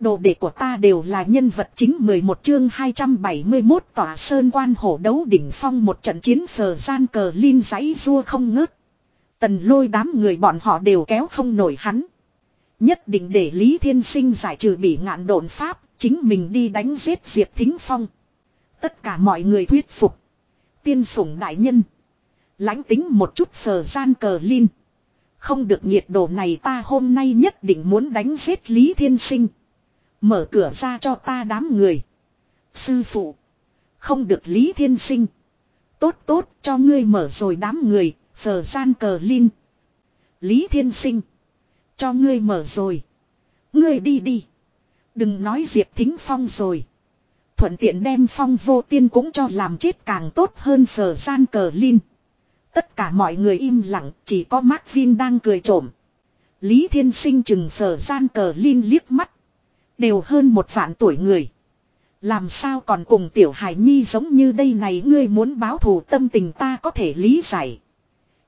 Đồ đệ của ta đều là nhân vật chính 11 chương 271 tỏa sơn quan hổ đấu đỉnh phong một trận chiến phờ gian cờ linh giấy rua không ngớt. Tần lôi đám người bọn họ đều kéo không nổi hắn. Nhất định để Lý Thiên Sinh giải trừ bị ngạn độn pháp, chính mình đi đánh giết Diệp Thính Phong. Tất cả mọi người thuyết phục. Tiên sủng đại nhân. lãnh tính một chút phờ gian cờ linh. Không được nhiệt độ này ta hôm nay nhất định muốn đánh giết Lý Thiên Sinh. Mở cửa ra cho ta đám người. Sư phụ. Không được Lý Thiên Sinh. Tốt tốt cho ngươi mở rồi đám người. Phờ gian cờ linh. Lý Thiên Sinh. Cho ngươi mở rồi. Ngươi đi đi. Đừng nói Diệp Thính Phong rồi. Thuận tiện đem Phong vô tiên cũng cho làm chết càng tốt hơn phờ gian cờ linh. Tất cả mọi người im lặng, chỉ có Mark Vin đang cười trộm. Lý Thiên Sinh chừng phở gian cờ Linh liếc mắt. Đều hơn một vạn tuổi người. Làm sao còn cùng tiểu hải nhi giống như đây này ngươi muốn báo thù tâm tình ta có thể lý giải.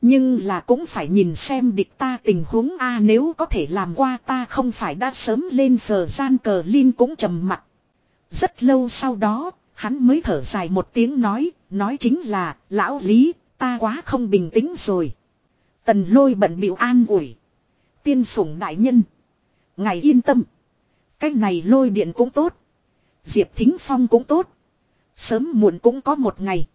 Nhưng là cũng phải nhìn xem địch ta tình huống a nếu có thể làm qua ta không phải đã sớm lên phờ gian cờ Linh cũng trầm mặt. Rất lâu sau đó, hắn mới thở dài một tiếng nói, nói chính là, lão Lý, ta quá không bình tĩnh rồi. Tần lôi bận biểu an ủi. Tiên sủng đại nhân. Ngài yên tâm. Cái này lôi điện cũng tốt. Diệp Thính Phong cũng tốt. Sớm muộn cũng có một ngày.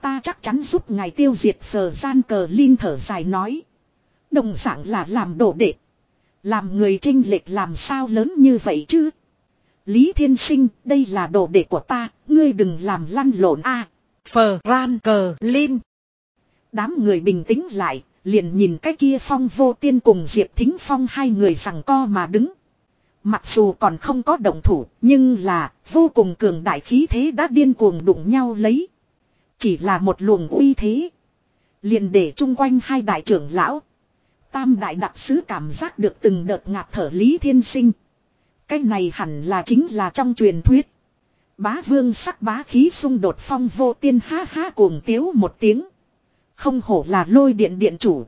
Ta chắc chắn giúp ngài tiêu diệt phờ gian cờ linh thở dài nói. Đồng dạng là làm đổ đệ. Làm người trinh lệch làm sao lớn như vậy chứ. Lý Thiên Sinh, đây là đồ đệ của ta, ngươi đừng làm lăn lộn a. Phờ ran cờ lên. Đám người bình tĩnh lại, liền nhìn cái kia phong vô tiên cùng Diệp Thính Phong hai người rằng co mà đứng. Mặc dù còn không có động thủ, nhưng là vô cùng cường đại khí thế đã điên cuồng đụng nhau lấy. Chỉ là một luồng uy thế. Liền để chung quanh hai đại trưởng lão. Tam đại đặc sứ cảm giác được từng đợt ngạt thở Lý Thiên Sinh. Cái này hẳn là chính là trong truyền thuyết. Bá vương sắc bá khí xung đột phong vô tiên ha ha cuồng tiếu một tiếng. Không hổ là lôi điện điện chủ.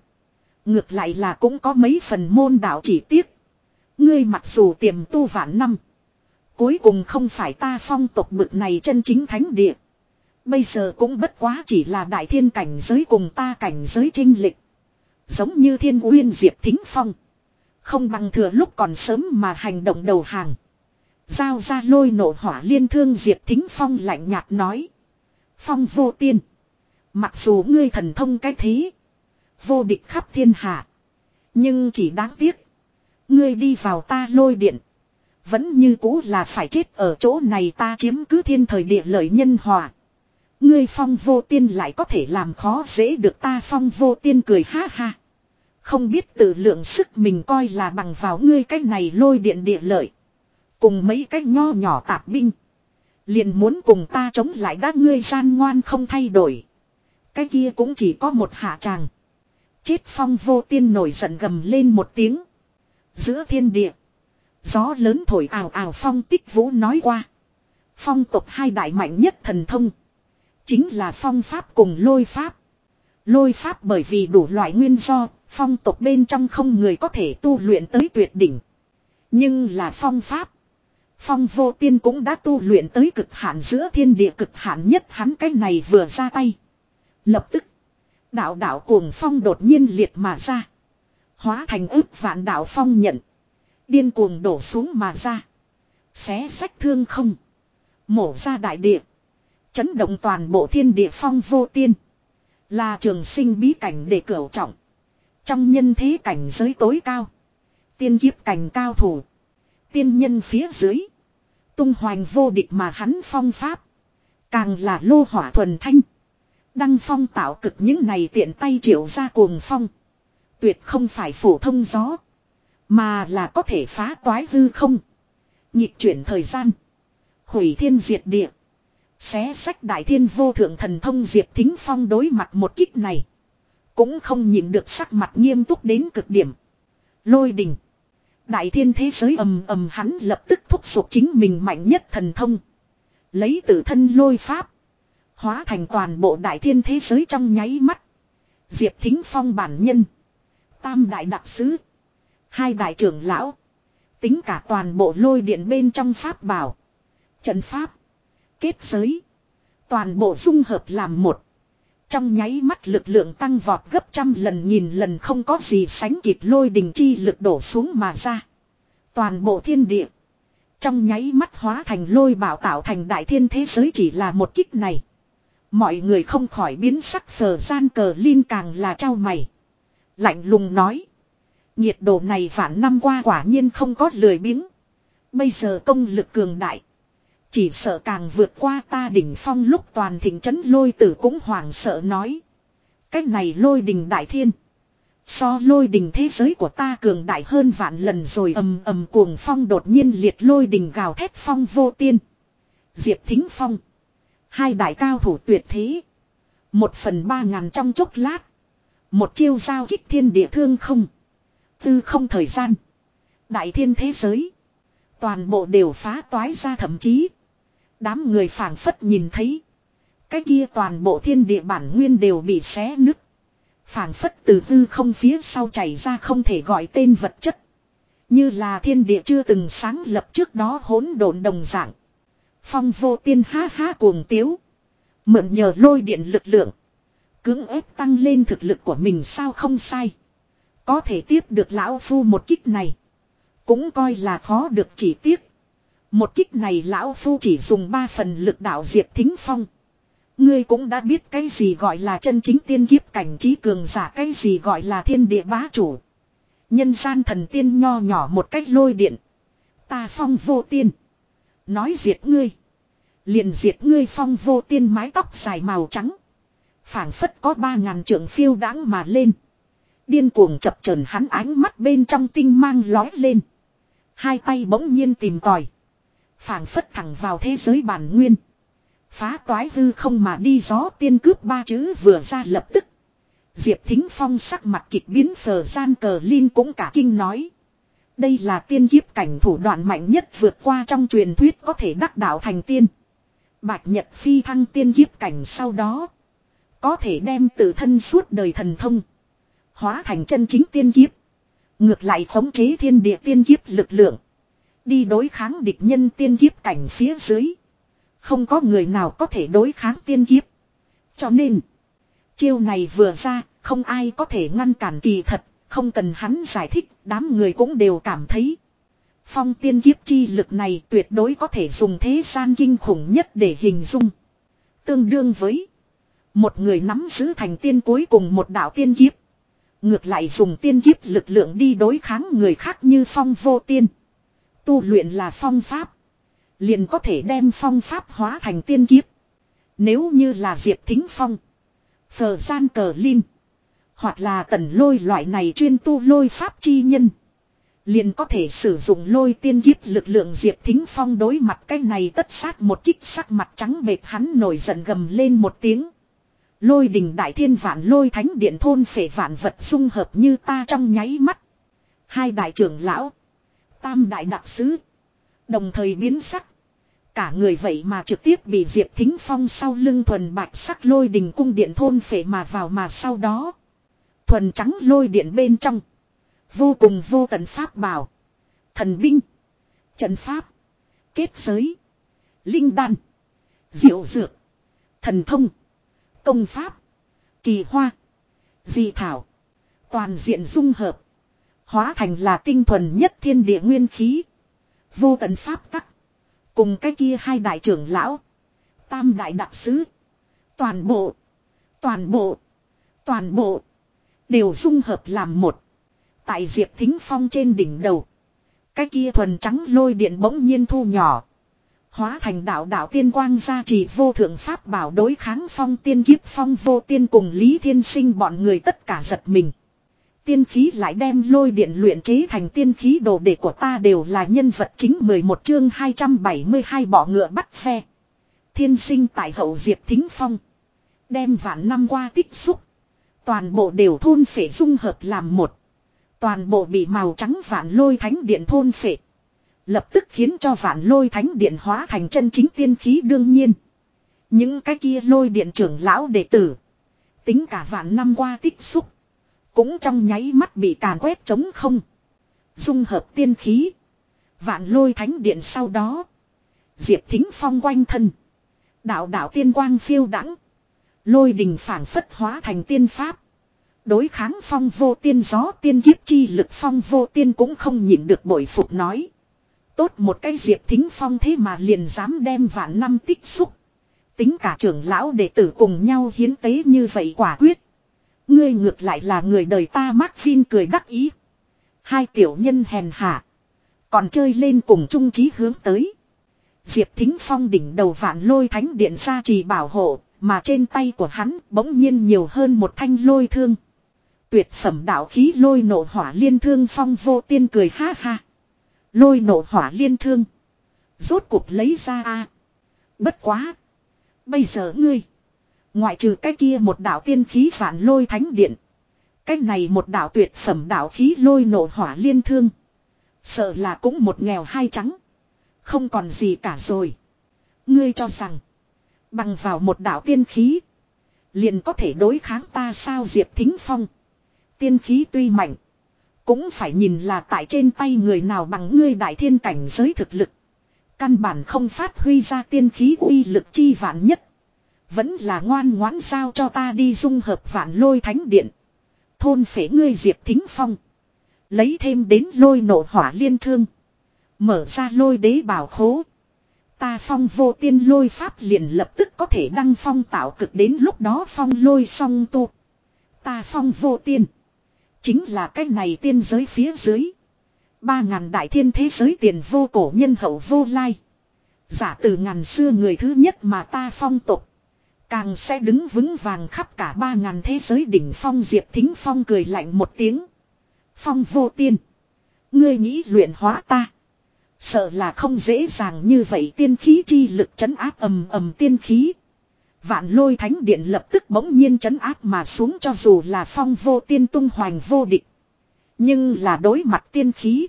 Ngược lại là cũng có mấy phần môn đạo chỉ tiếc. Ngươi mặc dù tiềm tu vạn năm. Cuối cùng không phải ta phong tộc bực này chân chính thánh địa. Bây giờ cũng bất quá chỉ là đại thiên cảnh giới cùng ta cảnh giới trinh lịch. Giống như thiên uyên diệp thính phong. Không bằng thừa lúc còn sớm mà hành động đầu hàng. Giao ra lôi nổ hỏa liên thương diệp thính phong lạnh nhạt nói. Phong vô tiên. Mặc dù ngươi thần thông cái thế. Vô địch khắp thiên hạ. Nhưng chỉ đáng tiếc. Ngươi đi vào ta lôi điện. Vẫn như cũ là phải chết ở chỗ này ta chiếm cứ thiên thời địa lợi nhân hòa. Ngươi phong vô tiên lại có thể làm khó dễ được ta phong vô tiên cười ha ha. Không biết tự lượng sức mình coi là bằng vào ngươi cái này lôi điện địa lợi. Cùng mấy cái nho nhỏ tạp binh. Liền muốn cùng ta chống lại đã ngươi gian ngoan không thay đổi. Cái kia cũng chỉ có một hạ tràng. Chết phong vô tiên nổi giận gầm lên một tiếng. Giữa thiên địa. Gió lớn thổi ảo ảo phong tích vũ nói qua. Phong tục hai đại mạnh nhất thần thông. Chính là phong pháp cùng lôi pháp. Lôi pháp bởi vì đủ loại nguyên do, phong tục bên trong không người có thể tu luyện tới tuyệt đỉnh. Nhưng là phong pháp. Phong vô tiên cũng đã tu luyện tới cực hạn giữa thiên địa cực hạn nhất hắn cái này vừa ra tay. Lập tức. Đạo đạo cuồng phong đột nhiên liệt mà ra. Hóa thành ức vạn đạo phong nhận. Điên cuồng đổ xuống mà ra. Xé sách thương không. Mổ ra đại địa. Chấn động toàn bộ thiên địa phong vô tiên. Là trường sinh bí cảnh để cửu trọng. Trong nhân thế cảnh giới tối cao. Tiên kiếp cảnh cao thủ. Tiên nhân phía dưới. Tung hoành vô địch mà hắn phong pháp. Càng là lô hỏa thuần thanh. Đăng phong tạo cực những này tiện tay triệu ra cuồng phong. Tuyệt không phải phổ thông gió. Mà là có thể phá toái hư không. Nhịp chuyển thời gian. Hủy thiên diệt địa. Xé sách đại thiên vô thượng thần thông diệp thính phong đối mặt một kích này. Cũng không nhìn được sắc mặt nghiêm túc đến cực điểm. Lôi đình. Đại thiên thế giới ầm ầm hắn lập tức thúc giục chính mình mạnh nhất thần thông. Lấy tự thân lôi pháp. Hóa thành toàn bộ đại thiên thế giới trong nháy mắt. Diệp Thính Phong bản nhân. Tam đại đặc sứ. Hai đại trưởng lão. Tính cả toàn bộ lôi điện bên trong pháp bảo. Trận pháp. Kết giới. Toàn bộ dung hợp làm một. Trong nháy mắt lực lượng tăng vọt gấp trăm lần nghìn lần không có gì sánh kịp lôi đình chi lực đổ xuống mà ra. Toàn bộ thiên địa. Trong nháy mắt hóa thành lôi bảo tạo thành đại thiên thế giới chỉ là một kích này. Mọi người không khỏi biến sắc phờ gian cờ linh càng là trao mày. Lạnh lùng nói. Nhiệt độ này vạn năm qua quả nhiên không có lười biếng. Bây giờ công lực cường đại. Chỉ sợ càng vượt qua ta đỉnh phong lúc toàn thịnh trấn lôi tử cũng hoảng sợ nói. Cách này lôi đình đại thiên. So lôi đình thế giới của ta cường đại hơn vạn lần rồi ầm ầm cuồng phong đột nhiên liệt lôi đình gào thét phong vô tiên. Diệp thính phong. Hai đại cao thủ tuyệt thế. Một phần ba ngàn trong chốc lát. Một chiêu giao kích thiên địa thương không. Tư không thời gian. Đại thiên thế giới. Toàn bộ đều phá toái ra thậm chí. Đám người phảng phất nhìn thấy. Cái kia toàn bộ thiên địa bản nguyên đều bị xé nứt. phảng phất từ tư không phía sau chảy ra không thể gọi tên vật chất. Như là thiên địa chưa từng sáng lập trước đó hỗn độn đồng dạng. Phong vô tiên ha ha cuồng tiếu. Mượn nhờ lôi điện lực lượng. Cưỡng ép tăng lên thực lực của mình sao không sai. Có thể tiếp được lão phu một kích này. Cũng coi là khó được chỉ tiếc. Một kích này lão phu chỉ dùng ba phần lực đạo diệt thính phong. Ngươi cũng đã biết cái gì gọi là chân chính tiên kiếp cảnh trí cường giả, cái gì gọi là thiên địa bá chủ. Nhân gian thần tiên nho nhỏ một cách lôi điện. Ta phong vô tiên. Nói diệt ngươi. Liền diệt ngươi phong vô tiên mái tóc dài màu trắng phảng phất có ba ngàn trượng phiêu đáng mà lên. Điên cuồng chập chờn hắn ánh mắt bên trong tinh mang lói lên. Hai tay bỗng nhiên tìm tòi phảng phất thẳng vào thế giới bản nguyên. Phá toái hư không mà đi gió tiên cướp ba chữ vừa ra lập tức. Diệp Thính Phong sắc mặt kịch biến phờ gian cờ Linh cũng cả kinh nói. Đây là tiên kiếp cảnh thủ đoạn mạnh nhất vượt qua trong truyền thuyết có thể đắc đạo thành tiên. Bạch Nhật phi thăng tiên kiếp cảnh sau đó. Có thể đem tự thân suốt đời thần thông. Hóa thành chân chính tiên kiếp. Ngược lại khống chế thiên địa tiên kiếp lực lượng. Đi đối kháng địch nhân tiên kiếp cảnh phía dưới. Không có người nào có thể đối kháng tiên kiếp. Cho nên, chiêu này vừa ra, không ai có thể ngăn cản kỳ thật, không cần hắn giải thích, đám người cũng đều cảm thấy. Phong tiên kiếp chi lực này tuyệt đối có thể dùng thế gian kinh khủng nhất để hình dung. Tương đương với một người nắm giữ thành tiên cuối cùng một đạo tiên kiếp. Ngược lại dùng tiên kiếp lực lượng đi đối kháng người khác như phong vô tiên. Tu luyện là phong pháp. Liền có thể đem phong pháp hóa thành tiên kiếp. Nếu như là Diệp Thính Phong. Phờ gian cờ Linh. Hoặc là tần lôi loại này chuyên tu lôi pháp chi nhân. Liền có thể sử dụng lôi tiên kiếp lực lượng Diệp Thính Phong đối mặt cái này tất sát một kích sắc mặt trắng bệt hắn nổi giận gầm lên một tiếng. Lôi đình đại thiên vạn lôi thánh điện thôn phệ vạn vật dung hợp như ta trong nháy mắt. Hai đại trưởng lão. Tam đại đặc sứ. Đồng thời biến sắc. Cả người vậy mà trực tiếp bị Diệp Thính Phong sau lưng thuần bạch sắc lôi đình cung điện thôn phệ mà vào mà sau đó. Thuần trắng lôi điện bên trong. Vô cùng vô tận pháp bảo. Thần binh. Trận pháp. Kết giới. Linh đan. Diệu dược. Thần thông. Công pháp. Kỳ hoa. Di thảo. Toàn diện dung hợp. Hóa thành là tinh thuần nhất thiên địa nguyên khí. Vô tận pháp tắc. Cùng cái kia hai đại trưởng lão. Tam đại đặc sứ. Toàn bộ. Toàn bộ. Toàn bộ. Đều dung hợp làm một. Tại Diệp Thính Phong trên đỉnh đầu. Cái kia thuần trắng lôi điện bỗng nhiên thu nhỏ. Hóa thành đạo đạo tiên quang gia trì vô thượng pháp bảo đối kháng phong tiên kiếp phong vô tiên cùng Lý Thiên Sinh bọn người tất cả giật mình. Tiên khí lại đem lôi điện luyện chế thành tiên khí đồ đệ của ta đều là nhân vật chính 11 chương 272 bỏ ngựa bắt phe. Thiên sinh tại hậu diệp thính phong. Đem vạn năm qua tích xúc. Toàn bộ đều thôn phệ dung hợp làm một. Toàn bộ bị màu trắng vạn lôi thánh điện thôn phệ. Lập tức khiến cho vạn lôi thánh điện hóa thành chân chính tiên khí đương nhiên. Những cái kia lôi điện trưởng lão đệ tử. Tính cả vạn năm qua tích xúc. Cũng trong nháy mắt bị càn quét trống không. Dung hợp tiên khí. Vạn lôi thánh điện sau đó. Diệp Thính Phong quanh thân. Đạo đạo tiên quang phiêu đãng, Lôi đình phản phất hóa thành tiên pháp. Đối kháng phong vô tiên gió tiên kiếp chi lực phong vô tiên cũng không nhịn được bội phục nói. Tốt một cái diệp thính phong thế mà liền dám đem vạn năm tích xúc. Tính cả trưởng lão đệ tử cùng nhau hiến tế như vậy quả quyết. Ngươi ngược lại là người đời ta mắc phin cười đắc ý. Hai tiểu nhân hèn hạ. Còn chơi lên cùng trung trí hướng tới. Diệp Thính Phong đỉnh đầu vạn lôi thánh điện ra trì bảo hộ, mà trên tay của hắn bỗng nhiên nhiều hơn một thanh lôi thương. Tuyệt phẩm đạo khí lôi nộ hỏa liên thương phong vô tiên cười ha ha. Lôi nộ hỏa liên thương. Rốt cuộc lấy ra a Bất quá. Bây giờ ngươi. Ngoại trừ cái kia một đạo tiên khí phản lôi thánh điện. Cái này một đạo tuyệt phẩm đạo khí lôi nổ hỏa liên thương. Sợ là cũng một nghèo hai trắng. Không còn gì cả rồi. Ngươi cho rằng. Bằng vào một đạo tiên khí. Liền có thể đối kháng ta sao Diệp Thính Phong. Tiên khí tuy mạnh. Cũng phải nhìn là tại trên tay người nào bằng ngươi đại thiên cảnh giới thực lực. Căn bản không phát huy ra tiên khí uy lực chi vạn nhất. Vẫn là ngoan ngoãn sao cho ta đi dung hợp vạn lôi thánh điện. Thôn phế ngươi diệp thính phong. Lấy thêm đến lôi nổ hỏa liên thương. Mở ra lôi đế bảo khố. Ta phong vô tiên lôi pháp liền lập tức có thể đăng phong tạo cực đến lúc đó phong lôi song tu. Ta phong vô tiên. Chính là cái này tiên giới phía dưới. Ba ngàn đại thiên thế giới tiền vô cổ nhân hậu vô lai. Giả từ ngàn xưa người thứ nhất mà ta phong tục. Càng sẽ đứng vững vàng khắp cả ba ngàn thế giới đỉnh phong diệp thính phong cười lạnh một tiếng. Phong vô tiên. Ngươi nghĩ luyện hóa ta. Sợ là không dễ dàng như vậy tiên khí chi lực chấn áp ầm ầm tiên khí. Vạn lôi thánh điện lập tức bỗng nhiên chấn áp mà xuống cho dù là phong vô tiên tung hoành vô địch. Nhưng là đối mặt tiên khí.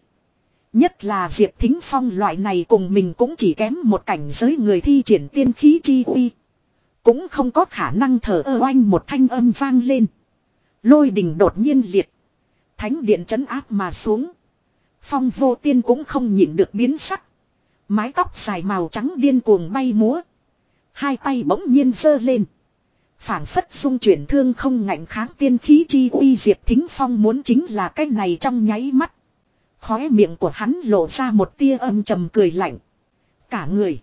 Nhất là Diệp Thính Phong loại này cùng mình cũng chỉ kém một cảnh giới người thi triển tiên khí chi uy. Cũng không có khả năng thở ơ oanh một thanh âm vang lên. Lôi đình đột nhiên liệt. Thánh điện chấn áp mà xuống. Phong vô tiên cũng không nhịn được biến sắc. Mái tóc dài màu trắng điên cuồng bay múa. Hai tay bỗng nhiên giơ lên. phảng phất dung chuyển thương không ngạnh kháng tiên khí chi uy diệp thính phong muốn chính là cái này trong nháy mắt. Khóe miệng của hắn lộ ra một tia âm trầm cười lạnh. Cả người.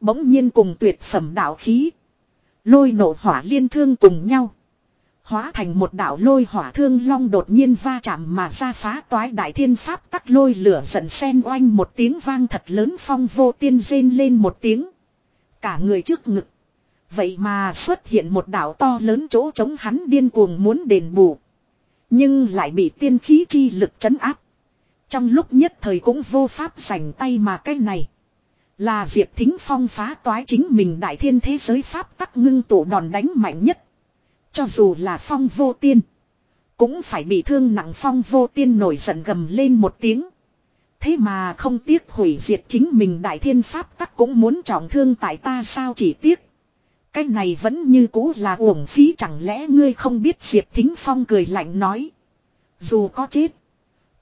Bỗng nhiên cùng tuyệt phẩm đạo khí. Lôi nổ hỏa liên thương cùng nhau. Hóa thành một đạo lôi hỏa thương long đột nhiên va chạm mà ra phá toái đại thiên pháp tắc lôi lửa giận sen oanh một tiếng vang thật lớn phong vô tiên rên lên một tiếng. Cả người trước ngực. Vậy mà xuất hiện một đảo to lớn chỗ chống hắn điên cuồng muốn đền bù. Nhưng lại bị tiên khí chi lực chấn áp. Trong lúc nhất thời cũng vô pháp giành tay mà cái này. Là Diệp Thính Phong phá toái chính mình đại thiên thế giới pháp tắc ngưng tụ đòn đánh mạnh nhất. Cho dù là Phong vô tiên. Cũng phải bị thương nặng Phong vô tiên nổi giận gầm lên một tiếng. Thế mà không tiếc hủy diệt chính mình đại thiên pháp tắc cũng muốn trọng thương tại ta sao chỉ tiếc. Cái này vẫn như cũ là uổng phí chẳng lẽ ngươi không biết Diệp Thính Phong cười lạnh nói. Dù có chết.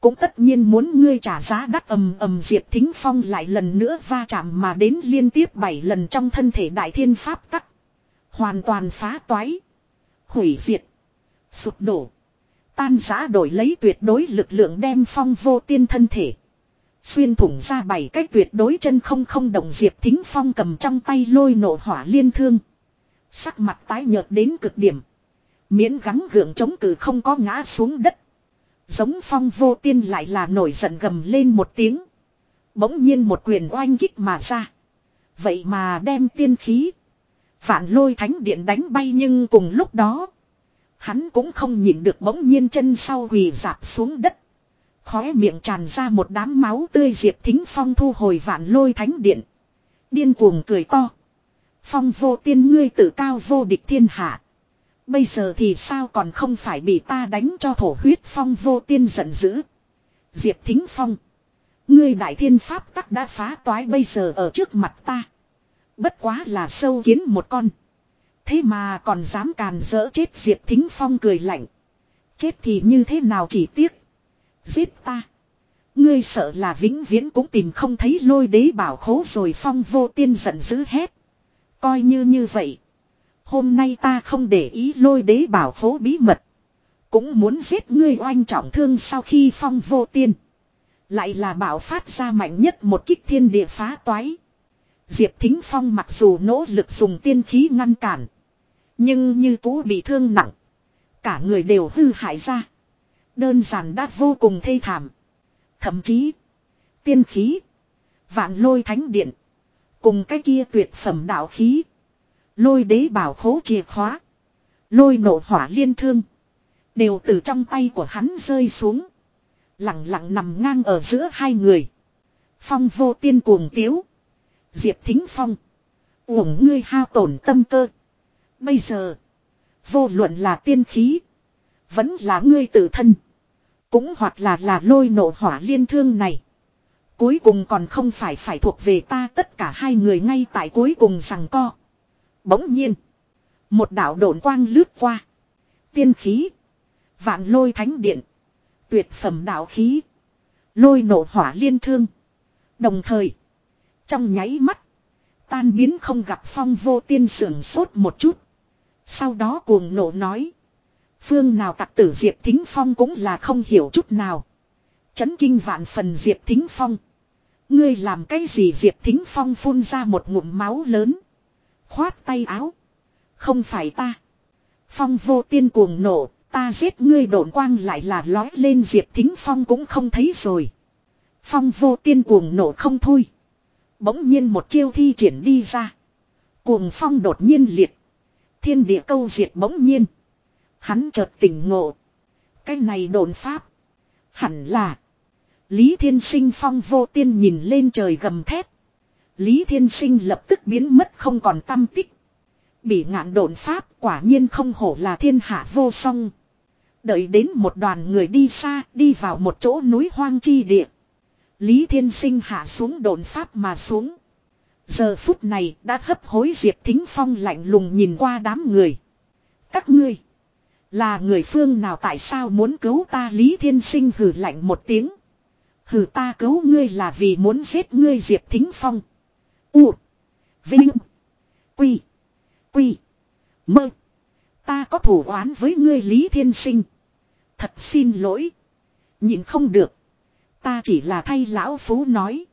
Cũng tất nhiên muốn ngươi trả giá đắt ầm ầm Diệp Thính Phong lại lần nữa va chạm mà đến liên tiếp 7 lần trong thân thể đại thiên pháp tắc. Hoàn toàn phá toái. Hủy diệt. Sụp đổ. Tan giá đổi lấy tuyệt đối lực lượng đem phong vô tiên thân thể. Xuyên thủng ra bảy cách tuyệt đối chân không không động Diệp Thính Phong cầm trong tay lôi nổ hỏa liên thương. Sắc mặt tái nhợt đến cực điểm. Miễn gắng gượng chống cự không có ngã xuống đất. Giống phong vô tiên lại là nổi giận gầm lên một tiếng. Bỗng nhiên một quyền oanh kích mà ra. Vậy mà đem tiên khí. Vạn lôi thánh điện đánh bay nhưng cùng lúc đó. Hắn cũng không nhìn được bỗng nhiên chân sau quỳ dạp xuống đất. Khóe miệng tràn ra một đám máu tươi Diệp Thính Phong thu hồi vạn lôi thánh điện. Điên cuồng cười to. Phong vô tiên ngươi tự cao vô địch thiên hạ. Bây giờ thì sao còn không phải bị ta đánh cho thổ huyết phong vô tiên giận dữ. Diệp Thính Phong. Ngươi đại thiên pháp tắc đã phá toái bây giờ ở trước mặt ta. Bất quá là sâu kiến một con. Thế mà còn dám càn rỡ chết Diệp Thính Phong cười lạnh. Chết thì như thế nào chỉ tiếc. Giết ta. Ngươi sợ là vĩnh viễn cũng tìm không thấy lôi đế bảo khố rồi phong vô tiên giận dữ hét. Coi như như vậy. Hôm nay ta không để ý lôi đế bảo khố bí mật. Cũng muốn giết ngươi oanh trọng thương sau khi phong vô tiên. Lại là bảo phát ra mạnh nhất một kích thiên địa phá toái. Diệp Thính Phong mặc dù nỗ lực dùng tiên khí ngăn cản. Nhưng như cũ bị thương nặng. Cả người đều hư hại ra. Đơn giản đã vô cùng thê thảm. Thậm chí. Tiên khí. Vạn lôi thánh điện. Cùng cái kia tuyệt phẩm đạo khí. Lôi đế bảo khố chìa khóa. Lôi nổ hỏa liên thương. Đều từ trong tay của hắn rơi xuống. Lặng lặng nằm ngang ở giữa hai người. Phong vô tiên cuồng tiếu. Diệp thính phong. Uổng ngươi hao tổn tâm cơ. Bây giờ. Vô luận là tiên khí. Vẫn là ngươi tự thân. Cũng hoặc là là lôi nổ hỏa liên thương này. Cuối cùng còn không phải phải thuộc về ta tất cả hai người ngay tại cuối cùng rằng co. Bỗng nhiên. Một đạo độn quang lướt qua. Tiên khí. Vạn lôi thánh điện. Tuyệt phẩm đạo khí. Lôi nổ hỏa liên thương. Đồng thời. Trong nháy mắt. Tan biến không gặp phong vô tiên sưởng sốt một chút. Sau đó cuồng nổ nói. Phương nào tặc tử Diệp Thính Phong cũng là không hiểu chút nào. Chấn kinh vạn phần Diệp Thính Phong. Ngươi làm cái gì Diệp Thính Phong phun ra một ngụm máu lớn. Khoát tay áo. Không phải ta. Phong vô tiên cuồng nổ, ta giết ngươi đổn quang lại là lói lên Diệp Thính Phong cũng không thấy rồi. Phong vô tiên cuồng nổ không thôi. Bỗng nhiên một chiêu thi triển đi ra. Cuồng phong đột nhiên liệt. Thiên địa câu diệt bỗng nhiên. Hắn chợt tỉnh ngộ. Cái này đồn pháp. Hẳn là. Lý Thiên Sinh phong vô tiên nhìn lên trời gầm thét. Lý Thiên Sinh lập tức biến mất không còn tâm tích. Bị ngạn đồn pháp quả nhiên không hổ là thiên hạ vô song. Đợi đến một đoàn người đi xa, đi vào một chỗ núi hoang chi địa. Lý Thiên Sinh hạ xuống đồn pháp mà xuống. Giờ phút này đã hấp hối Diệp Thính Phong lạnh lùng nhìn qua đám người. Các ngươi. Là người phương nào tại sao muốn cứu ta Lý Thiên Sinh hử lạnh một tiếng. Hử ta cứu ngươi là vì muốn giết ngươi, Diệp Thính Phong. U. Vinh. Quy. Quy. Mơ. Ta có thủ oán với ngươi, Lý Thiên Sinh. Thật xin lỗi. Nhìn không được. Ta chỉ là thay lão phú nói.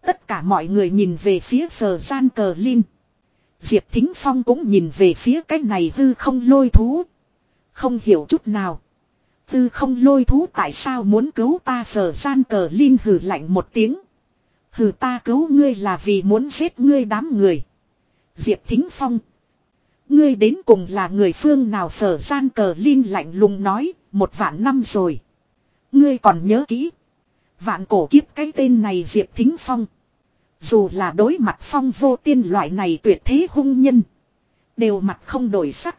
Tất cả mọi người nhìn về phía phờ gian cờ Linh. Diệp Thính Phong cũng nhìn về phía cái này hư không lôi thú. Không hiểu chút nào. Tư không lôi thú tại sao muốn cứu ta phở gian cờ Linh hử lạnh một tiếng. Hử ta cứu ngươi là vì muốn giết ngươi đám người. Diệp Thính Phong. Ngươi đến cùng là người phương nào phở gian cờ Linh lạnh lùng nói, một vạn năm rồi. Ngươi còn nhớ kỹ. Vạn cổ kiếp cái tên này Diệp Thính Phong. Dù là đối mặt phong vô tiên loại này tuyệt thế hung nhân. Đều mặt không đổi sắc.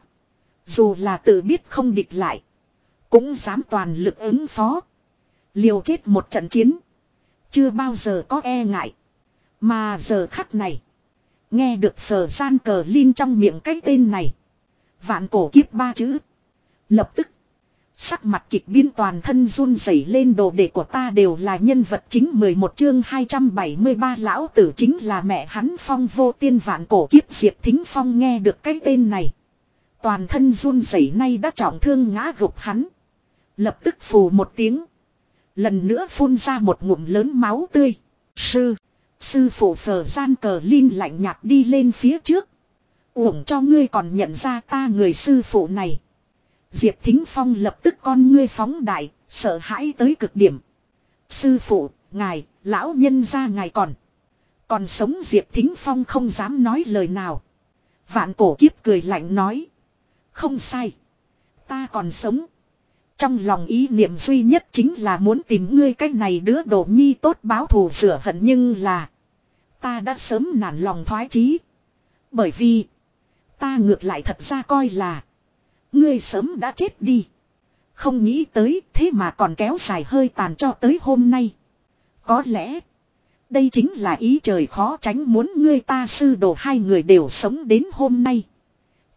Dù là tự biết không địch lại. Cũng dám toàn lực ứng phó. Liều chết một trận chiến. Chưa bao giờ có e ngại. Mà giờ khắc này. Nghe được phở gian cờ linh trong miệng cái tên này. Vạn cổ kiếp ba chữ. Lập tức. Sắc mặt kịch biên toàn thân run rẩy lên đồ đệ của ta đều là nhân vật chính 11 chương 273 lão tử chính là mẹ hắn phong vô tiên vạn cổ kiếp diệp thính phong nghe được cái tên này. Toàn thân run rẩy nay đã trọng thương ngã gục hắn. Lập tức phù một tiếng. Lần nữa phun ra một ngụm lớn máu tươi. Sư. Sư phụ phở gian cờ linh lạnh nhạt đi lên phía trước. Uổng cho ngươi còn nhận ra ta người sư phụ này. Diệp Thính Phong lập tức con ngươi phóng đại, sợ hãi tới cực điểm. Sư phụ, ngài, lão nhân ra ngài còn. Còn sống Diệp Thính Phong không dám nói lời nào. Vạn cổ kiếp cười lạnh nói. Không sai. Ta còn sống. Trong lòng ý niệm duy nhất chính là muốn tìm ngươi cái này đứa đồ nhi tốt báo thù sửa hận nhưng là. Ta đã sớm nản lòng thoái chí. Bởi vì. Ta ngược lại thật ra coi là. Ngươi sớm đã chết đi. Không nghĩ tới thế mà còn kéo dài hơi tàn cho tới hôm nay. Có lẽ. Đây chính là ý trời khó tránh muốn ngươi ta sư đồ hai người đều sống đến hôm nay.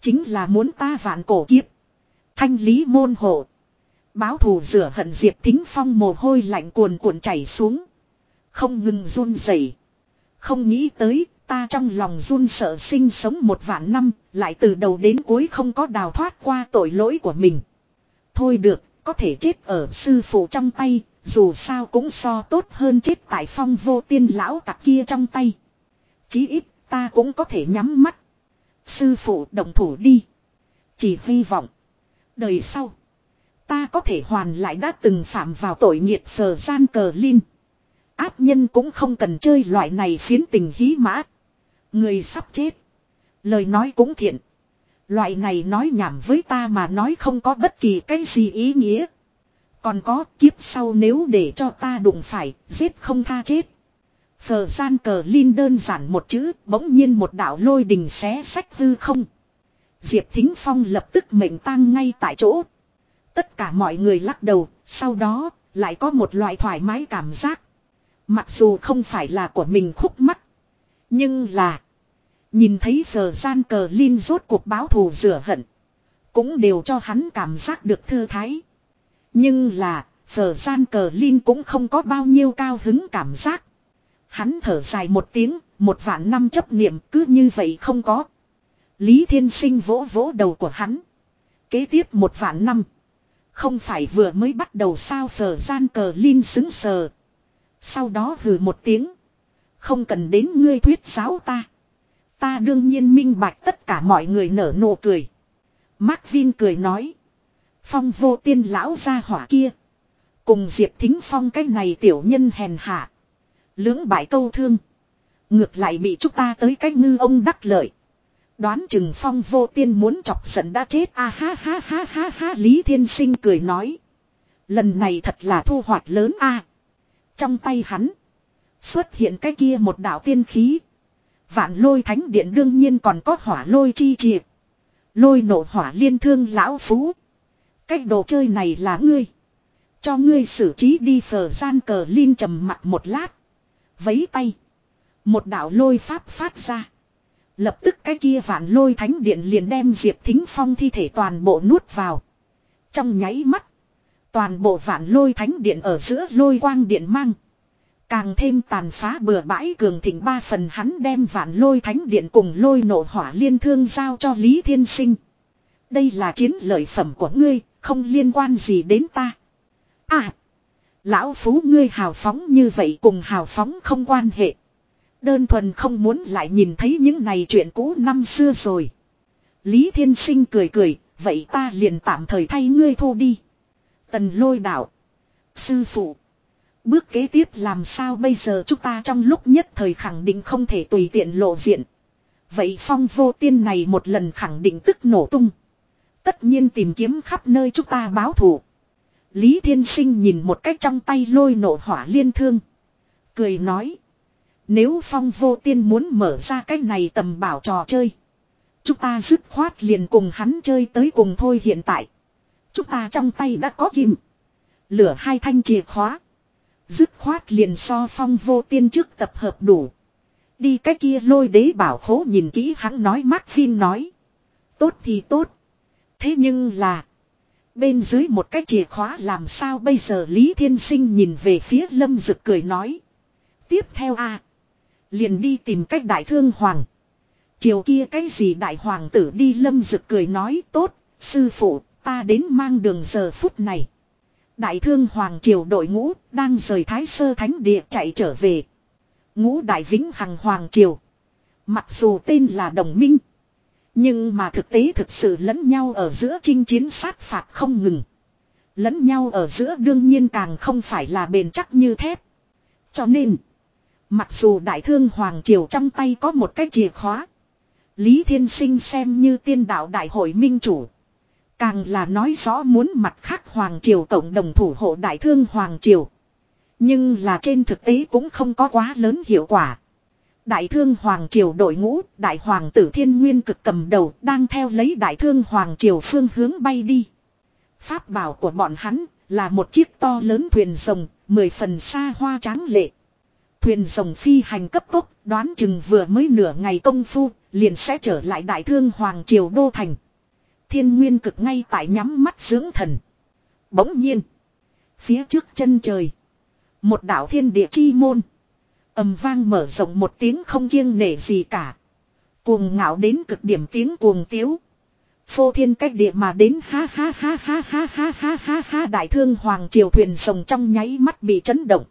Chính là muốn ta vạn cổ kiếp. Thanh lý môn hộ. Báo thù rửa hận Diệp Thính Phong mồ hôi lạnh cuồn cuộn chảy xuống. Không ngừng run rẩy. Không nghĩ tới, ta trong lòng run sợ sinh sống một vạn năm, lại từ đầu đến cuối không có đào thoát qua tội lỗi của mình. Thôi được, có thể chết ở sư phụ trong tay, dù sao cũng so tốt hơn chết tại phong vô tiên lão tặc kia trong tay. Chí ít, ta cũng có thể nhắm mắt. Sư phụ đồng thủ đi. Chỉ hy vọng. Đời sau. Ta có thể hoàn lại đã từng phạm vào tội nghiệt phờ gian cờ linh. Áp nhân cũng không cần chơi loại này phiến tình hí mã. Người sắp chết. Lời nói cũng thiện. Loại này nói nhảm với ta mà nói không có bất kỳ cái gì ý nghĩa. Còn có kiếp sau nếu để cho ta đụng phải, giết không tha chết. Phờ gian cờ Linh đơn giản một chữ, bỗng nhiên một đạo lôi đình xé sách hư không. Diệp Thính Phong lập tức mệnh tang ngay tại chỗ. Tất cả mọi người lắc đầu, sau đó, lại có một loại thoải mái cảm giác. Mặc dù không phải là của mình khúc mắt. Nhưng là. Nhìn thấy phờ gian cờ Linh rốt cuộc báo thù rửa hận. Cũng đều cho hắn cảm giác được thư thái. Nhưng là, phở gian cờ Linh cũng không có bao nhiêu cao hứng cảm giác. Hắn thở dài một tiếng, một vạn năm chấp niệm cứ như vậy không có. Lý Thiên Sinh vỗ vỗ đầu của hắn. Kế tiếp một vạn năm. Không phải vừa mới bắt đầu sao phở gian cờ Linh xứng sờ. Sau đó hừ một tiếng. Không cần đến ngươi thuyết giáo ta. Ta đương nhiên minh bạch tất cả mọi người nở nụ cười. Mark Vin cười nói. Phong vô tiên lão gia hỏa kia. Cùng Diệp Thính Phong cái này tiểu nhân hèn hạ. Lưỡng bại câu thương. Ngược lại bị chúng ta tới cái ngư ông đắc lợi. Đoán chừng phong vô tiên muốn chọc giận đã chết a ha ha ha ha ha, Lý Thiên Sinh cười nói. Lần này thật là thu hoạch lớn a. Trong tay hắn. Xuất hiện cái kia một đạo tiên khí. Vạn lôi thánh điện đương nhiên còn có hỏa lôi chi triệt. Lôi nổ hỏa liên thương lão phú. cách đồ chơi này là ngươi. Cho ngươi xử trí đi, phở gian cờ Linh trầm mặt một lát. Vấy tay. Một đạo lôi pháp phát ra. Lập tức cái kia vạn lôi thánh điện liền đem Diệp Thính Phong thi thể toàn bộ nuốt vào. Trong nháy mắt. Toàn bộ vạn lôi thánh điện ở giữa lôi quang điện mang. Càng thêm tàn phá bừa bãi cường thịnh ba phần hắn đem vạn lôi thánh điện cùng lôi nổ hỏa liên thương giao cho Lý Thiên Sinh. Đây là chiến lợi phẩm của ngươi, không liên quan gì đến ta. À! Lão Phú ngươi hào phóng như vậy cùng hào phóng không quan hệ. Đơn thuần không muốn lại nhìn thấy những này chuyện cũ năm xưa rồi. Lý Thiên Sinh cười cười, vậy ta liền tạm thời thay ngươi thu đi. Tần lôi đạo. Sư phụ. Bước kế tiếp làm sao bây giờ chúng ta trong lúc nhất thời khẳng định không thể tùy tiện lộ diện. Vậy phong vô tiên này một lần khẳng định tức nổ tung. Tất nhiên tìm kiếm khắp nơi chúng ta báo thù. Lý Thiên Sinh nhìn một cách trong tay lôi nổ hỏa liên thương. Cười nói. Nếu phong vô tiên muốn mở ra cái này tầm bảo trò chơi. Chúng ta dứt khoát liền cùng hắn chơi tới cùng thôi hiện tại. Chúng ta trong tay đã có kim. Lửa hai thanh chìa khóa. Dứt khoát liền so phong vô tiên trước tập hợp đủ. Đi cái kia lôi đế bảo khố nhìn kỹ hắn nói Mark phin nói. Tốt thì tốt. Thế nhưng là. Bên dưới một cái chìa khóa làm sao bây giờ Lý Thiên Sinh nhìn về phía Lâm Dực cười nói. Tiếp theo a, Liền đi tìm cách đại thương hoàng. Chiều kia cái gì đại hoàng tử đi Lâm Dực cười nói tốt. Sư phụ, ta đến mang đường giờ phút này. Đại thương hoàng triều đội ngũ đang rời Thái Sơ Thánh Địa chạy trở về. Ngũ đại vĩnh hằng hoàng triều. Mặc dù tên là đồng minh. Nhưng mà thực tế thực sự lẫn nhau ở giữa chinh chiến sát phạt không ngừng. Lẫn nhau ở giữa đương nhiên càng không phải là bền chắc như thép. Cho nên, mặc dù đại thương Hoàng Triều trong tay có một cái chìa khóa. Lý Thiên Sinh xem như tiên đạo đại hội minh chủ. Càng là nói rõ muốn mặt khác Hoàng Triều cộng đồng thủ hộ đại thương Hoàng Triều. Nhưng là trên thực tế cũng không có quá lớn hiệu quả. Đại thương Hoàng Triều đội ngũ, đại hoàng tử thiên nguyên cực cầm đầu đang theo lấy đại thương Hoàng Triều phương hướng bay đi. Pháp bảo của bọn hắn là một chiếc to lớn thuyền rồng, mười phần xa hoa tráng lệ. Thuyền rồng phi hành cấp tốc, đoán chừng vừa mới nửa ngày công phu, liền sẽ trở lại đại thương Hoàng Triều Đô Thành. Thiên nguyên cực ngay tại nhắm mắt dưỡng thần. Bỗng nhiên. Phía trước chân trời. Một đảo thiên địa chi môn ầm vang mở rộng một tiếng không kiêng nể gì cả. Cuồng ngạo đến cực điểm tiếng cuồng tiếu. Phô thiên cách địa mà đến ha ha ha ha ha ha ha ha ha đại thương hoàng triều thuyền rồng trong nháy mắt bị chấn động.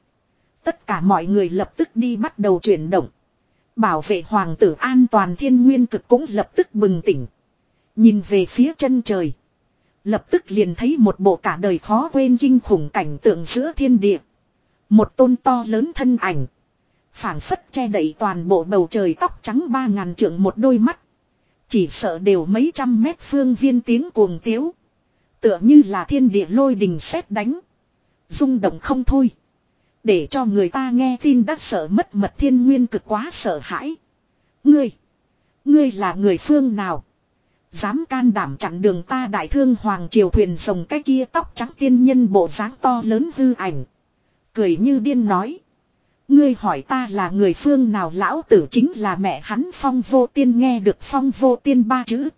Tất cả mọi người lập tức đi bắt đầu chuyển động. Bảo vệ hoàng tử an toàn thiên nguyên cực cũng lập tức bừng tỉnh. Nhìn về phía chân trời. Lập tức liền thấy một bộ cả đời khó quên kinh khủng cảnh tượng giữa thiên địa. Một tôn to lớn thân ảnh phảng phất che đậy toàn bộ bầu trời tóc trắng ba ngàn trượng một đôi mắt. Chỉ sợ đều mấy trăm mét phương viên tiếng cuồng tiếu. Tựa như là thiên địa lôi đình sét đánh. rung động không thôi. Để cho người ta nghe tin đã sợ mất mật thiên nguyên cực quá sợ hãi. Ngươi. Ngươi là người phương nào? Dám can đảm chặn đường ta đại thương hoàng triều thuyền rồng cái kia tóc trắng tiên nhân bộ dáng to lớn hư ảnh. Cười như điên nói. Ngươi hỏi ta là người phương nào, lão tử chính là mẹ hắn, phong vô tiên nghe được phong vô tiên ba chữ.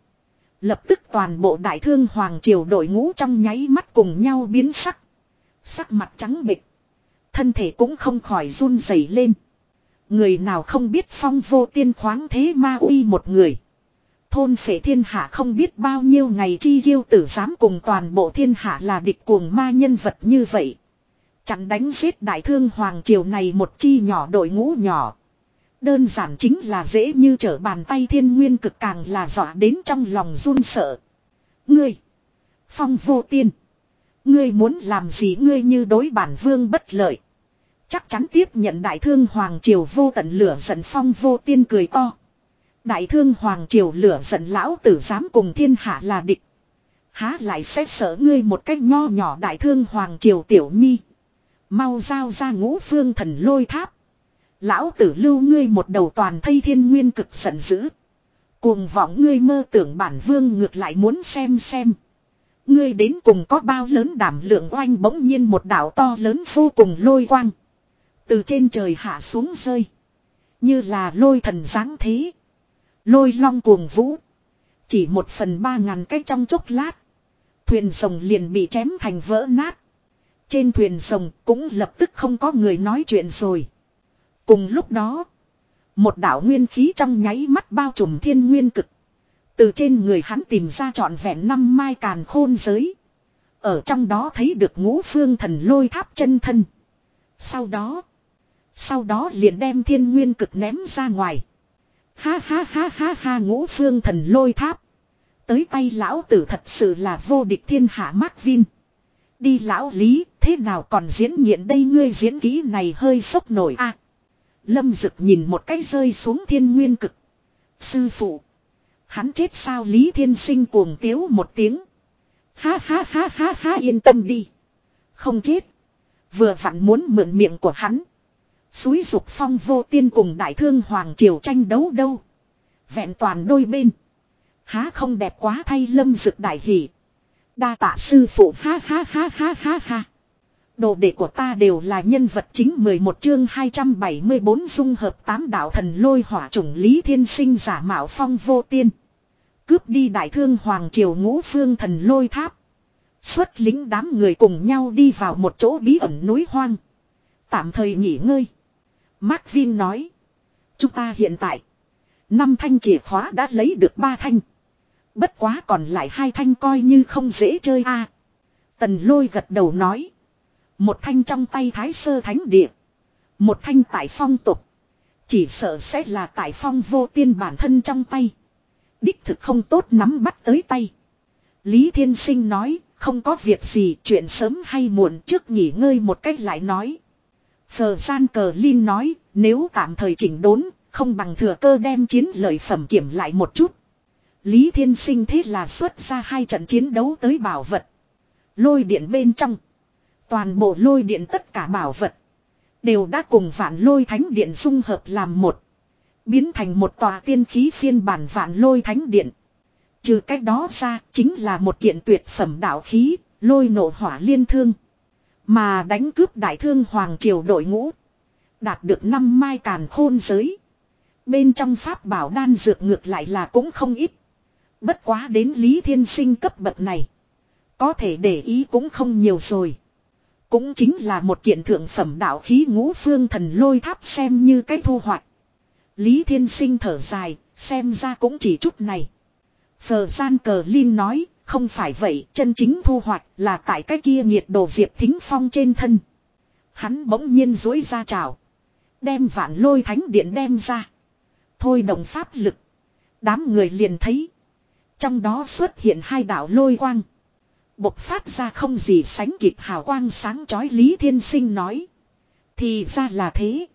Lập tức toàn bộ đại thương hoàng triều đội ngũ trong nháy mắt cùng nhau biến sắc. Sắc mặt trắng bịch. Thân thể cũng không khỏi run rẩy lên. Người nào không biết phong vô tiên khoáng thế ma uy một người. Thôn phệ thiên hạ không biết bao nhiêu ngày chi yêu tử dám cùng toàn bộ thiên hạ là địch cuồng ma nhân vật như vậy. Chặn đánh giết đại thương hoàng triều này một chi nhỏ đội ngũ nhỏ. Đơn giản chính là dễ như trở bàn tay thiên nguyên cực càng là dọa đến trong lòng run sợ. Ngươi! Phong vô tiên! Ngươi muốn làm gì ngươi như đối bản vương bất lợi. Chắc chắn tiếp nhận đại thương hoàng triều vô tận lửa giận phong vô tiên cười to. Đại thương hoàng triều lửa giận lão tử dám cùng thiên hạ là địch. Há lại xét sợ ngươi một cách nho nhỏ đại thương hoàng triều tiểu nhi. Mau giao ra ngũ phương thần lôi tháp. Lão tử lưu ngươi một đầu toàn thây thiên nguyên cực giận dữ. Cuồng vọng ngươi mơ tưởng bản vương ngược lại muốn xem xem. Ngươi đến cùng có bao lớn đảm lượng oanh bỗng nhiên một đảo to lớn vô cùng lôi quang. Từ trên trời hạ xuống rơi. Như là lôi thần dáng thế. Lôi long cuồng vũ. Chỉ một phần ba ngàn cách trong chốc lát. Thuyền rồng liền bị chém thành vỡ nát. Trên thuyền rồng cũng lập tức không có người nói chuyện rồi. Cùng lúc đó. Một đảo nguyên khí trong nháy mắt bao trùm thiên nguyên cực. Từ trên người hắn tìm ra trọn vẹn năm mai càn khôn giới. Ở trong đó thấy được ngũ phương thần lôi tháp chân thân. Sau đó. Sau đó liền đem thiên nguyên cực ném ra ngoài. Ha ha ha ha ha ngũ phương thần lôi tháp. Tới tay lão tử thật sự là vô địch thiên hạ Mark Vin. Đi lão lý, thế nào còn diễn nghiện đây ngươi diễn kỹ này hơi sốc nổi a. Lâm Dực nhìn một cái rơi xuống thiên nguyên cực. Sư phụ. Hắn chết sao Lý Thiên Sinh cuồng tiếu một tiếng. Ha ha ha ha ha yên tâm đi. Không chết. Vừa vặn muốn mượn miệng của hắn. Suối dục phong vô tiên cùng đại thương hoàng triều tranh đấu đâu. Vẹn toàn đôi bên. Há không đẹp quá thay lâm dực đại hỷ. Đa tạ sư phụ, ha ha ha ha ha ha. Đồ đệ của ta đều là nhân vật chính 11 chương 274 dung hợp tám đạo thần lôi hỏa chủng Lý Thiên Sinh giả mạo phong vô tiên. Cướp đi đại thương Hoàng Triều ngũ phương thần lôi tháp. Xuất lính đám người cùng nhau đi vào một chỗ bí ẩn núi hoang. Tạm thời nghỉ ngơi. Mark Vin nói. Chúng ta hiện tại. Năm thanh chìa khóa đã lấy được ba thanh. Bất quá còn lại hai thanh coi như không dễ chơi a. Tần lôi gật đầu nói. Một thanh trong tay thái sơ thánh địa. Một thanh tại phong tục. Chỉ sợ sẽ là tại phong vô tiên bản thân trong tay. Đích thực không tốt nắm bắt tới tay. Lý Thiên Sinh nói, không có việc gì, chuyện sớm hay muộn trước nghỉ ngơi một cách lại nói. Phờ gian cờ Linh nói, nếu tạm thời chỉnh đốn, không bằng thừa cơ đem chiến lợi phẩm kiểm lại một chút. Lý Thiên Sinh thế là xuất ra hai trận chiến đấu tới bảo vật. Lôi điện bên trong. Toàn bộ lôi điện tất cả bảo vật. Đều đã cùng vạn lôi thánh điện dung hợp làm một. Biến thành một tòa tiên khí phiên bản vạn lôi thánh điện. Trừ cách đó ra chính là một kiện tuyệt phẩm đạo khí, lôi nổ hỏa liên thương. Mà đánh cướp đại thương Hoàng Triều đội ngũ. Đạt được năm mai càn khôn giới. Bên trong pháp bảo đan dược ngược lại là cũng không ít. Bất quá đến Lý Thiên Sinh cấp bậc này. Có thể để ý cũng không nhiều rồi. Cũng chính là một kiện thượng phẩm đạo khí ngũ phương thần lôi tháp xem như cái thu hoạch. Lý Thiên Sinh thở dài, xem ra cũng chỉ chút này. Phờ gian cờ Linh nói, không phải vậy, chân chính thu hoạch là tại cái kia nhiệt đồ diệp thính phong trên thân. Hắn bỗng nhiên dối ra trào. Đem vạn lôi thánh điện đem ra. Thôi đồng pháp lực. Đám người liền thấy. Trong đó xuất hiện hai đạo lôi quang. Bộc phát ra không gì sánh kịp hào quang sáng chói Lý Thiên Sinh nói. Thì ra là thế.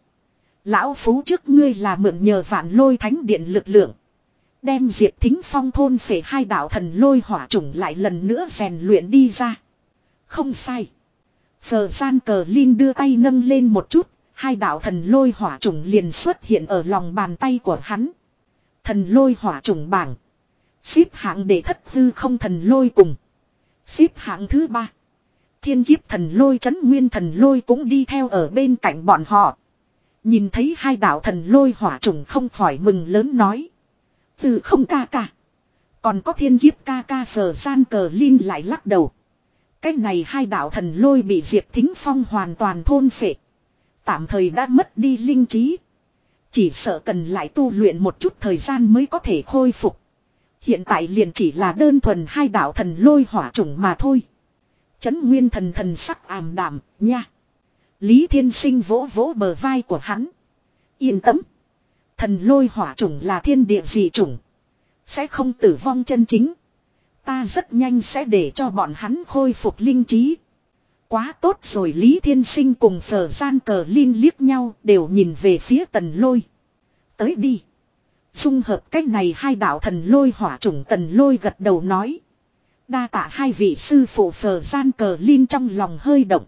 Lão Phú trước ngươi là mượn nhờ vạn lôi thánh điện lực lượng. Đem Diệp Thính Phong thôn phệ hai đạo thần lôi hỏa chủng lại lần nữa rèn luyện đi ra. Không sai. Phờ gian cờ Linh đưa tay nâng lên một chút, hai đạo thần lôi hỏa chủng liền xuất hiện ở lòng bàn tay của hắn. Thần lôi hỏa chủng bảng. Xếp hạng để thất hư không thần lôi cùng. Xếp hạng thứ ba. Thiên kiếp thần lôi, chấn nguyên thần lôi cũng đi theo ở bên cạnh bọn họ. Nhìn thấy hai đạo thần lôi hỏa trùng không khỏi mừng lớn nói. Từ không ca ca. Còn có thiên kiếp ca ca sờ gian cờ linh lại lắc đầu. cách này hai đạo thần lôi bị Diệp Thính Phong hoàn toàn thôn phệ. Tạm thời đã mất đi linh trí. Chỉ sợ cần lại tu luyện một chút thời gian mới có thể khôi phục. Hiện tại liền chỉ là đơn thuần hai đạo thần lôi hỏa trùng mà thôi. Chấn nguyên thần thần sắc ảm đạm, nha. Lý Thiên Sinh vỗ vỗ bờ vai của hắn. Yên tâm. Thần lôi hỏa trùng là thiên địa dị trùng. Sẽ không tử vong chân chính. Ta rất nhanh sẽ để cho bọn hắn khôi phục linh trí. Quá tốt rồi, Lý Thiên Sinh cùng phở gian cờ Linh liếc nhau đều nhìn về phía tần lôi. Tới đi. Dung hợp cách này hai đạo thần lôi hỏa trùng tần lôi gật đầu nói. Đa tạ hai vị sư phụ phờ gian cờ Linh trong lòng hơi động.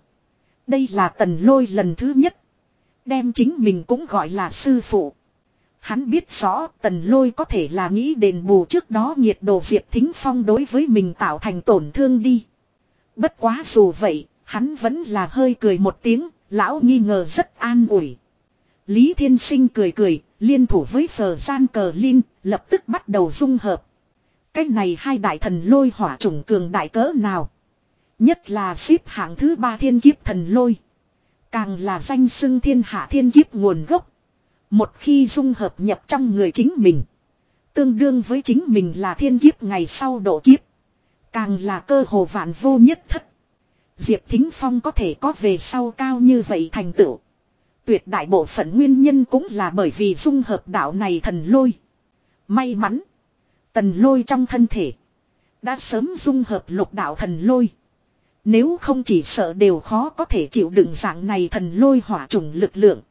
Đây là tần lôi lần thứ nhất. Đem chính mình cũng gọi là sư phụ. Hắn biết rõ tần lôi có thể là nghĩ đền bù trước đó nhiệt độ Diệp Thính Phong đối với mình tạo thành tổn thương đi. Bất quá dù vậy, hắn vẫn là hơi cười một tiếng, lão nghi ngờ rất an ủi. Lý Thiên Sinh cười cười, liên thủ với phờ gian cờ Linh, lập tức bắt đầu dung hợp. Cách này hai đại thần lôi hỏa trùng cường đại cỡ nào. Nhất là xếp hạng thứ ba thiên kiếp thần lôi. Càng là danh xưng thiên hạ thiên kiếp nguồn gốc. Một khi dung hợp nhập trong người chính mình. Tương đương với chính mình là thiên kiếp ngày sau độ kiếp. Càng là cơ hồ vạn vô nhất thất. Diệp Thính Phong có thể có về sau cao như vậy thành tựu. Tuyệt đại bộ phận nguyên nhân cũng là bởi vì dung hợp đạo này thần lôi. May mắn. Tần lôi trong thân thể. Đã sớm dung hợp lục đạo thần lôi. Nếu không chỉ sợ đều khó có thể chịu đựng dạng này thần lôi hỏa trùng lực lượng.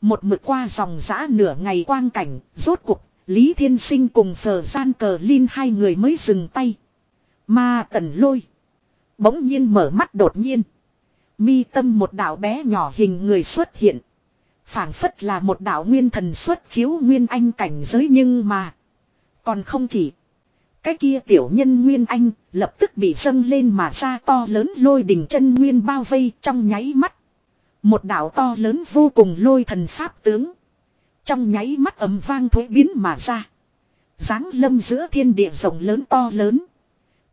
Một mực qua dòng giã nửa ngày quang cảnh, rốt cuộc, Lý Thiên Sinh cùng phờ gian cờ Linh hai người mới dừng tay. Mà tần lôi. Bỗng nhiên mở mắt đột nhiên. Mi tâm một đạo bé nhỏ hình người xuất hiện phảng phất là một đạo nguyên thần xuất khiếu nguyên anh cảnh giới nhưng mà. Còn không chỉ. Cái kia tiểu nhân Nguyên Anh lập tức bị dâng lên mà ra to lớn lôi đỉnh chân Nguyên bao vây trong nháy mắt. Một đạo to lớn vô cùng lôi thần pháp tướng. Trong nháy mắt ầm vang thuế biến mà ra. dáng lâm giữa thiên địa rộng lớn to lớn.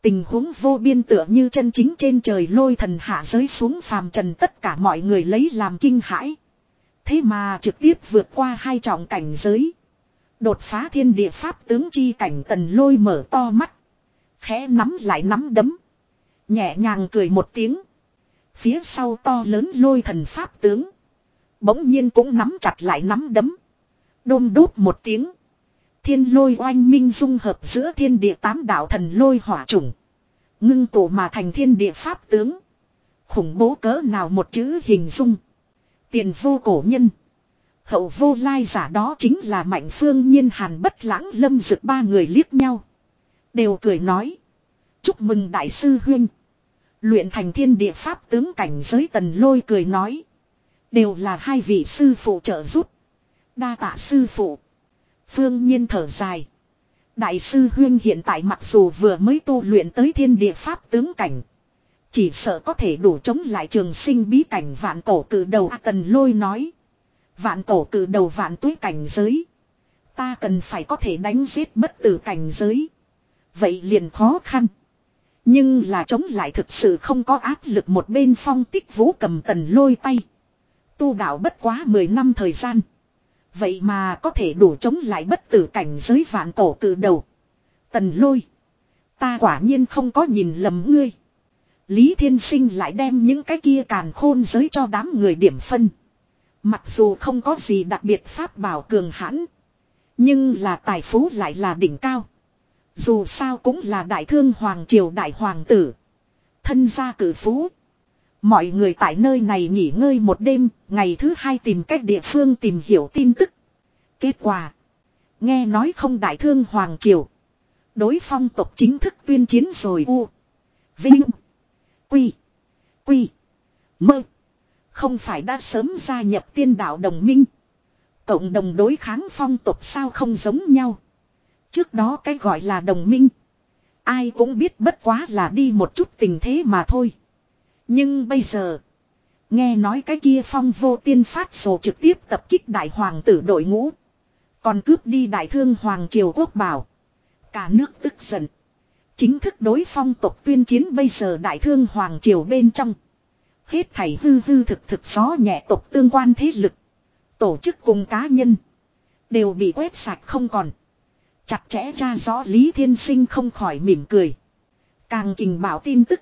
Tình huống vô biên tựa như chân chính trên trời lôi thần hạ giới xuống phàm trần tất cả mọi người lấy làm kinh hãi. Thế mà trực tiếp vượt qua hai trọng cảnh giới. Đột phá thiên địa pháp tướng chi cảnh tần lôi mở to mắt. Khẽ nắm lại nắm đấm. Nhẹ nhàng cười một tiếng. Phía sau to lớn lôi thần pháp tướng. Bỗng nhiên cũng nắm chặt lại nắm đấm. Đôm đốt một tiếng. Thiên lôi oanh minh dung hợp giữa thiên địa tám đạo thần lôi hỏa trùng. Ngưng tụ mà thành thiên địa pháp tướng. Khủng bố cỡ nào một chữ hình dung. Tiền vô cổ nhân. Hậu vô lai giả đó chính là mạnh phương nhiên hàn bất lãng lâm dực ba người liếc nhau. Đều cười nói. Chúc mừng đại sư huynh. Luyện thành thiên địa pháp tướng cảnh giới tần lôi cười nói. Đều là hai vị sư phụ trợ giúp. Đa tạ sư phụ. Phương nhiên thở dài. Đại sư huyên hiện tại mặc dù vừa mới tu luyện tới thiên địa pháp tướng cảnh. Chỉ sợ có thể đủ chống lại trường sinh bí cảnh vạn cổ cử đầu A tần lôi nói. Vạn cổ cử đầu vạn túi cảnh giới. Ta cần phải có thể đánh giết bất tử cảnh giới. Vậy liền khó khăn. Nhưng là chống lại thực sự không có áp lực một bên phong tích vũ cầm tần lôi tay. Tu đạo bất quá 10 năm thời gian. Vậy mà có thể đủ chống lại bất tử cảnh giới vạn cổ cử đầu. Tần lôi. Ta quả nhiên không có nhìn lầm ngươi. Lý Thiên Sinh lại đem những cái kia càn khôn giới cho đám người điểm phân. Mặc dù không có gì đặc biệt pháp bảo cường hãn. Nhưng là tài phú lại là đỉnh cao. Dù sao cũng là đại thương hoàng triều đại hoàng tử. Thân gia cử phú. Mọi người tại nơi này nghỉ ngơi một đêm, ngày thứ hai tìm cách địa phương tìm hiểu tin tức. Kết quả. Nghe nói không đại thương hoàng triều. Đối phong tộc chính thức tuyên chiến rồi u. Vinh. Quy. Quy. Mơ. Không phải đã sớm gia nhập tiên đạo đồng minh. Cộng đồng đối kháng phong tục sao không giống nhau. Trước đó cái gọi là đồng minh. Ai cũng biết bất quá là đi một chút tình thế mà thôi. Nhưng bây giờ. Nghe nói cái kia phong vô tiên phát sổ trực tiếp tập kích đại hoàng tử đội ngũ. Còn cướp đi đại thương hoàng triều quốc bảo. Cả nước tức giận. Chính thức đối phong tộc tuyên chiến bây giờ đại thương hoàng triều bên trong. Hết thảy hư hư thực thực gió nhẹ tộc tương quan thế lực. Tổ chức cùng cá nhân. Đều bị quét sạch không còn. Chặt chẽ ra rõ Lý Thiên Sinh không khỏi mỉm cười. Càng kình bảo tin tức.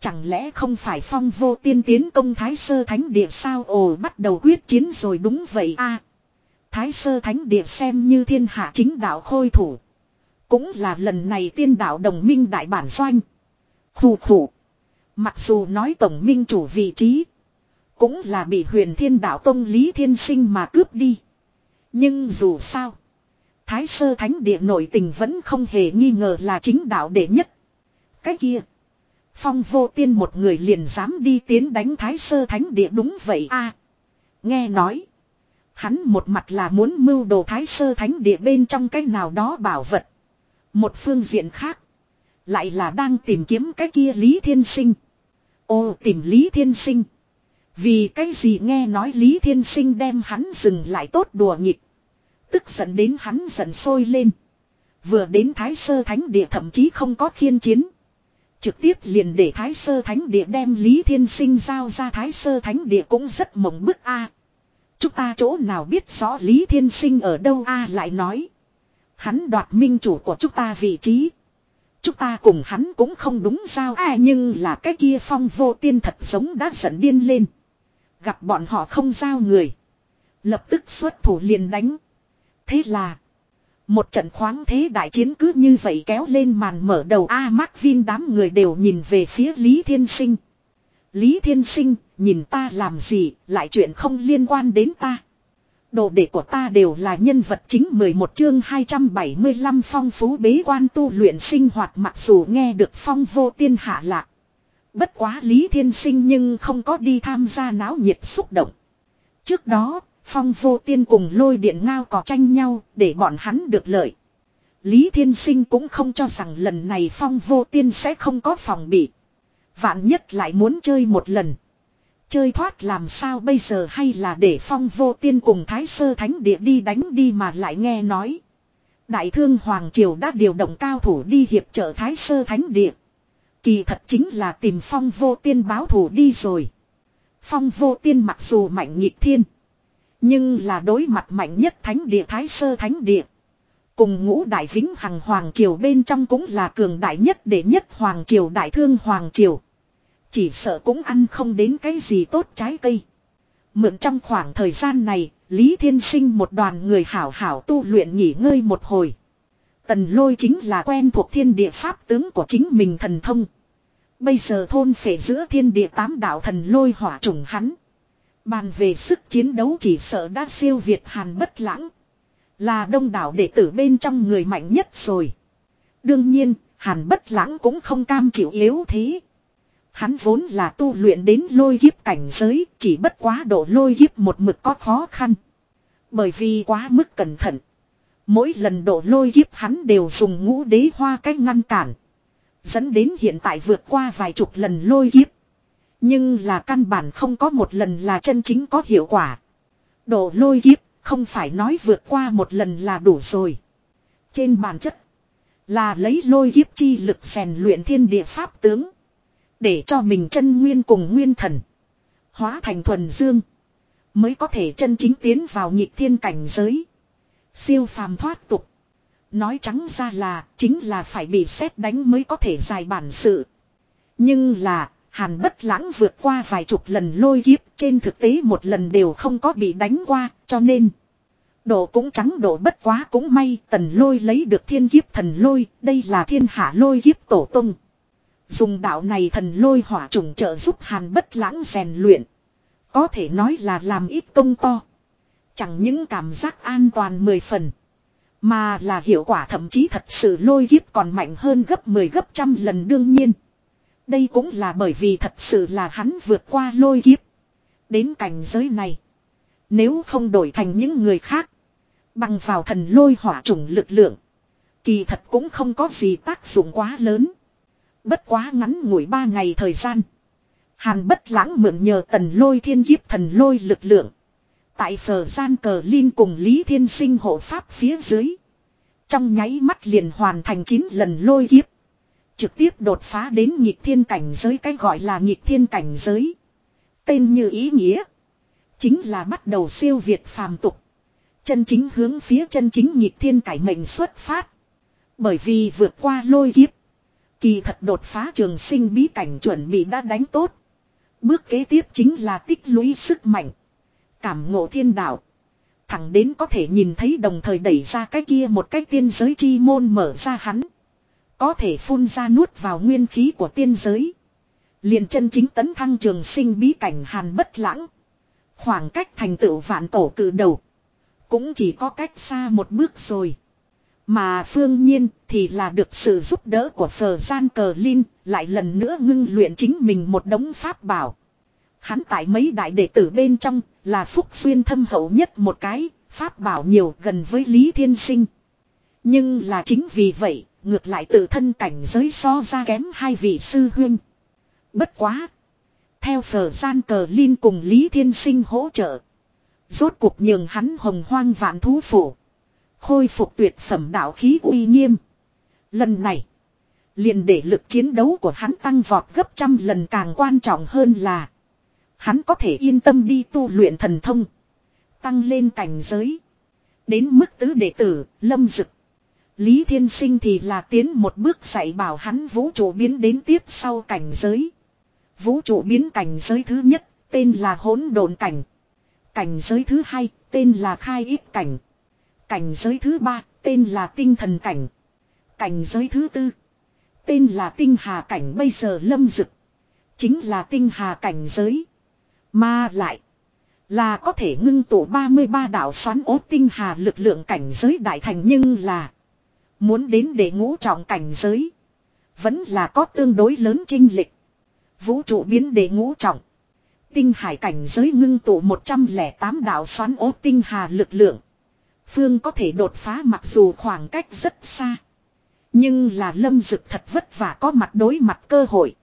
Chẳng lẽ không phải phong vô tiên tiến công Thái Sơ Thánh Địa sao ồ, bắt đầu quyết chiến rồi đúng vậy a Thái Sơ Thánh Địa xem như thiên hạ chính đạo khôi thủ. Cũng là lần này tiên đạo đồng minh đại bản doanh. Khủ khủ. Mặc dù nói tổng minh chủ vị trí. Cũng là bị huyền thiên đạo tông Lý Thiên Sinh mà cướp đi. Nhưng dù sao. Thái sơ thánh địa nội tình vẫn không hề nghi ngờ là chính đạo đệ nhất. Cái kia. Phong vô tiên một người liền dám đi tiến đánh thái sơ thánh địa đúng vậy a Nghe nói. Hắn một mặt là muốn mưu đồ thái sơ thánh địa bên trong cái nào đó bảo vật. Một phương diện khác. Lại là đang tìm kiếm cái kia Lý Thiên Sinh. Ô, tìm Lý Thiên Sinh. Vì cái gì nghe nói Lý Thiên Sinh đem hắn dừng lại tốt đùa nghịch. Tức giận đến hắn giận sôi lên. Vừa đến Thái Sơ Thánh Địa thậm chí không có khiên chiến. Trực tiếp liền để Thái Sơ Thánh Địa đem Lý Thiên Sinh giao ra Thái Sơ Thánh Địa cũng rất mộng bức a. Chúng ta chỗ nào biết rõ Lý Thiên Sinh ở đâu a lại nói. Hắn đoạt minh chủ của chúng ta vị trí. Chúng ta cùng hắn cũng không đúng sao à nhưng là cái kia phong vô tiên thật giống đã giận điên lên. Gặp bọn họ không giao người. Lập tức xuất thủ liền đánh. Thế là. Một trận khoáng thế đại chiến cứ như vậy kéo lên màn mở đầu A à, Mark Vin đám người đều nhìn về phía Lý Thiên Sinh. Lý Thiên Sinh, nhìn ta làm gì, lại chuyện không liên quan đến ta. Đồ đệ của ta đều là nhân vật chính 11 chương 275 phong phú bế quan tu luyện sinh hoạt mặc dù nghe được phong vô tiên hạ lạc. Bất quá Lý Thiên Sinh nhưng không có đi tham gia náo nhiệt xúc động. Trước đó, phong vô tiên cùng lôi điện ngao có tranh nhau để bọn hắn được lợi. Lý Thiên Sinh cũng không cho rằng lần này phong vô tiên sẽ không có phòng bị. Vạn nhất lại muốn chơi một lần. Chơi thoát làm sao bây giờ hay là để phong vô tiên cùng thái sơ thánh địa đi đánh đi mà lại nghe nói. Đại thương Hoàng Triều đã điều động cao thủ đi hiệp trợ thái sơ thánh địa. Kỳ thật chính là tìm phong vô tiên báo thủ đi rồi. Phong vô tiên mặc dù mạnh nhịp thiên. Nhưng là đối mặt mạnh nhất thánh địa thái sơ thánh địa. Cùng ngũ đại vĩnh hằng Hoàng Triều bên trong cũng là cường đại nhất để nhất Hoàng Triều, đại thương Hoàng Triều. Chỉ sợ cũng ăn không đến cái gì tốt trái cây. Mượn trong khoảng thời gian này, Lý Thiên Sinh một đoàn người hảo hảo tu luyện nghỉ ngơi một hồi. Tần lôi chính là quen thuộc thiên địa pháp tướng của chính mình thần thông. Bây giờ thôn phệ giữa thiên địa tám đạo thần lôi hỏa trùng hắn. Bàn về sức chiến đấu chỉ sợ đã siêu việt hàn bất lãng. Là đông đảo đệ tử bên trong người mạnh nhất rồi. Đương nhiên, hàn bất lãng cũng không cam chịu yếu thế. Hắn vốn là tu luyện đến lôi kiếp cảnh giới, chỉ bất quá độ lôi kiếp một mực có khó khăn. Bởi vì quá mức cẩn thận. Mỗi lần độ lôi kiếp hắn đều dùng ngũ đế hoa cách ngăn cản. Dẫn đến hiện tại vượt qua vài chục lần lôi kiếp. Nhưng là căn bản không có một lần là chân chính có hiệu quả. Độ lôi kiếp không phải nói vượt qua một lần là đủ rồi. Trên bản chất Là lấy lôi kiếp chi lực rèn luyện thiên địa pháp tướng. Để cho mình chân nguyên cùng nguyên thần. Hóa thành thuần dương. Mới có thể chân chính tiến vào nhịp thiên cảnh giới. Siêu phàm thoát tục. Nói trắng ra là chính là phải bị xét đánh mới có thể giải bản sự. Nhưng là, Hàn bất lãng vượt qua vài chục lần lôi kiếp, trên thực tế một lần đều không có bị đánh qua, cho nên. Độ cũng trắng độ bất quá cũng may tần lôi lấy được thiên kiếp thần lôi, đây là thiên hạ lôi kiếp tổ tung. Dùng đạo này thần lôi hỏa trùng trợ giúp hàn bất lãng rèn luyện. Có thể nói là làm ít công to. Chẳng những cảm giác an toàn mười phần. Mà là hiệu quả thậm chí thật sự lôi kiếp còn mạnh hơn gấp 10 gấp trăm lần đương nhiên. Đây cũng là bởi vì thật sự là hắn vượt qua lôi kiếp. Đến cảnh giới này. Nếu không đổi thành những người khác. Bằng vào thần lôi hỏa trùng lực lượng. Kỳ thật cũng không có gì tác dụng quá lớn. Bất quá ngắn ngủi ba ngày thời gian. Hàn bất lãng mượn nhờ tần lôi thiên kiếp thần lôi lực lượng. Tại phở gian cờ Linh cùng Lý Thiên Sinh hộ pháp phía dưới. Trong nháy mắt liền hoàn thành 9 lần lôi kiếp. Trực tiếp đột phá đến nhịp thiên cảnh giới, cái gọi là nhịp thiên cảnh giới. Tên như ý nghĩa. Chính là bắt đầu siêu việt phàm tục. Chân chính hướng phía chân chính nhịp thiên cải mệnh xuất phát. Bởi vì vượt qua lôi kiếp. Kỳ thật đột phá trường sinh bí cảnh chuẩn bị đã đánh tốt. Bước kế tiếp chính là tích lũy sức mạnh. Cảm ngộ thiên đạo. Thẳng đến có thể nhìn thấy đồng thời đẩy ra cái kia một cái tiên giới chi môn mở ra hắn. Có thể phun ra nuốt vào nguyên khí của tiên giới. liền chân chính tấn thăng trường sinh bí cảnh hàn bất lãng. Khoảng cách thành tựu vạn tổ cử đầu. Cũng chỉ có cách xa một bước rồi. Mà phương nhiên thì là được sự giúp đỡ của phờ gian cờ Linh, lại lần nữa ngưng luyện chính mình một đống pháp bảo. Hắn tại mấy đại đệ tử bên trong, là phúc xuyên thâm hậu nhất một cái, pháp bảo nhiều gần với Lý Thiên Sinh. Nhưng là chính vì vậy, ngược lại tự thân cảnh giới so ra kém hai vị sư huynh. Bất quá. Theo phở gian cờ Linh cùng Lý Thiên Sinh hỗ trợ. Rốt cuộc nhường hắn hồng hoang vạn thú phủ. Khôi phục tuyệt phẩm đạo khí uy nghiêm. Lần này. liền để lực chiến đấu của hắn tăng vọt gấp trăm lần càng quan trọng hơn là. Hắn có thể yên tâm đi tu luyện thần thông. Tăng lên cảnh giới. Đến mức tứ đệ tử, lâm dực. Lý Thiên Sinh thì là tiến một bước dạy bảo hắn vũ trụ biến đến tiếp sau cảnh giới. Vũ trụ biến cảnh giới thứ nhất, tên là hỗn độn cảnh. Cảnh giới thứ hai, tên là khai ít cảnh. Cảnh giới thứ ba, tên là tinh thần cảnh. Cảnh giới thứ tư, tên là tinh hà cảnh bây giờ lâm dực. Chính là tinh hà cảnh giới. Mà lại, là có thể ngưng tụ 33 đạo xoắn ốt tinh hà lực lượng cảnh giới đại thành nhưng là Muốn đến để ngũ trọng cảnh giới. Vẫn là có tương đối lớn trinh lịch. Vũ trụ biến để ngũ trọng. Tinh hải cảnh giới ngưng tụ 108 đạo xoắn ố tinh hà lực lượng. Phương có thể đột phá mặc dù khoảng cách rất xa. Nhưng là lâm dực thật vất vả có mặt đối mặt cơ hội.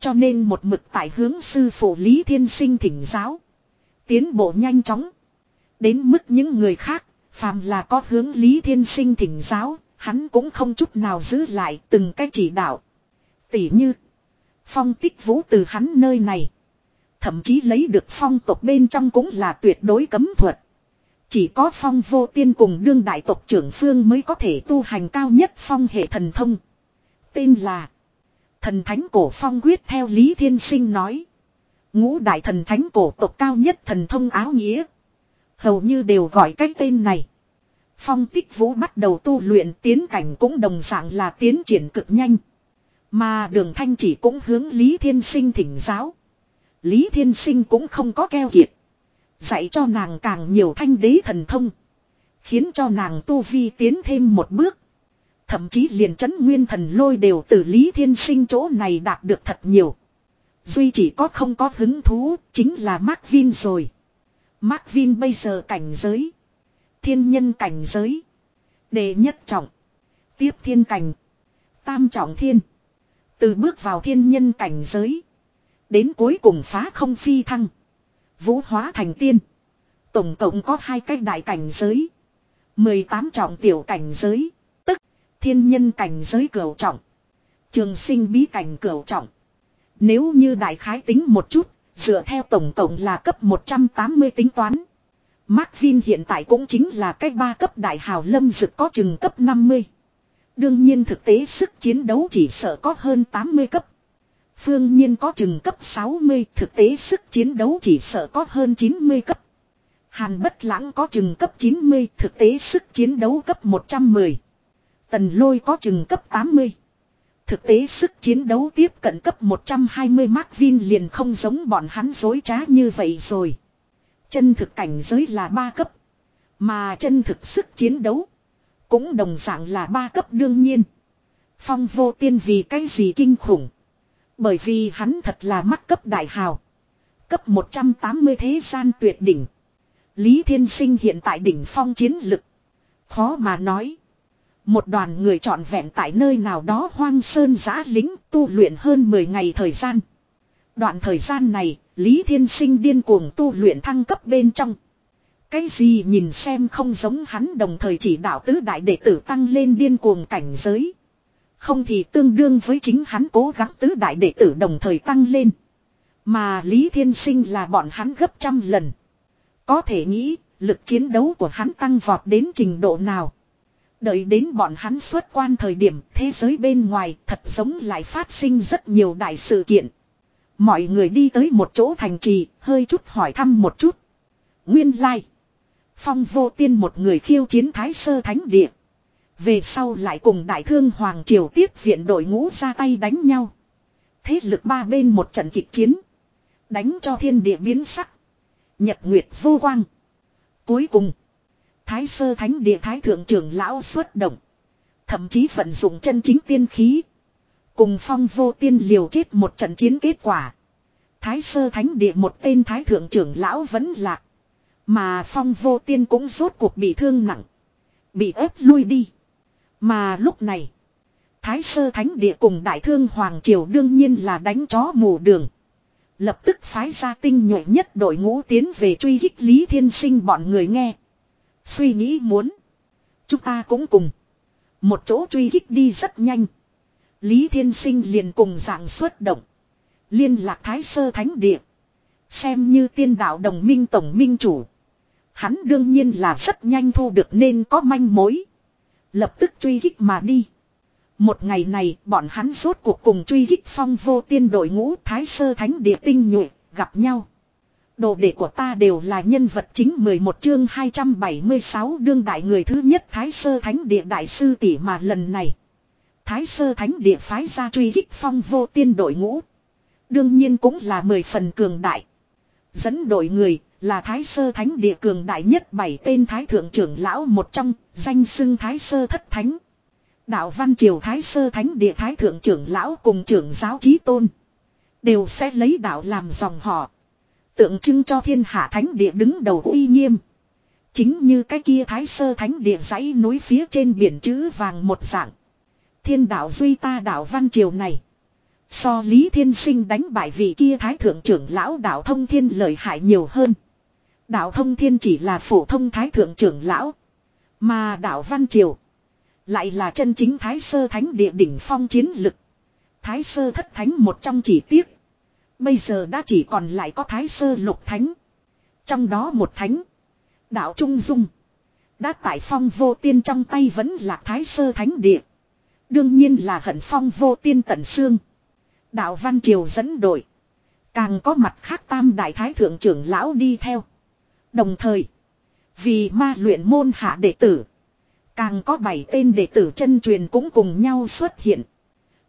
Cho nên một mực tại hướng sư phụ Lý Thiên Sinh thỉnh giáo. Tiến bộ nhanh chóng. Đến mức những người khác, phàm là có hướng Lý Thiên Sinh thỉnh giáo, Hắn cũng không chút nào giữ lại từng cái chỉ đạo. Tỉ như. Phong tích vũ từ hắn nơi này. Thậm chí lấy được phong tộc bên trong cũng là tuyệt đối cấm thuật. Chỉ có phong vô tiên cùng đương đại tộc trưởng phương mới có thể tu hành cao nhất phong hệ thần thông. Tên là. Thần thánh cổ phong quyết theo Lý Thiên Sinh nói. Ngũ đại thần thánh cổ tộc cao nhất thần thông áo nghĩa. Hầu như đều gọi cái tên này. Phong tích vũ bắt đầu tu luyện tiến cảnh cũng đồng dạng là tiến triển cực nhanh. Mà đường thanh chỉ cũng hướng Lý Thiên Sinh thỉnh giáo. Lý Thiên Sinh cũng không có keo kiệt. Dạy cho nàng càng nhiều thanh đế thần thông. Khiến cho nàng tu vi tiến thêm một bước. Thậm chí liền chấn nguyên thần lôi đều từ Lý Thiên Sinh chỗ này đạt được thật nhiều. Duy chỉ có không có hứng thú, chính là Mark Vin rồi. Mark Vin bây giờ cảnh giới thiên nhân cảnh giới. Đệ nhất trọng. Tiếp thiên cảnh. Tam trọng thiên. Từ bước vào thiên nhân cảnh giới. Đến cuối cùng phá không phi thăng. Vũ hóa thành tiên. Tổng cộng có hai cái đại cảnh giới. 18 trọng tiểu cảnh giới. Tức Thiên nhân cảnh giới cửu trọng. Trường sinh bí cảnh cửu trọng. Nếu như đại khái tính một chút, dựa theo tổng cộng là cấp 180 tính toán. Mark Vin hiện tại cũng chính là cái ba cấp đại hào lâm dực có chừng cấp 50. Đương nhiên thực tế sức chiến đấu chỉ sợ có hơn 80 cấp. Phương nhiên có chừng cấp 60, thực tế sức chiến đấu chỉ sợ có hơn 90 cấp. Hàn bất lãng có chừng cấp 90, thực tế sức chiến đấu cấp 110. Tần lôi có chừng cấp 80. Thực tế sức chiến đấu tiếp cận cấp 120 Mark Vin liền không giống bọn hắn dối trá như vậy rồi. Chân thực cảnh giới là 3 cấp. Mà chân thực sức chiến đấu. Cũng đồng dạng là 3 cấp đương nhiên. Phong vô tiên vì cái gì kinh khủng. Bởi vì hắn thật là mắc cấp đại hào. Cấp 180 thế gian tuyệt đỉnh. Lý Thiên Sinh hiện tại đỉnh phong chiến lực. Khó mà nói. Một đoàn người trọn vẹn tại nơi nào đó hoang sơn giã lính tu luyện hơn 10 ngày thời gian. Đoạn thời gian này, Lý Thiên Sinh điên cuồng tu luyện thăng cấp bên trong. Cái gì nhìn xem không giống hắn đồng thời chỉ đạo tứ đại đệ tử tăng lên điên cuồng cảnh giới. Không thì tương đương với chính hắn cố gắng tứ đại đệ tử đồng thời tăng lên. Mà Lý Thiên Sinh là bọn hắn gấp trăm lần. Có thể nghĩ, lực chiến đấu của hắn tăng vọt đến trình độ nào. Đợi đến bọn hắn xuất quan thời điểm thế giới bên ngoài thật giống lại phát sinh rất nhiều đại sự kiện. Mọi người đi tới một chỗ thành trì, hơi chút hỏi thăm một chút. Nguyên lai. Phong vô tiên một người khiêu chiến thái sơ thánh địa. Về sau lại cùng đại thương Hoàng Triều tiếp viện đội ngũ ra tay đánh nhau. Thế lực ba bên một trận kịch chiến. Đánh cho thiên địa biến sắc. Nhật Nguyệt vô quang. Cuối cùng. Thái sơ thánh địa thái thượng trưởng lão xuất động. Thậm chí vận dụng chân chính tiên khí. Cùng phong vô tiên liều chết một trận chiến kết quả. Thái sơ thánh địa một tên thái thượng trưởng lão vẫn lạc. Mà phong vô tiên cũng rốt cuộc bị thương nặng. Bị ép lui đi. Mà lúc này. Thái sơ thánh địa cùng đại thương Hoàng Triều đương nhiên là đánh chó mù đường. Lập tức phái ra tinh nhuệ nhất đội ngũ tiến về truy kích Lý Thiên Sinh bọn người nghe. Suy nghĩ muốn. Chúng ta cũng cùng. Một chỗ truy kích đi rất nhanh. Lý Thiên Sinh liền cùng dạng xuất động. Liên lạc Thái Sơ Thánh Địa. Xem như tiên đạo đồng minh tổng minh chủ. Hắn đương nhiên là rất nhanh thu được nên có manh mối. Lập tức truy kích mà đi. Một ngày này, bọn hắn rốt cuộc cùng truy kích phong vô tiên đội ngũ Thái Sơ Thánh Địa tinh nhuệ gặp nhau. Đồ đệ của ta đều là nhân vật chính 11 chương 276 đương đại người thứ nhất Thái Sơ Thánh Địa Đại Sư tỷ mà lần này. Thái Sơ Thánh Địa phái ra truy kích phong vô tiên đội ngũ. Đương nhiên cũng là 10 phần cường đại. Dẫn đội người là Thái Sơ Thánh Địa cường đại nhất bảy tên Thái Thượng trưởng lão một trong, danh xưng Thái Sơ Thất Thánh. Đạo Văn Triều Thái Sơ Thánh Địa Thái Thượng trưởng lão cùng trưởng giáo trí tôn. Đều sẽ lấy đạo làm dòng họ. Tượng trưng cho thiên hạ thánh địa đứng đầu uy nghiêm. Chính như cái kia thái sơ thánh địa dãy núi phía trên biển chữ vàng một dạng. Thiên đạo duy ta đạo văn triều này. So Lý Thiên Sinh đánh bại vị kia thái thượng trưởng lão đạo thông thiên lợi hại nhiều hơn. Đạo thông thiên chỉ là phổ thông thái thượng trưởng lão. Mà đạo văn triều. Lại là chân chính thái sơ thánh địa đỉnh phong chiến lực. Thái sơ thất thánh một trong chỉ tiếc. Bây giờ đã chỉ còn lại có thái sơ lục thánh. Trong đó một thánh. Đạo Trung Dung. Đã tại phong vô tiên trong tay vẫn là thái sơ thánh địa. Đương nhiên là hận phong vô tiên tận xương. Đạo Văn Triều dẫn đội. Càng có mặt khác tam đại thái thượng trưởng lão đi theo. Đồng thời. Vì ma luyện môn hạ đệ tử. Càng có bảy tên đệ tử chân truyền cũng cùng nhau xuất hiện.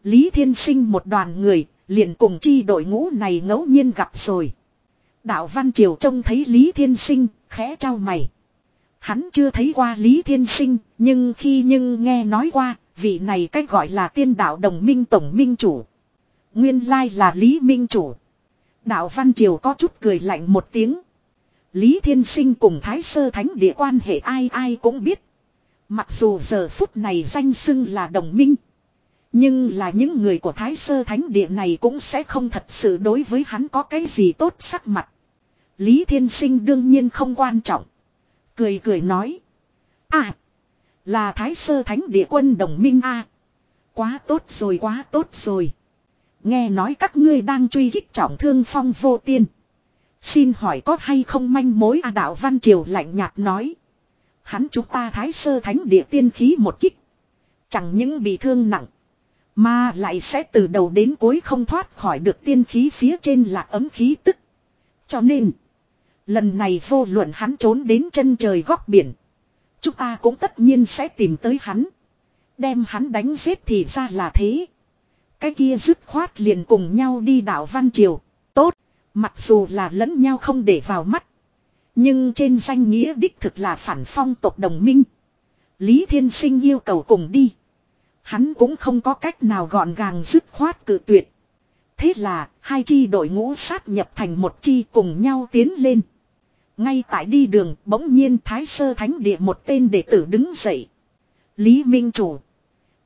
Lý Thiên Sinh một đoàn người Liền cùng chi đội ngũ này ngẫu nhiên gặp rồi. Đạo Văn Triều trông thấy Lý Thiên Sinh, khẽ trao mày. Hắn chưa thấy qua Lý Thiên Sinh, nhưng khi nhưng nghe nói qua, vị này cách gọi là tiên đạo đồng minh tổng minh chủ. Nguyên lai là Lý Minh chủ. Đạo Văn Triều có chút cười lạnh một tiếng. Lý Thiên Sinh cùng Thái Sơ Thánh địa quan hệ ai ai cũng biết. Mặc dù giờ phút này danh xưng là đồng minh. Nhưng là những người của Thái Sơ Thánh Địa này cũng sẽ không thật sự đối với hắn có cái gì tốt sắc mặt. Lý Thiên Sinh đương nhiên không quan trọng. Cười cười nói. À. Là Thái Sơ Thánh Địa quân đồng minh A. Quá tốt rồi, quá tốt rồi. Nghe nói các ngươi đang truy kích trọng thương phong vô tiên. Xin hỏi có hay không manh mối A Đạo Văn Triều lạnh nhạt nói. Hắn chúng ta Thái Sơ Thánh Địa tiên khí một kích. Chẳng những bị thương nặng. Mà lại sẽ từ đầu đến cuối không thoát khỏi được tiên khí phía trên là ấm khí tức. Cho nên. Lần này vô luận hắn trốn đến chân trời góc biển. Chúng ta cũng tất nhiên sẽ tìm tới hắn. Đem hắn đánh giết thì ra là thế. Cái kia dứt khoát liền cùng nhau đi đảo Văn Triều. Mặc dù là lẫn nhau không để vào mắt. Nhưng trên danh nghĩa đích thực là phản phong tộc đồng minh. Lý Thiên Sinh yêu cầu cùng đi. Hắn cũng không có cách nào gọn gàng dứt khoát cự tuyệt. Thế là, hai chi đội ngũ sát nhập thành một chi cùng nhau tiến lên. Ngay tại đi đường, bỗng nhiên Thái Sơ Thánh Địa một tên đệ tử đứng dậy. Lý Minh Chủ.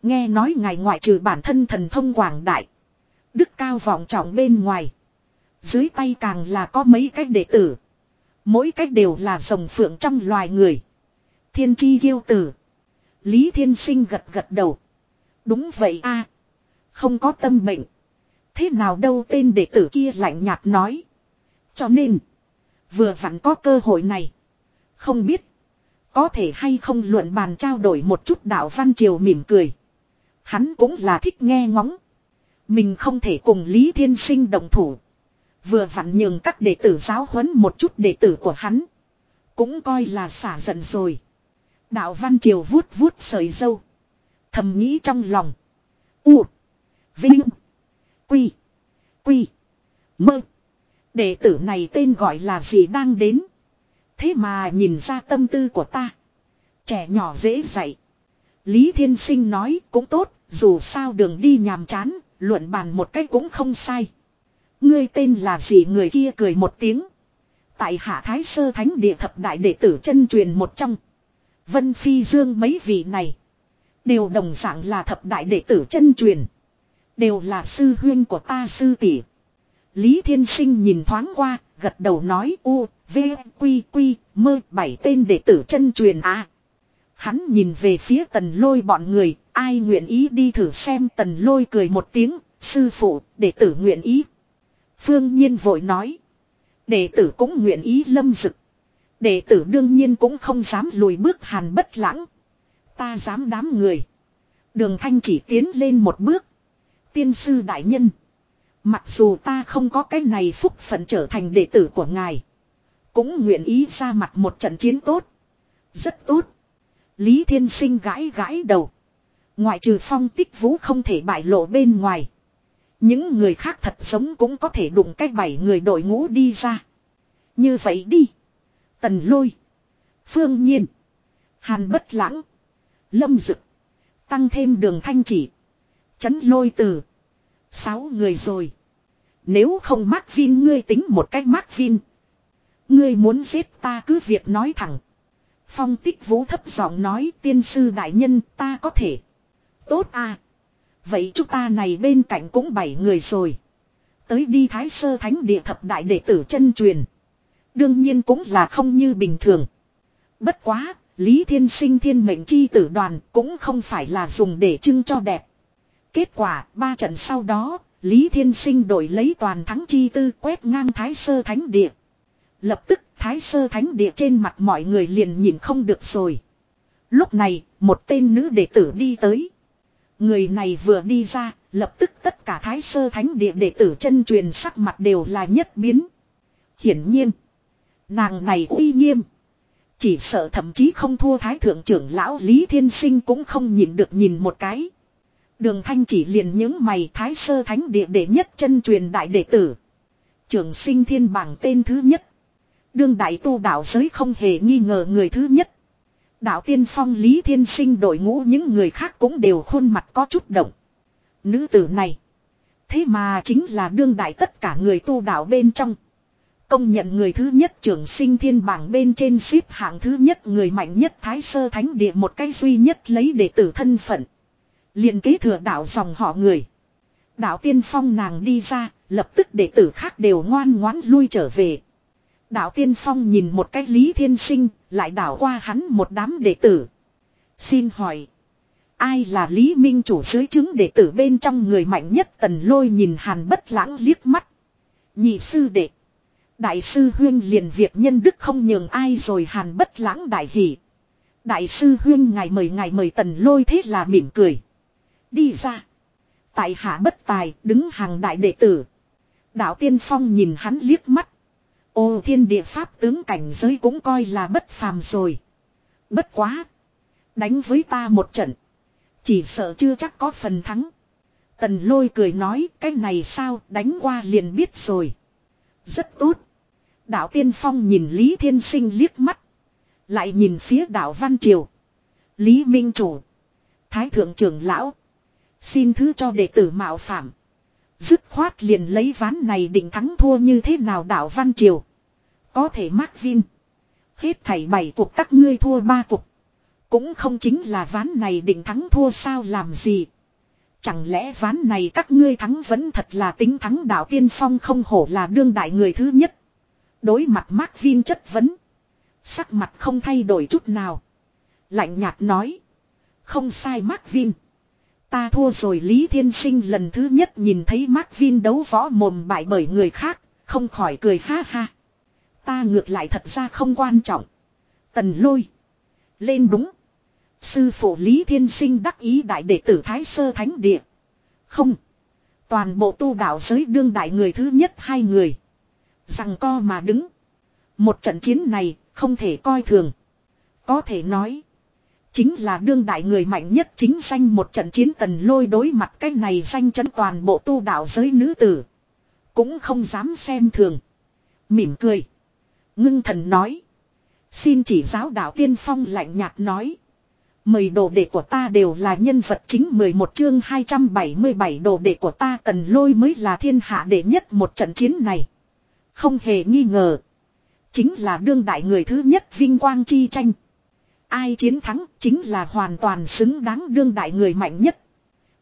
Nghe nói ngài ngoại trừ bản thân thần thông quảng đại. Đức cao vọng trọng bên ngoài. Dưới tay càng là có mấy cách đệ tử. Mỗi cách đều là rồng phượng trong loài người. Thiên chi yêu tử. Lý Thiên Sinh gật gật đầu. Đúng vậy a Không có tâm bệnh. Thế nào đâu tên đệ tử kia lạnh nhạt nói. Cho nên. Vừa vặn có cơ hội này. Không biết. Có thể hay không luận bàn trao đổi một chút đạo văn triều mỉm cười. Hắn cũng là thích nghe ngóng. Mình không thể cùng Lý Thiên Sinh đồng thủ. Vừa vặn nhường các đệ tử giáo huấn một chút đệ tử của hắn. Cũng coi là xả giận rồi. Đạo Văn Triều vuốt vuốt sợi dâu. Thầm nghĩ trong lòng. U. Vinh. Quy. Quy. Mơ. Đệ tử này tên gọi là gì đang đến. Thế mà nhìn ra tâm tư của ta. Trẻ nhỏ dễ dạy. Lý Thiên Sinh nói cũng tốt, dù sao đường đi nhàm chán, luận bàn một cách cũng không sai. Ngươi tên là gì người kia cười một tiếng. Tại Hạ Thái Sơ Thánh Địa Thập Đại Đệ tử chân truyền một trong. Vân Phi Dương mấy vị này. Đều đồng dạng là thập đại đệ tử chân truyền. Đều là sư huyên của ta sư tỷ. Lý Thiên Sinh nhìn thoáng qua, gật đầu nói u, v, quy, quy, mơ bảy tên đệ tử chân truyền à. Hắn nhìn về phía tần lôi bọn người, ai nguyện ý đi thử xem tần lôi cười một tiếng, sư phụ, đệ tử nguyện ý. Phương Nhiên vội nói. Đệ tử cũng nguyện ý lâm dực. Đệ tử đương nhiên cũng không dám lùi bước hàn bất lãng. Ta dám đám người. Đường thanh chỉ tiến lên một bước. Tiên sư đại nhân. Mặc dù ta không có cái này phúc phận trở thành đệ tử của ngài. Cũng nguyện ý ra mặt một trận chiến tốt. Rất tốt. Lý Thiên Sinh gãi gãi đầu. Ngoại trừ phong tích vũ không thể bại lộ bên ngoài. Những người khác thật sống cũng có thể đụng cách bảy người đội ngũ đi ra. Như vậy đi. Tần lôi. Phương nhiên. Hàn bất lãng. Lâm dực. Tăng thêm đường thanh chỉ. Chấn lôi từ. Sáu người rồi. Nếu không mắc vin, ngươi tính một cách mắc vin. Ngươi muốn giết ta cứ việc nói thẳng. Phong tích vũ thấp giọng nói, tiên sư đại nhân, ta có thể. Tốt à. Vậy chúng ta này bên cạnh cũng bảy người rồi. Tới đi thái sơ thánh địa thập đại đệ tử chân truyền. Đương nhiên cũng là không như bình thường. Bất quá, Lý Thiên Sinh thiên mệnh chi tử đoàn cũng không phải là dùng để trưng cho đẹp. Kết quả, ba trận sau đó, Lý Thiên Sinh đổi lấy toàn thắng chi tư quét ngang Thái Sơ Thánh Địa. Lập tức, Thái Sơ Thánh Địa trên mặt mọi người liền nhìn không được rồi. Lúc này, một tên nữ đệ tử đi tới. Người này vừa đi ra, lập tức tất cả Thái Sơ Thánh Địa đệ tử chân truyền sắc mặt đều là nhất biến. Hiển nhiên, nàng này uy nghiêm. Chỉ sợ thậm chí không thua thái thượng trưởng lão Lý Thiên Sinh cũng không nhìn được nhìn một cái. Đường thanh chỉ liền những mày thái sơ thánh địa đệ nhất chân truyền đại đệ tử. Trưởng sinh thiên bảng tên thứ nhất. Đương đại tu đạo giới không hề nghi ngờ người thứ nhất. Đạo tiên phong Lý Thiên Sinh đội ngũ những người khác cũng đều khuôn mặt có chút động. Nữ tử này. Thế mà chính là đương đại tất cả người tu đạo bên trong. Công nhận người thứ nhất trưởng sinh thiên bảng bên trên ship hạng thứ nhất người mạnh nhất Thái Sơ Thánh Địa một cái duy nhất lấy đệ tử thân phận. liền kế thừa đạo dòng họ người. Đạo tiên phong nàng đi ra, lập tức đệ tử khác đều ngoan ngoãn lui trở về. Đạo tiên phong nhìn một cái Lý Thiên Sinh, lại đảo qua hắn một đám đệ tử. Xin hỏi. Ai là Lý Minh chủ dưới chứng đệ tử bên trong người mạnh nhất tần lôi nhìn hàn bất lãng liếc mắt. Nhị sư đệ. Đại sư huyên liền việc nhân đức không nhường ai rồi hàn bất lãng đại hỷ. Đại sư huyên ngày mời ngày mời tần lôi thế là mỉm cười. Đi ra. Tại hạ bất tài, đứng hàng đại đệ tử. Đạo tiên phong nhìn hắn liếc mắt. Ô, thiên địa pháp tướng cảnh giới cũng coi là bất phàm rồi. Bất quá. Đánh với ta một trận. Chỉ sợ chưa chắc có phần thắng. Tần lôi cười nói, cái này sao, đánh qua liền biết rồi. Rất tốt. Đạo tiên phong nhìn Lý Thiên Sinh liếc mắt. Lại nhìn phía đạo Văn Triều. Lý Minh Chủ. Thái Thượng trưởng Lão. Xin thứ cho đệ tử mạo phạm. Dứt khoát liền lấy ván này định thắng thua như thế nào đảo Văn Triều. Có thể mắc vin. Hết thảy bảy cuộc các ngươi thua ba cuộc. Cũng không chính là ván này định thắng thua sao làm gì. Chẳng lẽ ván này các ngươi thắng vẫn thật là tính thắng đạo tiên phong không hổ là đương đại người thứ nhất. Đối mặt Mark Vin chất vấn. Sắc mặt không thay đổi chút nào. Lạnh nhạt nói. Không sai Mark Vin. Ta thua rồi Lý Thiên Sinh lần thứ nhất nhìn thấy Mark Vin đấu võ mồm bại bởi người khác. Không khỏi cười ha ha. Ta ngược lại thật ra không quan trọng. Tần lôi. Lên đúng. Sư phụ Lý Thiên Sinh đắc ý đại đệ tử Thái Sơ Thánh Địa. Không. Toàn bộ tu đạo giới đương đại người thứ nhất hai người. Rằng co mà đứng. Một trận chiến này không thể coi thường. Có thể nói. Chính là đương đại người mạnh nhất chính danh một trận chiến tần lôi đối mặt cái này danh chấn toàn bộ tu đạo giới nữ tử. Cũng không dám xem thường. Mỉm cười. Ngưng thần nói. Xin chỉ giáo đạo tiên phong lạnh nhạt nói. Mời đồ đệ của ta đều là nhân vật chính 11 chương 277 đồ đệ của ta cần lôi mới là thiên hạ đệ nhất một trận chiến này. Không hề nghi ngờ. Chính là đương đại người thứ nhất vinh quang chi tranh. Ai chiến thắng chính là hoàn toàn xứng đáng đương đại người mạnh nhất.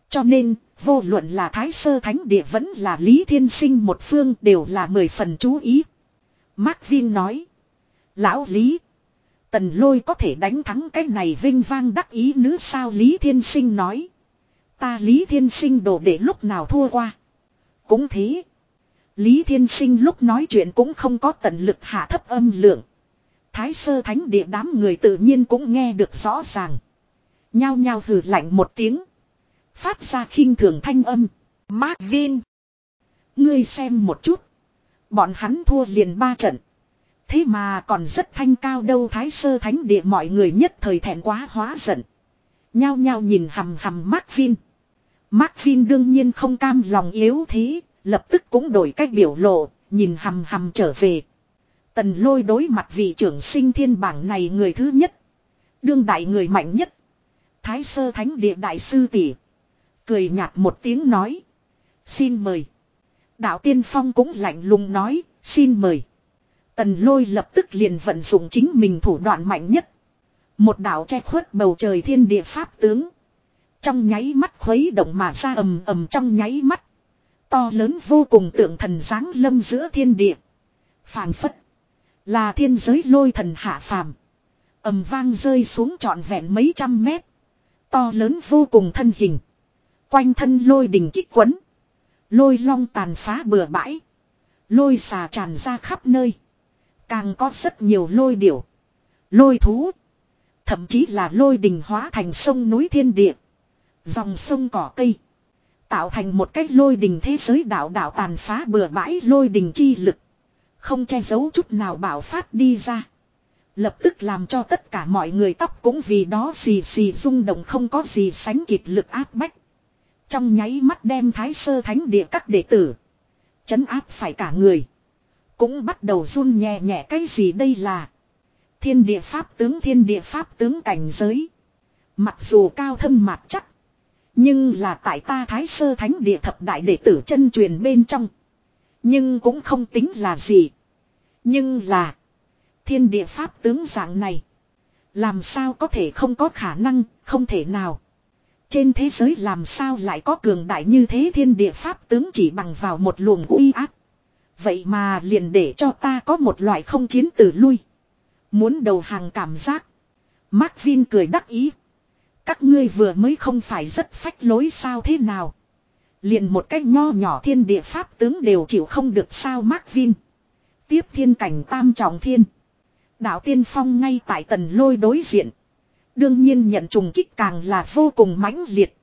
Cho nên, vô luận là Thái Sơ Thánh Địa vẫn là Lý Thiên Sinh một phương đều là mười phần chú ý. Mark Vin nói. Lão Lý. Tần lôi có thể đánh thắng cái này vinh vang đắc ý nữ sao Lý Thiên Sinh nói. Ta Lý Thiên Sinh đổ để lúc nào thua qua. Cũng thế. Lý Thiên Sinh lúc nói chuyện cũng không có tận lực hạ thấp âm lượng. Thái sơ thánh địa đám người tự nhiên cũng nghe được rõ ràng. Nhao nhao hừ lạnh một tiếng. Phát ra khinh thường thanh âm. Mark Vin. Ngươi xem một chút. Bọn hắn thua liền ba trận. Thế mà còn rất thanh cao đâu thái sơ thánh địa mọi người nhất thời thẹn quá hóa giận. Nhao nhao nhìn hầm hầm Mark Vin. Mark Vin đương nhiên không cam lòng yếu thế, lập tức cũng đổi cách biểu lộ, nhìn hầm hầm trở về. Tần lôi đối mặt vị trưởng sinh thiên bảng này người thứ nhất. Đương đại người mạnh nhất. Thái sơ thánh địa đại sư tỷ Cười nhạt một tiếng nói. Xin mời. Đạo tiên phong cũng lạnh lùng nói. Xin mời. Tần lôi lập tức liền vận dụng chính mình thủ đoạn mạnh nhất. Một đạo che khuất bầu trời thiên địa pháp tướng. Trong nháy mắt khuấy động mà ra ầm ầm trong nháy mắt. To lớn vô cùng tượng thần dáng lâm giữa thiên địa. phảng phất. Là thiên giới lôi thần hạ phàm. ầm vang rơi xuống trọn vẹn mấy trăm mét. To lớn vô cùng thân hình. Quanh thân lôi đình kích quấn. Lôi long tàn phá bừa bãi. Lôi xà tràn ra khắp nơi. Càng có rất nhiều lôi điểu. Lôi thú. Thậm chí là lôi đình hóa thành sông núi thiên địa. Dòng sông cỏ cây. Tạo thành một cách lôi đình thế giới đạo đạo tàn phá bừa bãi lôi đình chi lực. Không che giấu chút nào bảo phát đi ra. Lập tức làm cho tất cả mọi người tóc cũng vì đó xì xì rung động không có gì sánh kịp lực áp bách. Trong nháy mắt đem thái sơ thánh địa các đệ tử. Chấn áp phải cả người. Cũng bắt đầu run nhẹ nhẹ cái gì đây là. Thiên địa pháp tướng, thiên địa pháp tướng cảnh giới. Mặc dù cao thâm mặt chắc. Nhưng là tại ta thái sơ thánh địa thập đại đệ tử chân truyền bên trong. Nhưng cũng không tính là gì. Nhưng là. Thiên địa pháp tướng dạng này. Làm sao có thể không có khả năng, không thể nào. Trên thế giới làm sao lại có cường đại như thế thiên địa pháp tướng chỉ bằng vào một luồng uy áp. Vậy mà liền để cho ta có một loại không chiến tử lui. Muốn đầu hàng cảm giác. Mark Vin cười đắc ý. Các ngươi vừa mới không phải rất phách lối sao thế nào. Liền một cách nho nhỏ thiên địa pháp tướng đều chịu không được sao Mark Vin. Tiếp thiên cảnh tam trọng thiên. Đạo tiên phong ngay tại tần lôi đối diện. Đương nhiên nhận trùng kích càng là vô cùng mãnh liệt.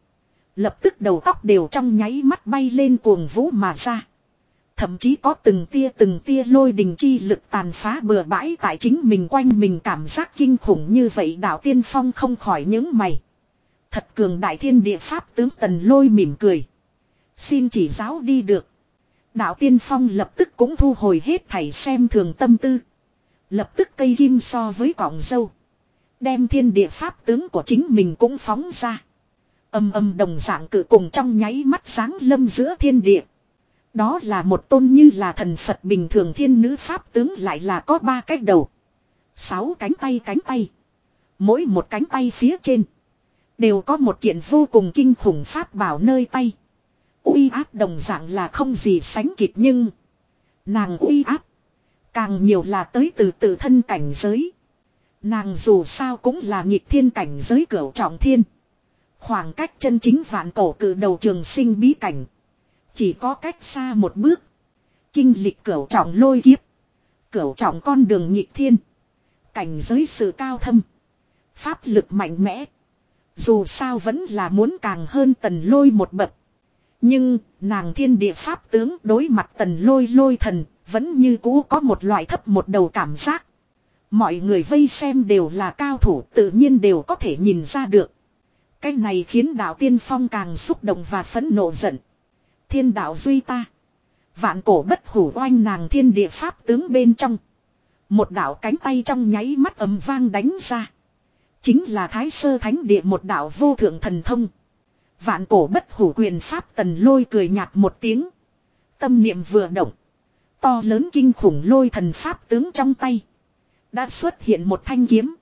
Lập tức đầu tóc đều trong nháy mắt bay lên cuồng vũ mà ra. Thậm chí có từng tia từng tia lôi đình chi lực tàn phá bừa bãi tại chính mình quanh mình cảm giác kinh khủng như vậy đạo tiên phong không khỏi những mày. Thật cường đại thiên địa pháp tướng tần lôi mỉm cười. Xin chỉ giáo đi được. Đạo tiên phong lập tức cũng thu hồi hết thảy xem thường tâm tư. Lập tức cây kim so với cọng dâu. Đem thiên địa pháp tướng của chính mình cũng phóng ra. Âm âm đồng dạng cử cùng trong nháy mắt sáng lâm giữa thiên địa. Đó là một tôn như là thần Phật bình thường thiên nữ pháp tướng lại là có ba cái đầu. Sáu cánh tay cánh tay. Mỗi một cánh tay phía trên. Đều có một kiện vô cùng kinh khủng pháp bảo nơi tay. Uy áp đồng dạng là không gì sánh kịp nhưng. Nàng uy áp. Càng nhiều là tới từ tự thân cảnh giới. Nàng dù sao cũng là nhịp thiên cảnh giới cửu trọng thiên. Khoảng cách chân chính vạn cổ cử đầu trường sinh bí cảnh. Chỉ có cách xa một bước. Kinh lịch cửu trọng lôi kiếp. Cửu trọng con đường nhịp thiên. Cảnh giới sự cao thâm. Pháp lực mạnh mẽ. Dù sao vẫn là muốn càng hơn tần lôi một bậc. Nhưng, nàng thiên địa pháp tướng đối mặt tần lôi lôi thần, vẫn như cũ có một loại thấp một đầu cảm giác. Mọi người vây xem đều là cao thủ tự nhiên đều có thể nhìn ra được. Cái này khiến đạo tiên phong càng xúc động và phẫn nộ giận. Thiên đạo duy ta. Vạn cổ bất hủ oanh nàng thiên địa pháp tướng bên trong. Một đạo cánh tay trong nháy mắt ấm vang đánh ra. Chính là thái sơ thánh địa một đạo vô thượng thần thông. Vạn cổ bất hủ quyền pháp tần lôi cười nhạt một tiếng. Tâm niệm vừa động. To lớn kinh khủng lôi thần pháp tướng trong tay. Đã xuất hiện một thanh kiếm.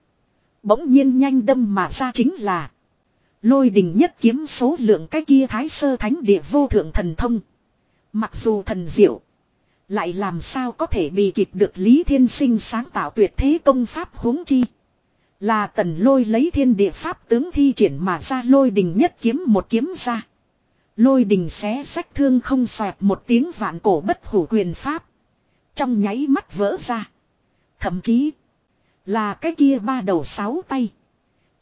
Bỗng nhiên nhanh đâm mà ra chính là. Lôi đình nhất kiếm số lượng cái kia thái sơ thánh địa vô thượng thần thông. Mặc dù thần diệu. Lại làm sao có thể bị kịp được Lý Thiên Sinh sáng tạo tuyệt thế công pháp huống chi. Là tần lôi lấy thiên địa pháp tướng thi triển mà ra lôi đình nhất kiếm một kiếm ra. Lôi đình xé sách thương không xoẹt một tiếng vạn cổ bất hủ quyền pháp. Trong nháy mắt vỡ ra. Thậm chí, là cái kia ba đầu sáu tay.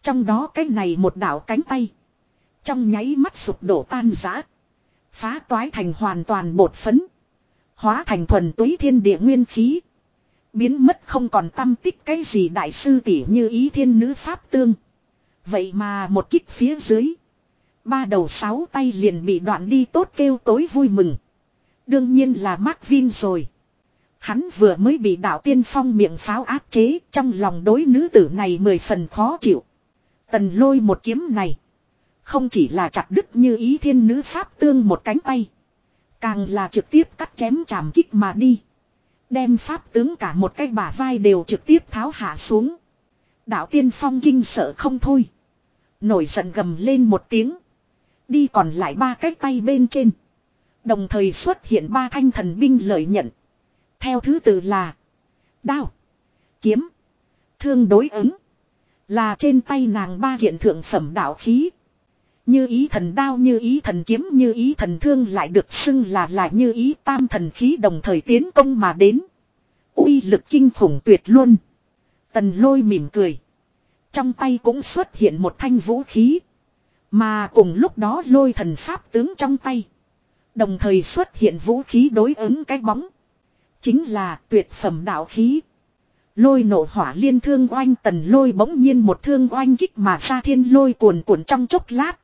Trong đó cái này một đảo cánh tay. Trong nháy mắt sụp đổ tan rã. Phá toái thành hoàn toàn bột phấn. Hóa thành thuần túy thiên địa nguyên khí. Biến mất không còn tâm tích cái gì đại sư tỷ như ý thiên nữ pháp tương. Vậy mà một kích phía dưới. Ba đầu sáu tay liền bị đoạn đi tốt kêu tối vui mừng. Đương nhiên là Mark Vin rồi. Hắn vừa mới bị đạo tiên phong miệng pháo áp chế, trong lòng đối nữ tử này mười phần khó chịu. Tần lôi một kiếm này. Không chỉ là chặt đứt như ý thiên nữ pháp tương một cánh tay. Càng là trực tiếp cắt chém chàm kích mà đi. Đem pháp tướng cả một cái bả vai đều trực tiếp tháo hạ xuống. Đạo tiên phong kinh sợ không thôi. Nổi giận gầm lên một tiếng. Đi còn lại ba cái tay bên trên. Đồng thời xuất hiện ba thanh thần binh lợi nhận. Theo thứ tự là. Đao. Kiếm. Thương đối ứng. Là trên tay nàng ba hiện thượng phẩm đạo khí. Như ý thần đao, như ý thần kiếm, như ý thần thương lại được xưng là là như ý tam thần khí đồng thời tiến công mà đến. uy lực kinh khủng tuyệt luôn. Tần lôi mỉm cười. Trong tay cũng xuất hiện một thanh vũ khí. Mà cùng lúc đó lôi thần pháp tướng trong tay. Đồng thời xuất hiện vũ khí đối ứng cái bóng. Chính là tuyệt phẩm đạo khí. Lôi nổ hỏa liên thương oanh tần lôi bỗng nhiên một thương oanh kích mà ra thiên lôi cuồn cuộn trong chốc lát.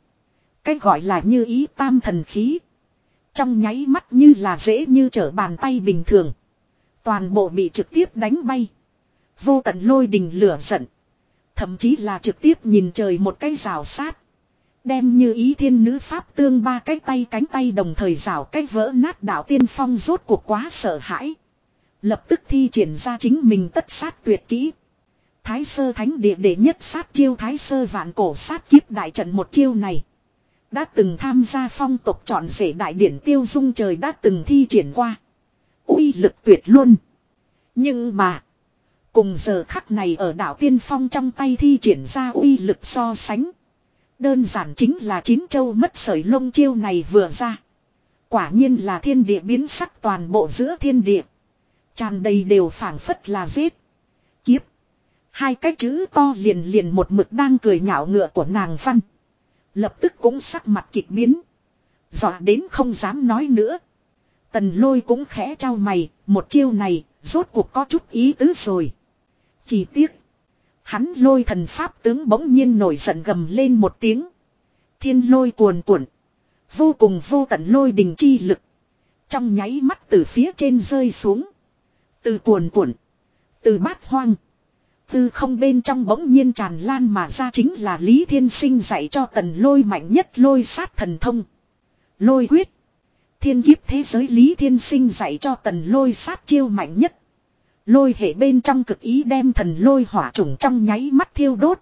Cái gọi là như ý tam thần khí. Trong nháy mắt như là dễ như trở bàn tay bình thường. Toàn bộ bị trực tiếp đánh bay. Vô tận lôi đình lửa giận. Thậm chí là trực tiếp nhìn trời một cái rào sát. Đem như ý thiên nữ pháp tương ba cái tay cánh tay đồng thời rào cái vỡ nát đạo tiên phong rốt cuộc quá sợ hãi. Lập tức thi triển ra chính mình tất sát tuyệt kỹ. Thái sơ thánh địa đệ nhất sát chiêu thái sơ vạn cổ sát kiếp đại trận một chiêu này. Đã từng tham gia phong tục chọn rể đại điển tiêu dung trời đã từng thi triển qua. uy lực tuyệt luôn. Nhưng mà. Cùng giờ khắc này ở đảo tiên phong trong tay thi triển ra uy lực so sánh. Đơn giản chính là chín châu mất sợi lông chiêu này vừa ra. Quả nhiên là thiên địa biến sắc toàn bộ giữa thiên địa. Tràn đầy đều phảng phất là giết. Kiếp. Hai cái chữ to liền liền một mực đang cười nhạo ngựa của nàng văn. Lập tức cũng sắc mặt kịch biến. Dọa đến không dám nói nữa. Tần lôi cũng khẽ trao mày, một chiêu này, rốt cuộc có chút ý tứ rồi. Chỉ tiếc. Hắn lôi thần pháp tướng bỗng nhiên nổi giận gầm lên một tiếng. Thiên lôi cuồn cuộn. Vô cùng vô tận lôi đình chi lực. Trong nháy mắt từ phía trên rơi xuống. Từ cuồn cuộn. Từ bát hoang tư không bên trong bỗng nhiên tràn lan mà ra chính là Lý Thiên Sinh dạy cho tần lôi mạnh nhất lôi sát thần thông. Lôi quyết. Thiên kiếp thế giới Lý Thiên Sinh dạy cho tần lôi sát chiêu mạnh nhất. Lôi hệ bên trong cực ý đem thần lôi hỏa trùng trong nháy mắt thiêu đốt.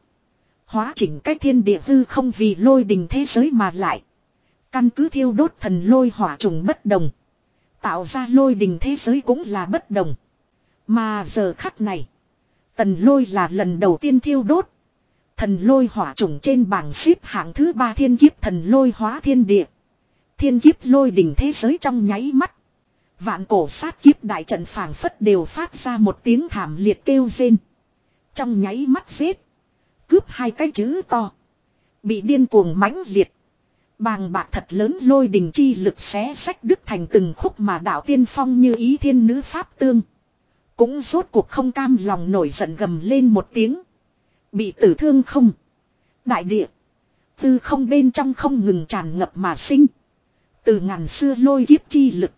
Hóa chỉnh cách thiên địa hư không vì lôi đình thế giới mà lại. Căn cứ thiêu đốt thần lôi hỏa trùng bất đồng. Tạo ra lôi đình thế giới cũng là bất đồng. Mà giờ khắc này. Tần lôi là lần đầu tiên thiêu đốt. Thần lôi hỏa trùng trên bảng xếp hạng thứ ba thiên kiếp thần lôi hóa thiên địa. Thiên kiếp lôi đỉnh thế giới trong nháy mắt. Vạn cổ sát kiếp đại trận phảng phất đều phát ra một tiếng thảm liệt kêu rên. Trong nháy mắt giết. Cướp hai cái chữ to. Bị điên cuồng mãnh liệt. Bàng bạc thật lớn lôi đình chi lực xé sách đức thành từng khúc mà đạo tiên phong như ý thiên nữ pháp tương. Cũng rốt cuộc không cam lòng nổi giận gầm lên một tiếng. Bị tử thương không. Đại địa. Tư không bên trong không ngừng tràn ngập mà sinh. Từ ngàn xưa lôi kiếp chi lực.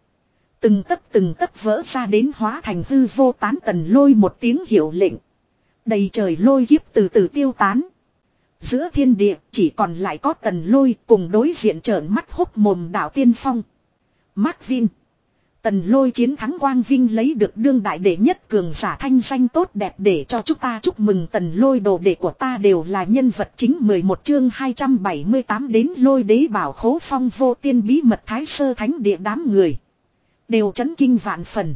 Từng tấc từng tấc vỡ ra đến hóa thành hư vô tán tần lôi một tiếng hiệu lệnh. Đầy trời lôi kiếp từ từ tiêu tán. Giữa thiên địa chỉ còn lại có tần lôi cùng đối diện trợn mắt hốc mồm đảo tiên phong. Mark Vin. Tần lôi chiến thắng Quang Vinh lấy được đương đại đệ nhất cường giả thanh danh tốt đẹp để cho chúng ta chúc mừng tần lôi đồ đệ của ta đều là nhân vật chính 11 chương 278 đến lôi đế bảo khố phong vô tiên bí mật thái sơ thánh địa đám người. Đều chấn kinh vạn phần.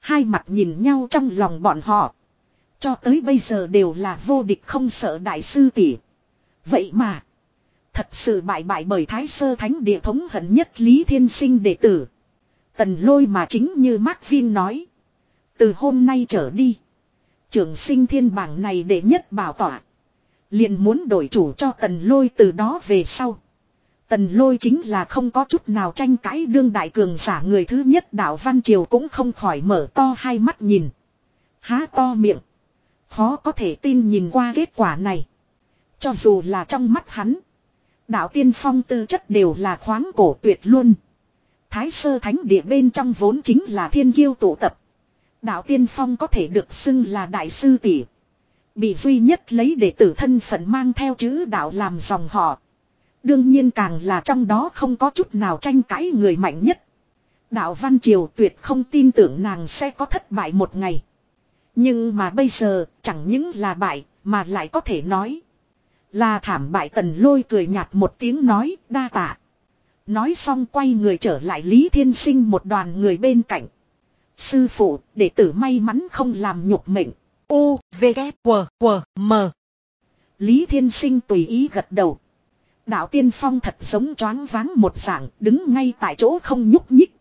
Hai mặt nhìn nhau trong lòng bọn họ. Cho tới bây giờ đều là vô địch không sợ đại sư tỷ. Vậy mà. Thật sự bại bại bởi thái sơ thánh địa thống hận nhất Lý Thiên Sinh đệ tử. Tần lôi mà chính như Mark Vin nói. Từ hôm nay trở đi. Trưởng sinh thiên bảng này để nhất bảo tỏa. Liền muốn đổi chủ cho tần lôi từ đó về sau. Tần lôi chính là không có chút nào tranh cãi đương đại cường giả người thứ nhất đạo Văn Triều cũng không khỏi mở to hai mắt nhìn. Há to miệng. Khó có thể tin nhìn qua kết quả này. Cho dù là trong mắt hắn. Đạo tiên phong tư chất đều là khoáng cổ tuyệt luôn. Thái sơ thánh địa bên trong vốn chính là thiên kiêu tụ tập. Đạo tiên phong có thể được xưng là đại sư tỷ. Bị duy nhất lấy để tử thân phận mang theo chữ đạo làm dòng họ. Đương nhiên càng là trong đó không có chút nào tranh cãi người mạnh nhất. Đạo Văn Triều tuyệt không tin tưởng nàng sẽ có thất bại một ngày. Nhưng mà bây giờ, chẳng những là bại, mà lại có thể nói. Là thảm bại tần lôi cười nhạt một tiếng nói, đa tạ. Nói xong quay người trở lại Lý Thiên Sinh một đoàn người bên cạnh. Sư phụ, đệ tử may mắn không làm nhục mệnh. U, V, K, W, W, M. Lý Thiên Sinh tùy ý gật đầu. Đạo tiên phong thật giống choáng váng một dạng, đứng ngay tại chỗ không nhúc nhích.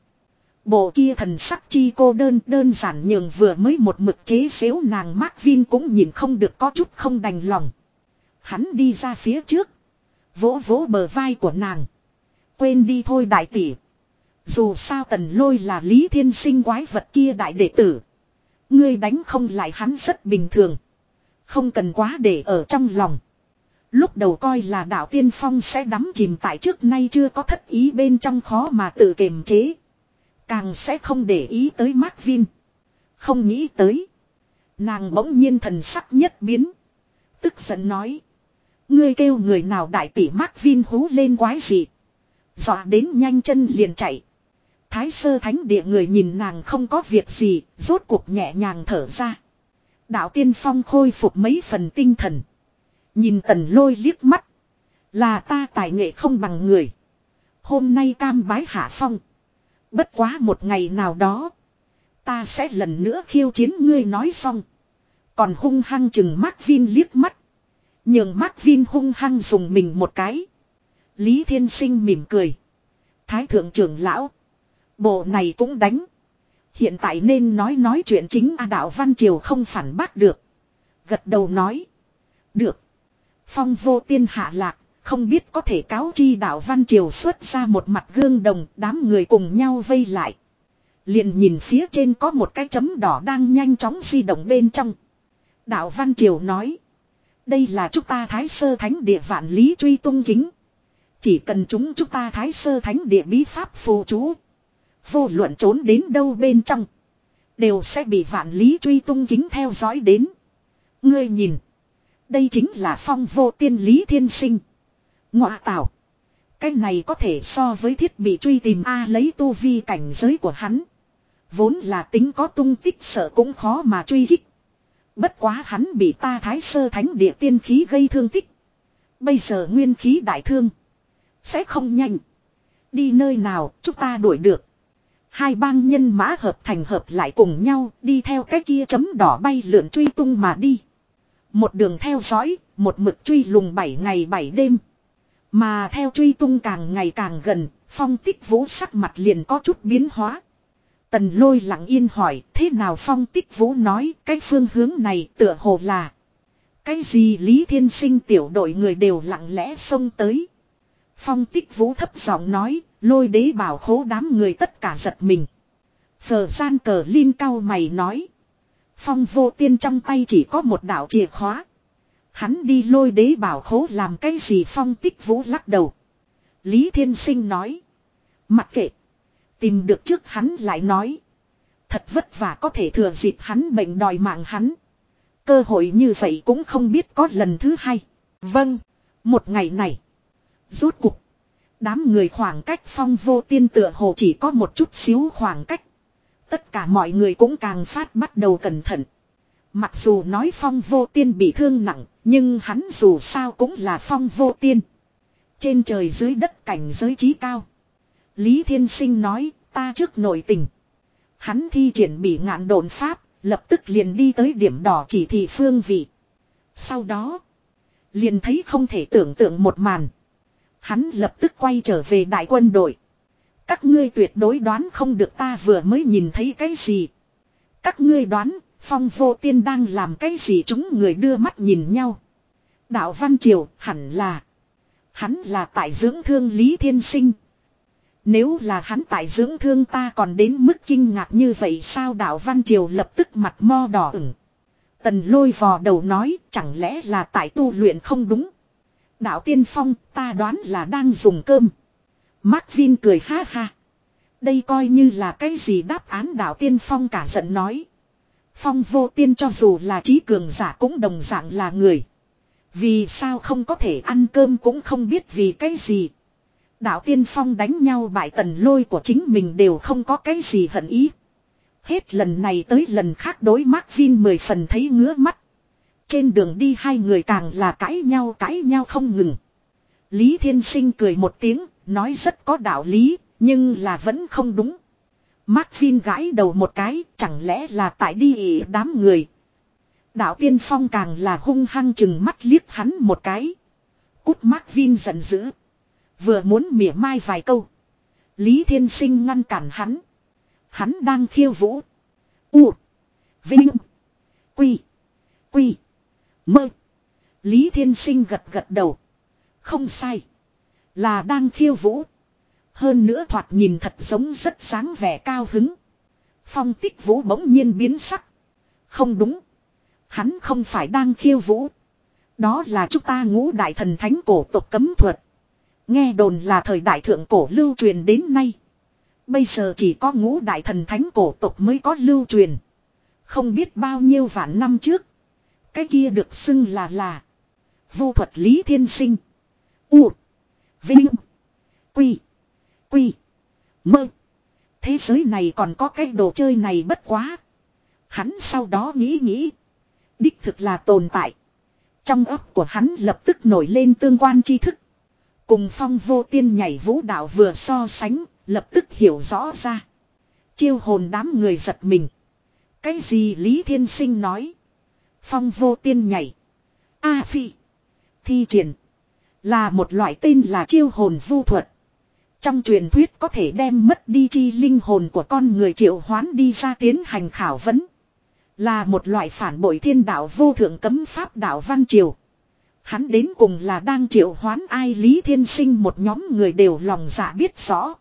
Bộ kia thần sắc chi cô đơn đơn giản nhường vừa mới một mực chế xếu nàng Mark Vin cũng nhìn không được có chút không đành lòng. Hắn đi ra phía trước. Vỗ vỗ bờ vai của nàng. Quên đi thôi đại tỷ. Dù sao tần lôi là lý thiên sinh quái vật kia đại đệ tử. Ngươi đánh không lại hắn rất bình thường. Không cần quá để ở trong lòng. Lúc đầu coi là đạo tiên phong sẽ đắm chìm tại trước nay chưa có thất ý bên trong khó mà tự kiềm chế. Càng sẽ không để ý tới Mark Vin. Không nghĩ tới. Nàng bỗng nhiên thần sắc nhất biến. Tức giận nói. Ngươi kêu người nào đại tỷ Mark Vin hú lên quái gì. Dọa đến nhanh chân liền chạy. Thái sơ thánh địa người nhìn nàng không có việc gì, rốt cuộc nhẹ nhàng thở ra. Đạo tiên phong khôi phục mấy phần tinh thần. Nhìn tần lôi liếc mắt. Là ta tài nghệ không bằng người. Hôm nay cam bái hạ phong. Bất quá một ngày nào đó. Ta sẽ lần nữa khiêu chiến ngươi nói xong. Còn hung hăng chừng mắt Vin liếc mắt. Nhường Mark Vin hung hăng dùng mình một cái. Lý Thiên Sinh mỉm cười. Thái thượng trưởng lão. Bộ này cũng đánh. Hiện tại nên nói nói chuyện chính A Đạo Văn Triều không phản bác được. Gật đầu nói. Được. Phong vô tiên hạ lạc. Không biết có thể cáo chi Đạo Văn Triều xuất ra một mặt gương đồng. Đám người cùng nhau vây lại. Liền nhìn phía trên có một cái chấm đỏ đang nhanh chóng di động bên trong. Đạo Văn Triều nói. Đây là chúng ta Thái Sơ Thánh Địa Vạn Lý Truy Tung Kính. Chỉ cần chúng chúng ta Thái Sơ Thánh Địa bí pháp phù chú. Vô luận trốn đến đâu bên trong. Đều sẽ bị vạn lý truy tung kính theo dõi đến. Ngươi nhìn. Đây chính là phong vô tiên lý thiên sinh. Ngọa tạo. Cái này có thể so với thiết bị truy tìm A lấy tu vi cảnh giới của hắn. Vốn là tính có tung tích sợ cũng khó mà truy hích. Bất quá hắn bị ta thái sơ thánh địa tiên khí gây thương tích. Bây giờ nguyên khí đại thương. Sẽ không nhanh. Đi nơi nào chúng ta đuổi được. Hai bang nhân mã hợp thành hợp lại cùng nhau đi theo cái kia chấm đỏ bay lượn truy tung mà đi. Một đường theo dõi, một mực truy lùng bảy ngày bảy đêm. Mà theo truy tung càng ngày càng gần, phong tích vũ sắc mặt liền có chút biến hóa. Tần lôi lặng yên hỏi thế nào phong tích vũ nói cái phương hướng này tựa hồ là. Cái gì Lý Thiên Sinh tiểu đội người đều lặng lẽ xông tới. Phong tích vũ thấp giọng nói, lôi đế bảo khố đám người tất cả giật mình. Phở gian cờ Linh cao mày nói. Phong vô tiên trong tay chỉ có một đạo chìa khóa. Hắn đi lôi đế bảo khố làm cái gì phong tích vũ lắc đầu. Lý Thiên Sinh nói. Mặc kệ. Tìm được trước hắn lại nói. Thật vất vả có thể thừa dịp hắn bệnh đòi mạng hắn. Cơ hội như vậy cũng không biết có lần thứ hai. Vâng. Một ngày này. Rốt cục. Đám người khoảng cách phong vô tiên tựa hồ chỉ có một chút xíu khoảng cách. Tất cả mọi người cũng càng phát bắt đầu cẩn thận. Mặc dù nói phong vô tiên bị thương nặng, nhưng hắn dù sao cũng là phong vô tiên. Trên trời dưới đất cảnh giới trí cao. Lý Thiên Sinh nói, ta trước nội tình. Hắn thi triển bị ngạn đồn pháp, lập tức liền đi tới điểm đỏ chỉ thị phương vị. Sau đó, liền thấy không thể tưởng tượng một màn. Hắn lập tức quay trở về đại quân đội. Các ngươi tuyệt đối đoán không được ta vừa mới nhìn thấy cái gì. Các ngươi đoán, phong vô tiên đang làm cái gì chúng người đưa mắt nhìn nhau. Đạo Văn Triều hẳn là. Hắn là tại dưỡng thương Lý Thiên Sinh. Nếu là hắn tại dưỡng thương ta còn đến mức kinh ngạc như vậy sao đạo Văn Triều lập tức mặt mo đỏ ửng. Tần lôi vò đầu nói chẳng lẽ là tại tu luyện không đúng. Đạo tiên phong, ta đoán là đang dùng cơm. Mark Vin cười ha ha. Đây coi như là cái gì đáp án đạo tiên phong cả giận nói. Phong vô tiên cho dù là trí cường giả cũng đồng dạng là người. Vì sao không có thể ăn cơm cũng không biết vì cái gì. Đạo tiên phong đánh nhau bại tần lôi của chính mình đều không có cái gì hận ý. Hết lần này tới lần khác đối Mark Vin mười phần thấy ngứa mắt. Trên đường đi hai người càng là cãi nhau cãi nhau không ngừng. Lý Thiên Sinh cười một tiếng, nói rất có đạo lý, nhưng là vẫn không đúng. Mark Vin gãi đầu một cái, chẳng lẽ là tại đi ỉ đám người. Đạo tiên phong càng là hung hăng chừng mắt liếc hắn một cái. Cút Mark Vin giận dữ. Vừa muốn mỉa mai vài câu. Lý Thiên Sinh ngăn cản hắn. Hắn đang khiêu vũ. U. Vinh. Quy. Quy. Mơ. Lý Thiên Sinh gật gật đầu. Không sai. Là đang khiêu vũ. Hơn nữa thoạt nhìn thật giống rất sáng vẻ cao hứng. Phong tích vũ bỗng nhiên biến sắc. Không đúng. Hắn không phải đang khiêu vũ. Đó là chúng ta ngũ đại thần thánh cổ tộc cấm thuật. Nghe đồn là thời đại thượng cổ lưu truyền đến nay. Bây giờ chỉ có ngũ đại thần thánh cổ tộc mới có lưu truyền. Không biết bao nhiêu vạn năm trước. Cái kia được xưng là là. Vô thuật lý thiên sinh. U. Vinh. Quy. Quy. Mơ. Thế giới này còn có cái đồ chơi này bất quá. Hắn sau đó nghĩ nghĩ. Đích thực là tồn tại. Trong ấp của hắn lập tức nổi lên tương quan tri thức. Cùng phong vô tiên nhảy vũ đạo vừa so sánh, lập tức hiểu rõ ra. Chiêu hồn đám người giật mình. Cái gì Lý Thiên Sinh nói? Phong vô tiên nhảy. A phi. Thi triển. Là một loại tên là chiêu hồn vu thuật. Trong truyền thuyết có thể đem mất đi chi linh hồn của con người triệu hoán đi ra tiến hành khảo vấn. Là một loại phản bội thiên đạo vô thượng cấm pháp đạo văn triều. Hắn đến cùng là đang triệu hoán ai Lý Thiên Sinh một nhóm người đều lòng dạ biết rõ.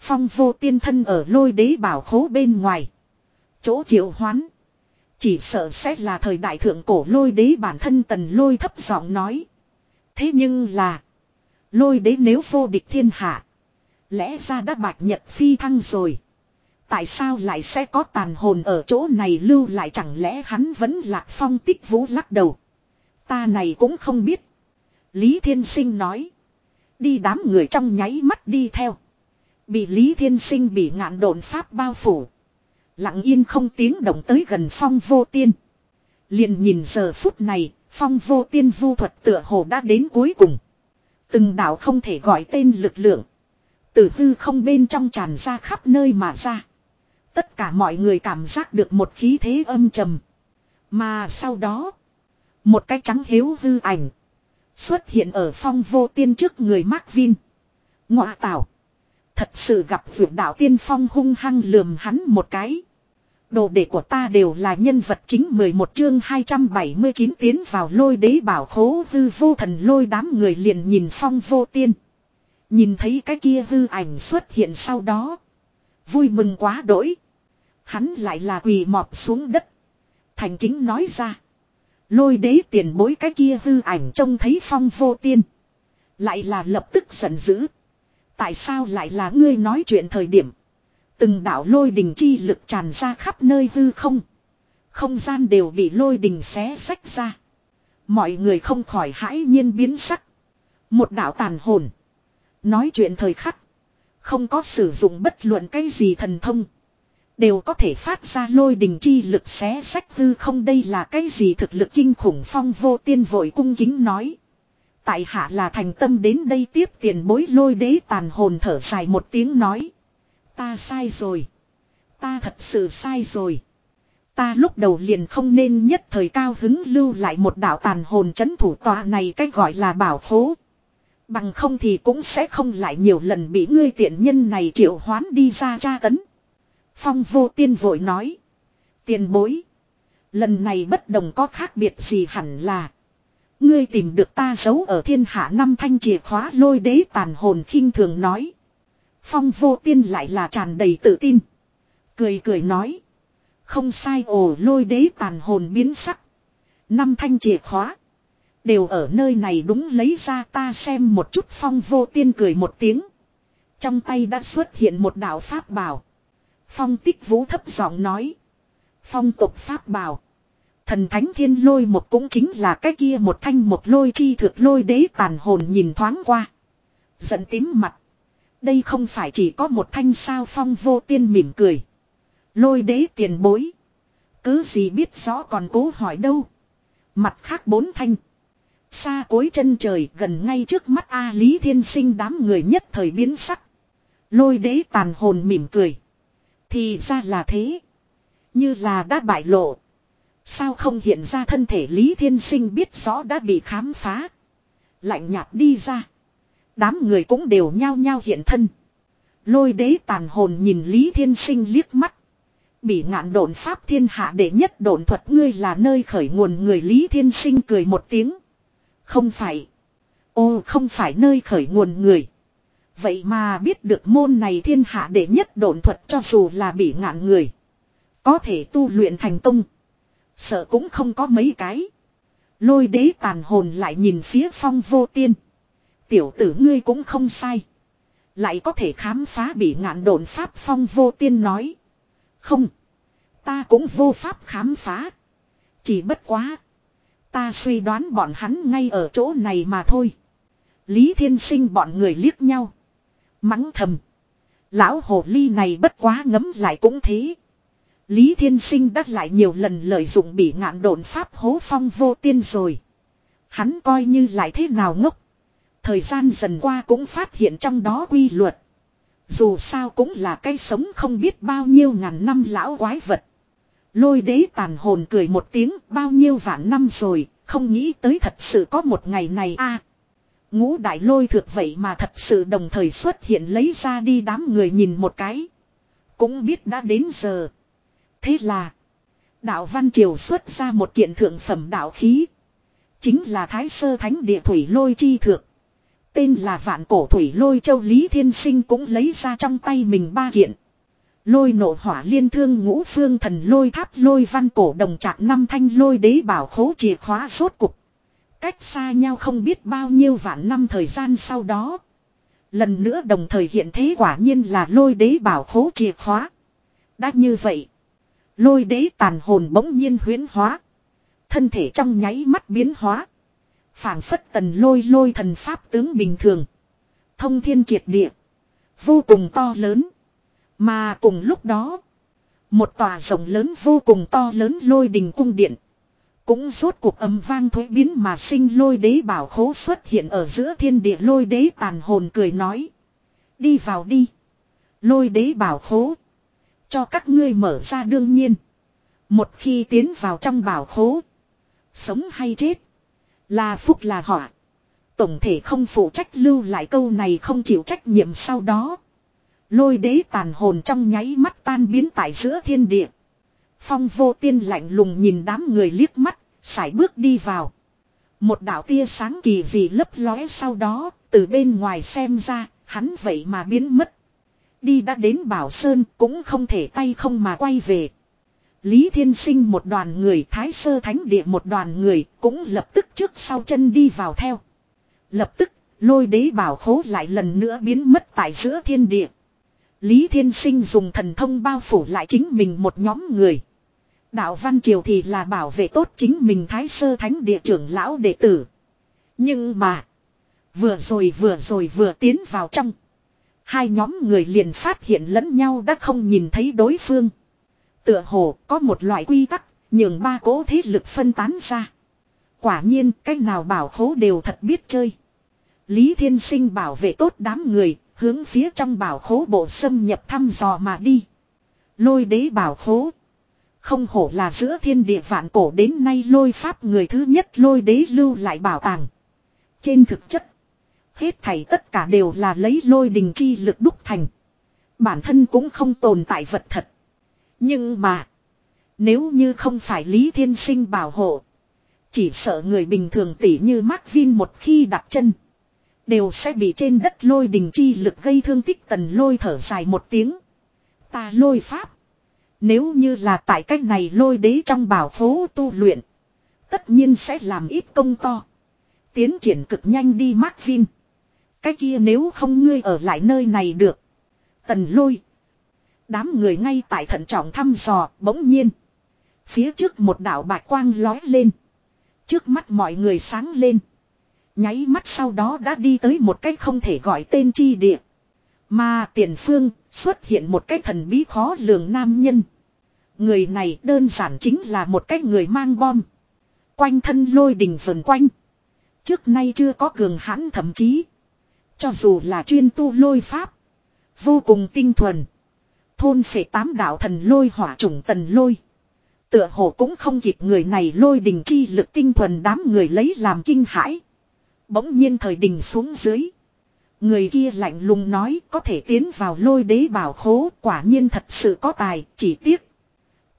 Phong vô tiên thân ở lôi đế bảo khố bên ngoài. Chỗ triệu hoán. Chỉ sợ sẽ là thời đại thượng cổ lôi đế bản thân tần lôi thấp giọng nói. Thế nhưng là. Lôi đế nếu vô địch thiên hạ. Lẽ ra đã bạch nhật phi thăng rồi. Tại sao lại sẽ có tàn hồn ở chỗ này lưu lại chẳng lẽ hắn vẫn lạc phong tích vũ lắc đầu. Ta này cũng không biết. Lý Thiên Sinh nói. Đi đám người trong nháy mắt đi theo. Bị Lý Thiên Sinh bị ngạn đồn pháp bao phủ. Lặng yên không tiếng động tới gần phong vô tiên. Liền nhìn giờ phút này, phong vô tiên vu thuật tựa hồ đã đến cuối cùng. Từng đạo không thể gọi tên lực lượng. Từ hư không bên trong tràn ra khắp nơi mà ra. Tất cả mọi người cảm giác được một khí thế âm trầm. Mà sau đó, một cái trắng hiếu hư ảnh xuất hiện ở phong vô tiên trước người Mark Vin. Ngọa tảo. Thật sự gặp vượt đạo tiên phong hung hăng lườm hắn một cái. Đồ đệ của ta đều là nhân vật chính 11 chương 279 tiến vào lôi đế bảo khố hư vô thần lôi đám người liền nhìn phong vô tiên. Nhìn thấy cái kia hư ảnh xuất hiện sau đó. Vui mừng quá đỗi. Hắn lại là quỳ mọp xuống đất. Thành kính nói ra. Lôi đế tiền bối cái kia hư ảnh trông thấy phong vô tiên. Lại là lập tức giận dữ. Tại sao lại là ngươi nói chuyện thời điểm. Từng đạo lôi đình chi lực tràn ra khắp nơi hư không. Không gian đều bị lôi đình xé sách ra. Mọi người không khỏi hãi nhiên biến sắc. Một đạo tàn hồn. Nói chuyện thời khắc. Không có sử dụng bất luận cái gì thần thông. Đều có thể phát ra lôi đình chi lực xé sách hư không đây là cái gì thực lực kinh khủng phong vô tiên vội cung kính nói. Tại hạ là thành tâm đến đây tiếp tiền bối lôi đế tàn hồn thở dài một tiếng nói. Ta sai rồi. Ta thật sự sai rồi. Ta lúc đầu liền không nên nhất thời cao hứng lưu lại một đạo tàn hồn chấn thủ tòa này cách gọi là bảo phố. Bằng không thì cũng sẽ không lại nhiều lần bị ngươi tiện nhân này triệu hoán đi ra tra tấn. Phong vô tiên vội nói. Tiền bối. Lần này bất đồng có khác biệt gì hẳn là. Ngươi tìm được ta giấu ở thiên hạ năm thanh chìa khóa lôi đế tàn hồn khinh thường nói. Phong vô tiên lại là tràn đầy tự tin. Cười cười nói. Không sai ồ, lôi đế tàn hồn biến sắc. Năm thanh chìa khóa. Đều ở nơi này đúng lấy ra ta xem một chút phong vô tiên cười một tiếng. Trong tay đã xuất hiện một đạo pháp bảo. Phong tích vũ thấp giọng nói. Phong tục pháp bảo. Thần thánh thiên lôi một cũng chính là cái kia một thanh một lôi chi thực lôi đế tàn hồn nhìn thoáng qua. Giận tím mặt. Đây không phải chỉ có một thanh sao phong vô tiên mỉm cười. Lôi đế tiền bối. Cứ gì biết rõ còn cố hỏi đâu. Mặt khác bốn thanh. Xa cối chân trời gần ngay trước mắt A Lý Thiên Sinh đám người nhất thời biến sắc. Lôi đế tàn hồn mỉm cười. Thì ra là thế. Như là đã bại lộ. Sao không hiện ra thân thể Lý Thiên Sinh biết rõ đã bị khám phá. Lạnh nhạt đi ra. Đám người cũng đều nhao nhao hiện thân. Lôi đế tàn hồn nhìn Lý Thiên Sinh liếc mắt. Bị ngạn độn pháp thiên hạ đệ nhất độn thuật ngươi là nơi khởi nguồn người Lý Thiên Sinh cười một tiếng. Không phải. Ô, không phải nơi khởi nguồn người. Vậy mà biết được môn này thiên hạ đệ nhất độn thuật cho dù là bị ngạn người. Có thể tu luyện thành công. Sợ cũng không có mấy cái. Lôi đế tàn hồn lại nhìn phía phong vô tiên. Tiểu tử ngươi cũng không sai. Lại có thể khám phá bị ngạn đồn pháp phong vô tiên nói. Không. Ta cũng vô pháp khám phá. Chỉ bất quá. Ta suy đoán bọn hắn ngay ở chỗ này mà thôi. Lý Thiên Sinh bọn người liếc nhau. Mắng thầm. Lão hồ ly này bất quá ngấm lại cũng thế. Lý Thiên Sinh đã lại nhiều lần lợi dụng bị ngạn đồn pháp hố phong vô tiên rồi. Hắn coi như lại thế nào ngốc. Thời gian dần qua cũng phát hiện trong đó quy luật. Dù sao cũng là cây sống không biết bao nhiêu ngàn năm lão quái vật. Lôi đế tàn hồn cười một tiếng bao nhiêu vạn năm rồi, không nghĩ tới thật sự có một ngày này a Ngũ đại lôi thực vậy mà thật sự đồng thời xuất hiện lấy ra đi đám người nhìn một cái. Cũng biết đã đến giờ. Thế là. Đạo Văn Triều xuất ra một kiện thượng phẩm đạo khí. Chính là Thái Sơ Thánh Địa Thủy Lôi Chi Thượng. Tên là Vạn Cổ Thủy Lôi Châu Lý Thiên Sinh cũng lấy ra trong tay mình ba kiện. Lôi nộ hỏa liên thương ngũ phương thần lôi tháp lôi văn cổ đồng trạng năm thanh lôi đế bảo khố chìa khóa rốt cục. Cách xa nhau không biết bao nhiêu vạn năm thời gian sau đó. Lần nữa đồng thời hiện thế quả nhiên là lôi đế bảo khố chìa khóa. Đã như vậy. Lôi đế tàn hồn bỗng nhiên huyến hóa. Thân thể trong nháy mắt biến hóa. phảng phất tần lôi lôi thần pháp tướng bình thường. Thông thiên triệt địa. Vô cùng to lớn. Mà cùng lúc đó. Một tòa rồng lớn vô cùng to lớn lôi đình cung điện. Cũng rốt cuộc âm vang thối biến mà sinh lôi đế bảo khố xuất hiện ở giữa thiên địa lôi đế tàn hồn cười nói. Đi vào đi. Lôi đế bảo khố. Cho các ngươi mở ra đương nhiên. Một khi tiến vào trong bảo khố. Sống hay chết. Là phúc là họa. Tổng thể không phụ trách lưu lại câu này không chịu trách nhiệm sau đó. Lôi đế tàn hồn trong nháy mắt tan biến tại giữa thiên địa. Phong vô tiên lạnh lùng nhìn đám người liếc mắt, sải bước đi vào. Một đạo tia sáng kỳ dị lấp lóe sau đó, từ bên ngoài xem ra, hắn vậy mà biến mất. Đi đã đến Bảo Sơn cũng không thể tay không mà quay về. Lý Thiên Sinh một đoàn người Thái Sơ Thánh Địa một đoàn người cũng lập tức trước sau chân đi vào theo. Lập tức, lôi đế bảo khố lại lần nữa biến mất tại giữa thiên địa. Lý Thiên Sinh dùng thần thông bao phủ lại chính mình một nhóm người. Đạo Văn Triều thì là bảo vệ tốt chính mình Thái Sơ Thánh Địa trưởng lão đệ tử. Nhưng mà. Vừa rồi vừa rồi vừa tiến vào trong. Hai nhóm người liền phát hiện lẫn nhau đã không nhìn thấy đối phương. Tựa hồ có một loại quy tắc, nhường ba cố thế lực phân tán ra. Quả nhiên, cách nào bảo khố đều thật biết chơi. Lý Thiên Sinh bảo vệ tốt đám người, hướng phía trong bảo khố bộ xâm nhập thăm dò mà đi. Lôi đế bảo khố. Không hổ là giữa thiên địa vạn cổ đến nay lôi pháp người thứ nhất lôi đế lưu lại bảo tàng. Trên thực chất. Hết thảy tất cả đều là lấy lôi đình chi lực đúc thành. Bản thân cũng không tồn tại vật thật. Nhưng mà. Nếu như không phải Lý Thiên Sinh bảo hộ. Chỉ sợ người bình thường tỉ như Mark Vin một khi đặt chân. Đều sẽ bị trên đất lôi đình chi lực gây thương tích tần lôi thở dài một tiếng. Ta lôi pháp. Nếu như là tại cách này lôi đế trong bảo phố tu luyện. Tất nhiên sẽ làm ít công to. Tiến triển cực nhanh đi Mark Vin. Cái kia nếu không ngươi ở lại nơi này được. Tần lôi. Đám người ngay tại thận trọng thăm dò, bỗng nhiên. Phía trước một đạo bạch quang lói lên. Trước mắt mọi người sáng lên. Nháy mắt sau đó đã đi tới một cách không thể gọi tên chi địa. Mà tiền phương, xuất hiện một cái thần bí khó lường nam nhân. Người này đơn giản chính là một cái người mang bom. Quanh thân lôi đình vần quanh. Trước nay chưa có cường hãn thậm chí. Cho dù là chuyên tu lôi pháp. Vô cùng tinh thuần. Thôn phệ tám đạo thần lôi hỏa trùng tần lôi. Tựa hồ cũng không kịp người này lôi đình chi lực tinh thuần đám người lấy làm kinh hãi. Bỗng nhiên thời đình xuống dưới. Người kia lạnh lùng nói có thể tiến vào lôi đế bảo khố quả nhiên thật sự có tài, chỉ tiếc.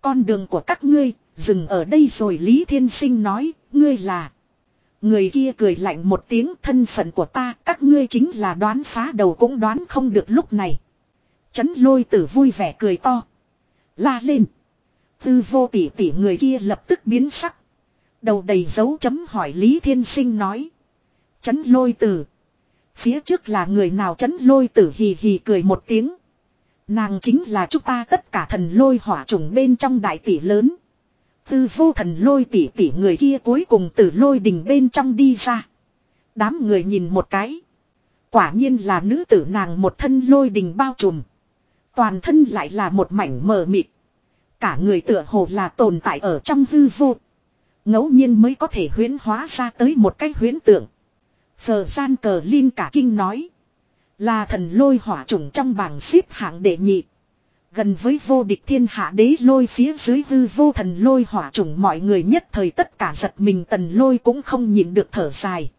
Con đường của các ngươi, dừng ở đây rồi Lý Thiên Sinh nói, ngươi là. Người kia cười lạnh một tiếng thân phận của ta, các ngươi chính là đoán phá đầu cũng đoán không được lúc này. Chấn lôi tử vui vẻ cười to. La lên. Tư vô tỷ tỷ người kia lập tức biến sắc. Đầu đầy dấu chấm hỏi Lý Thiên Sinh nói. Chấn lôi tử. Phía trước là người nào chấn lôi tử hì hì cười một tiếng. Nàng chính là chúng ta tất cả thần lôi hỏa trùng bên trong đại tỷ lớn. Tư vô thần lôi tỉ tỉ người kia cuối cùng từ lôi đình bên trong đi ra. Đám người nhìn một cái. Quả nhiên là nữ tử nàng một thân lôi đình bao trùm. Toàn thân lại là một mảnh mờ mịt. Cả người tựa hồ là tồn tại ở trong hư vô. ngẫu nhiên mới có thể huyến hóa ra tới một cái huyến tượng. Phờ gian cờ Linh cả kinh nói. Là thần lôi hỏa trùng trong bảng xếp hạng đệ nhị. Gần với vô địch thiên hạ đế lôi phía dưới hư vô thần lôi hỏa trùng mọi người nhất thời tất cả giật mình tần lôi cũng không nhìn được thở dài.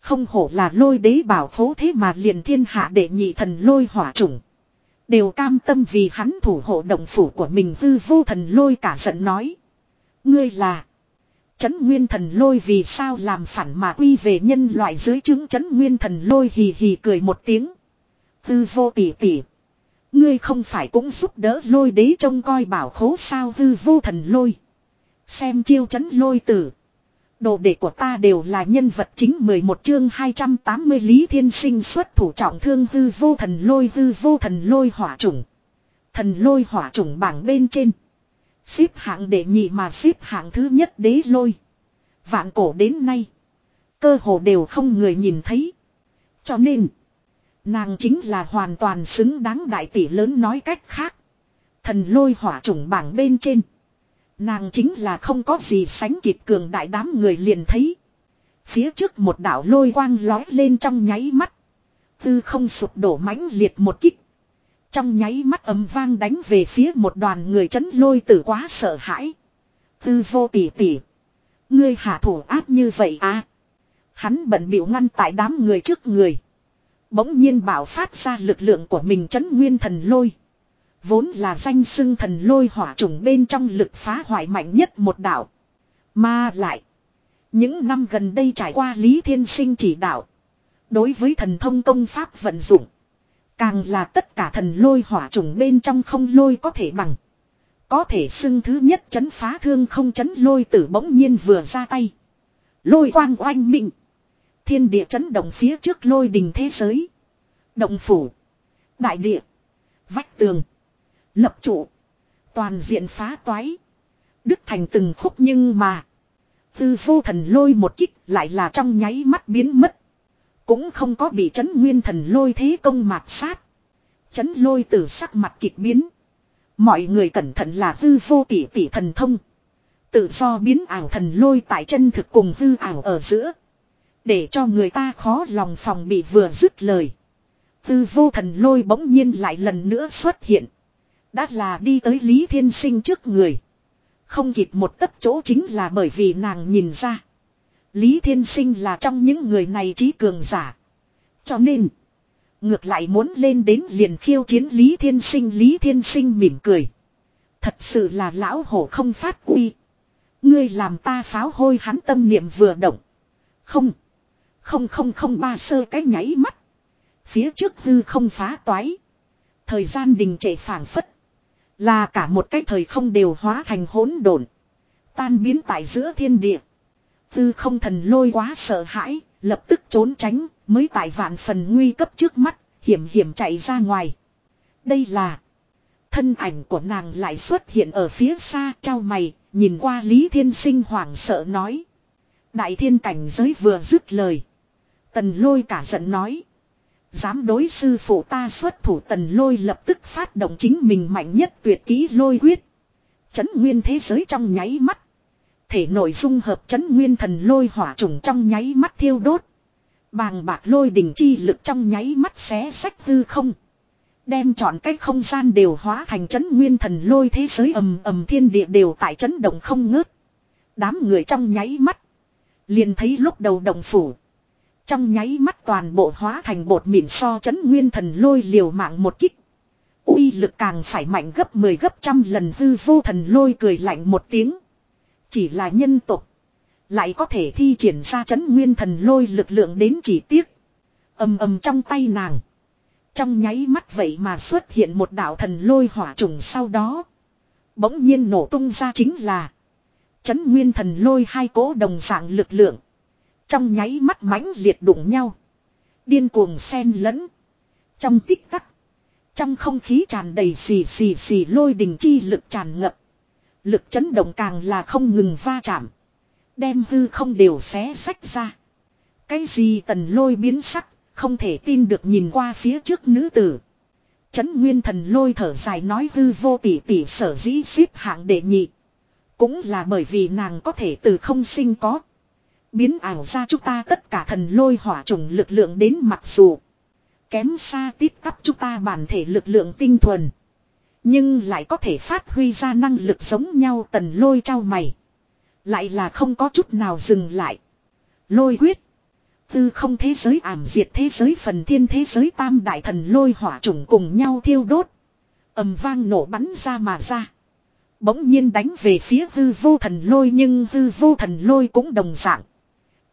Không hổ là lôi đế bảo khố thế mà liền thiên hạ đệ nhị thần lôi hỏa trùng. Đều cam tâm vì hắn thủ hộ động phủ của mình hư vô thần lôi cả giận nói. Ngươi là. Chấn nguyên thần lôi vì sao làm phản mà quy về nhân loại dưới chứng chấn nguyên thần lôi hì hì cười một tiếng. Hư vô tỉ tỉ. Ngươi không phải cũng giúp đỡ lôi đế trông coi bảo khố sao hư vô thần lôi. Xem chiêu chấn lôi tử. Đồ đệ của ta đều là nhân vật chính 11 chương 280 Lý Thiên Sinh xuất thủ trọng thương hư vô thần lôi, hư vô thần lôi hỏa chủng. Thần lôi hỏa chủng bảng bên trên. Xếp hạng đệ nhị mà xếp hạng thứ nhất đế lôi. Vạn cổ đến nay. Cơ hồ đều không người nhìn thấy. Cho nên. Nàng chính là hoàn toàn xứng đáng đại tỷ lớn nói cách khác. Thần lôi hỏa chủng bảng bên trên. Nàng chính là không có gì sánh kịp cường đại đám người liền thấy. Phía trước một đảo lôi quang lói lên trong nháy mắt. Tư không sụp đổ mãnh liệt một kích. Trong nháy mắt ấm vang đánh về phía một đoàn người chấn lôi tử quá sợ hãi. Tư vô tỷ tỷ. Ngươi hạ thủ áp như vậy à. Hắn bận biểu ngăn tại đám người trước người. Bỗng nhiên bảo phát ra lực lượng của mình chấn nguyên thần lôi. Vốn là danh xưng thần lôi hỏa trùng bên trong lực phá hoại mạnh nhất một đạo. Mà lại. Những năm gần đây trải qua Lý Thiên Sinh chỉ đạo. Đối với thần thông công pháp vận dụng. Càng là tất cả thần lôi hỏa trùng bên trong không lôi có thể bằng. Có thể xưng thứ nhất chấn phá thương không chấn lôi tử bỗng nhiên vừa ra tay. Lôi quang oanh mịnh. Thiên địa chấn động phía trước lôi đình thế giới. Động phủ. Đại địa. Vách tường. Lập trụ. Toàn diện phá toái. Đức thành từng khúc nhưng mà. Tư vô thần lôi một kích lại là trong nháy mắt biến mất. Cũng không có bị chấn nguyên thần lôi thế công mạt sát. Chấn lôi từ sắc mặt kịch biến. Mọi người cẩn thận là hư vô tỷ tỷ thần thông. Tự do biến ảo thần lôi tại chân thực cùng hư ảo ở giữa. Để cho người ta khó lòng phòng bị vừa dứt lời. Tư vô thần lôi bỗng nhiên lại lần nữa xuất hiện. Đã là đi tới Lý Thiên Sinh trước người. Không kịp một tấc chỗ chính là bởi vì nàng nhìn ra. Lý Thiên Sinh là trong những người này trí cường giả. Cho nên. Ngược lại muốn lên đến liền khiêu chiến Lý Thiên Sinh. Lý Thiên Sinh mỉm cười. Thật sự là lão hổ không phát uy. Ngươi làm ta pháo hôi hắn tâm niệm vừa động. Không. Không không không ba sơ cái nháy mắt. Phía trước hư không phá toái. Thời gian đình trệ phảng phất. Là cả một cái thời không đều hóa thành hỗn độn, Tan biến tại giữa thiên địa. hư không thần lôi quá sợ hãi, lập tức trốn tránh, mới tại vạn phần nguy cấp trước mắt, hiểm hiểm chạy ra ngoài. Đây là thân ảnh của nàng lại xuất hiện ở phía xa trao mày, nhìn qua Lý Thiên Sinh hoảng sợ nói. Đại thiên cảnh giới vừa dứt lời. Tần lôi cả giận nói. Dám đối sư phụ ta xuất thủ tần lôi lập tức phát động chính mình mạnh nhất tuyệt kỹ lôi quyết. Chấn nguyên thế giới trong nháy mắt. Thể nội dung hợp chấn nguyên thần lôi hỏa trùng trong nháy mắt thiêu đốt. Bàng bạc lôi đỉnh chi lực trong nháy mắt xé sách hư không. Đem chọn cái không gian đều hóa thành chấn nguyên thần lôi thế giới ầm ầm thiên địa đều tại chấn động không ngớt. Đám người trong nháy mắt. Liền thấy lúc đầu đồng phủ. Trong nháy mắt toàn bộ hóa thành bột mịn so chấn nguyên thần lôi liều mạng một kích. uy lực càng phải mạnh gấp 10 gấp trăm lần, hư vô thần lôi cười lạnh một tiếng. Chỉ là nhân tục. Lại có thể thi triển ra chấn nguyên thần lôi lực lượng đến chỉ tiếc. ầm ầm trong tay nàng. Trong nháy mắt vậy mà xuất hiện một đạo thần lôi hỏa trùng sau đó. Bỗng nhiên nổ tung ra chính là. Chấn nguyên thần lôi hai cố đồng dạng lực lượng. Trong nháy mắt mãnh liệt đụng nhau. Điên cuồng xen lẫn. Trong tích tắc. Trong không khí tràn đầy xì xì xì lôi đình chi lực tràn ngập. Lực chấn động càng là không ngừng va chạm. Đem hư không đều xé sách ra. Cái gì tần lôi biến sắc, không thể tin được nhìn qua phía trước nữ tử. Chấn nguyên thần lôi thở dài nói hư vô tỷ tỷ sở dĩ xếp hạng đệ nhị. Cũng là bởi vì nàng có thể từ không sinh có. Biến ảo ra chúng ta tất cả thần lôi hỏa trùng lực lượng đến mặc dù. Kém xa tít tắp chúng ta bản thể lực lượng tinh thuần. Nhưng lại có thể phát huy ra năng lực giống nhau tần lôi trao mày. Lại là không có chút nào dừng lại. Lôi quyết. Tư không thế giới ảm diệt thế giới phần thiên thế giới tam đại thần lôi hỏa trùng cùng nhau thiêu đốt. ầm vang nổ bắn ra mà ra. Bỗng nhiên đánh về phía hư vô thần lôi nhưng hư vô thần lôi cũng đồng dạng.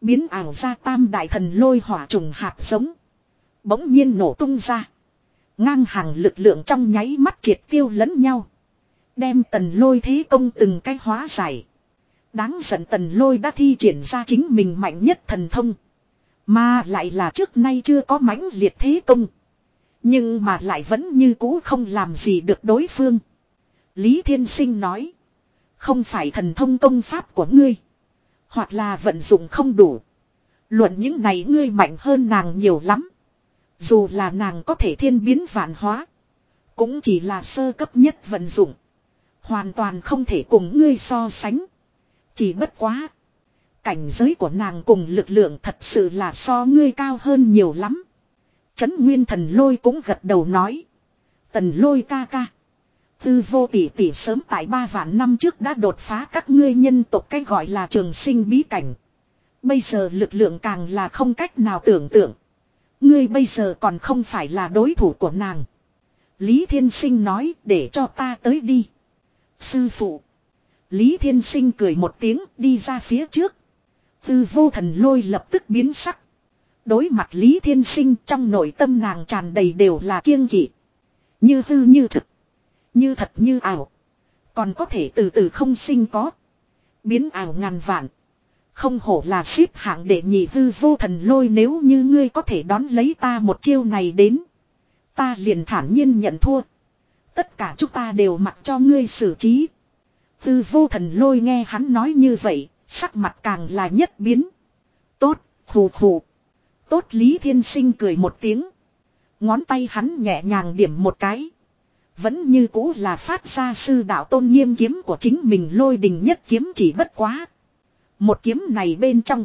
Biến ảo ra tam đại thần lôi hỏa trùng hạt giống. Bỗng nhiên nổ tung ra. Ngang hàng lực lượng trong nháy mắt triệt tiêu lẫn nhau. Đem tần lôi thế công từng cái hóa giải. Đáng giận tần lôi đã thi triển ra chính mình mạnh nhất thần thông. Mà lại là trước nay chưa có mãnh liệt thế công. Nhưng mà lại vẫn như cũ không làm gì được đối phương. Lý Thiên Sinh nói. Không phải thần thông công pháp của ngươi. Hoặc là vận dụng không đủ. Luận những này ngươi mạnh hơn nàng nhiều lắm. Dù là nàng có thể thiên biến vạn hóa. Cũng chỉ là sơ cấp nhất vận dụng. Hoàn toàn không thể cùng ngươi so sánh. Chỉ bất quá. Cảnh giới của nàng cùng lực lượng thật sự là so ngươi cao hơn nhiều lắm. Trấn Nguyên Thần Lôi cũng gật đầu nói. Tần Lôi ca ca. Tư vô tỷ tỷ sớm tại ba vạn năm trước đã đột phá các ngươi nhân tộc cái gọi là trường sinh bí cảnh. Bây giờ lực lượng càng là không cách nào tưởng tượng. Ngươi bây giờ còn không phải là đối thủ của nàng. Lý Thiên Sinh nói, để cho ta tới đi. Sư phụ. Lý Thiên Sinh cười một tiếng, đi ra phía trước. Tư vô thần lôi lập tức biến sắc. Đối mặt Lý Thiên Sinh, trong nội tâm nàng tràn đầy đều là kiêng kỵ. Như hư như thực. Như thật như ảo. Còn có thể từ từ không sinh có. Biến ảo ngàn vạn. Không hổ là xếp hạng để nhị hư vô thần lôi nếu như ngươi có thể đón lấy ta một chiêu này đến. Ta liền thản nhiên nhận thua. Tất cả chúng ta đều mặc cho ngươi xử trí. Tư vô thần lôi nghe hắn nói như vậy, sắc mặt càng là nhất biến. Tốt, khù khù. Tốt Lý Thiên Sinh cười một tiếng. Ngón tay hắn nhẹ nhàng điểm một cái. Vẫn như cũ là phát ra sư đạo tôn nghiêm kiếm của chính mình lôi đình nhất kiếm chỉ bất quá. Một kiếm này bên trong.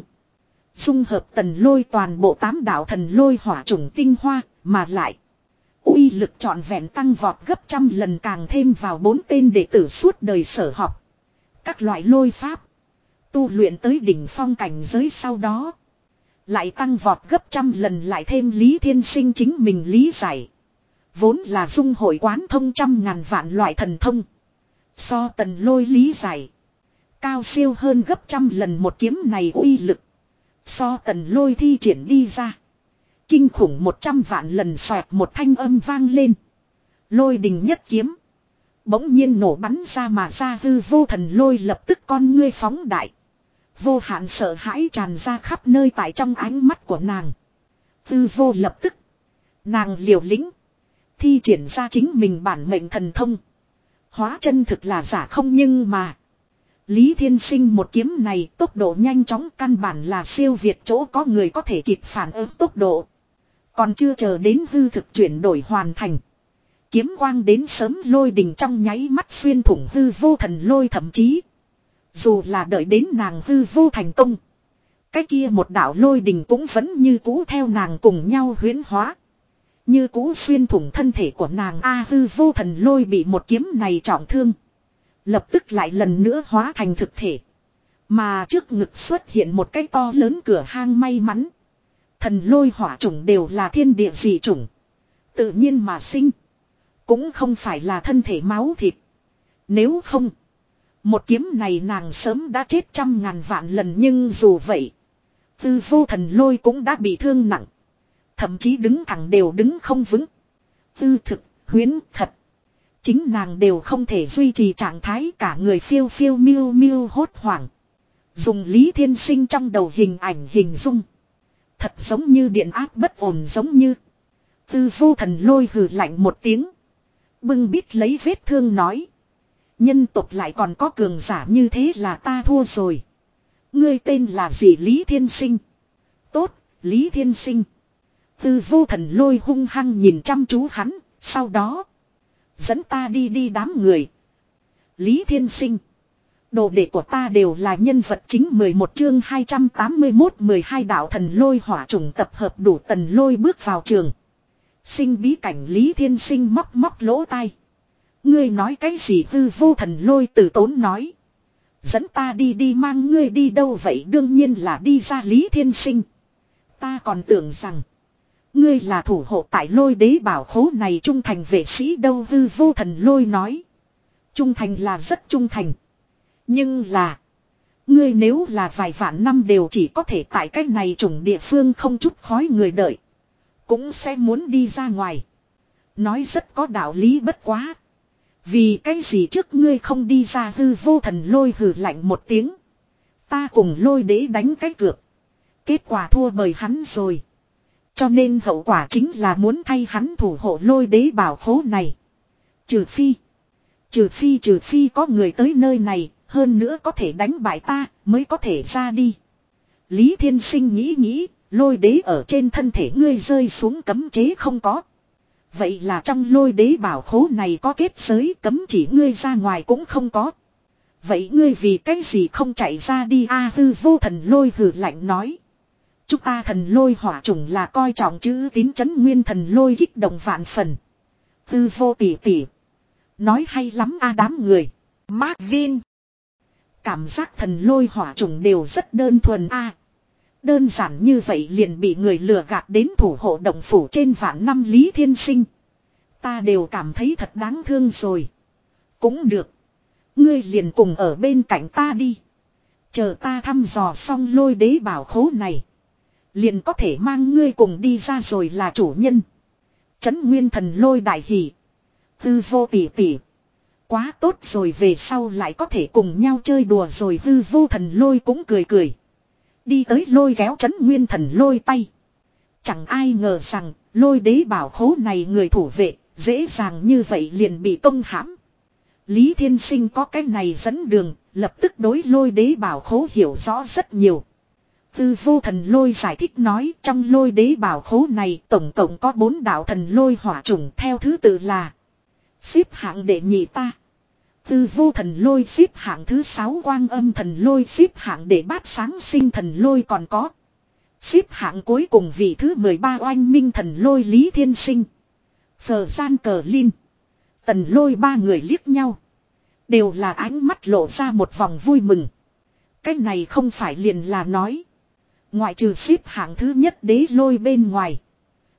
Dung hợp tần lôi toàn bộ tám đạo thần lôi hỏa trùng tinh hoa, mà lại. uy lực trọn vẹn tăng vọt gấp trăm lần càng thêm vào bốn tên đệ tử suốt đời sở học. Các loại lôi pháp. Tu luyện tới đỉnh phong cảnh giới sau đó. Lại tăng vọt gấp trăm lần lại thêm Lý Thiên Sinh chính mình lý giải. Vốn là dung hội quán thông trăm ngàn vạn loại thần thông. So tần lôi lý giải. Cao siêu hơn gấp trăm lần một kiếm này uy lực. So tần lôi thi triển đi ra. Kinh khủng một trăm vạn lần xoẹt một thanh âm vang lên. Lôi đình nhất kiếm. Bỗng nhiên nổ bắn ra mà ra hư vô thần lôi lập tức con ngươi phóng đại. Vô hạn sợ hãi tràn ra khắp nơi tại trong ánh mắt của nàng. Hư vô lập tức. Nàng liều lĩnh. Thi triển ra chính mình bản mệnh thần thông. Hóa chân thực là giả không nhưng mà. Lý Thiên Sinh một kiếm này tốc độ nhanh chóng căn bản là siêu việt chỗ có người có thể kịp phản ứng tốc độ. Còn chưa chờ đến hư thực chuyển đổi hoàn thành. Kiếm quang đến sớm lôi đình trong nháy mắt xuyên thủng hư vô thần lôi thậm chí. Dù là đợi đến nàng hư vô thành công. Cái kia một đạo lôi đình cũng vẫn như cũ theo nàng cùng nhau huyến hóa. Như cũ xuyên thủng thân thể của nàng A hư vô thần lôi bị một kiếm này trọng thương. Lập tức lại lần nữa hóa thành thực thể. Mà trước ngực xuất hiện một cái to lớn cửa hang may mắn. Thần lôi hỏa chủng đều là thiên địa dị chủng. Tự nhiên mà sinh. Cũng không phải là thân thể máu thịt. Nếu không. Một kiếm này nàng sớm đã chết trăm ngàn vạn lần nhưng dù vậy. Tư vô thần lôi cũng đã bị thương nặng. Thậm chí đứng thẳng đều đứng không vững. Tư thực, huyến, thật. Chính nàng đều không thể duy trì trạng thái cả người phiêu phiêu miêu miêu hốt hoảng. Dùng Lý Thiên Sinh trong đầu hình ảnh hình dung. Thật giống như điện áp bất ổn giống như. Tư vô thần lôi hừ lạnh một tiếng. Bưng bít lấy vết thương nói. Nhân tộc lại còn có cường giả như thế là ta thua rồi. Ngươi tên là gì Lý Thiên Sinh? Tốt, Lý Thiên Sinh. Tư vô thần lôi hung hăng nhìn chăm chú hắn, sau đó. Dẫn ta đi đi đám người. Lý Thiên Sinh. Đồ đệ của ta đều là nhân vật chính 11 chương 281 12 đạo thần lôi hỏa trùng tập hợp đủ tần lôi bước vào trường. Sinh bí cảnh Lý Thiên Sinh móc móc lỗ tai. Ngươi nói cái gì hư vô thần lôi từ tốn nói. Dẫn ta đi đi mang ngươi đi đâu vậy đương nhiên là đi ra Lý Thiên Sinh. Ta còn tưởng rằng. Ngươi là thủ hộ tại lôi đế bảo khố này trung thành vệ sĩ đâu hư vô thần lôi nói. Trung thành là rất trung thành. Nhưng là. Ngươi nếu là vài vạn năm đều chỉ có thể tại cách này trùng địa phương không chút khói người đợi. Cũng sẽ muốn đi ra ngoài. Nói rất có đạo lý bất quá. Vì cái gì trước ngươi không đi ra hư vô thần lôi hừ lạnh một tiếng. Ta cùng lôi đế đánh cái cược. Kết quả thua bởi hắn rồi. Cho nên hậu quả chính là muốn thay hắn thủ hộ lôi đế bảo khố này. Trừ phi. Trừ phi trừ phi có người tới nơi này, hơn nữa có thể đánh bại ta, mới có thể ra đi. Lý Thiên Sinh nghĩ nghĩ, lôi đế ở trên thân thể ngươi rơi xuống cấm chế không có. Vậy là trong lôi đế bảo khố này có kết giới cấm chỉ ngươi ra ngoài cũng không có. Vậy ngươi vì cái gì không chạy ra đi a hư vô thần lôi hử lạnh nói. Chúng ta thần lôi hỏa trùng là coi trọng chữ tín chấn nguyên thần lôi kích động vạn phần. tư vô tỷ tỷ. Nói hay lắm a đám người. Mark Vin. Cảm giác thần lôi hỏa trùng đều rất đơn thuần a. Đơn giản như vậy liền bị người lừa gạt đến thủ hộ động phủ trên vạn năm Lý Thiên Sinh. Ta đều cảm thấy thật đáng thương rồi. Cũng được. Ngươi liền cùng ở bên cạnh ta đi. Chờ ta thăm dò xong lôi đế bảo khố này. Liền có thể mang ngươi cùng đi ra rồi là chủ nhân. Chấn nguyên thần lôi đại hỷ. Tư vô tỷ tỷ. Quá tốt rồi về sau lại có thể cùng nhau chơi đùa rồi hư vô thần lôi cũng cười cười. Đi tới lôi kéo chấn nguyên thần lôi tay. Chẳng ai ngờ rằng, lôi đế bảo khố này người thủ vệ, dễ dàng như vậy liền bị công hãm. Lý Thiên Sinh có cái này dẫn đường, lập tức đối lôi đế bảo khố hiểu rõ rất nhiều. Tư vô thần lôi giải thích nói, trong lôi đế bảo khố này tổng cộng có bốn đạo thần lôi hỏa trùng, theo thứ tự là Xếp hạng đệ nhị ta Tư vô thần lôi xếp hạng thứ sáu, quang âm thần lôi xếp hạng đệ bát, sáng sinh thần lôi còn có. Xếp hạng cuối cùng vị thứ 13 oanh minh thần lôi Lý Thiên Sinh. Phờ gian cờ Linh. Tần lôi ba người liếc nhau. Đều là ánh mắt lộ ra một vòng vui mừng. Cái này không phải liền là nói. Ngoại trừ xếp hạng thứ nhất đế lôi bên ngoài.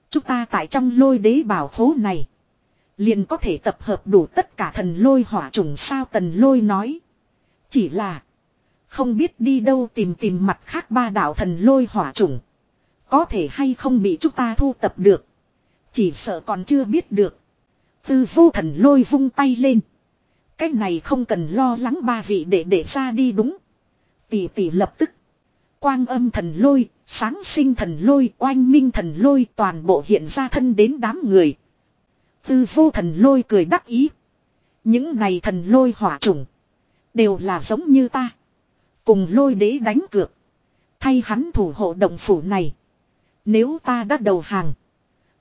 Chúng ta tại trong lôi đế bảo khố này. Liền có thể tập hợp đủ tất cả thần lôi hỏa trùng sao tần lôi nói. Chỉ là. Không biết đi đâu tìm tìm mặt khác ba đạo thần lôi hỏa trùng. Có thể hay không bị chúng ta thu tập được. Chỉ sợ còn chưa biết được. Tư vô thần lôi vung tay lên. Cái này không cần lo lắng ba vị để để ra đi đúng. Tỷ tỷ lập tức. Quang âm thần lôi, sáng sinh thần lôi, oanh minh thần lôi toàn bộ hiện ra thân đến đám người. Tư vô thần lôi cười đắc ý. Những này thần lôi hỏa trùng. Đều là giống như ta. Cùng lôi đế đánh cược. Thay hắn thủ hộ động phủ này. Nếu ta đã đầu hàng.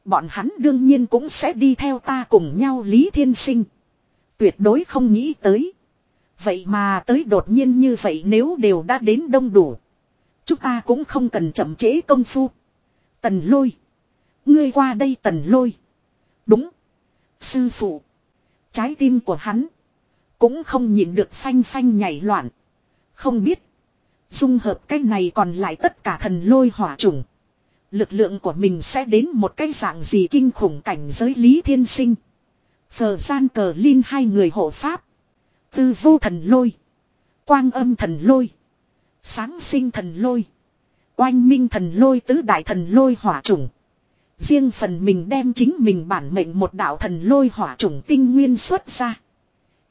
Bọn hắn đương nhiên cũng sẽ đi theo ta cùng nhau Lý Thiên Sinh. Tuyệt đối không nghĩ tới. Vậy mà tới đột nhiên như vậy nếu đều đã đến đông đủ. Chúng ta cũng không cần chậm trễ công phu. Tần lôi. Ngươi qua đây tần lôi. Đúng. Sư phụ. Trái tim của hắn. Cũng không nhịn được phanh phanh nhảy loạn. Không biết. Dung hợp cái này còn lại tất cả thần lôi hỏa trùng. Lực lượng của mình sẽ đến một cái dạng gì kinh khủng cảnh giới lý thiên sinh. Phờ gian cờ linh hai người hộ pháp. Tư vô thần lôi. Quang âm thần lôi. Sáng sinh thần lôi. Oanh minh thần lôi tứ đại thần lôi hỏa trùng. Riêng phần mình đem chính mình bản mệnh một đạo thần lôi hỏa trùng tinh nguyên xuất ra.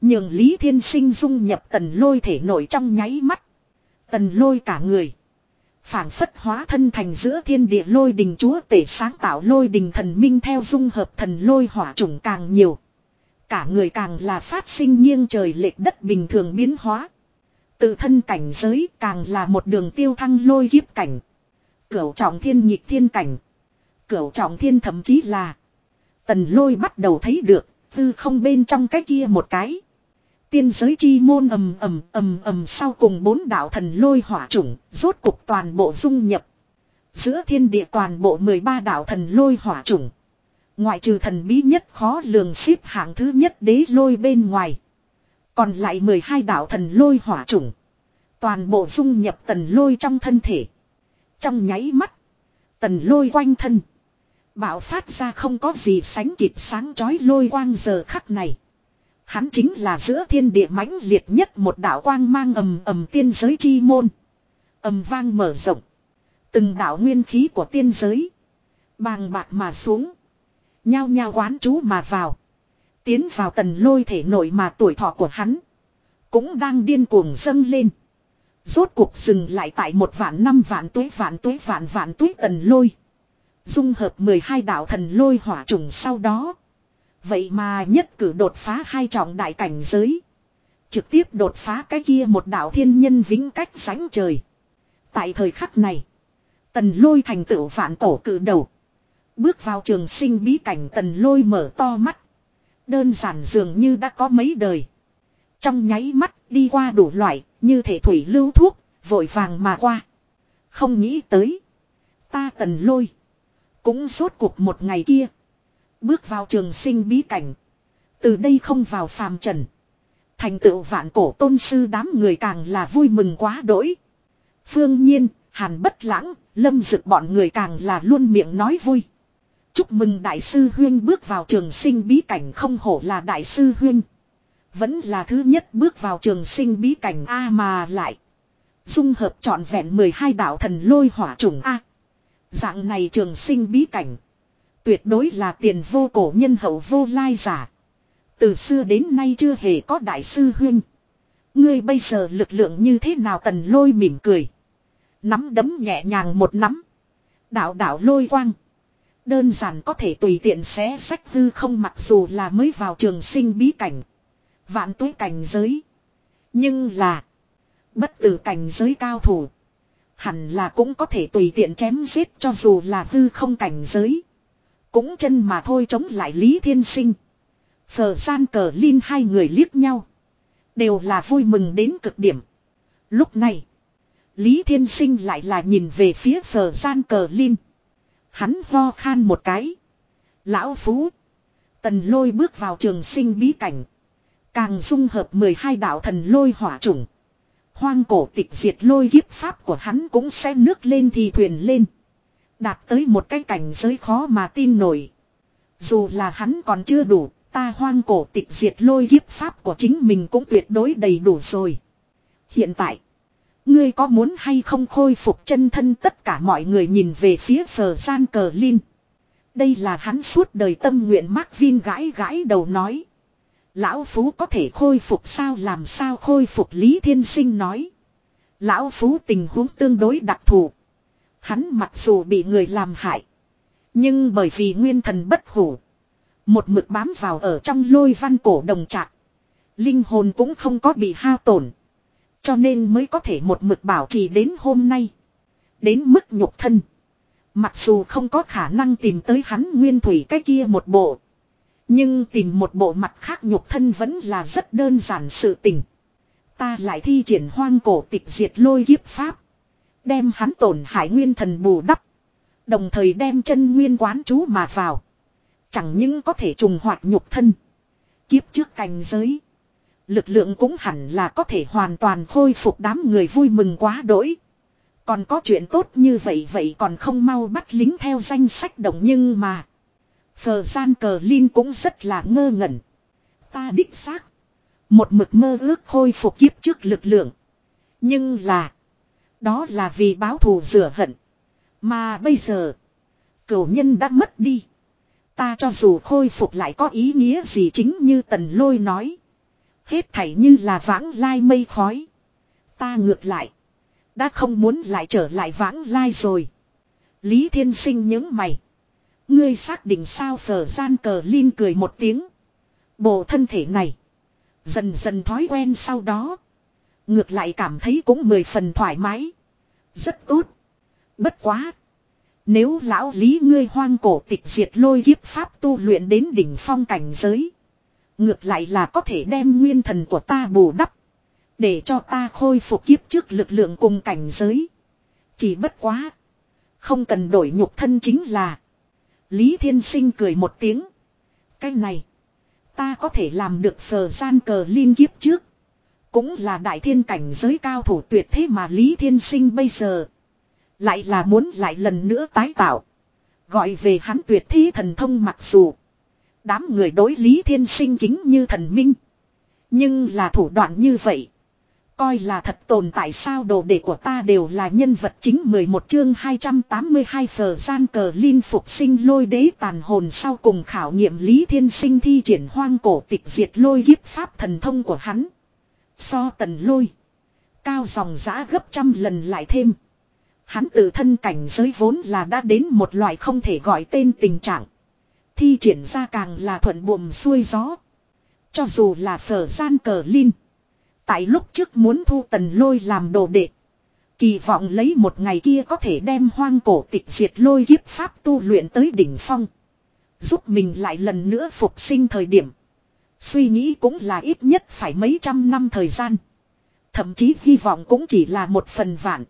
Nhường Lý Thiên Sinh dung nhập tần lôi thể nổi trong nháy mắt. Tần lôi cả người. phảng phất hóa thân thành giữa thiên địa lôi đình chúa tể sáng tạo lôi đình thần minh theo dung hợp thần lôi hỏa trùng càng nhiều. Cả người càng là phát sinh nghiêng trời lệch đất bình thường biến hóa. Tự thân cảnh giới càng là một đường tiêu thăng lôi kiếp cảnh. Cửu trọng thiên nhịp thiên cảnh. Cửu trọng thiên thậm chí là. Tần lôi bắt đầu thấy được, tư không bên trong cái kia một cái. Tiên giới chi môn ầm ầm ầm ầm sau cùng bốn đạo thần lôi hỏa chủng, rốt cục toàn bộ dung nhập. Giữa thiên địa toàn bộ 13 đạo thần lôi hỏa chủng. Ngoại trừ thần bí nhất khó lường xếp hạng thứ nhất đế lôi bên ngoài. Còn lại 12 đạo thần lôi hỏa chủng. Toàn bộ dung nhập tần lôi trong thân thể. Trong nháy mắt. Tần lôi quanh thân. Bạo phát ra không có gì sánh kịp sáng chói lôi quang giờ khắc này. Hắn chính là giữa thiên địa mãnh liệt nhất một đạo quang mang ầm ầm tiên giới chi môn. ầm vang mở rộng. Từng đạo nguyên khí của tiên giới. Bàng bạc mà xuống. Nhao nhao quán chú mà vào. Tiến vào tần lôi thể nội mà tuổi thọ của hắn. Cũng đang điên cuồng dâng lên. Rốt cuộc dừng lại tại một vạn năm vạn tuế vạn tuế vạn vạn tuế tần lôi. Dung hợp 12 đạo thần lôi hỏa trùng sau đó. Vậy mà nhất cử đột phá hai trọng đại cảnh giới. Trực tiếp đột phá cái kia một đạo thiên nhân vĩnh cách sánh trời. Tại thời khắc này. Tần lôi thành tựu vạn tổ cử đầu. Bước vào trường sinh bí cảnh tần lôi mở to mắt. Đơn giản dường như đã có mấy đời. Trong nháy mắt đi qua đủ loại, như thể thủy lưu thuốc, vội vàng mà qua. Không nghĩ tới. Ta tần lôi. Cũng suốt cuộc một ngày kia. Bước vào trường sinh bí cảnh. Từ đây không vào phàm trần. Thành tựu vạn cổ tôn sư đám người càng là vui mừng quá đỗi. Phương nhiên, hàn bất lãng, lâm dực bọn người càng là luôn miệng nói vui. Chúc mừng đại sư Huyên bước vào trường sinh bí cảnh không hổ là đại sư Huyên. Vẫn là thứ nhất bước vào trường sinh bí cảnh A mà lại. Dung hợp trọn vẹn 12 đạo thần lôi hỏa trùng A. Dạng này trường sinh bí cảnh. Tuyệt đối là tiền vô cổ nhân hậu vô lai giả. Từ xưa đến nay chưa hề có đại sư huyên. Ngươi bây giờ lực lượng như thế nào tần lôi mỉm cười. Nắm đấm nhẹ nhàng một nắm. Đạo đạo lôi quang. Đơn giản có thể tùy tiện xé sách hư không mặc dù là mới vào trường sinh bí cảnh. Vạn tuế cảnh giới. Nhưng là. Bất tử cảnh giới cao thủ. Hẳn là cũng có thể tùy tiện chém giết cho dù là hư không cảnh giới. Cũng chân mà thôi chống lại Lý Thiên Sinh. Phở gian cờ Linh hai người liếc nhau. Đều là vui mừng đến cực điểm. Lúc này. Lý Thiên Sinh lại là nhìn về phía phở gian cờ Linh. Hắn ho khan một cái. Lão Phú. Tần lôi bước vào trường sinh bí cảnh. Càng dung hợp 12 đạo thần lôi hỏa chủng. Hoang cổ tịch diệt lôi kiếp pháp của hắn cũng sẽ nước lên thì thuyền lên. Đạt tới một cái cảnh giới khó mà tin nổi. Dù là hắn còn chưa đủ, ta hoang cổ tịch diệt lôi kiếp pháp của chính mình cũng tuyệt đối đầy đủ rồi. Hiện tại, ngươi có muốn hay không khôi phục chân thân tất cả mọi người nhìn về phía phờ gian cờ Linh. Đây là hắn suốt đời tâm nguyện Mark Vin gãi gãi đầu nói. Lão Phú có thể khôi phục sao, làm sao khôi phục Lý Thiên Sinh nói. Lão Phú tình huống tương đối đặc thù. Hắn mặc dù bị người làm hại. Nhưng bởi vì nguyên thần bất hủ. Một mực bám vào ở trong lôi văn cổ đồng trạc. Linh hồn cũng không có bị hao tổn. Cho nên mới có thể một mực bảo trì đến hôm nay. Đến mức nhục thân. Mặc dù không có khả năng tìm tới hắn nguyên thủy cái kia một bộ. Nhưng tìm một bộ mặt khác nhục thân vẫn là rất đơn giản sự tình. Ta lại thi triển hoang cổ tịch diệt lôi kiếp pháp. Đem hắn tổn hại nguyên thần bù đắp. Đồng thời đem chân nguyên quán chú mà vào. Chẳng những có thể trùng hoạt nhục thân. Kiếp trước cảnh giới. Lực lượng cũng hẳn là có thể hoàn toàn khôi phục đám người vui mừng quá đỗi. Còn có chuyện tốt như vậy vậy còn không mau bắt lính theo danh sách động nhưng mà. Phờ gian cờ Linh cũng rất là ngơ ngẩn. Ta đích xác. Một mực mơ ước khôi phục kiếp trước lực lượng. Nhưng là. Đó là vì báo thù rửa hận. Mà bây giờ. Cửu nhân đã mất đi. Ta cho dù khôi phục lại có ý nghĩa gì chính như tần lôi nói. Hết thảy như là vãng lai mây khói. Ta ngược lại. Đã không muốn lại trở lại vãng lai rồi. Lý Thiên Sinh những mày. Ngươi xác định sao phở gian cờ Linh cười một tiếng. Bộ thân thể này. Dần dần thói quen sau đó. Ngược lại cảm thấy cũng mười phần thoải mái. Rất tốt. Bất quá. Nếu lão lý ngươi hoang cổ tịch diệt lôi kiếp pháp tu luyện đến đỉnh phong cảnh giới. Ngược lại là có thể đem nguyên thần của ta bù đắp. Để cho ta khôi phục kiếp trước lực lượng cùng cảnh giới. Chỉ bất quá. Không cần đổi nhục thân chính là. Lý Thiên Sinh cười một tiếng. Cái này. Ta có thể làm được phờ gian cờ liên kiếp trước. Cũng là đại thiên cảnh giới cao thủ tuyệt thế mà Lý Thiên Sinh bây giờ. Lại là muốn lại lần nữa tái tạo. Gọi về hắn tuyệt thế thần thông mặc dù. Đám người đối Lý Thiên Sinh kính như thần minh. Nhưng là thủ đoạn như vậy. Coi là thật tồn tại sao đồ đệ của ta đều là nhân vật chính 11 chương 282 phờ gian cờ linh phục sinh lôi đế tàn hồn sau cùng khảo nghiệm Lý Thiên Sinh thi triển hoang cổ tịch diệt lôi hiếp pháp thần thông của hắn. So tần lôi. Cao dòng giã gấp trăm lần lại thêm. Hắn tự thân cảnh giới vốn là đã đến một loại không thể gọi tên tình trạng. Thi triển ra càng là thuận buồm xuôi gió. Cho dù là phở gian cờ linh. Tại lúc trước muốn thu tần lôi làm đồ đệ. Kỳ vọng lấy một ngày kia có thể đem hoang cổ tịch diệt lôi kiếp pháp tu luyện tới đỉnh phong. Giúp mình lại lần nữa phục sinh thời điểm. Suy nghĩ cũng là ít nhất phải mấy trăm năm thời gian. Thậm chí hy vọng cũng chỉ là một phần vạn.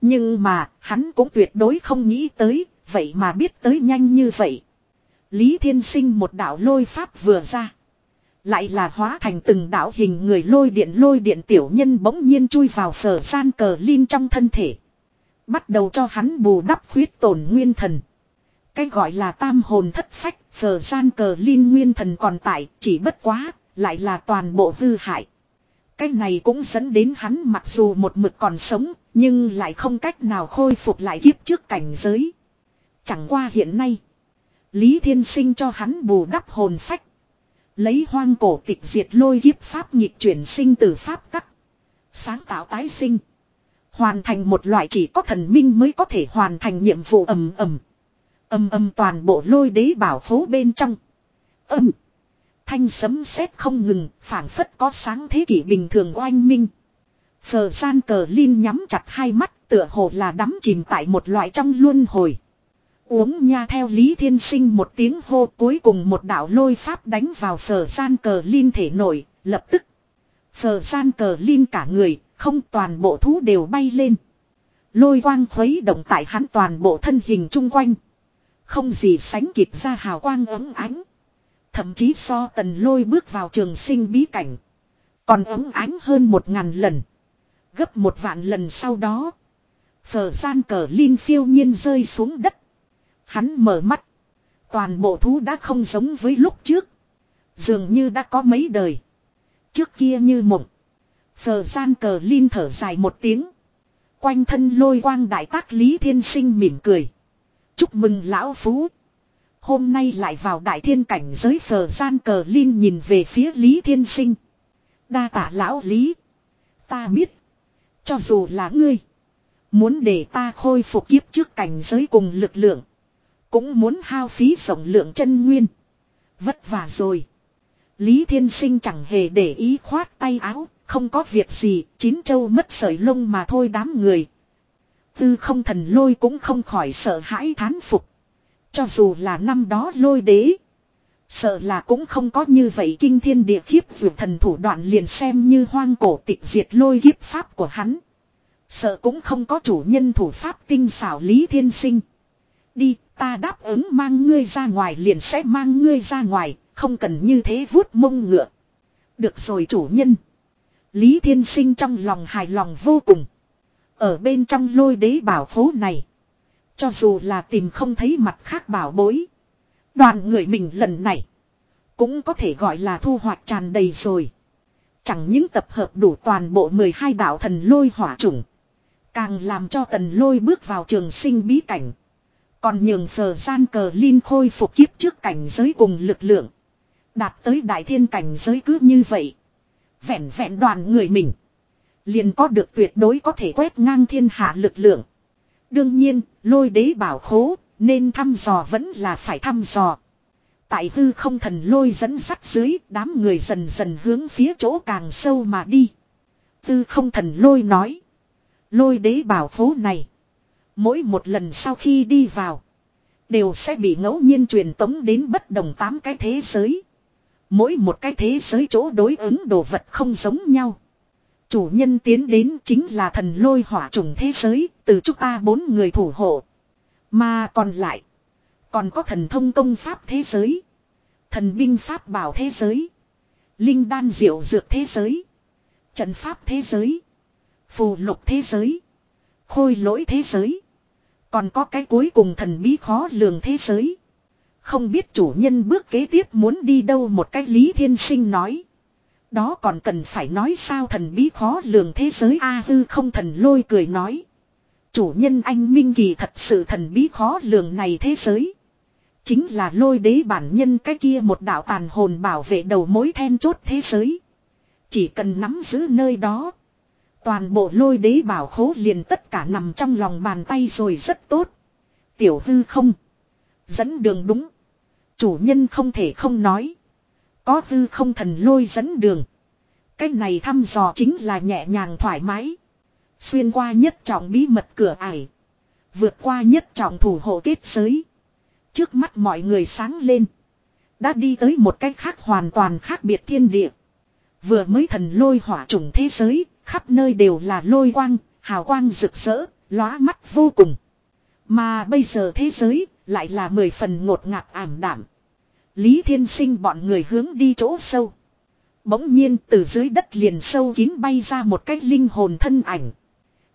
Nhưng mà hắn cũng tuyệt đối không nghĩ tới, vậy mà biết tới nhanh như vậy. Lý Thiên Sinh một đạo lôi pháp vừa ra. Lại là hóa thành từng đạo hình người lôi điện lôi điện tiểu nhân bỗng nhiên chui vào sở san cờ linh trong thân thể. Bắt đầu cho hắn bù đắp khuyết tổn nguyên thần. Cái gọi là tam hồn thất phách, sở san cờ linh nguyên thần còn tại, chỉ bất quá, lại là toàn bộ hư hại. Cái này cũng dẫn đến hắn mặc dù một mực còn sống, nhưng lại không cách nào khôi phục lại kiếp trước cảnh giới. Chẳng qua hiện nay, Lý Thiên Sinh cho hắn bù đắp hồn phách. Lấy hoang cổ tịch diệt lôi kiếp pháp nhịp chuyển sinh từ pháp tắc. Sáng tạo tái sinh. Hoàn thành một loại chỉ có thần minh mới có thể hoàn thành nhiệm vụ ầm ầm. Âm âm toàn bộ lôi đế bảo phố bên trong. Âm. Thanh sấm sét không ngừng, phảng phất có sáng thế kỷ bình thường oanh minh. Phờ gian cờ Linh nhắm chặt hai mắt, tựa hồ là đắm chìm tại một loại trong luân hồi. Uống nha theo Lý Thiên Sinh một tiếng hô cuối cùng một đạo lôi pháp đánh vào phở gian cờ Linh thể nổi, lập tức. Phở gian cờ Linh cả người, không toàn bộ thú đều bay lên. Lôi quang khuấy động tại hắn toàn bộ thân hình chung quanh. Không gì sánh kịp ra hào quang ấm ánh. Thậm chí so tần lôi bước vào trường sinh bí cảnh. Còn ấm ánh hơn một ngàn lần. Gấp một vạn lần sau đó. Phở gian cờ linh phiêu nhiên rơi xuống đất. Hắn mở mắt. Toàn bộ thú đã không giống với lúc trước. Dường như đã có mấy đời. Trước kia như mộng. phờ gian cờ linh thở dài một tiếng. Quanh thân lôi quang đại tác Lý Thiên Sinh mỉm cười. Chúc mừng lão phú. Hôm nay lại vào đại thiên cảnh giới phờ gian cờ linh nhìn về phía Lý Thiên Sinh. Đa tả lão Lý. Ta biết. Cho dù là ngươi. Muốn để ta khôi phục kiếp trước cảnh giới cùng lực lượng. Cũng muốn hao phí rộng lượng chân nguyên. Vất vả rồi. Lý Thiên Sinh chẳng hề để ý khoát tay áo. Không có việc gì. Chín châu mất sợi lông mà thôi đám người. Tư không thần lôi cũng không khỏi sợ hãi thán phục. Cho dù là năm đó lôi đế. Sợ là cũng không có như vậy kinh thiên địa khiếp vượt thần thủ đoạn liền xem như hoang cổ tịch diệt lôi kiếp pháp của hắn. Sợ cũng không có chủ nhân thủ pháp tinh xảo lý thiên sinh. Đi, ta đáp ứng mang ngươi ra ngoài liền sẽ mang ngươi ra ngoài, không cần như thế vuốt mông ngựa. Được rồi chủ nhân. Lý thiên sinh trong lòng hài lòng vô cùng. Ở bên trong lôi đế bảo phố này. Cho dù là tìm không thấy mặt khác bảo bối. Đoàn người mình lần này. Cũng có thể gọi là thu hoạch tràn đầy rồi. Chẳng những tập hợp đủ toàn bộ 12 đạo thần lôi hỏa chủng. Càng làm cho tần lôi bước vào trường sinh bí cảnh. Còn nhường phờ gian cờ linh khôi phục kiếp trước cảnh giới cùng lực lượng. Đạt tới đại thiên cảnh giới cứ như vậy. Vẹn vẹn đoàn người mình. Liền có được tuyệt đối có thể quét ngang thiên hạ lực lượng. Đương nhiên, lôi đế bảo khố, nên thăm dò vẫn là phải thăm dò. Tại hư không thần lôi dẫn sắt dưới, đám người dần dần hướng phía chỗ càng sâu mà đi. Tư không thần lôi nói. Lôi đế bảo khố này. Mỗi một lần sau khi đi vào. Đều sẽ bị ngẫu nhiên truyền tống đến bất đồng tám cái thế giới. Mỗi một cái thế giới chỗ đối ứng đồ vật không giống nhau. Chủ nhân tiến đến chính là thần lôi hỏa trùng thế giới, từ chúng ta bốn người thủ hộ. Mà còn lại, Còn có thần thông công pháp thế giới. Thần binh pháp bảo thế giới. Linh đan diệu dược thế giới. Trận pháp thế giới. Phù lục thế giới. Khôi lỗi thế giới. Còn có cái cuối cùng thần bí khó lường thế giới. Không biết chủ nhân bước kế tiếp muốn đi đâu một cách Lý Thiên Sinh nói. Đó còn cần phải nói sao thần bí khó lường thế giới A hư không thần lôi cười nói. Chủ nhân anh Minh Kỳ thật sự thần bí khó lường này thế giới. Chính là lôi đế bản nhân cái kia một đạo tàn hồn bảo vệ đầu mối then chốt thế giới. Chỉ cần nắm giữ nơi đó. Toàn bộ lôi đế bảo khố liền tất cả nằm trong lòng bàn tay rồi rất tốt. Tiểu hư không. Dẫn đường đúng. Chủ nhân không thể không nói. Có hư không thần lôi dẫn đường. Cái này thăm dò chính là nhẹ nhàng thoải mái. Xuyên qua nhất trọng bí mật cửa ải. Vượt qua nhất trọng thủ hộ kết giới. Trước mắt mọi người sáng lên. Đã đi tới một cách khác hoàn toàn khác biệt thiên địa. Vừa mới thần lôi hỏa trùng thế giới, khắp nơi đều là lôi quang, hào quang rực rỡ, lóa mắt vô cùng. Mà bây giờ thế giới, lại là mười phần ngột ngạt ảm đảm. Lý Thiên Sinh bọn người hướng đi chỗ sâu. Bỗng nhiên từ dưới đất liền sâu kín bay ra một cái linh hồn thân ảnh.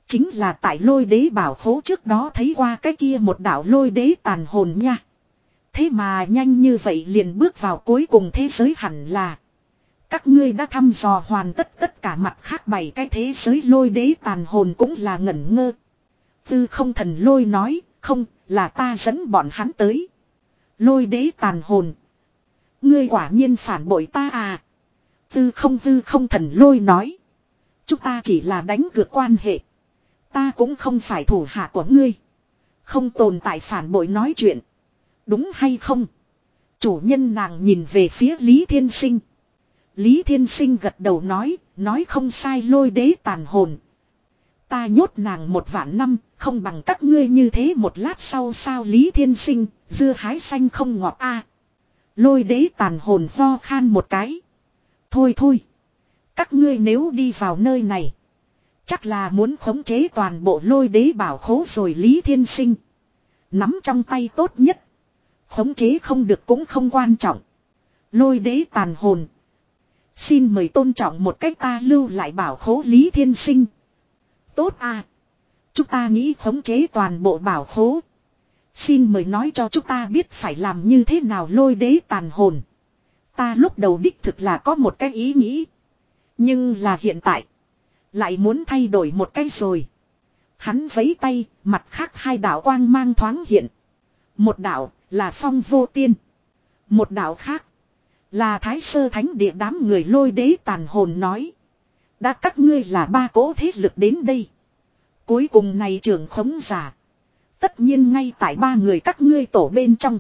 Chính là tại lôi đế bảo khố trước đó thấy qua cái kia một đạo lôi đế tàn hồn nha. Thế mà nhanh như vậy liền bước vào cuối cùng thế giới hẳn là. Các ngươi đã thăm dò hoàn tất tất cả mặt khác bảy cái thế giới lôi đế tàn hồn cũng là ngẩn ngơ. Tư không thần lôi nói, không, là ta dẫn bọn hắn tới. Lôi đế tàn hồn. Ngươi quả nhiên phản bội ta à. Tư không tư không thần lôi nói. Chúng ta chỉ là đánh cược quan hệ. Ta cũng không phải thủ hạ của ngươi. Không tồn tại phản bội nói chuyện. Đúng hay không? Chủ nhân nàng nhìn về phía Lý Thiên Sinh. Lý Thiên Sinh gật đầu nói, nói không sai lôi đế tàn hồn. Ta nhốt nàng một vạn năm, không bằng các ngươi như thế một lát sau sao Lý Thiên Sinh, dưa hái xanh không ngọt a Lôi đế tàn hồn ho khan một cái. Thôi thôi. Các ngươi nếu đi vào nơi này. Chắc là muốn khống chế toàn bộ lôi đế bảo khố rồi Lý Thiên Sinh. Nắm trong tay tốt nhất. Khống chế không được cũng không quan trọng. Lôi đế tàn hồn. Xin mời tôn trọng một cách ta lưu lại bảo khố Lý Thiên Sinh. Tốt à. Chúng ta nghĩ khống chế toàn bộ bảo khố. Xin mời nói cho chúng ta biết phải làm như thế nào lôi đế tàn hồn. Ta lúc đầu đích thực là có một cái ý nghĩ. Nhưng là hiện tại. Lại muốn thay đổi một cái rồi. Hắn vấy tay, mặt khác hai đạo quang mang thoáng hiện. Một đạo là phong vô tiên. Một đạo khác là thái sơ thánh địa đám người lôi đế tàn hồn nói. Đã các ngươi là ba cố thế lực đến đây. Cuối cùng này trưởng khống giả. Tất nhiên ngay tại ba người các ngươi tổ bên trong.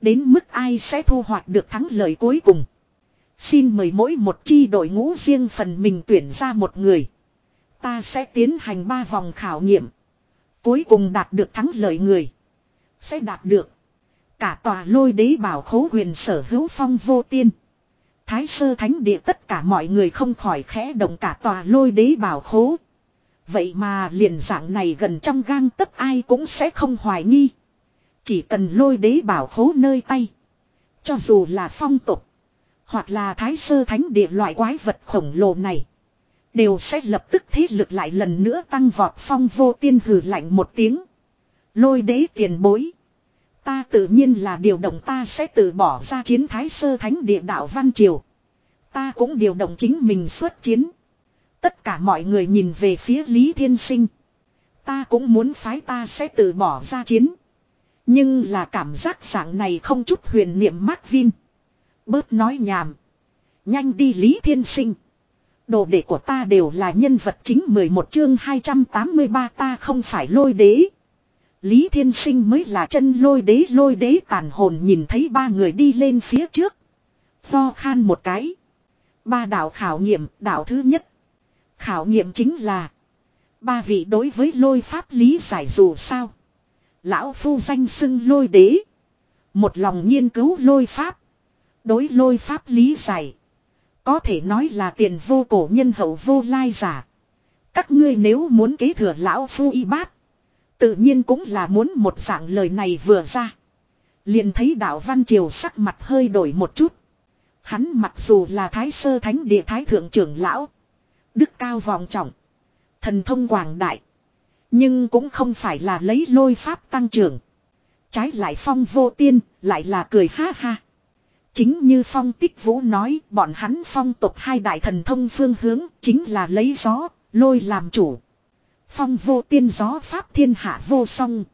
Đến mức ai sẽ thu hoạch được thắng lợi cuối cùng. Xin mời mỗi một chi đội ngũ riêng phần mình tuyển ra một người. Ta sẽ tiến hành ba vòng khảo nghiệm. Cuối cùng đạt được thắng lợi người. Sẽ đạt được. Cả tòa lôi đế bảo khố huyền sở hữu phong vô tiên. Thái sơ thánh địa tất cả mọi người không khỏi khẽ động cả tòa lôi đế bảo khố. Vậy mà liền dạng này gần trong gang tất ai cũng sẽ không hoài nghi. Chỉ cần lôi đế bảo khố nơi tay. Cho dù là phong tục. Hoặc là thái sơ thánh địa loại quái vật khổng lồ này. Đều sẽ lập tức thế lực lại lần nữa tăng vọt phong vô tiên hử lạnh một tiếng. Lôi đế tiền bối. Ta tự nhiên là điều động ta sẽ tự bỏ ra chiến thái sơ thánh địa đạo Văn Triều. Ta cũng điều động chính mình xuất chiến. Tất cả mọi người nhìn về phía Lý Thiên Sinh. Ta cũng muốn phái ta sẽ tự bỏ ra chiến. Nhưng là cảm giác dạng này không chút huyền niệm Mark Vin. Bớt nói nhảm. Nhanh đi Lý Thiên Sinh. Đồ đệ của ta đều là nhân vật chính 11 chương 283 ta không phải lôi đế. Lý Thiên Sinh mới là chân lôi đế lôi đế tàn hồn nhìn thấy ba người đi lên phía trước. Tho khan một cái. Ba đạo khảo nghiệm, đạo thứ nhất. Khảo nghiệm chính là. Ba vị đối với lôi pháp lý giải dù sao. Lão phu danh xưng lôi đế. Một lòng nghiên cứu lôi pháp. Đối lôi pháp lý giải. Có thể nói là tiền vô cổ nhân hậu vô lai giả. Các ngươi nếu muốn kế thừa lão phu y bát. Tự nhiên cũng là muốn một dạng lời này vừa ra. Liền thấy đạo Văn Triều sắc mặt hơi đổi một chút. Hắn mặc dù là thái sơ thánh địa thái thượng trưởng lão. Đức cao vòng trọng. Thần thông quảng đại. Nhưng cũng không phải là lấy lôi pháp tăng trưởng. Trái lại phong vô tiên, lại là cười ha ha. Chính như phong tích vũ nói, bọn hắn phong tục hai đại thần thông phương hướng, chính là lấy gió, lôi làm chủ. Phong vô tiên gió pháp thiên hạ vô song.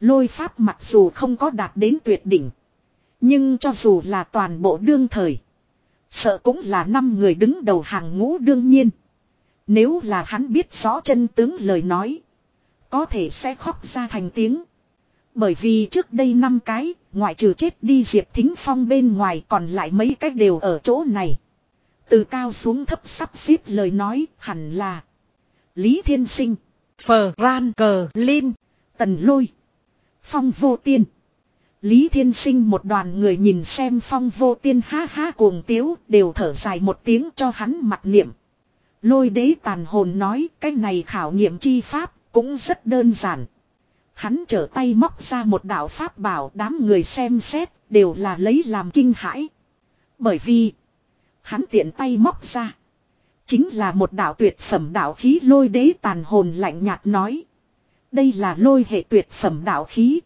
Lôi pháp mặc dù không có đạt đến tuyệt đỉnh. Nhưng cho dù là toàn bộ đương thời. Sợ cũng là năm người đứng đầu hàng ngũ đương nhiên. Nếu là hắn biết rõ chân tướng lời nói. Có thể sẽ khóc ra thành tiếng. Bởi vì trước đây năm cái, ngoại trừ chết đi Diệp Thính Phong bên ngoài còn lại mấy cái đều ở chỗ này. Từ cao xuống thấp sắp xếp lời nói hẳn là Lý Thiên Sinh, Phờ Ran Cờ Linh, Tần Lôi, Phong Vô Tiên. Lý Thiên Sinh một đoàn người nhìn xem Phong Vô Tiên ha ha cuồng tiếu đều thở dài một tiếng cho hắn mặt niệm. Lôi đế tàn hồn nói cái này khảo nghiệm chi pháp cũng rất đơn giản. Hắn trở tay móc ra một đạo pháp bảo đám người xem xét đều là lấy làm kinh hãi. Bởi vì hắn tiện tay móc ra. Chính là một đạo tuyệt phẩm đạo khí lôi đế tàn hồn lạnh nhạt nói. Đây là lôi hệ tuyệt phẩm đạo khí.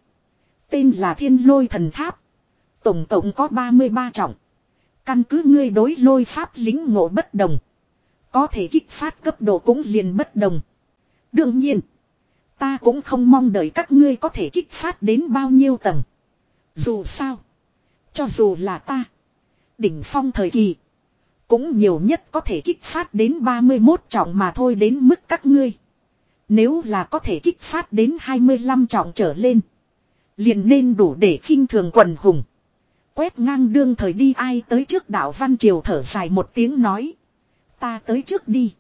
Tên là thiên lôi thần tháp. Tổng cộng có 33 trọng. Căn cứ ngươi đối lôi pháp lính ngộ bất đồng. Có thể kích phát cấp độ cũng liền bất đồng. Đương nhiên. Ta cũng không mong đợi các ngươi có thể kích phát đến bao nhiêu tầng. Dù sao. Cho dù là ta. Đỉnh phong thời kỳ. Cũng nhiều nhất có thể kích phát đến 31 trọng mà thôi đến mức các ngươi. Nếu là có thể kích phát đến 25 trọng trở lên. Liền nên đủ để khinh thường quần hùng. Quét ngang đương thời đi ai tới trước đảo Văn Triều thở dài một tiếng nói. Ta tới trước đi.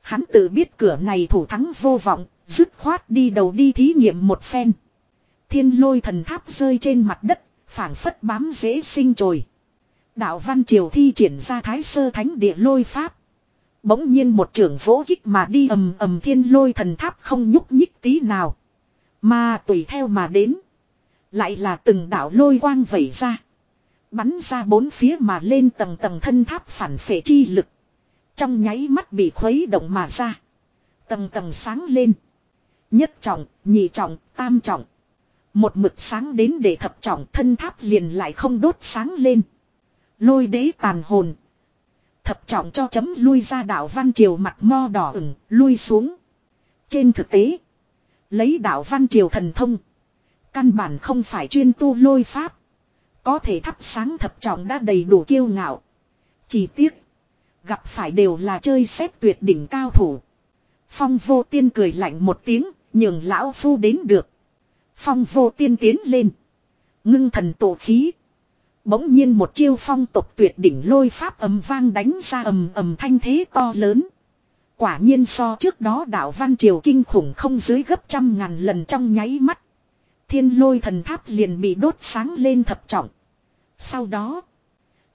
Hắn tự biết cửa này thủ thắng vô vọng, dứt khoát đi đầu đi thí nghiệm một phen. Thiên lôi thần tháp rơi trên mặt đất, phảng phất bám dễ sinh trồi. Đạo Văn Triều thi triển ra thái sơ thánh địa lôi pháp. Bỗng nhiên một trưởng vỗ kích mà đi ầm ầm thiên lôi thần tháp không nhúc nhích tí nào. Mà tùy theo mà đến. Lại là từng đạo lôi quang vẩy ra. Bắn ra bốn phía mà lên tầng tầng thân tháp phản phệ chi lực. Trong nháy mắt bị khuấy động mà ra. Tầng tầng sáng lên. Nhất trọng, nhị trọng, tam trọng. Một mực sáng đến để thập trọng thân tháp liền lại không đốt sáng lên. Lôi đế tàn hồn. Thập trọng cho chấm lui ra đảo Văn Triều mặt mo đỏ ửng, lui xuống. Trên thực tế, lấy đảo Văn Triều thần thông. Căn bản không phải chuyên tu lôi pháp. Có thể thắp sáng thập trọng đã đầy đủ kiêu ngạo. Chỉ tiếc. Gặp phải đều là chơi xếp tuyệt đỉnh cao thủ. Phong vô tiên cười lạnh một tiếng, nhường lão phu đến được. Phong vô tiên tiến lên. Ngưng thần tổ khí. Bỗng nhiên một chiêu phong tục tuyệt đỉnh lôi pháp ầm vang đánh ra ầm ầm thanh thế to lớn. Quả nhiên so trước đó đạo văn triều kinh khủng không dưới gấp trăm ngàn lần trong nháy mắt. Thiên lôi thần tháp liền bị đốt sáng lên thập trọng. Sau đó,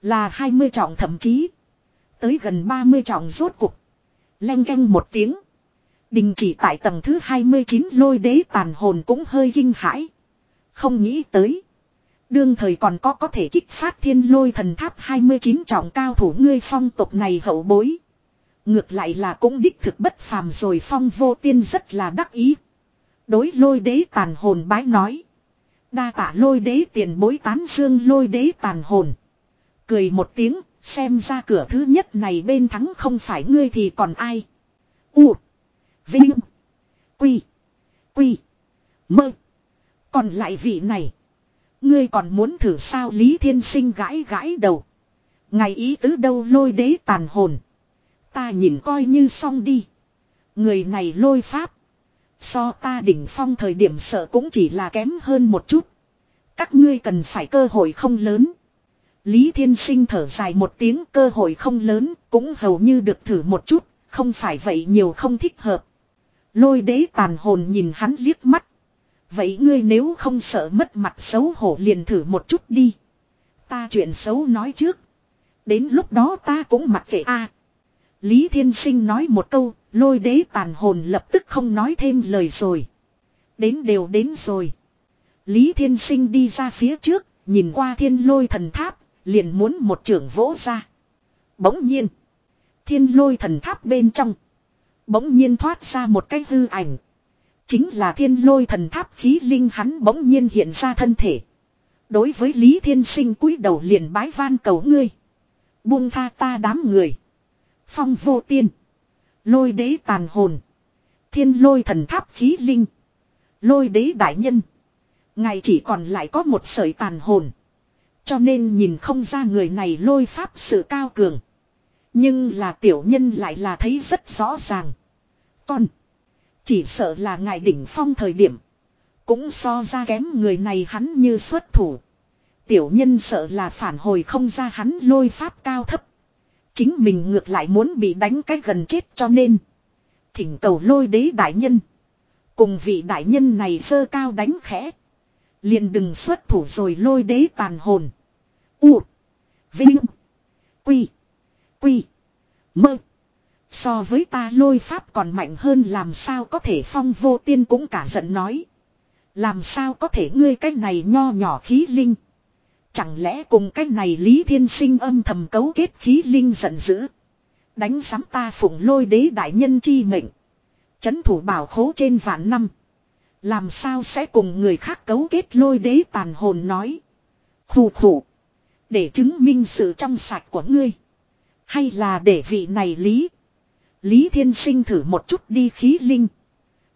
là 20 trọng thậm chí, tới gần 30 trọng rốt cục. Leng canh một tiếng. Đình chỉ tại tầng thứ 29 lôi đế tàn hồn cũng hơi kinh hãi. Không nghĩ tới. Đương thời còn có có thể kích phát thiên lôi thần tháp 29 trọng cao thủ ngươi phong tộc này hậu bối. Ngược lại là cũng đích thực bất phàm rồi phong vô tiên rất là đắc ý. Đối lôi đế tàn hồn bái nói. Đa tạ lôi đế tiền bối tán dương lôi đế tàn hồn. Cười một tiếng, xem ra cửa thứ nhất này bên thắng không phải ngươi thì còn ai. U. Vinh. Quy. Quy. Mơ. Còn lại vị này. Ngươi còn muốn thử sao Lý Thiên Sinh gãi gãi đầu. Ngày ý tứ đâu lôi đế tàn hồn. Ta nhìn coi như xong đi. Người này lôi pháp. So ta đỉnh phong thời điểm sợ cũng chỉ là kém hơn một chút. Các ngươi cần phải cơ hội không lớn. Lý Thiên Sinh thở dài một tiếng cơ hội không lớn, cũng hầu như được thử một chút, không phải vậy nhiều không thích hợp. Lôi đế tàn hồn nhìn hắn liếc mắt. Vậy ngươi nếu không sợ mất mặt xấu hổ liền thử một chút đi. Ta chuyện xấu nói trước. Đến lúc đó ta cũng mặc kệ a. Lý Thiên Sinh nói một câu, lôi đế tàn hồn lập tức không nói thêm lời rồi. Đến đều đến rồi. Lý Thiên Sinh đi ra phía trước, nhìn qua thiên lôi thần tháp, liền muốn một trưởng vỗ ra. Bỗng nhiên, thiên lôi thần tháp bên trong, bỗng nhiên thoát ra một cái hư ảnh. Chính là thiên lôi thần tháp khí linh hắn bỗng nhiên hiện ra thân thể. Đối với Lý Thiên Sinh cúi đầu liền bái van cầu ngươi. Buông tha ta đám người. Phong vô tiên. Lôi đế tàn hồn. Thiên lôi thần tháp khí linh. Lôi đế đại nhân. ngài chỉ còn lại có một sợi tàn hồn. Cho nên nhìn không ra người này lôi pháp sự cao cường. Nhưng là tiểu nhân lại là thấy rất rõ ràng. con chỉ sợ là ngài đỉnh phong thời điểm. Cũng so ra kém người này hắn như xuất thủ. Tiểu nhân sợ là phản hồi không ra hắn lôi pháp cao thấp. Chính mình ngược lại muốn bị đánh cái gần chết cho nên. Thỉnh cầu lôi đế đại nhân. Cùng vị đại nhân này sơ cao đánh khẽ. Liền đừng xuất thủ rồi lôi đế tàn hồn. U. Vinh. Quy. Quy. Mơ. So với ta lôi pháp còn mạnh hơn, làm sao có thể phong vô tiên cũng cả giận nói. Làm sao có thể ngươi cái này nho nhỏ khí linh. Chẳng lẽ cùng cái này Lý Thiên Sinh âm thầm cấu kết khí linh giận dữ. Đánh sắm ta phụng lôi đế đại nhân chi mệnh. Chấn thủ bảo khố trên vạn năm. Làm sao sẽ cùng người khác cấu kết lôi đế tàn hồn nói. Khủ khủ. Để chứng minh sự trong sạch của ngươi. Hay là để vị này Lý. Lý Thiên Sinh thử một chút đi khí linh.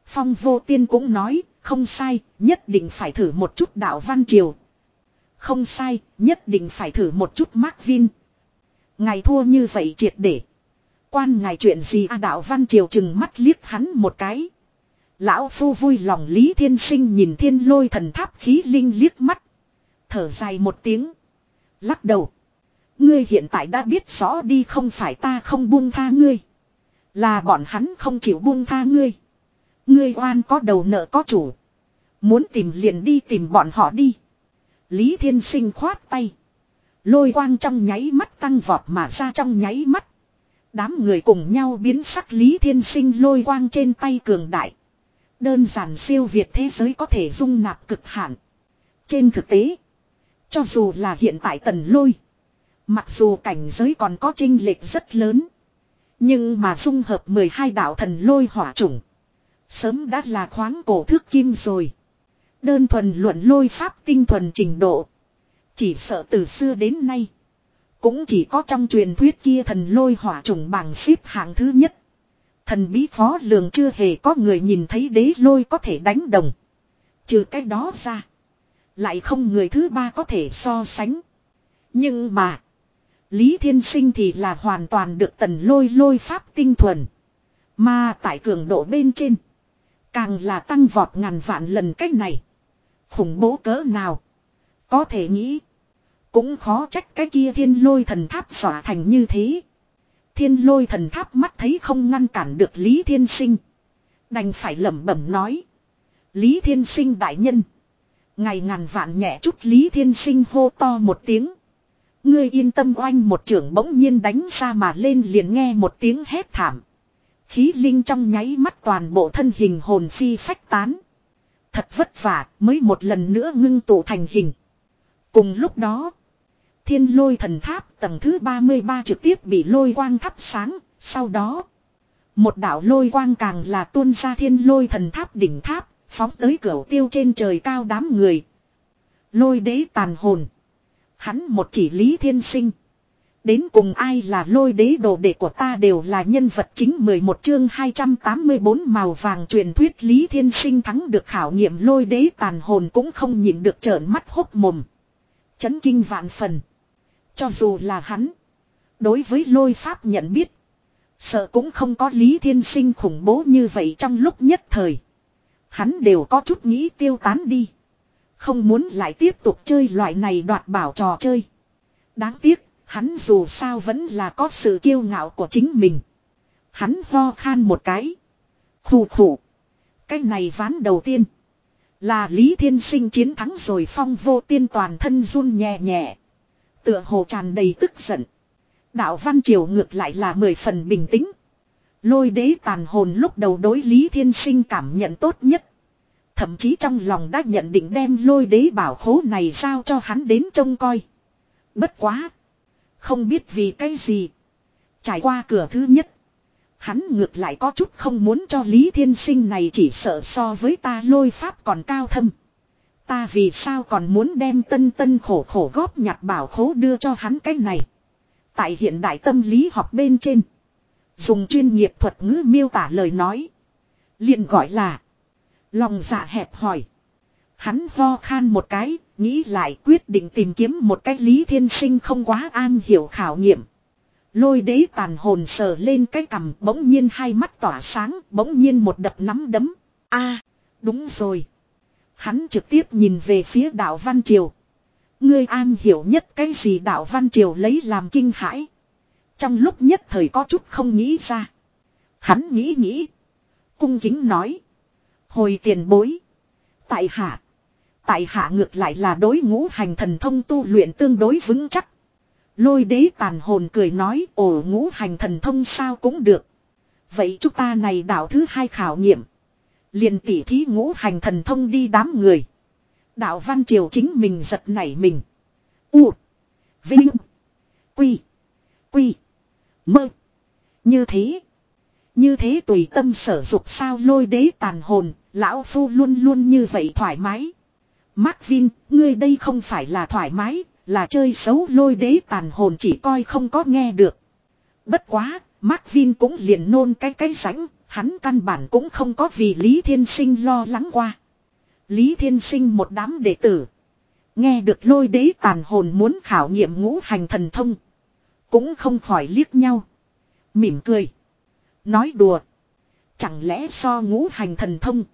Phong vô tiên cũng nói, không sai, nhất định phải thử một chút đạo văn triều. Không sai, nhất định phải thử một chút Mark Vin. Ngài thua như vậy triệt để. Quan ngài chuyện gì a đạo văn triều chừng mắt liếc hắn một cái. Lão phu vui lòng Lý Thiên Sinh nhìn thiên lôi thần tháp khí linh liếc mắt. Thở dài một tiếng. Lắc đầu. Ngươi hiện tại đã biết rõ đi không phải ta không buông tha ngươi. Là bọn hắn không chịu buông tha ngươi. Ngươi oan có đầu nợ có chủ. Muốn tìm liền đi tìm bọn họ đi. Lý Thiên Sinh khoát tay. Lôi quang trong nháy mắt tăng vọt mà ra trong nháy mắt. Đám người cùng nhau biến sắc Lý Thiên Sinh lôi quang trên tay cường đại. Đơn giản siêu việt thế giới có thể dung nạp cực hạn. Trên thực tế, cho dù là hiện tại tần lôi, mặc dù cảnh giới còn có trinh lệch rất lớn, nhưng mà dung hợp 12 đạo thần lôi hỏa chủng, sớm đã là khoáng cổ thước kim rồi. Đơn thuần luận lôi pháp tinh thuần trình độ, chỉ sợ từ xưa đến nay, cũng chỉ có trong truyền thuyết kia thần lôi hỏa chủng bảng xếp hạng thứ nhất. Thần bí phó lường chưa hề có người nhìn thấy đế lôi có thể đánh đồng. Trừ cái đó ra. Lại không người thứ ba có thể so sánh. Nhưng mà. Lý Thiên Sinh thì là hoàn toàn được tần lôi lôi pháp tinh thuần. Mà tại cường độ bên trên. Càng là tăng vọt ngàn vạn lần cách này. Khủng bố cỡ nào. Có thể nghĩ. Cũng khó trách cái kia thiên lôi thần tháp xỏa thành như thế. Thiên lôi thần tháp mắt thấy không ngăn cản được Lý Thiên Sinh. Đành phải lẩm bẩm nói. Lý Thiên Sinh đại nhân. Ngày ngàn vạn nhẹ chút Lý Thiên Sinh hô to một tiếng. Ngươi yên tâm oanh một trưởng bỗng nhiên đánh ra mà lên liền nghe một tiếng hét thảm. Khí linh trong nháy mắt toàn bộ thân hình hồn phi phách tán. Thật vất vả mới một lần nữa ngưng tụ thành hình. Cùng lúc đó. Thiên lôi thần tháp tầng thứ 33 trực tiếp bị lôi quang thắp sáng, sau đó. Một đạo lôi quang càng là tuôn ra thiên lôi thần tháp đỉnh tháp, phóng tới cửa tiêu trên trời cao đám người. Lôi đế tàn hồn. Hắn một chỉ lý thiên sinh. Đến cùng ai là lôi đế đồ đệ của ta đều là nhân vật chính 11 chương 284 màu vàng truyền thuyết Lý Thiên Sinh thắng được khảo nghiệm lôi đế tàn hồn cũng không nhìn được trợn mắt hốc mồm. Chấn kinh vạn phần. Cho dù là hắn. Đối với lôi pháp nhận biết. Sợ cũng không có Lý Thiên Sinh khủng bố như vậy trong lúc nhất thời. Hắn đều có chút nghĩ tiêu tán đi. Không muốn lại tiếp tục chơi loại này đoạt bảo trò chơi. Đáng tiếc, hắn dù sao vẫn là có sự kiêu ngạo của chính mình. Hắn ho khan một cái. Khủ khủ. Cái này ván đầu tiên. Là Lý Thiên Sinh chiến thắng rồi phong vô tiên toàn thân run nhẹ nhẹ. Tựa hồ tràn đầy tức giận. Đạo Văn Triều ngược lại là mười phần bình tĩnh. Lôi đế tàn hồn lúc đầu đối Lý Thiên Sinh cảm nhận tốt nhất. Thậm chí trong lòng đã nhận định đem lôi đế bảo khố này giao cho hắn đến trông coi. Bất quá. Không biết vì cái gì. Trải qua cửa thứ nhất. Hắn ngược lại có chút không muốn cho Lý Thiên Sinh này chỉ sợ so với ta lôi pháp còn cao thâm. Ta vì sao còn muốn đem tân tân khổ khổ góp nhặt bảo khố đưa cho hắn cái này. Tại hiện đại tâm lý học bên trên. Dùng chuyên nghiệp thuật ngữ miêu tả lời nói. liền gọi là. Lòng dạ hẹp hỏi. Hắn ho khan một cái, nghĩ lại quyết định tìm kiếm một cách lý thiên sinh không quá an hiểu khảo nghiệm. Lôi đế tàn hồn sờ lên cái cằm bỗng nhiên hai mắt tỏa sáng, bỗng nhiên một đập nắm đấm. a đúng rồi. Hắn trực tiếp nhìn về phía đạo Văn Triều. Ngươi an hiểu nhất cái gì đạo Văn Triều lấy làm kinh hãi. Trong lúc nhất thời có chút không nghĩ ra. Hắn nghĩ nghĩ. Cung kính nói. Hồi tiền bối. Tại hạ. Tại hạ ngược lại là đối ngũ hành thần thông tu luyện tương đối vững chắc. Lôi đế tàn hồn cười nói, ồ, ngũ hành thần thông sao cũng được. Vậy chúng ta này đạo thứ hai khảo nghiệm. Liền tỉ thí ngũ hành thần thông đi đám người. Đạo Văn Triều chính mình giật nảy mình. U. Vinh. Quy. Quy. Mơ. Như thế. Như thế tùy tâm sở dục sao lôi đế tàn hồn. Lão Phu luôn luôn như vậy thoải mái. Mark Vin, ngươi đây không phải là thoải mái, là chơi xấu lôi đế tàn hồn chỉ coi không có nghe được. Bất quá, Mark Vin cũng liền nôn cái cái rãnh, hắn căn bản cũng không có vì Lý Thiên Sinh lo lắng qua. Lý Thiên Sinh một đám đệ tử. Nghe được lôi đế tàn hồn muốn khảo nghiệm ngũ hành thần thông. Cũng không khỏi liếc nhau. Mỉm cười. Nói đùa. Chẳng lẽ so ngũ hành thần thông.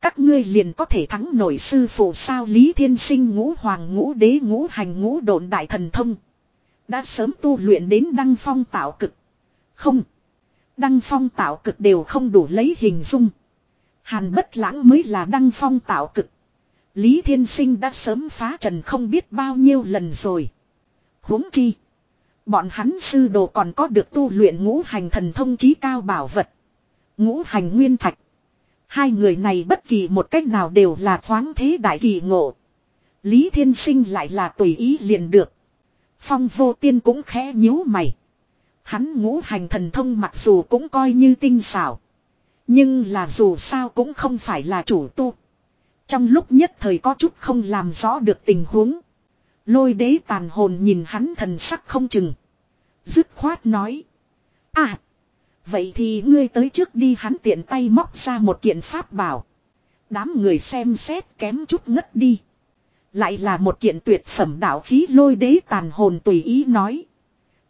Các ngươi liền có thể thắng nổi sư phụ sao Lý Thiên Sinh ngũ hoàng, ngũ đế, ngũ hành, ngũ độn đại thần thông. Đã sớm tu luyện đến đăng phong tạo cực. Không. Đăng phong tạo cực đều không đủ lấy hình dung. Hàn bất lãng mới là đăng phong tạo cực. Lý Thiên Sinh đã sớm phá trần không biết bao nhiêu lần rồi. huống chi. Bọn hắn sư đồ còn có được tu luyện ngũ hành thần thông chí cao bảo vật. Ngũ hành nguyên thạch. Hai người này bất kỳ một cách nào đều là khoáng thế đại kỳ ngộ. Lý Thiên Sinh lại là tùy ý liền được. Phong vô tiên cũng khẽ nhíu mày. Hắn ngũ hành thần thông mặc dù cũng coi như tinh xảo. Nhưng là dù sao cũng không phải là chủ tu. Trong lúc nhất thời có chút không làm rõ được tình huống. Lôi đế tàn hồn nhìn hắn thần sắc không chừng. Dứt khoát nói. À. Vậy thì ngươi tới trước đi, hắn tiện tay móc ra một kiện pháp bảo. Đám người xem xét kém chút ngất đi. Lại là một kiện tuyệt phẩm đạo khí, lôi đế tàn hồn tùy ý nói.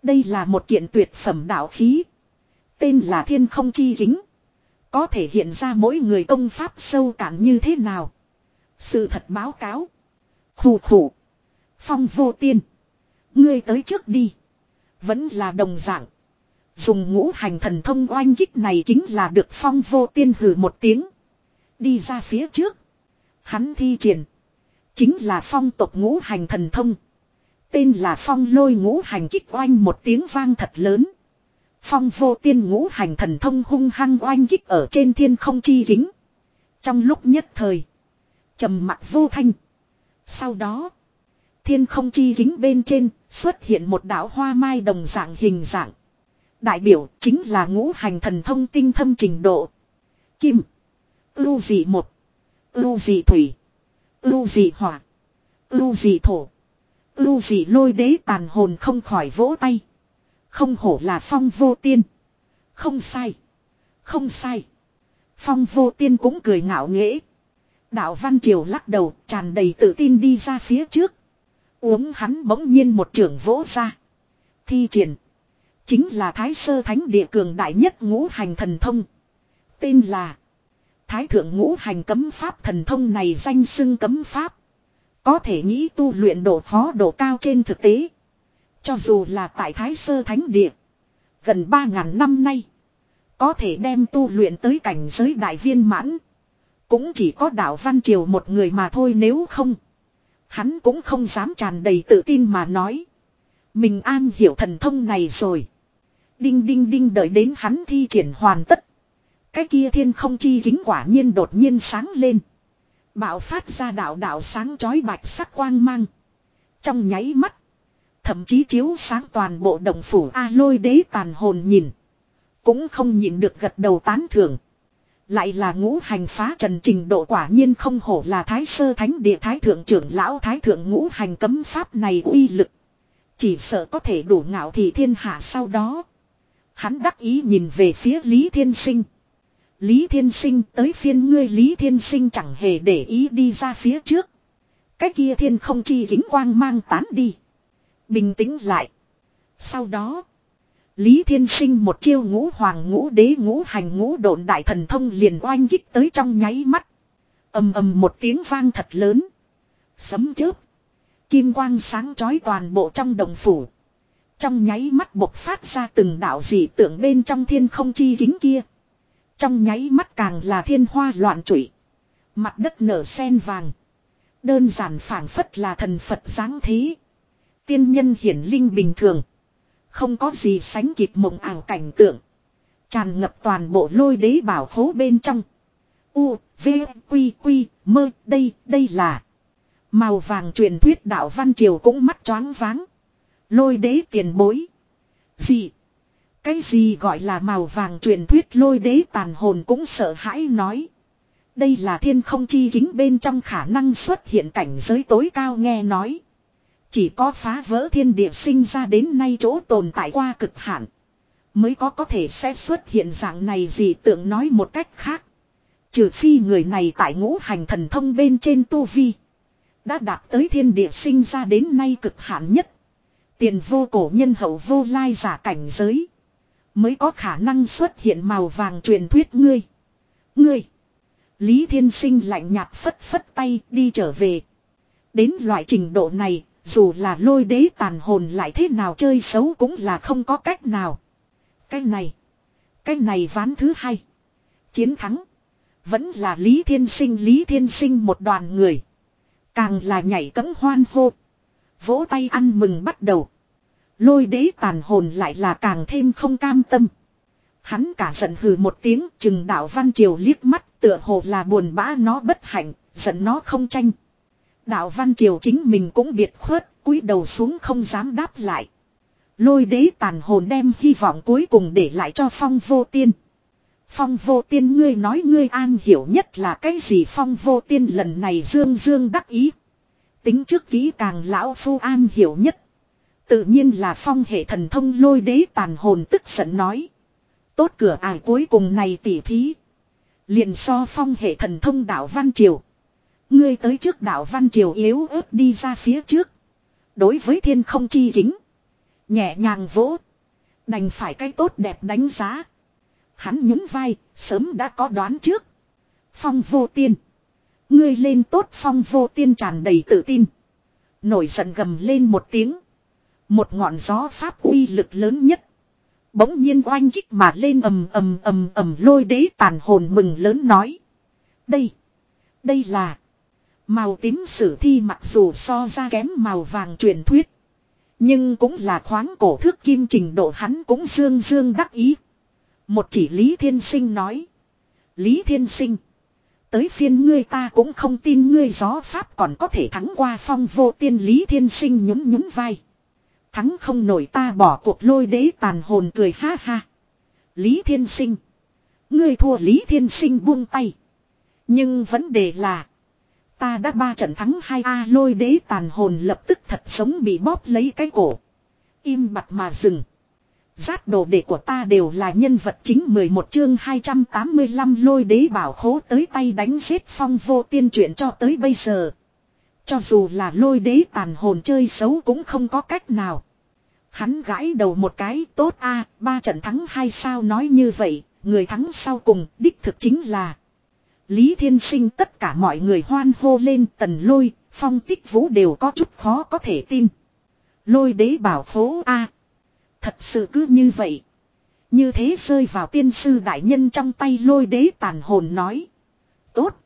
Đây là một kiện tuyệt phẩm đạo khí. Tên là thiên không chi kính. Có thể hiện ra mỗi người công pháp sâu cạn như thế nào. Sự thật báo cáo. Khủ khủ. Phong vô tiên. Ngươi tới trước đi. Vẫn là đồng dạng. Dùng ngũ hành thần thông oanh kích này chính là được phong vô tiên hử một tiếng. Đi ra phía trước. Hắn thi triển. Chính là phong tộc ngũ hành thần thông. Tên là phong lôi ngũ hành kích oanh một tiếng vang thật lớn. Phong vô tiên ngũ hành thần thông hung hăng oanh kích ở trên thiên không chi kính. Trong lúc nhất thời. trầm mặt vô thanh. Sau đó. Thiên không chi kính bên trên xuất hiện một đảo hoa mai đồng dạng hình dạng. Đại biểu chính là ngũ hành thần thông tinh thâm trình độ. Kim. Ưu dị một. Ưu dị thủy. Ưu dị hỏa. Ưu dị thổ. Ưu dị lôi đế tàn hồn không khỏi vỗ tay. Không hổ là phong vô tiên. Không sai. Không sai. Phong vô tiên cũng cười ngạo nghễ. Đạo Văn Triều lắc đầu, tràn đầy tự tin đi ra phía trước. Uống hắn bỗng nhiên một trưởng vỗ ra. Thi triển. Chính là Thái Sơ Thánh Địa cường đại nhất ngũ hành thần thông. Tên là Thái Thượng Ngũ Hành Cấm Pháp thần thông này danh xưng cấm Pháp. Có thể nghĩ tu luyện độ khó độ cao trên thực tế. Cho dù là tại Thái Sơ Thánh Địa. Gần 3.000 năm nay. Có thể đem tu luyện tới cảnh giới đại viên mãn. Cũng chỉ có đạo Văn Triều một người mà thôi nếu không. Hắn cũng không dám tràn đầy tự tin mà nói. Mình an hiểu thần thông này rồi. Đinh đinh đinh đợi đến hắn thi triển hoàn tất. Cái kia thiên không chi kính quả nhiên đột nhiên sáng lên. Bạo phát ra đạo đạo sáng chói bạch sắc quang mang. Trong nháy mắt. Thậm chí chiếu sáng toàn bộ động phủ A lôi đế tàn hồn nhìn. Cũng không nhịn được gật đầu tán thưởng. Lại là ngũ hành phá trần trình độ quả nhiên không hổ là thái sơ thánh địa thái thượng trưởng lão thái thượng ngũ hành cấm pháp này uy lực. Chỉ sợ có thể đủ ngạo thị thiên hạ sau đó. Hắn đắc ý nhìn về phía Lý Thiên Sinh. Lý Thiên Sinh tới phiên ngươi, Lý Thiên Sinh chẳng hề để ý đi ra phía trước. Cái kia thiên không chi kính quang mang tán đi. Bình tĩnh lại. Sau đó. Lý Thiên Sinh một chiêu ngũ hoàng, ngũ đế, ngũ hành, ngũ độn đại thần thông liền oanh kích tới trong nháy mắt. ầm ầm một tiếng vang thật lớn. Sấm chớp. Kim quang sáng chói toàn bộ trong đồng phủ. Trong nháy mắt bộc phát ra từng đạo dị tượng bên trong thiên không chi kính kia. Trong nháy mắt càng là thiên hoa loạn trụy. Mặt đất nở sen vàng. Đơn giản phảng phất là thần Phật dáng thế. Tiên nhân hiển linh bình thường. Không có gì sánh kịp mộng ảo cảnh tượng. Tràn ngập toàn bộ lôi đế bảo khố bên trong. U, V, Quy, Quy, mơ, đây, đây là. Màu vàng truyền thuyết đạo văn triều cũng mắt choáng váng. Lôi đế tiền bối. Gì? Cái gì gọi là màu vàng truyền thuyết lôi đế tàn hồn cũng sợ hãi nói. Đây là thiên không chi kính bên trong khả năng xuất hiện cảnh giới tối cao nghe nói. Chỉ có phá vỡ thiên địa sinh ra đến nay chỗ tồn tại qua cực hạn. Mới có có thể sẽ xuất hiện dạng này gì tưởng nói một cách khác. Trừ phi người này tại ngũ hành thần thông bên trên tu vi. Đã đạt tới thiên địa sinh ra đến nay cực hạn nhất. Tiền vô cổ nhân hậu vô lai giả cảnh giới. Mới có khả năng xuất hiện màu vàng truyền thuyết ngươi. Ngươi. Lý Thiên Sinh lạnh nhạt phất phất tay đi trở về. Đến loại trình độ này, dù là lôi đế tàn hồn lại thế nào chơi xấu cũng là không có cách nào. Cái này. Cái này ván thứ hai. Chiến thắng. Vẫn là Lý Thiên Sinh Lý Thiên Sinh một đoàn người. Càng là nhảy cấm hoan hô. Vỗ tay ăn mừng bắt đầu. Lôi đế tàn hồn lại là càng thêm không cam tâm. Hắn cả giận hừ một tiếng chừng đạo văn triều liếc mắt tựa hồ là buồn bã nó bất hạnh, giận nó không tranh. Đạo văn triều chính mình cũng biệt khuất, cúi đầu xuống không dám đáp lại. Lôi đế tàn hồn đem hy vọng cuối cùng để lại cho phong vô tiên. Phong vô tiên ngươi nói ngươi an hiểu nhất là cái gì phong vô tiên lần này dương dương đắc ý. Tính trước kỹ càng lão phu an hiểu nhất. Tự nhiên là phong hệ thần thông lôi đế tàn hồn tức giận nói. Tốt cửa ải cuối cùng này tỉ thí. Liền so phong hệ thần thông đạo Văn Triều. Ngươi tới trước đạo Văn Triều yếu ớt đi ra phía trước. Đối với thiên không chi kính. Nhẹ nhàng vỗ. Đành phải cái tốt đẹp đánh giá. Hắn nhún vai, sớm đã có đoán trước. Phong vô tiên. Ngươi lên tốt phong vô tiên tràn đầy tự tin. Nổi giận gầm lên một tiếng. Một ngọn gió pháp uy lực lớn nhất. Bỗng nhiên oanh kích mà lên ầm ầm ầm ầm lôi đế tàn hồn mừng lớn nói. Đây. Đây là. Màu tím sử thi mặc dù so ra kém màu vàng truyền thuyết. Nhưng cũng là khoáng cổ thước kim trình độ hắn cũng dương dương đắc ý. Một chỉ Lý Thiên Sinh nói. Lý Thiên Sinh. Tới phiên ngươi ta cũng không tin ngươi gió pháp còn có thể thắng qua phong vô tiên Lý Thiên Sinh nhún nhún vai. Thắng không nổi ta bỏ cuộc lôi đế tàn hồn cười ha ha. Lý Thiên Sinh. Ngươi thua Lý Thiên Sinh buông tay. Nhưng vấn đề là. Ta đã ba trận thắng hai A lôi đế tàn hồn lập tức thật sống bị bóp lấy cái cổ. Im bặt mà dừng. Giác đồ đệ của ta đều là nhân vật chính 11 chương 285 lôi đế bảo khố tới tay đánh giết phong vô tiên chuyện cho tới bây giờ. Cho dù là lôi đế tàn hồn chơi xấu cũng không có cách nào. Hắn gãi đầu một cái tốt a ba trận thắng hai sao nói như vậy, người thắng sau cùng đích thực chính là. Lý Thiên Sinh tất cả mọi người hoan hô lên tần lôi, phong tích vũ đều có chút khó có thể tin. Lôi đế bảo khố A thật sự cứ như vậy. Như thế rơi vào tiên sư đại nhân trong tay lôi đế tàn hồn nói. Tốt.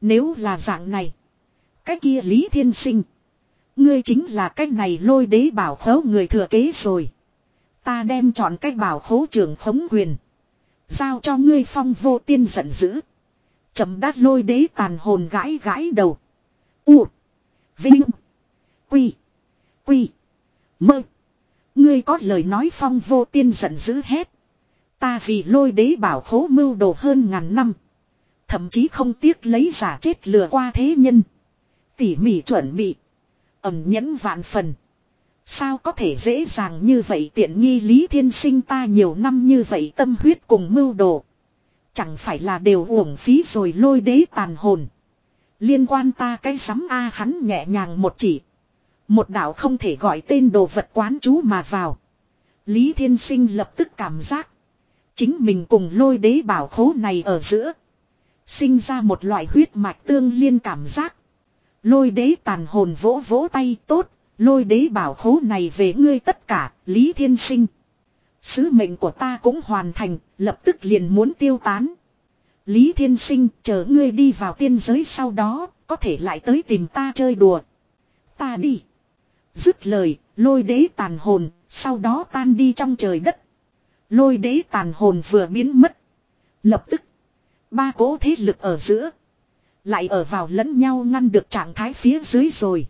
Nếu là dạng này. Cái kia Lý Thiên Sinh. Ngươi chính là cái này lôi đế bảo khấu người thừa kế rồi. Ta đem chọn cái bảo khố trưởng khống quyền. Giao cho ngươi phong vô tiên giận dữ. Chậm đát lôi đế tàn hồn gãi gãi đầu. U. Vinh. Quy. Quy. Mơ. Ngươi có lời nói phong vô tiên giận dữ hết. Ta vì lôi đế bảo khố mưu đồ hơn ngàn năm. Thậm chí không tiếc lấy giả chết lừa qua thế nhân. Tỉ mỉ chuẩn bị. Ẩm nhẫn vạn phần. Sao có thể dễ dàng như vậy tiện nghi Lý Thiên Sinh ta nhiều năm như vậy tâm huyết cùng mưu đồ. Chẳng phải là đều uổng phí rồi lôi đế tàn hồn. Liên quan ta cái sắm A hắn nhẹ nhàng một chỉ. Một đạo không thể gọi tên đồ vật quán chú mà vào. Lý Thiên Sinh lập tức cảm giác. Chính mình cùng lôi đế bảo khố này ở giữa. Sinh ra một loại huyết mạch tương liên cảm giác. Lôi đế tàn hồn vỗ vỗ tay tốt. Lôi đế bảo khố này về ngươi tất cả, Lý Thiên Sinh. Sứ mệnh của ta cũng hoàn thành, lập tức liền muốn tiêu tán. Lý Thiên Sinh chờ ngươi đi vào tiên giới sau đó, có thể lại tới tìm ta chơi đùa. Ta đi. Dứt lời, lôi đế tàn hồn, sau đó tan đi trong trời đất. Lôi đế tàn hồn vừa biến mất. Lập tức, ba cố thế lực ở giữa. Lại ở vào lẫn nhau ngăn được trạng thái phía dưới rồi.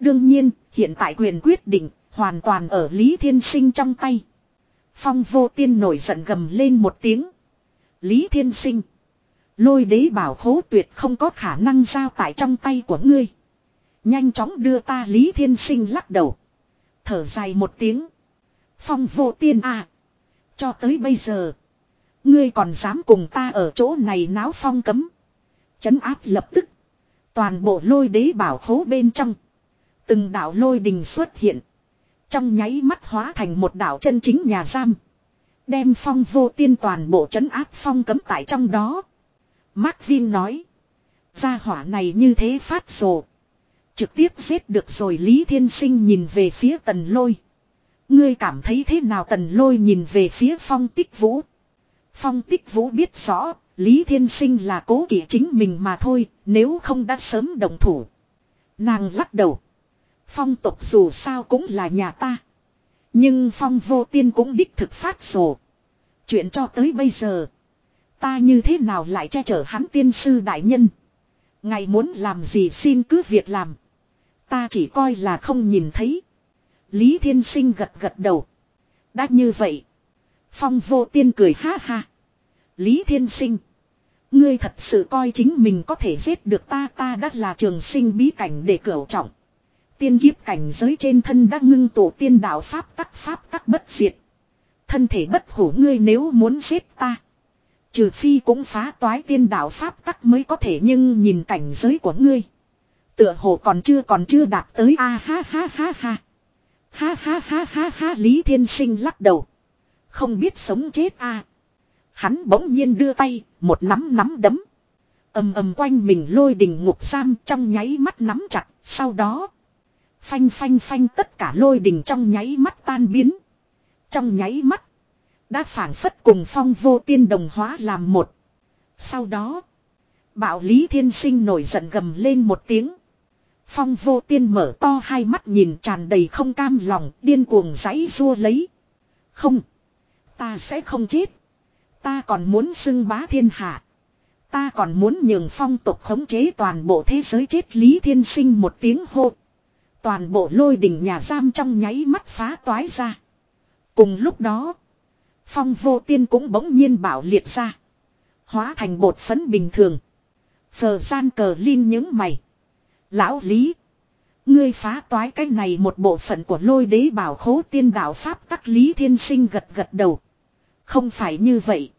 Đương nhiên, hiện tại quyền quyết định, hoàn toàn ở Lý Thiên Sinh trong tay. Phong vô tiên nổi giận gầm lên một tiếng. Lý Thiên Sinh. Lôi đế bảo khố tuyệt không có khả năng giao tại trong tay của ngươi. Nhanh chóng đưa ta Lý Thiên Sinh lắc đầu. Thở dài một tiếng. Phong vô tiên à. Cho tới bây giờ. Ngươi còn dám cùng ta ở chỗ này náo phong cấm. Chấn áp lập tức. Toàn bộ lôi đế bảo khố bên trong. Từng đạo lôi đình xuất hiện. Trong nháy mắt hóa thành một đạo chân chính nhà giam. Đem phong vô tiên toàn bộ trấn áp phong cấm tại trong đó. Mark Vin nói. Gia hỏa này như thế phát rồ. Trực tiếp giết được rồi Lý Thiên Sinh nhìn về phía tần lôi. Ngươi cảm thấy thế nào tần lôi nhìn về phía phong tích vũ. Phong tích vũ biết rõ, Lý Thiên Sinh là cố kỵ chính mình mà thôi, nếu không đã sớm đồng thủ. Nàng lắc đầu. Phong tục dù sao cũng là nhà ta. Nhưng phong vô tiên cũng đích thực phát sổ. Chuyện cho tới bây giờ. Ta như thế nào lại che chở hắn tiên sư đại nhân. Ngày muốn làm gì xin cứ việc làm. Ta chỉ coi là không nhìn thấy. Lý Thiên Sinh gật gật đầu. Đã như vậy. Phong vô tiên cười ha ha. Lý Thiên Sinh. Ngươi thật sự coi chính mình có thể giết được ta ta đã là trường sinh bí cảnh để cửu trọng. Tiên kiếp cảnh giới trên thân đã ngưng tổ tiên đạo pháp tắc pháp tắc bất diệt. Thân thể bất hủ ngươi nếu muốn giết ta. Trừ phi cũng phá toái tiên đạo pháp tắc mới có thể, nhưng nhìn cảnh giới của ngươi. Tựa hồ còn chưa còn chưa đạt tới a ha ha ha ha. Ha ha ha ha ha Lý Thiên Sinh lắc đầu. Không biết sống chết a. Hắn bỗng nhiên đưa tay, một nắm nắm đấm. ầm ầm quanh mình lôi đình ngục giam trong nháy mắt nắm chặt, sau đó Phanh phanh phanh tất cả lôi đình trong nháy mắt tan biến. Trong nháy mắt. Đã phản phất cùng phong vô tiên đồng hóa làm một. Sau đó. Bạo lý thiên sinh nổi giận gầm lên một tiếng. Phong vô tiên mở to hai mắt nhìn tràn đầy không cam lòng điên cuồng giãy rua lấy. Không. Ta sẽ không chết. Ta còn muốn xưng bá thiên hạ. Ta còn muốn nhường phong tục khống chế toàn bộ thế giới chết lý thiên sinh một tiếng hô. Toàn bộ lôi đỉnh nhà giam trong nháy mắt phá toái ra. Cùng lúc đó, phong vô tiên cũng bỗng nhiên bảo liệt ra. Hóa thành bột phấn bình thường. Phờ gian cờ linh những mày. Lão Lý. Ngươi phá toái cái này một bộ phận của lôi đế bảo khố tiên đạo Pháp tắc Lý Thiên Sinh gật gật đầu. Không phải như vậy.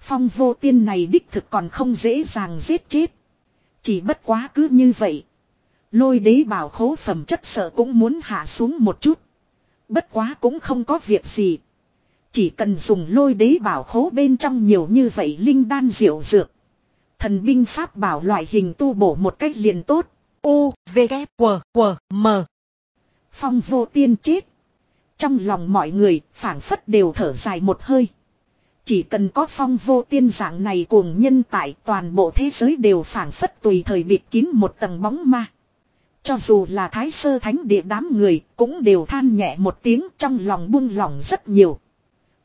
Phong vô tiên này đích thực còn không dễ dàng giết chết. Chỉ bất quá cứ như vậy. Lôi đế bảo khố phẩm chất sợ cũng muốn hạ xuống một chút. Bất quá cũng không có việc gì. Chỉ cần dùng lôi đế bảo khố bên trong nhiều như vậy linh đan diệu dược. Thần binh pháp bảo loại hình tu bổ một cách liền tốt. U, V, K, W, W, M. Phong vô tiên chết. Trong lòng mọi người phảng phất đều thở dài một hơi. Chỉ cần có phong vô tiên dạng này cuồng nhân tại toàn bộ thế giới đều phảng phất tùy thời bịt kín một tầng bóng ma. Cho dù là thái sơ thánh địa đám người cũng đều than nhẹ một tiếng trong lòng buông lòng rất nhiều.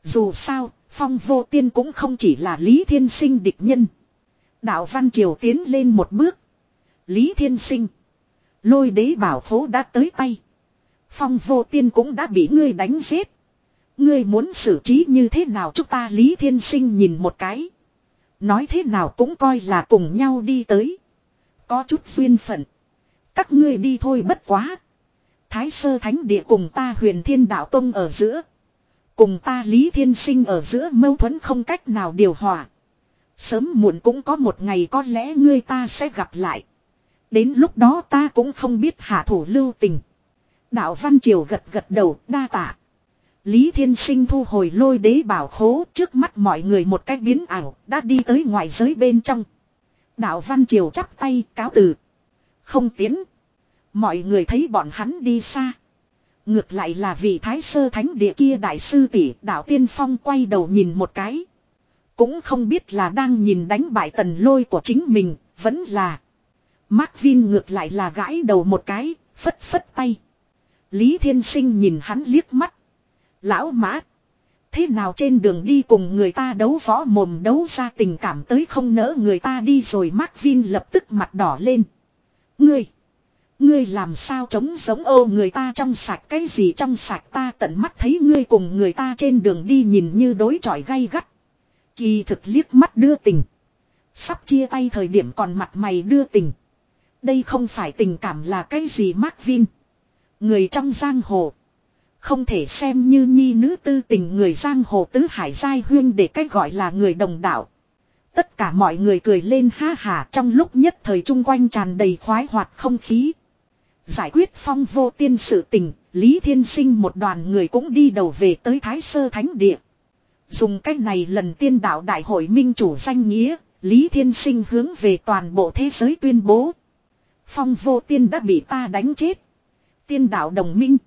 Dù sao, phong vô tiên cũng không chỉ là Lý Thiên Sinh địch nhân. Đạo Văn Triều tiến lên một bước. Lý Thiên Sinh. Lôi đế bảo phố đã tới tay. Phong vô tiên cũng đã bị ngươi đánh giết. Ngươi muốn xử trí như thế nào chúng ta Lý Thiên Sinh nhìn một cái. Nói thế nào cũng coi là cùng nhau đi tới. Có chút duyên phận. Các ngươi đi thôi bất quá. Thái sơ thánh địa cùng ta huyền thiên đạo tông ở giữa. Cùng ta Lý Thiên Sinh ở giữa mâu thuẫn không cách nào điều hòa. Sớm muộn cũng có một ngày có lẽ ngươi ta sẽ gặp lại. Đến lúc đó ta cũng không biết hạ thủ lưu tình. Đạo Văn Triều gật gật đầu đa tạ. Lý Thiên Sinh thu hồi lôi đế bảo khố trước mắt mọi người một cách biến ảo đã đi tới ngoài giới bên trong. Đạo Văn Triều chắp tay cáo từ. Không tiến. Mọi người thấy bọn hắn đi xa. Ngược lại là vị thái sơ thánh địa kia đại sư tỷ đạo tiên phong quay đầu nhìn một cái. Cũng không biết là đang nhìn đánh bại tần lôi của chính mình, vẫn là. Mark Vin ngược lại là gãi đầu một cái, phất phất tay. Lý Thiên Sinh nhìn hắn liếc mắt. Lão mã. Thế nào trên đường đi cùng người ta đấu võ mồm đấu ra tình cảm tới không nỡ người ta đi rồi Mark Vin lập tức mặt đỏ lên. Ngươi. Ngươi làm sao chống giống ô người ta trong sạch cái gì trong sạch ta tận mắt thấy ngươi cùng người ta trên đường đi nhìn như đối chọi gay gắt. Kỳ thực liếc mắt đưa tình. Sắp chia tay thời điểm còn mặt mày đưa tình. Đây không phải tình cảm là cái gì Mark Vin. Người trong giang hồ. Không thể xem như nhi nữ tư tình người giang hồ tứ hải giai huyên để cách gọi là người đồng đạo. Tất cả mọi người cười lên ha hà trong lúc nhất thời chung quanh tràn đầy khoái hoạt không khí. Giải quyết phong vô tiên sự tình, Lý Thiên Sinh một đoàn người cũng đi đầu về tới Thái Sơ Thánh Địa. Dùng cách này lần tiên đạo đại hội minh chủ danh nghĩa, Lý Thiên Sinh hướng về toàn bộ thế giới tuyên bố. Phong vô tiên đã bị ta đánh chết. Tiên đạo đồng minh.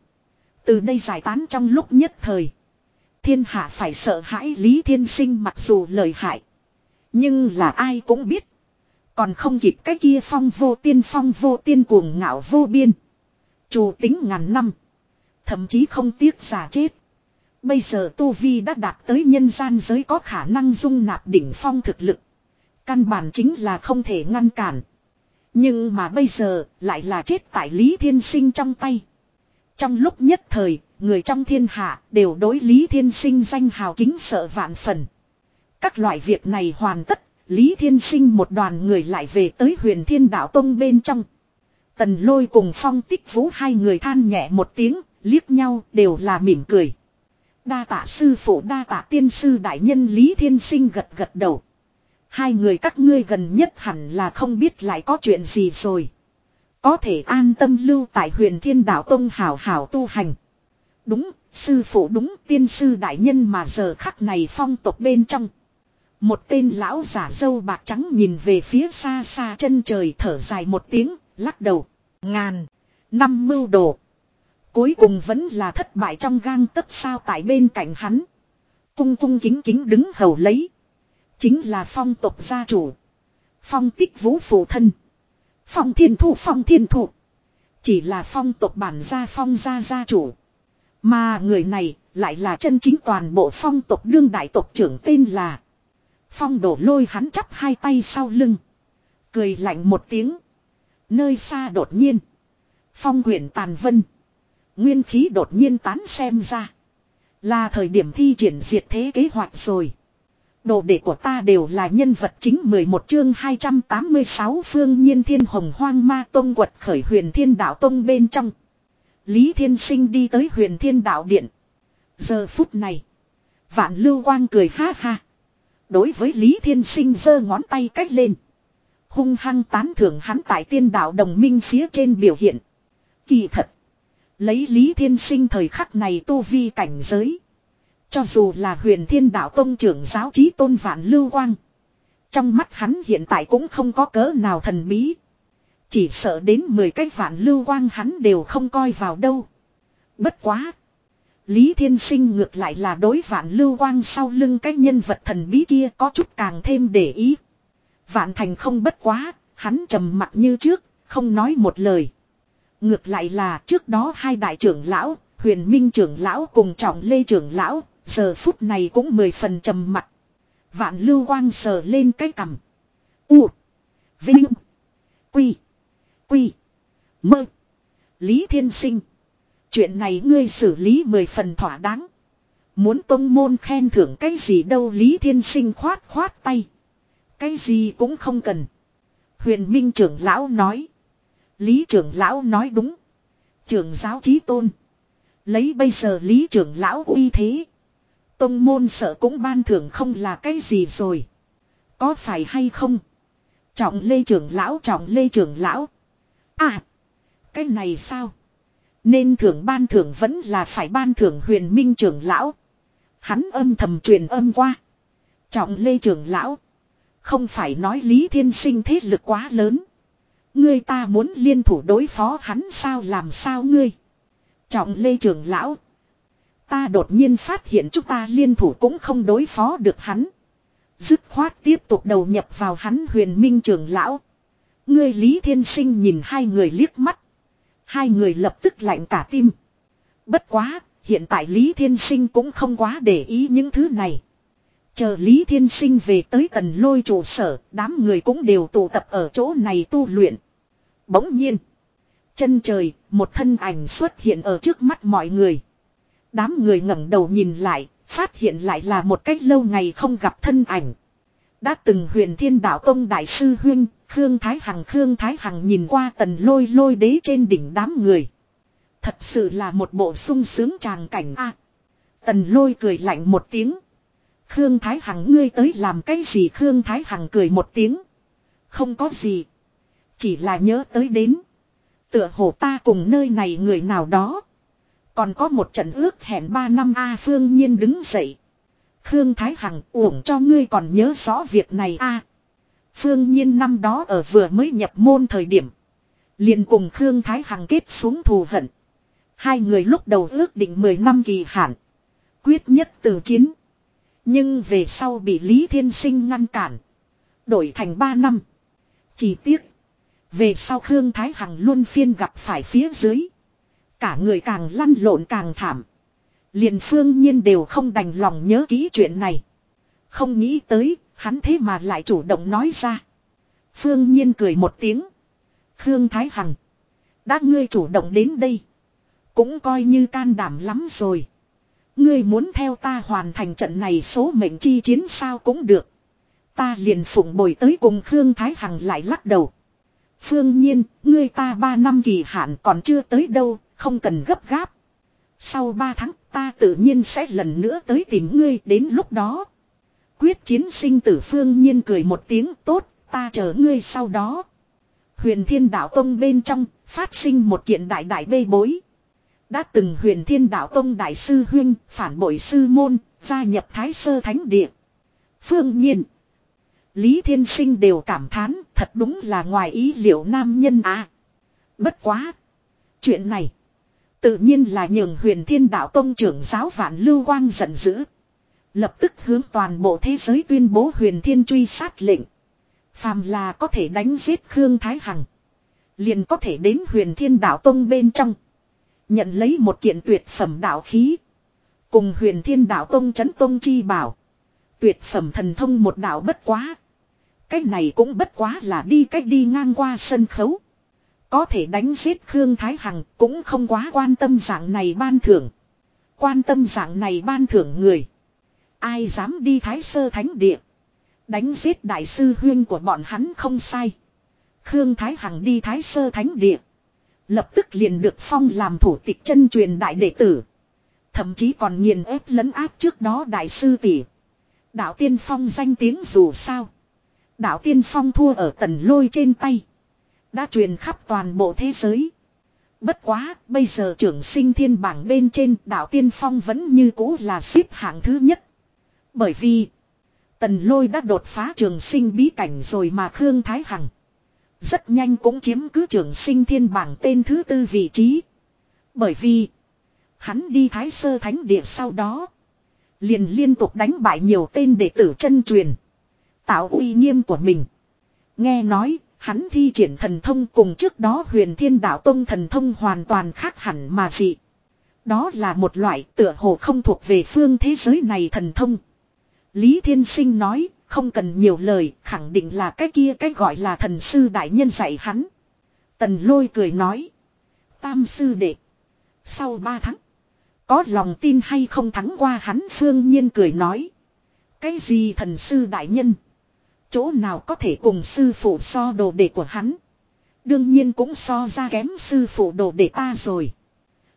Từ đây giải tán trong lúc nhất thời. Thiên hạ phải sợ hãi Lý Thiên Sinh mặc dù lời hại. Nhưng là ai cũng biết. Còn không kịp cái kia phong vô tiên, phong vô tiên cuồng ngạo vô biên. Chủ tính ngàn năm. Thậm chí không tiếc giả chết. Bây giờ Tu Vi đã đạt tới nhân gian giới có khả năng dung nạp đỉnh phong thực lực. Căn bản chính là không thể ngăn cản. Nhưng mà bây giờ lại là chết tại Lý Thiên Sinh trong tay. Trong lúc nhất thời, người trong thiên hạ đều đối Lý Thiên Sinh danh hào kính sợ vạn phần. Các loại việc này hoàn tất, Lý Thiên Sinh một đoàn người lại về tới huyền thiên đạo tông bên trong. Tần lôi cùng phong tích vũ hai người than nhẹ một tiếng, liếc nhau đều là mỉm cười. Đa tạ sư phụ đa tạ tiên sư đại nhân Lý Thiên Sinh gật gật đầu. Hai người các ngươi gần nhất hẳn là không biết lại có chuyện gì rồi. Có thể an tâm lưu tại huyền thiên đạo tông hảo hảo tu hành. Đúng, sư phụ đúng tiên sư đại nhân mà giờ khắc này phong tộc bên trong. Một tên lão giả dâu bạc trắng nhìn về phía xa xa chân trời thở dài một tiếng, lắc đầu. Ngàn, năm mưu đồ. Cuối cùng vẫn là thất bại trong gang tấc sao tại bên cạnh hắn. Cung cung kính kính đứng hầu lấy. Chính là phong tộc gia chủ. Phong tích vũ phụ thân. Phong thiên thụ phong thiên thụ, Chỉ là phong tộc bản gia phong gia gia chủ. Mà người này lại là chân chính toàn bộ phong tộc đương đại tộc trưởng tên là. Phong đổ lôi hắn chắp hai tay sau lưng. Cười lạnh một tiếng. Nơi xa đột nhiên. Phong huyện tàn vân. Nguyên khí đột nhiên tán xem ra. Là thời điểm thi triển diệt thế kế hoạch rồi. Đồ đệ của ta đều là nhân vật chính 11 chương 286 phương nhiên thiên hồng hoang ma tông quật khởi huyền thiên đạo tông bên trong. Lý Thiên Sinh đi tới huyền thiên đạo điện. Giờ phút này. Vạn lưu quang cười ha ha. Đối với Lý Thiên Sinh giơ ngón tay cách lên. Hung hăng tán thưởng hắn tại tiên đạo đồng minh phía trên biểu hiện. Kỳ thật. Lấy Lý Thiên Sinh thời khắc này tu vi cảnh giới. Cho dù là huyền thiên đạo tông trưởng giáo trí tôn vạn lưu quang. Trong mắt hắn hiện tại cũng không có cớ nào thần bí. Chỉ sợ đến 10 cái vạn lưu quang hắn đều không coi vào đâu. Bất quá. Lý Thiên Sinh ngược lại là đối vạn lưu quang sau lưng cái nhân vật thần bí kia có chút càng thêm để ý. Vạn thành không bất quá, hắn trầm mặt như trước, không nói một lời. Ngược lại là trước đó hai đại trưởng lão, huyền minh trưởng lão cùng trọng lê trưởng lão, giờ phút này cũng mười phần trầm mặt. Vạn lưu quang sờ lên cái cằm. U. Vinh. Quy. Quy. Mơ. Lý Thiên Sinh. Chuyện này ngươi xử lý mười phần thỏa đáng. Muốn tông môn khen thưởng cái gì đâu Lý Thiên Sinh khoát khoát tay. Cái gì cũng không cần. Huyền Minh trưởng lão nói. Lý trưởng lão nói đúng. Trưởng giáo trí tôn. Lấy bây giờ Lý trưởng lão uy thế. Tông môn sợ cũng ban thưởng không là cái gì rồi. Có phải hay không? Trọng lê trưởng lão, trọng lê trưởng lão. À. Cái này sao? Nên thưởng ban thưởng vẫn là phải ban thưởng huyền minh trưởng lão. Hắn âm thầm truyền âm qua. Trọng lê trưởng lão. Không phải nói Lý Thiên Sinh thế lực quá lớn. Ngươi ta muốn liên thủ đối phó hắn sao, làm sao ngươi. Trọng lê trưởng lão. Ta đột nhiên phát hiện chúng ta liên thủ cũng không đối phó được hắn. Dứt khoát tiếp tục đầu nhập vào hắn huyền minh Trường lão. Ngươi Lý Thiên Sinh nhìn hai người liếc mắt. Hai người lập tức lạnh cả tim. Bất quá, hiện tại Lý Thiên Sinh cũng không quá để ý những thứ này. Chờ Lý Thiên Sinh về tới tần lôi trụ sở, đám người cũng đều tụ tập ở chỗ này tu luyện. Bỗng nhiên, chân trời, một thân ảnh xuất hiện ở trước mắt mọi người. Đám người ngẩng đầu nhìn lại, phát hiện lại là một cách lâu ngày không gặp thân ảnh. Đã từng huyền thiên đạo tông đại sư huyên, Khương Thái Hằng Khương Thái Hằng nhìn qua tần lôi lôi đế trên đỉnh đám người. Thật sự là một bộ sung sướng tràng cảnh a. tần lôi cười lạnh một tiếng. Khương Thái Hằng ngươi tới làm cái gì Khương Thái Hằng cười một tiếng. Không có gì. Chỉ là nhớ tới đến. Tựa hồ ta cùng nơi này người nào đó. Còn có một trận ước hẹn ba năm A Phương Nhiên đứng dậy. Khương Thái Hằng, uổng cho ngươi còn nhớ rõ việc này A. Phương Nhiên năm đó ở vừa mới nhập môn thời điểm. liền cùng Khương Thái Hằng kết xuống thù hận. Hai người lúc đầu ước định 10 năm kỳ hạn. Quyết nhất từ chiến. Nhưng về sau bị Lý Thiên Sinh ngăn cản. Đổi thành 3 năm. Chỉ tiếc. Về sau Khương Thái Hằng luôn phiên gặp phải phía dưới. Cả người càng lăn lộn càng thảm. Liền phương nhiên đều không đành lòng nhớ kỹ chuyện này. Không nghĩ tới, hắn thế mà lại chủ động nói ra. Phương nhiên cười một tiếng. Khương Thái Hằng. Đã ngươi chủ động đến đây. Cũng coi như can đảm lắm rồi. Ngươi muốn theo ta hoàn thành trận này số mệnh chi chiến sao cũng được. Ta liền phụng bồi tới cùng Khương Thái Hằng lại lắc đầu. Phương nhiên, ngươi ta ba năm kỳ hạn còn chưa tới đâu, không cần gấp gáp. Sau ba tháng ta tự nhiên sẽ lần nữa tới tìm ngươi đến lúc đó. Quyết chiến sinh tử phương nhiên cười một tiếng tốt, ta chờ ngươi sau đó. Huyền thiên đạo tông bên trong, phát sinh một kiện đại đại bê bối. Đã từng huyền thiên đạo tông đại sư huyên, phản bội sư môn, gia nhập thái sơ thánh địa. Phương nhiên. Lý thiên sinh đều cảm thán, thật đúng là ngoài ý liệu nam nhân à. Bất quá. Chuyện này. Tự nhiên là nhường huyền thiên đạo tông trưởng giáo vạn lưu quang giận dữ. Lập tức hướng toàn bộ thế giới tuyên bố huyền thiên truy sát lệnh. Phàm là có thể đánh giết Khương Thái Hằng. Liền có thể đến huyền thiên đạo tông bên trong. Nhận lấy một kiện tuyệt phẩm đạo khí. Cùng huyền thiên đạo tông chấn tông chi bảo. Tuyệt phẩm thần thông một đạo bất quá. Cái này cũng bất quá là đi cách đi ngang qua sân khấu. Có thể đánh giết Khương Thái Hằng cũng không quá quan tâm dạng này ban thưởng. Quan tâm dạng này ban thưởng người. Ai dám đi Thái Sơ Thánh Địa. Đánh giết đại sư huyên của bọn hắn không sai. Khương Thái Hằng đi Thái Sơ Thánh Địa. Lập tức liền được phong làm thủ tịch chân truyền đại đệ tử. Thậm chí còn nghiền ép lấn áp trước đó đại sư tỷ. Đạo tiên phong danh tiếng dù sao. Đạo tiên phong thua ở tần lôi trên tay. Đã truyền khắp toàn bộ thế giới. Bất quá, bây giờ trưởng sinh thiên bảng bên trên đạo tiên phong vẫn như cũ là xếp hạng thứ nhất. Bởi vì, tần lôi đã đột phá trường sinh bí cảnh rồi mà Khương Thái Hằng. Rất nhanh cũng chiếm cứ trưởng sinh thiên bảng tên thứ tư vị trí. Bởi vì, hắn đi thái sơ thánh địa sau đó. Liền liên tục đánh bại nhiều tên đệ tử chân truyền. Tạo uy nghiêm của mình. Nghe nói, hắn thi triển thần thông cùng trước đó huyền thiên đạo tông thần thông hoàn toàn khác hẳn mà dị. Đó là một loại tựa hồ không thuộc về phương thế giới này thần thông. Lý Thiên Sinh nói, không cần nhiều lời, khẳng định là cái kia cái gọi là thần sư đại nhân dạy hắn. Tần lôi cười nói. Tam sư đệ. Sau ba tháng. Có lòng tin hay không thắng qua hắn phương nhiên cười nói. Cái gì thần sư đại nhân? Chỗ nào có thể cùng sư phụ so đồ đệ của hắn? Đương nhiên cũng so ra kém sư phụ đồ đệ ta rồi.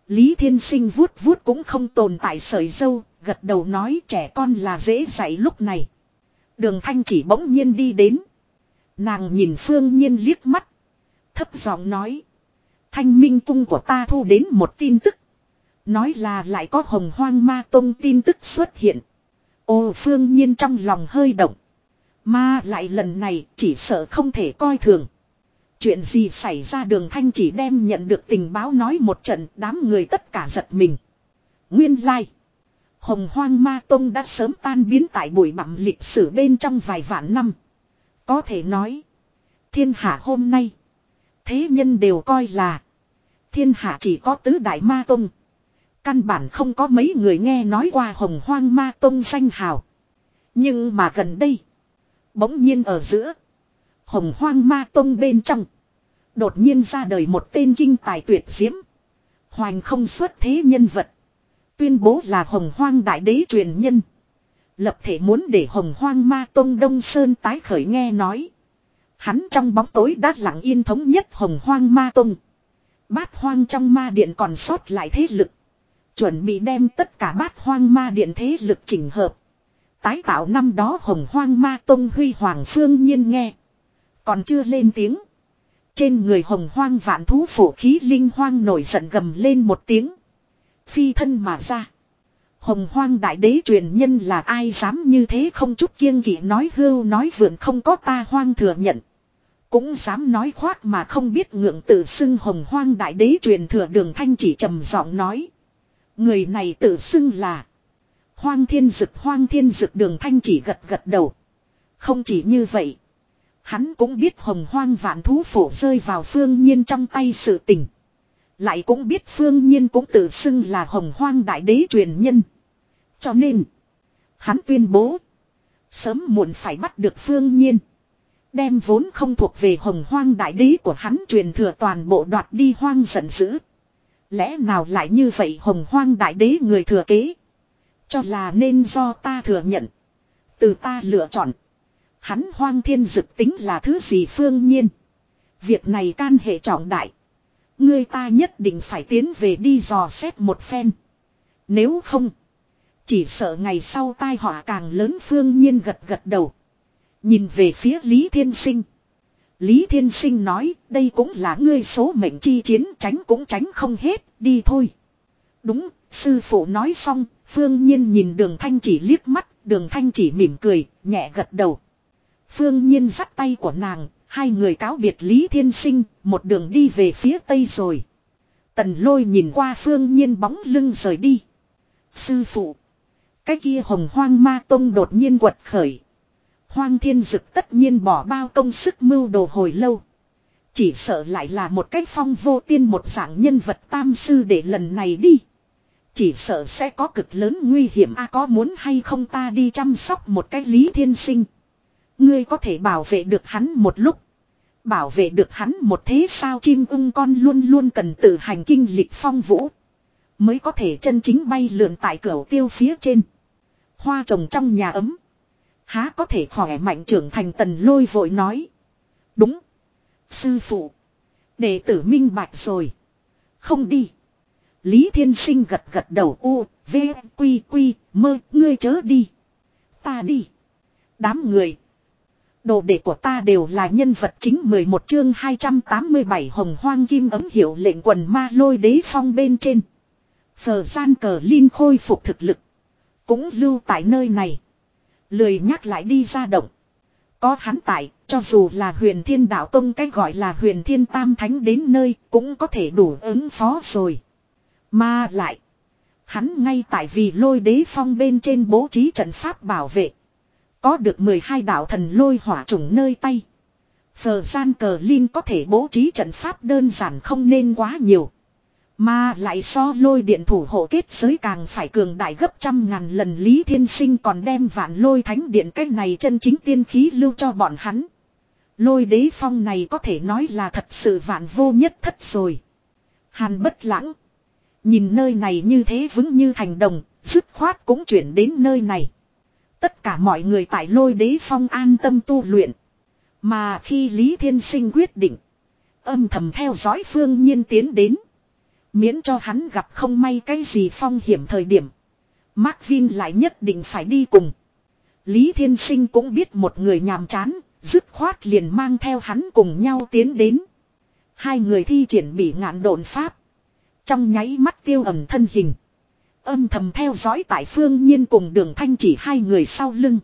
Lý Thiên Sinh vuốt vuốt cũng không tồn tại sợi dâu, gật đầu nói trẻ con là dễ dạy lúc này. Đường Thanh chỉ bỗng nhiên đi đến. Nàng nhìn Phương Nhiên liếc mắt. Thấp giọng nói. Thanh minh cung của ta thu đến một tin tức. Nói là lại có hồng hoang ma tông tin tức xuất hiện. Ô Phương Nhiên trong lòng hơi động. Mà lại lần này chỉ sợ không thể coi thường. Chuyện gì xảy ra đường thanh chỉ đem nhận được tình báo nói một trận, đám người tất cả giật mình. Nguyên lai. Like. Hồng hoang ma tông đã sớm tan biến tại bụi bặm lịch sử bên trong vài vạn năm. Có thể nói. Thiên hạ hôm nay. Thế nhân đều coi là. Thiên hạ chỉ có tứ đại ma tông. Căn bản không có mấy người nghe nói qua hồng hoang ma tông danh hào. Nhưng mà gần đây. Bỗng nhiên ở giữa. Hồng hoang ma tông bên trong. Đột nhiên ra đời một tên kinh tài tuyệt diễm. Hoành không xuất thế nhân vật. Tuyên bố là hồng hoang đại đế truyền nhân. Lập thể muốn để hồng hoang ma tông Đông Sơn tái khởi nghe nói. Hắn trong bóng tối đã lặng yên thống nhất hồng hoang ma tông. Bát hoang trong ma điện còn sót lại thế lực. Chuẩn bị đem tất cả bát hoang ma điện thế lực chỉnh hợp. Tái tạo năm đó hồng hoang ma tông huy hoàng phương nhiên nghe. Còn chưa lên tiếng. Trên người hồng hoang vạn thú phổ khí linh hoang nổi giận gầm lên một tiếng. Phi thân mà ra. Hồng hoang đại đế truyền nhân là ai dám như thế không chút kiêng kỵ nói hưu nói vượn không có ta hoang thừa nhận. Cũng dám nói khoác mà không biết ngượng tự xưng hồng hoang đại đế truyền thừa đường thanh chỉ trầm giọng nói. Người này tự xưng là. Hoang thiên dực, hoang thiên dực đường thanh chỉ gật gật đầu. Không chỉ như vậy. Hắn cũng biết hồng hoang vạn thú phổ rơi vào phương nhiên trong tay sự tình. Lại cũng biết phương nhiên cũng tự xưng là hồng hoang đại đế truyền nhân. Cho nên. Hắn tuyên bố. Sớm muộn phải bắt được phương nhiên. Đem vốn không thuộc về hồng hoang đại đế của hắn truyền thừa toàn bộ đoạt đi hoang giận dữ. Lẽ nào lại như vậy hồng hoang đại đế người thừa kế. Cho là nên do ta thừa nhận. Từ ta lựa chọn. Hắn hoang thiên dực tính là thứ gì phương nhiên. Việc này can hệ trọng đại. Ngươi ta nhất định phải tiến về đi dò xét một phen. Nếu không. Chỉ sợ ngày sau tai họa càng lớn phương nhiên gật gật đầu. Nhìn về phía Lý Thiên Sinh. Lý Thiên Sinh nói, đây cũng là ngươi số mệnh chi chiến, tránh cũng tránh không hết, đi thôi. Đúng, sư phụ nói xong, phương nhiên nhìn đường thanh chỉ liếc mắt, đường thanh chỉ mỉm cười, nhẹ gật đầu. Phương nhiên dắt tay của nàng, hai người cáo biệt Lý Thiên Sinh, một đường đi về phía tây rồi. Tần lôi nhìn qua phương nhiên bóng lưng rời đi. Sư phụ. Cái kia hồng hoang ma tông đột nhiên quật khởi. Hoang thiên dực tất nhiên bỏ bao công sức mưu đồ hồi lâu. Chỉ sợ lại là một cách phong vô tiên một dạng nhân vật tam sư để lần này đi. Chỉ sợ sẽ có cực lớn nguy hiểm a, có muốn hay không ta đi chăm sóc một cách lý thiên sinh. Ngươi có thể bảo vệ được hắn một lúc. Bảo vệ được hắn một thế sao chim ưng con luôn luôn cần tự hành kinh lịch phong vũ. Mới có thể chân chính bay lượn tại cửa tiêu phía trên. Hoa trồng trong nhà ấm. Há có thể khỏe mạnh trưởng thành tần lôi vội nói. Đúng. Sư phụ. Đệ tử minh bạch rồi. Không đi. Lý Thiên Sinh gật gật đầu u, v, quy quy, mơ, ngươi chớ đi. Ta đi. Đám người. Đồ đệ của ta đều là nhân vật chính 11 chương 287 hồng hoang kim ấm hiệu lệnh quần ma lôi đế phong bên trên. Phờ gian cờ Linh khôi phục thực lực. Cũng lưu tại nơi này. Lười nhắc lại đi ra động. Có hắn tại, cho dù là huyền thiên đạo tông cách gọi là huyền thiên tam thánh đến nơi cũng có thể đủ ứng phó rồi. Mà lại. Hắn ngay tại vì lôi đế phong bên trên bố trí trận pháp bảo vệ. Có được 12 đạo thần lôi hỏa trùng nơi tay. Phờ gian cờ Linh có thể bố trí trận pháp đơn giản không nên quá nhiều. Mà lại so lôi điện thủ hộ kết giới càng phải cường đại gấp trăm ngàn lần Lý Thiên Sinh còn đem vạn lôi thánh điện cái này chân chính tiên khí lưu cho bọn hắn. Lôi đế phong này có thể nói là thật sự vạn vô nhất thất rồi. Hàn bất lãng. Nhìn nơi này như thế vững như thành đồng, dứt khoát cũng chuyển đến nơi này. Tất cả mọi người tại lôi đế phong an tâm tu luyện. Mà khi Lý Thiên Sinh quyết định. Âm thầm theo dõi phương nhiên tiến đến. Miễn cho hắn gặp không may cái gì phong hiểm thời điểm. Mark Vin lại nhất định phải đi cùng. Lý Thiên Sinh cũng biết một người nhàm chán, dứt khoát liền mang theo hắn cùng nhau tiến đến. Hai người thi triển bị ngạn độn pháp. Trong nháy mắt tiêu ẩm thân hình. Âm thầm theo dõi tại phương nhiên cùng đường thanh chỉ hai người sau lưng.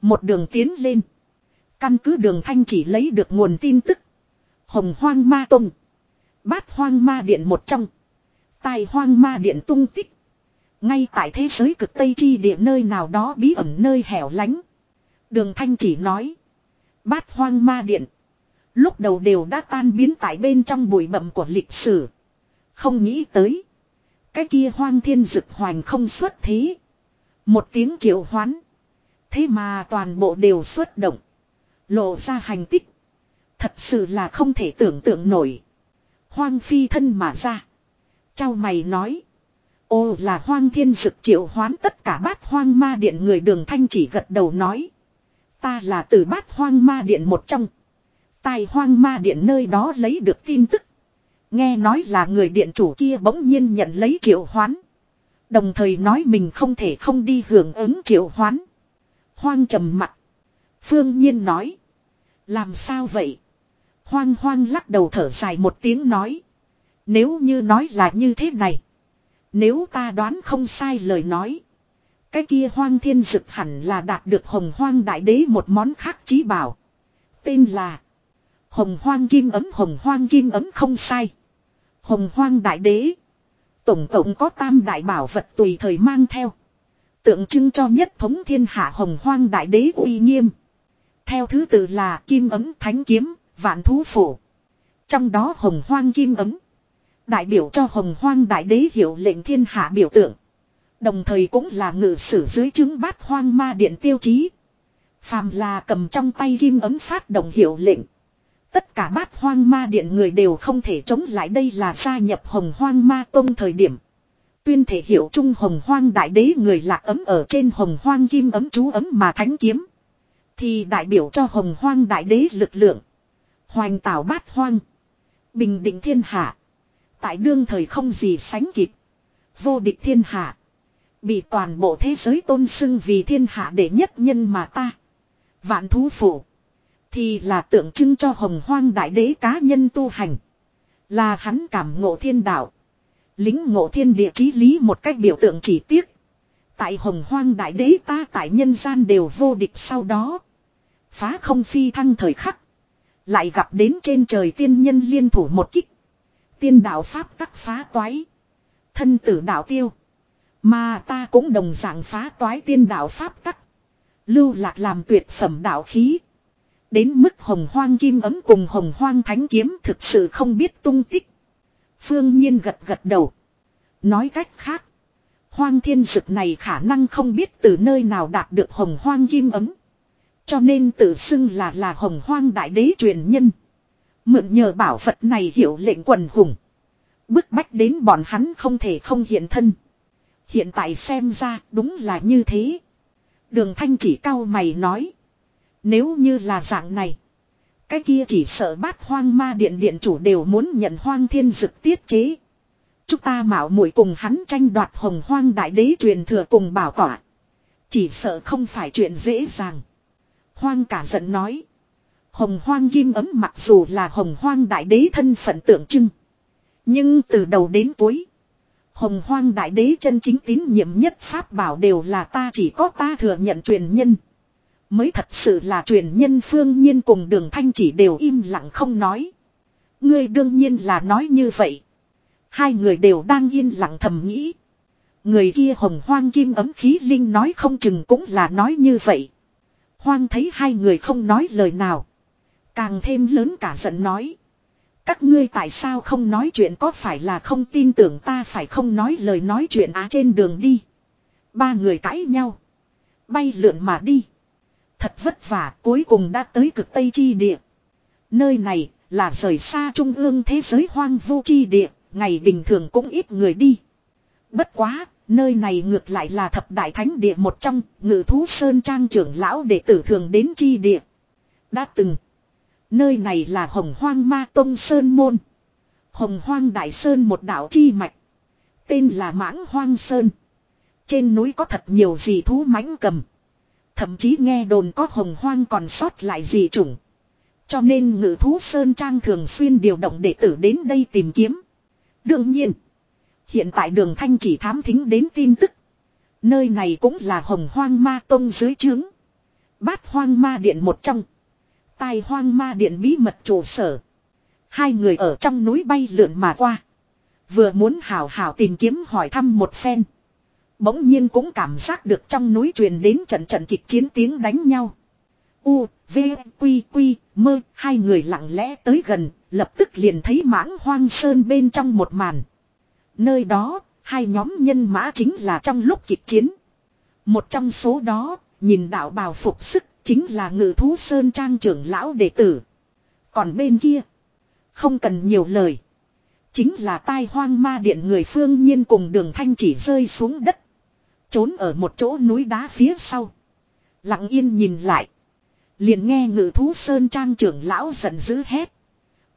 Một đường tiến lên. Căn cứ đường thanh chỉ lấy được nguồn tin tức. Hồng hoang ma tông. Bát hoang ma điện một trong. Tài hoang ma điện tung tích. Ngay tại thế giới cực Tây Chi địa nơi nào đó bí ẩn nơi hẻo lánh. Đường thanh chỉ nói. Bát hoang ma điện. Lúc đầu đều đã tan biến tại bên trong bụi bậm của lịch sử. Không nghĩ tới. Cái kia hoang thiên dực hoành không xuất thế. Một tiếng triệu hoán. Thế mà toàn bộ đều xuất động. Lộ ra hành tích. Thật sự là không thể tưởng tượng nổi. Hoang phi thân mà ra. Châu mày nói. Ô là hoang thiên dực triệu hoán tất cả bát hoang ma điện người đường thanh chỉ gật đầu nói. Ta là từ bát hoang ma điện một trong. Tài hoang ma điện nơi đó lấy được tin tức. Nghe nói là người điện chủ kia bỗng nhiên nhận lấy triệu hoán. Đồng thời nói mình không thể không đi hưởng ứng triệu hoán. Hoang trầm mặt. Phương Nhiên nói. Làm sao vậy? Hoang hoang lắc đầu thở dài một tiếng nói. Nếu như nói là như thế này. Nếu ta đoán không sai lời nói. Cái kia hoang thiên dực hẳn là đạt được hồng hoang đại đế một món khác trí bảo. Tên là. Hồng hoang kim ấm hồng hoang kim ấm không sai. Hồng hoang đại đế. Tổng cộng có tam đại bảo vật tùy thời mang theo. Tượng trưng cho nhất thống thiên hạ hồng hoang đại đế uy nghiêm. Theo thứ tự là kim ấm thánh kiếm, vạn thú phổ. Trong đó hồng hoang kim ấm. Đại biểu cho hồng hoang đại đế hiệu lệnh thiên hạ biểu tượng. Đồng thời cũng là ngự sử dưới chứng bát hoang ma điện tiêu chí. Phàm là cầm trong tay kim ấm phát động hiệu lệnh. Tất cả bát hoang ma điện người đều không thể chống lại đây là gia nhập hồng hoang ma tông thời điểm. Tuyên thể hiệu trung hồng hoang đại đế người lạc ấm ở trên hồng hoang kim ấm chú ấm mà thánh kiếm. Thì đại biểu cho hồng hoang đại đế lực lượng. Hoành tảo bát hoang. Bình định thiên hạ. Tại đương thời không gì sánh kịp. Vô địch thiên hạ. Bị toàn bộ thế giới tôn xưng vì thiên hạ đệ nhất nhân mà ta. Vạn thú phủ. Thì là tượng trưng cho hồng hoang đại đế cá nhân tu hành. Là hắn cảm ngộ thiên đạo. Lính ngộ thiên địa chí lý một cách biểu tượng chỉ tiếc. Tại hồng hoang đại đế ta tại nhân gian đều vô địch sau đó. Phá không phi thăng thời khắc. Lại gặp đến trên trời tiên nhân liên thủ một kích. Tiên đạo Pháp tắc phá toái. Thân tử đạo tiêu. Mà ta cũng đồng dạng phá toái tiên đạo Pháp tắc. Lưu lạc làm tuyệt phẩm đạo khí. Đến mức hồng hoang kim ấm cùng hồng hoang thánh kiếm thực sự không biết tung tích. Phương Nhiên gật gật đầu. Nói cách khác. Hoang thiên dực này khả năng không biết từ nơi nào đạt được hồng hoang kim ấm. Cho nên tự xưng là là hồng hoang đại đế truyền nhân. Mượn nhờ bảo vật này hiểu lệnh quần hùng. Bức bách đến bọn hắn không thể không hiện thân. Hiện tại xem ra đúng là như thế. Đường thanh chỉ cao mày nói. Nếu như là dạng này. Cái kia chỉ sợ bát hoang ma điện điện chủ đều muốn nhận hoang thiên dực tiết chế. Chúng ta mạo muội cùng hắn tranh đoạt hồng hoang đại đế truyền thừa cùng bảo tỏa. Chỉ sợ không phải chuyện dễ dàng. Hoang cả giận nói. Hồng hoang kim ấm mặc dù là hồng hoang đại đế thân phận tượng trưng. Nhưng từ đầu đến cuối. Hồng hoang đại đế chân chính tín nhiệm nhất pháp bảo đều là ta chỉ có ta thừa nhận truyền nhân. Mới thật sự là truyền nhân phương nhiên cùng đường thanh chỉ đều im lặng không nói. Ngươi đương nhiên là nói như vậy. Hai người đều đang yên lặng thầm nghĩ. Người kia hồng hoang kim ấm khí linh nói không chừng cũng là nói như vậy. Hoang thấy hai người không nói lời nào. Càng thêm lớn cả giận nói. Các ngươi tại sao không nói chuyện có phải là không tin tưởng ta phải không nói lời nói chuyện á trên đường đi. Ba người cãi nhau. Bay lượn mà đi. Thật vất vả cuối cùng đã tới cực Tây Chi Địa. Nơi này là rời xa trung ương thế giới hoang vu chi địa, ngày bình thường cũng ít người đi. Bất quá, nơi này ngược lại là thập đại thánh địa một trong, ngự thú sơn trang trưởng lão đệ tử thường đến chi địa. Đã từng, nơi này là hồng hoang ma tông sơn môn. Hồng hoang đại sơn một đảo chi mạch. Tên là mãng hoang sơn. Trên núi có thật nhiều dị thú mãnh cầm. Thậm chí nghe đồn có hồng hoang còn sót lại dị chủng. Cho nên ngự thú Sơn Trang thường xuyên điều động đệ tử đến đây tìm kiếm. Đương nhiên, hiện tại đường thanh chỉ thám thính đến tin tức. Nơi này cũng là hồng hoang ma tông dưới trướng. Bát hoang ma điện một trong. Tai hoang ma điện bí mật trụ sở. Hai người ở trong núi bay lượn mà qua. Vừa muốn hào hào tìm kiếm hỏi thăm một phen. Bỗng nhiên cũng cảm giác được trong núi truyền đến trận trận kịch chiến tiếng đánh nhau. U, V, Quy, Quy, mơ, hai người lặng lẽ tới gần, lập tức liền thấy mãng hoang sơn bên trong một màn. Nơi đó, hai nhóm nhân mã chính là trong lúc kịch chiến. Một trong số đó, nhìn đạo bào phục sức, chính là ngự thú sơn trang trưởng lão đệ tử. Còn bên kia, không cần nhiều lời. Chính là tai hoang ma điện người phương nhiên cùng đường thanh chỉ rơi xuống đất. Trốn ở một chỗ núi đá phía sau. Lặng yên nhìn lại. Liền nghe ngự thú sơn trang trưởng lão giận dữ hét.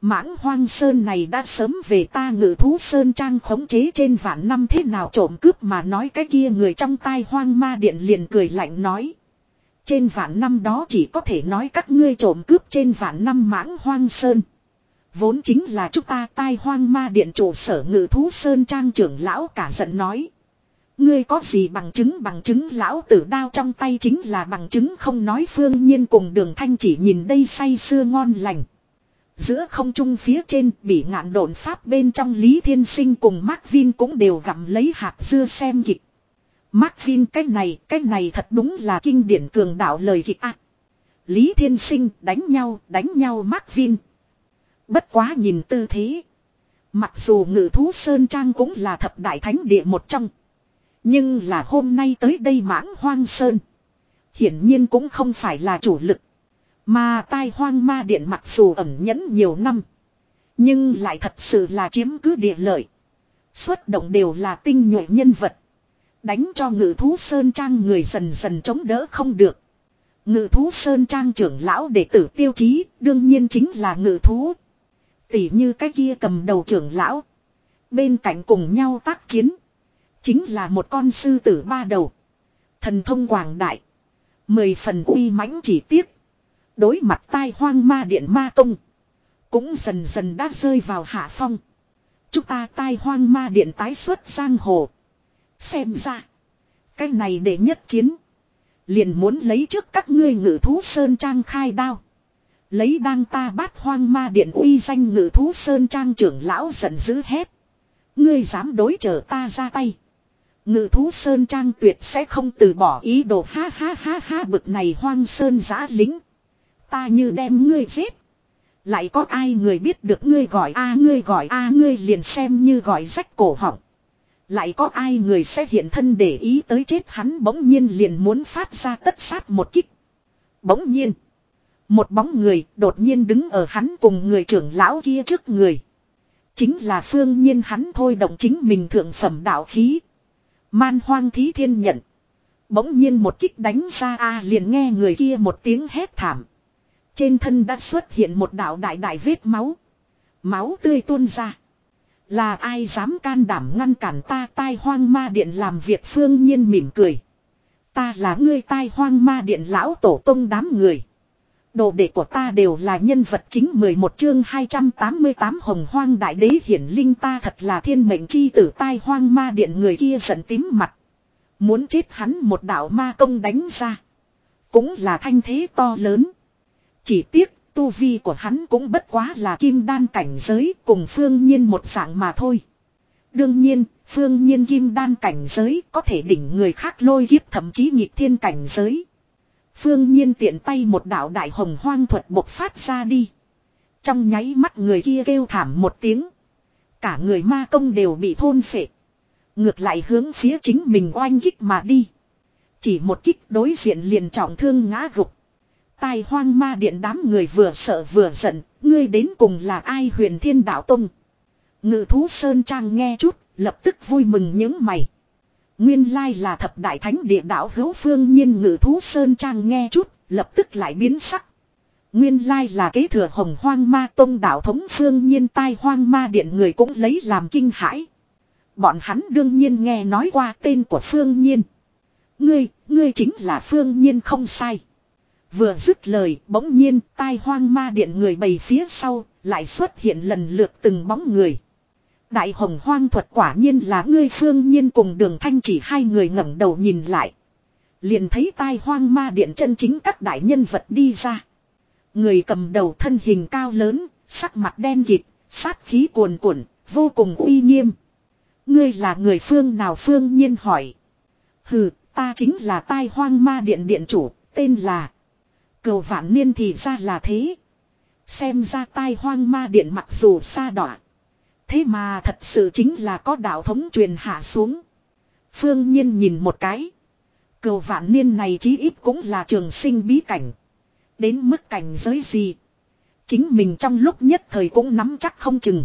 Mãng hoang sơn này đã sớm về ta ngự thú sơn trang khống chế trên vạn năm thế nào trộm cướp mà nói cái kia người trong tai hoang ma điện liền cười lạnh nói. Trên vạn năm đó chỉ có thể nói các ngươi trộm cướp trên vạn năm mãng hoang sơn. Vốn chính là chúng ta tai hoang ma điện chủ sở ngự thú sơn trang trưởng lão cả giận nói. Ngươi có gì bằng chứng bằng chứng lão tử đao trong tay chính là bằng chứng không nói phương nhiên cùng đường thanh chỉ nhìn đây say sưa ngon lành. Giữa không trung phía trên bị ngạn độn pháp bên trong Lý Thiên Sinh cùng Mark Vin cũng đều gặm lấy hạt dưa xem kịch. Mark Vin cái này, cái này thật đúng là kinh điển cường đạo lời kịch ạ. Lý Thiên Sinh đánh nhau, đánh nhau Mark Vin. Bất quá nhìn tư thế. Mặc dù ngự thú Sơn Trang cũng là thập đại thánh địa một trong. Nhưng là hôm nay tới đây mãng hoang sơn. Hiển nhiên cũng không phải là chủ lực. Mà tai hoang ma điện mặc dù ẩn nhẫn nhiều năm. Nhưng lại thật sự là chiếm cứ địa lợi. Xuất động đều là tinh nhuệ nhân vật. Đánh cho ngự thú sơn trang người dần dần chống đỡ không được. Ngự thú sơn trang trưởng lão đệ tử tiêu chí đương nhiên chính là ngự thú. Tỷ như cái kia cầm đầu trưởng lão. Bên cạnh cùng nhau tác chiến. Chính là một con sư tử ba đầu. Thần thông quảng đại. Mười phần uy mãnh chỉ tiếc. Đối mặt tai hoang ma điện ma công. Cũng dần dần đã rơi vào hạ phong. Chúng ta tai hoang ma điện tái xuất giang hồ. Xem ra. Cái này để nhất chiến. Liền muốn lấy trước các ngươi ngự thú sơn trang khai đao. Lấy đang ta bát hoang ma điện uy danh ngự thú sơn trang trưởng lão giận dữ hét. Ngươi dám đối trở ta ra tay. Ngự thú sơn trang tuyệt sẽ không từ bỏ ý đồ ha ha ha ha bực này hoang sơn giã lính. Ta như đem ngươi giết. Lại có ai người biết được ngươi gọi a, ngươi gọi a, ngươi liền xem như gọi rách cổ họng. Lại có ai người sẽ hiện thân để ý tới chết hắn bỗng nhiên liền muốn phát ra tất sát một kích. Bỗng nhiên. Một bóng người đột nhiên đứng ở hắn cùng người trưởng lão kia trước người. Chính là phương nhiên hắn thôi động chính mình thượng phẩm đạo khí. Man hoang thí thiên nhận. Bỗng nhiên một kích đánh ra a liền nghe người kia một tiếng hét thảm. Trên thân đã xuất hiện một đạo đại đại vết máu. Máu tươi tuôn ra. Là ai dám can đảm ngăn cản ta tai hoang ma điện làm việc phương nhiên mỉm cười. Ta là ngươi tai hoang ma điện lão tổ tông đám người. Đồ đệ của ta đều là nhân vật chính 11 chương 288 hồng hoang đại đế hiển linh ta thật là thiên mệnh chi tử tai hoang ma điện người kia giận tím mặt. Muốn chết hắn một đạo ma công đánh ra. Cũng là thanh thế to lớn. Chỉ tiếc tu vi của hắn cũng bất quá là kim đan cảnh giới cùng phương nhiên một dạng mà thôi. Đương nhiên, phương nhiên kim đan cảnh giới có thể đỉnh người khác lôi kiếp thậm chí nhịp thiên cảnh giới. Phương nhiên tiện tay một đạo đại hồng hoang thuật bộc phát ra đi. Trong nháy mắt người kia kêu thảm một tiếng. Cả người ma công đều bị thôn phệ. Ngược lại hướng phía chính mình oanh kích mà đi. Chỉ một kích đối diện liền trọng thương ngã gục. Tai hoang ma điện đám người vừa sợ vừa giận, ngươi đến cùng là ai huyền thiên đạo tông. Ngự thú Sơn Trang nghe chút, lập tức vui mừng những mày. Nguyên lai là thập đại thánh địa đạo hữu phương nhiên ngự thú Sơn Trang nghe chút, lập tức lại biến sắc. Nguyên lai là kế thừa hồng hoang ma tông đạo thống phương nhiên tai hoang ma điện người cũng lấy làm kinh hãi. Bọn hắn đương nhiên nghe nói qua tên của phương nhiên. Ngươi, ngươi chính là phương nhiên không sai. Vừa dứt lời, bỗng nhiên, tai hoang ma điện người bầy phía sau, lại xuất hiện lần lượt từng bóng người. Đại hồng hoang thuật quả nhiên là ngươi phương nhiên cùng đường thanh chỉ hai người ngẩng đầu nhìn lại. Liền thấy tai hoang ma điện chân chính các đại nhân vật đi ra. Người cầm đầu thân hình cao lớn, sắc mặt đen kịt, sát khí cuồn cuộn, vô cùng uy nghiêm. Ngươi là người phương nào phương nhiên hỏi. Hừ, ta chính là tai hoang ma điện điện chủ, tên là. Cầu vạn niên thì ra là thế. Xem ra tai hoang ma điện mặc dù xa đọa. Thế mà thật sự chính là có đạo thống truyền hạ xuống. Phương nhiên nhìn một cái. Cầu vạn niên này chí ít cũng là trường sinh bí cảnh. Đến mức cảnh giới gì. Chính mình trong lúc nhất thời cũng nắm chắc không chừng.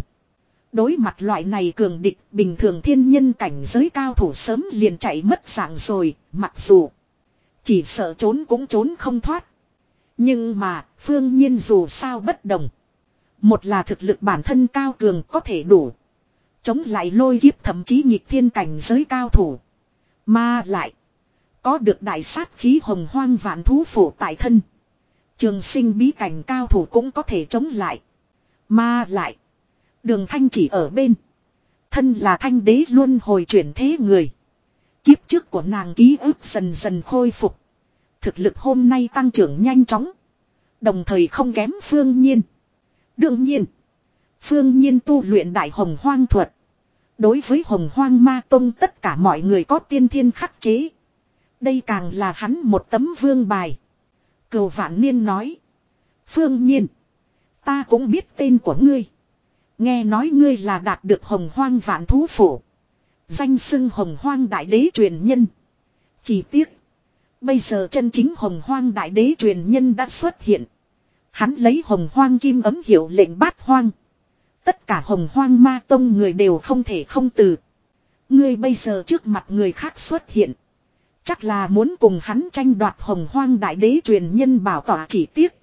Đối mặt loại này cường địch bình thường thiên nhân cảnh giới cao thủ sớm liền chạy mất dạng rồi, mặc dù chỉ sợ trốn cũng trốn không thoát. Nhưng mà, phương nhiên dù sao bất đồng. Một là thực lực bản thân cao cường có thể đủ. Chống lại lôi kiếp thậm chí nhịp thiên cảnh giới cao thủ. Mà lại. Có được đại sát khí hồng hoang vạn thú phủ tại thân. Trường sinh bí cảnh cao thủ cũng có thể chống lại. Mà lại. Đường thanh chỉ ở bên. Thân là thanh đế luôn hồi chuyển thế người. Kiếp trước của nàng ký ức dần dần khôi phục. Thực lực hôm nay tăng trưởng nhanh chóng. Đồng thời không kém phương nhiên. Đương nhiên. Phương nhiên tu luyện đại hồng hoang thuật. Đối với hồng hoang ma tông tất cả mọi người có tiên thiên khắc chế. Đây càng là hắn một tấm vương bài. Cầu vạn niên nói. Phương nhiên. Ta cũng biết tên của ngươi. Nghe nói ngươi là đạt được hồng hoang vạn thú phủ. Danh xưng hồng hoang đại đế truyền nhân. Chỉ tiếc. Bây giờ chân chính hồng hoang đại đế truyền nhân đã xuất hiện. Hắn lấy hồng hoang kim ấm hiệu lệnh bát hoang. Tất cả hồng hoang ma tông người đều không thể không từ. Ngươi bây giờ trước mặt người khác xuất hiện. Chắc là muốn cùng hắn tranh đoạt hồng hoang đại đế truyền nhân bảo tỏa chỉ tiếc.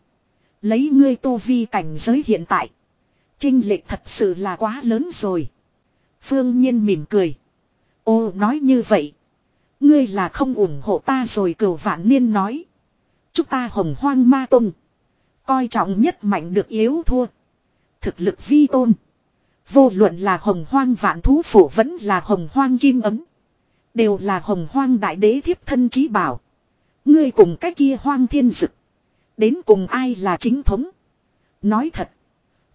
Lấy ngươi tu vi cảnh giới hiện tại. Trinh lệch thật sự là quá lớn rồi. Phương Nhiên mỉm cười. Ô, nói như vậy. Ngươi là không ủng hộ ta rồi, cửu vạn niên nói. Chúng ta hồng hoang ma tông. Coi trọng nhất mạnh được yếu thua. Thực lực vi tôn. Vô luận là hồng hoang vạn thú phủ vẫn là hồng hoang kim ấm. Đều là hồng hoang đại đế thiếp thân trí bảo. Ngươi cùng cái kia hoang thiên dực. Đến cùng ai là chính thống. Nói thật.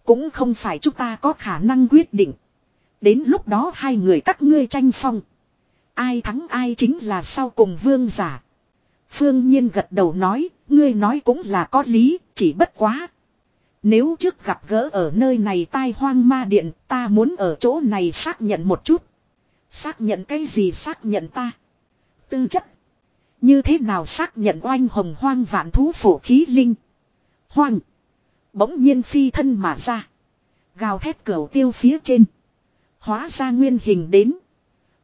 Cũng không phải chúng ta có khả năng quyết định. Đến lúc đó hai người các ngươi tranh phong. Ai thắng ai chính là sau cùng vương giả. Phương Nhiên gật đầu nói, ngươi nói cũng là có lý, chỉ bất quá. Nếu trước gặp gỡ ở nơi này tai hoang ma điện, ta muốn ở chỗ này xác nhận một chút. Xác nhận cái gì xác nhận ta? Tư chất. Như thế nào xác nhận oanh hồng hoang vạn thú phổ khí linh? Hoang. Bỗng nhiên phi thân mà ra. Gào thét cửa tiêu phía trên. Hóa ra nguyên hình đến.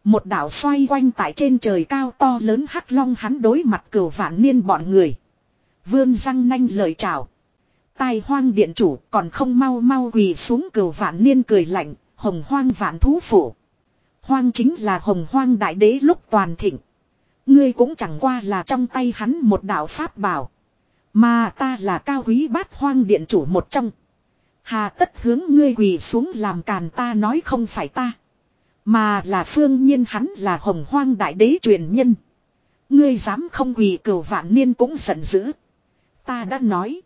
Một đảo xoay quanh tại trên trời cao to lớn hắc long hắn đối mặt cửu vạn niên bọn người. Vươn răng nanh lời chào. Tai hoang điện chủ còn không mau mau quỳ xuống cửu vạn niên cười lạnh, hồng hoang vạn thú phủ. Hoang chính là hồng hoang đại đế lúc toàn thịnh. Ngươi cũng chẳng qua là trong tay hắn một đạo pháp bảo. Mà ta là cao quý bát hoang điện chủ một trong. Hà tất hướng ngươi quỳ xuống làm càn ta nói không phải ta. Mà là phương nhiên hắn là hồng hoang đại đế truyền nhân. Ngươi dám không quỳ cửu vạn niên cũng giận dữ. Ta đã nói.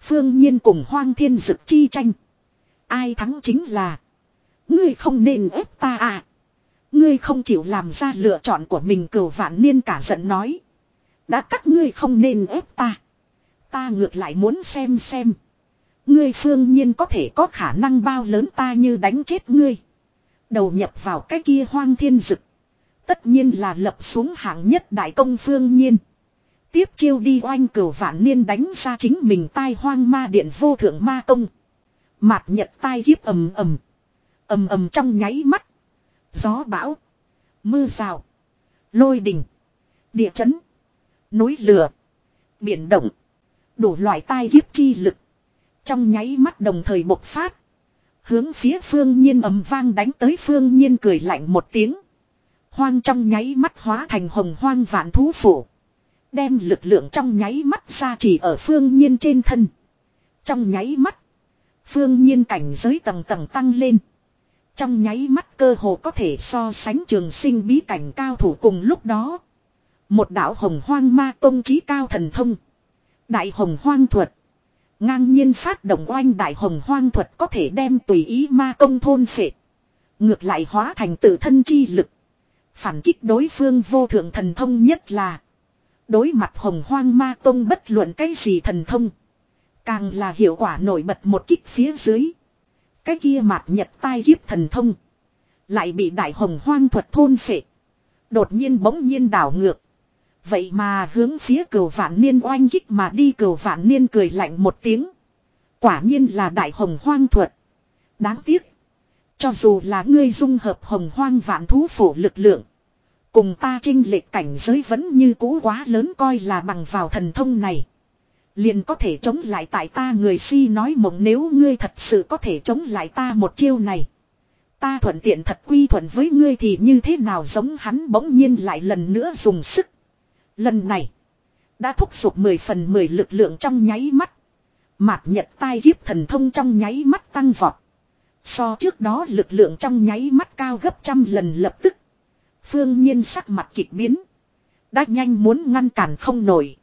Phương nhiên cùng hoang thiên dực chi tranh. Ai thắng chính là. Ngươi không nên ép ta à. Ngươi không chịu làm ra lựa chọn của mình, cửu vạn niên cả giận nói. Đã các ngươi không nên ép ta. Ta ngược lại muốn xem xem. Ngươi phương nhiên có thể có khả năng bao lớn ta như đánh chết ngươi. Đầu nhập vào cái kia hoang thiên dực. Tất nhiên là lập xuống hạng nhất đại công phương nhiên. Tiếp chiêu đi oanh cửu vạn niên đánh ra chính mình tai hoang ma điện vô thượng ma công. Mạt nhật tai hiếp ầm ầm. ầm ầm trong nháy mắt. Gió bão. Mưa rào. Lôi đình. Địa chấn. Núi lửa. Biển động. Đủ loại tai hiếp chi lực. Trong nháy mắt đồng thời bộc phát. Hướng phía phương nhiên ầm vang đánh tới phương nhiên cười lạnh một tiếng. Hoang trong nháy mắt hóa thành hồng hoang vạn thú phủ. Đem lực lượng trong nháy mắt ra chỉ ở phương nhiên trên thân. Trong nháy mắt. Phương nhiên cảnh giới tầng tầng tăng lên. Trong nháy mắt cơ hồ có thể so sánh trường sinh bí cảnh cao thủ cùng lúc đó. Một đạo hồng hoang ma công trí cao thần thông. Đại hồng hoang thuật. Ngang nhiên phát động oanh đại hồng hoang thuật có thể đem tùy ý ma công thôn phệ. Ngược lại hóa thành tự thân chi lực. Phản kích đối phương vô thượng thần thông nhất là. Đối mặt hồng hoang ma tông bất luận cái gì thần thông. Càng là hiệu quả nổi bật một kích phía dưới. Cái kia mạt nhật tai hiếp thần thông. Lại bị đại hồng hoang thuật thôn phệ. Đột nhiên bỗng nhiên đảo ngược. Vậy mà hướng phía cửu vạn niên oanh kích mà đi cửu vạn niên cười lạnh một tiếng. Quả nhiên là đại hồng hoang thuật. Đáng tiếc. Cho dù là ngươi dung hợp hồng hoang vạn thú phổ lực lượng. Cùng ta trinh lệch cảnh giới vẫn như cũ quá lớn coi là bằng vào thần thông này. Liền có thể chống lại tại ta người si nói mộng nếu ngươi thật sự có thể chống lại ta một chiêu này. Ta thuận tiện thật quy thuận với ngươi thì như thế nào giống hắn bỗng nhiên lại lần nữa dùng sức. Lần này. Đã thúc giục mười phần mười lực lượng trong nháy mắt. Mạc nhật tai hiếp thần thông trong nháy mắt tăng vọt. So trước đó lực lượng trong nháy mắt cao gấp trăm lần lập tức. Phương nhiên sắc mặt kịch biến. Đã nhanh muốn ngăn cản không nổi.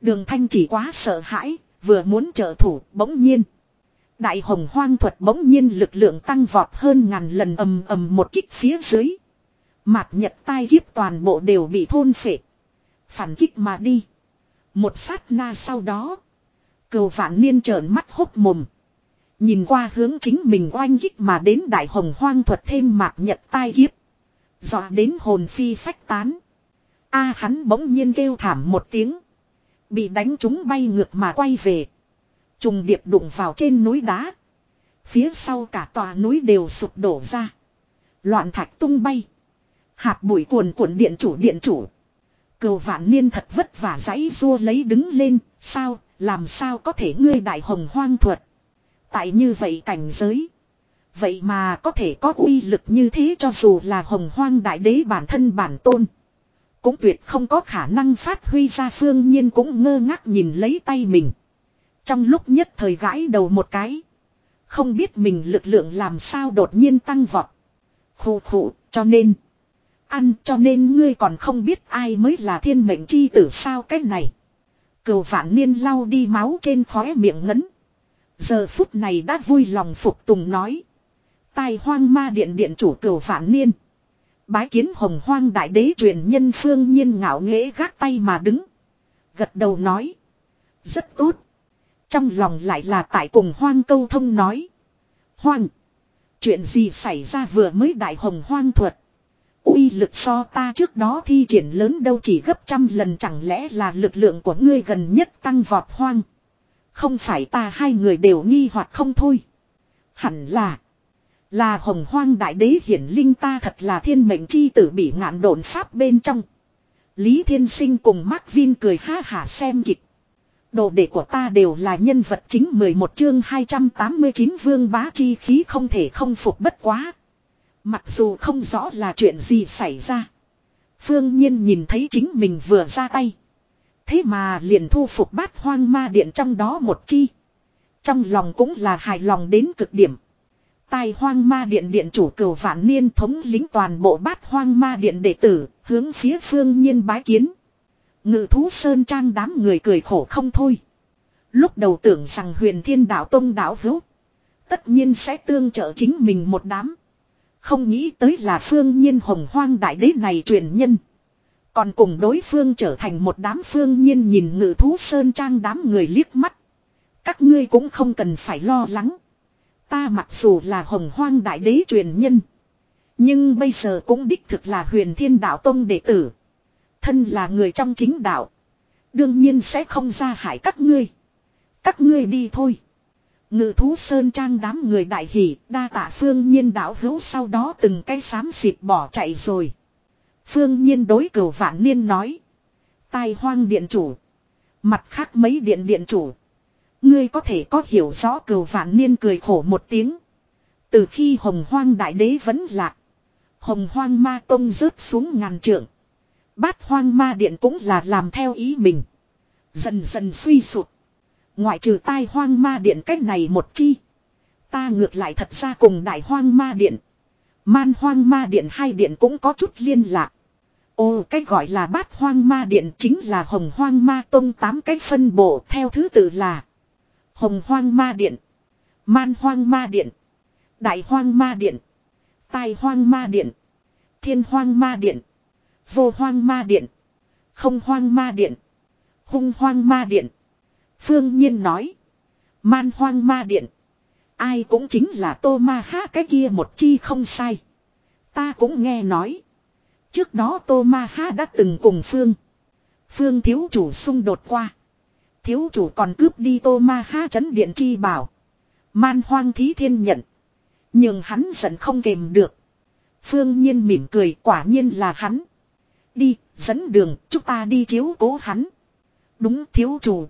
Đường thanh chỉ quá sợ hãi, vừa muốn trợ thủ, bỗng nhiên. Đại hồng hoang thuật bỗng nhiên lực lượng tăng vọt hơn ngàn lần ầm ầm một kích phía dưới. mạc nhật tai kiếp toàn bộ đều bị thôn phệ. Phản kích mà đi. Một sát na sau đó. Cầu vạn niên trợn mắt hốc mồm. Nhìn qua hướng chính mình oanh kích mà đến đại hồng hoang thuật thêm mạc nhật tai kiếp. Dọa đến hồn phi phách tán. A hắn bỗng nhiên kêu thảm một tiếng. Bị đánh trúng bay ngược mà quay về. Trùng điệp đụng vào trên núi đá. Phía sau cả tòa núi đều sụp đổ ra. Loạn thạch tung bay. Hạt bụi cuồn cuộn điện chủ điện chủ. Cầu vạn niên thật vất vả giấy rua lấy đứng lên. Sao, làm sao có thể ngươi đại hồng hoang thuật. Tại như vậy cảnh giới. Vậy mà có thể có uy lực như thế cho dù là hồng hoang đại đế bản thân bản tôn. Cũng tuyệt không có khả năng phát huy ra phương nhiên cũng ngơ ngác nhìn lấy tay mình. Trong lúc nhất thời gãi đầu một cái. Không biết mình lực lượng làm sao đột nhiên tăng vọt. Khủ khủ, cho nên. Ăn cho nên ngươi còn không biết ai mới là thiên mệnh chi tử sao cái này. Cửu vạn niên lau đi máu trên khóe miệng ngấn. Giờ phút này đã vui lòng phục tùng nói. Tai hoang ma điện điện chủ cửu phản niên. Bái kiến hồng hoang đại đế truyền nhân phương nhiên ngạo nghễ gác tay mà đứng. Gật đầu nói. Rất tốt. Trong lòng lại là tại cùng hoang câu thông nói. Hoang. Chuyện gì xảy ra vừa mới đại hồng hoang thuật. uy lực so ta trước đó thi triển lớn đâu chỉ gấp trăm lần chẳng lẽ là lực lượng của ngươi gần nhất tăng vọt hoang. Không phải ta hai người đều nghi hoặc không thôi. Hẳn là. Là hồng hoang đại đế hiển linh ta thật là thiên mệnh chi tử bị ngạn đồn pháp bên trong. Lý Thiên Sinh cùng Mark Vin cười ha hả xem kịch. Đồ đệ của ta đều là nhân vật chính 11 chương 289 vương bá chi khí không thể không phục bất quá. Mặc dù không rõ là chuyện gì xảy ra. Phương Nhiên nhìn thấy chính mình vừa ra tay. Thế mà liền thu phục bát hoang ma điện trong đó một chi. Trong lòng cũng là hài lòng đến cực điểm. Tai hoang ma điện điện chủ cửu vạn niên thống lính toàn bộ bát hoang ma điện đệ tử, hướng phía phương nhiên bái kiến. Ngự thú sơn trang đám người cười khổ không thôi. Lúc đầu tưởng rằng huyền thiên đạo tông đạo hữu. Tất nhiên sẽ tương trợ chính mình một đám. Không nghĩ tới là phương nhiên hồng hoang đại đế này truyền nhân. Còn cùng đối phương trở thành một đám phương nhiên nhìn ngự thú sơn trang đám người liếc mắt. Các ngươi cũng không cần phải lo lắng. Ta mặc dù là hồng hoang đại đế truyền nhân. Nhưng bây giờ cũng đích thực là huyền thiên đạo tông đệ tử. Thân là người trong chính đạo. Đương nhiên sẽ không ra hại các ngươi. Các ngươi đi thôi. Ngự thú sơn trang đám người đại hỉ, đa tạ phương nhiên đạo hữu sau đó từng cái xám xịt bỏ chạy rồi. Phương nhiên đối cửu vạn niên nói. Tai hoang điện chủ. Mặt khác mấy điện điện chủ. Ngươi có thể có hiểu rõ cửu vạn niên cười khổ một tiếng. Từ khi hồng hoang đại đế vẫn lạc. Hồng hoang ma tông rớt xuống ngàn trượng. Bát hoang ma điện cũng là làm theo ý mình. Dần dần suy sụt. Ngoại trừ tai hoang ma điện cách này một chi. Ta ngược lại thật ra cùng đại hoang ma điện. Man hoang ma điện hai điện cũng có chút liên lạc. Ô, cái gọi là bát hoang ma điện chính là hồng hoang ma tông tám cái phân bộ, theo thứ tự là Hồng hoang ma điện, Man hoang ma điện, Đại hoang ma điện, Tai hoang ma điện, Thiên hoang ma điện, Vô hoang ma điện, Không hoang ma điện, Hung hoang ma điện Phương Nhiên nói. Man hoang ma điện. Ai cũng chính là tô ma ha cái kia một chi không sai. Ta cũng nghe nói. Trước đó tô ma ha đã từng cùng Phương. Phương thiếu chủ xung đột qua. Thiếu chủ còn cướp đi tô ma ha chấn điện chi bảo. Man hoang thí thiên nhận. Nhưng hắn giận không kềm được. Phương nhiên mỉm cười quả nhiên là hắn. Đi, dẫn đường, chúng ta đi chiếu cố hắn. Đúng thiếu chủ.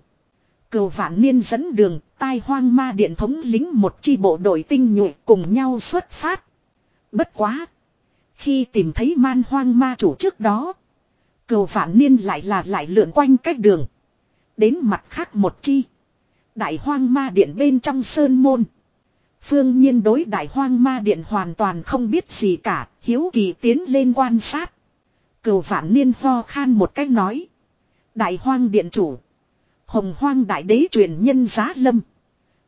Cừu vạn niên dẫn đường, tai hoang ma điện thống lính một chi bộ đội tinh nhuệ cùng nhau xuất phát. Bất quá. Khi tìm thấy man hoang ma chủ trước đó. Cừu vạn niên lại là lại lượn quanh cách đường. Đến mặt khác một chi. Đại hoang ma điện bên trong sơn môn. Phương nhiên đối đại hoang ma điện hoàn toàn không biết gì cả, hiếu kỳ tiến lên quan sát. Cửu vạn niên ho khan một cách nói. Đại hoang điện chủ. Hồng hoang đại đế truyền nhân giá lâm.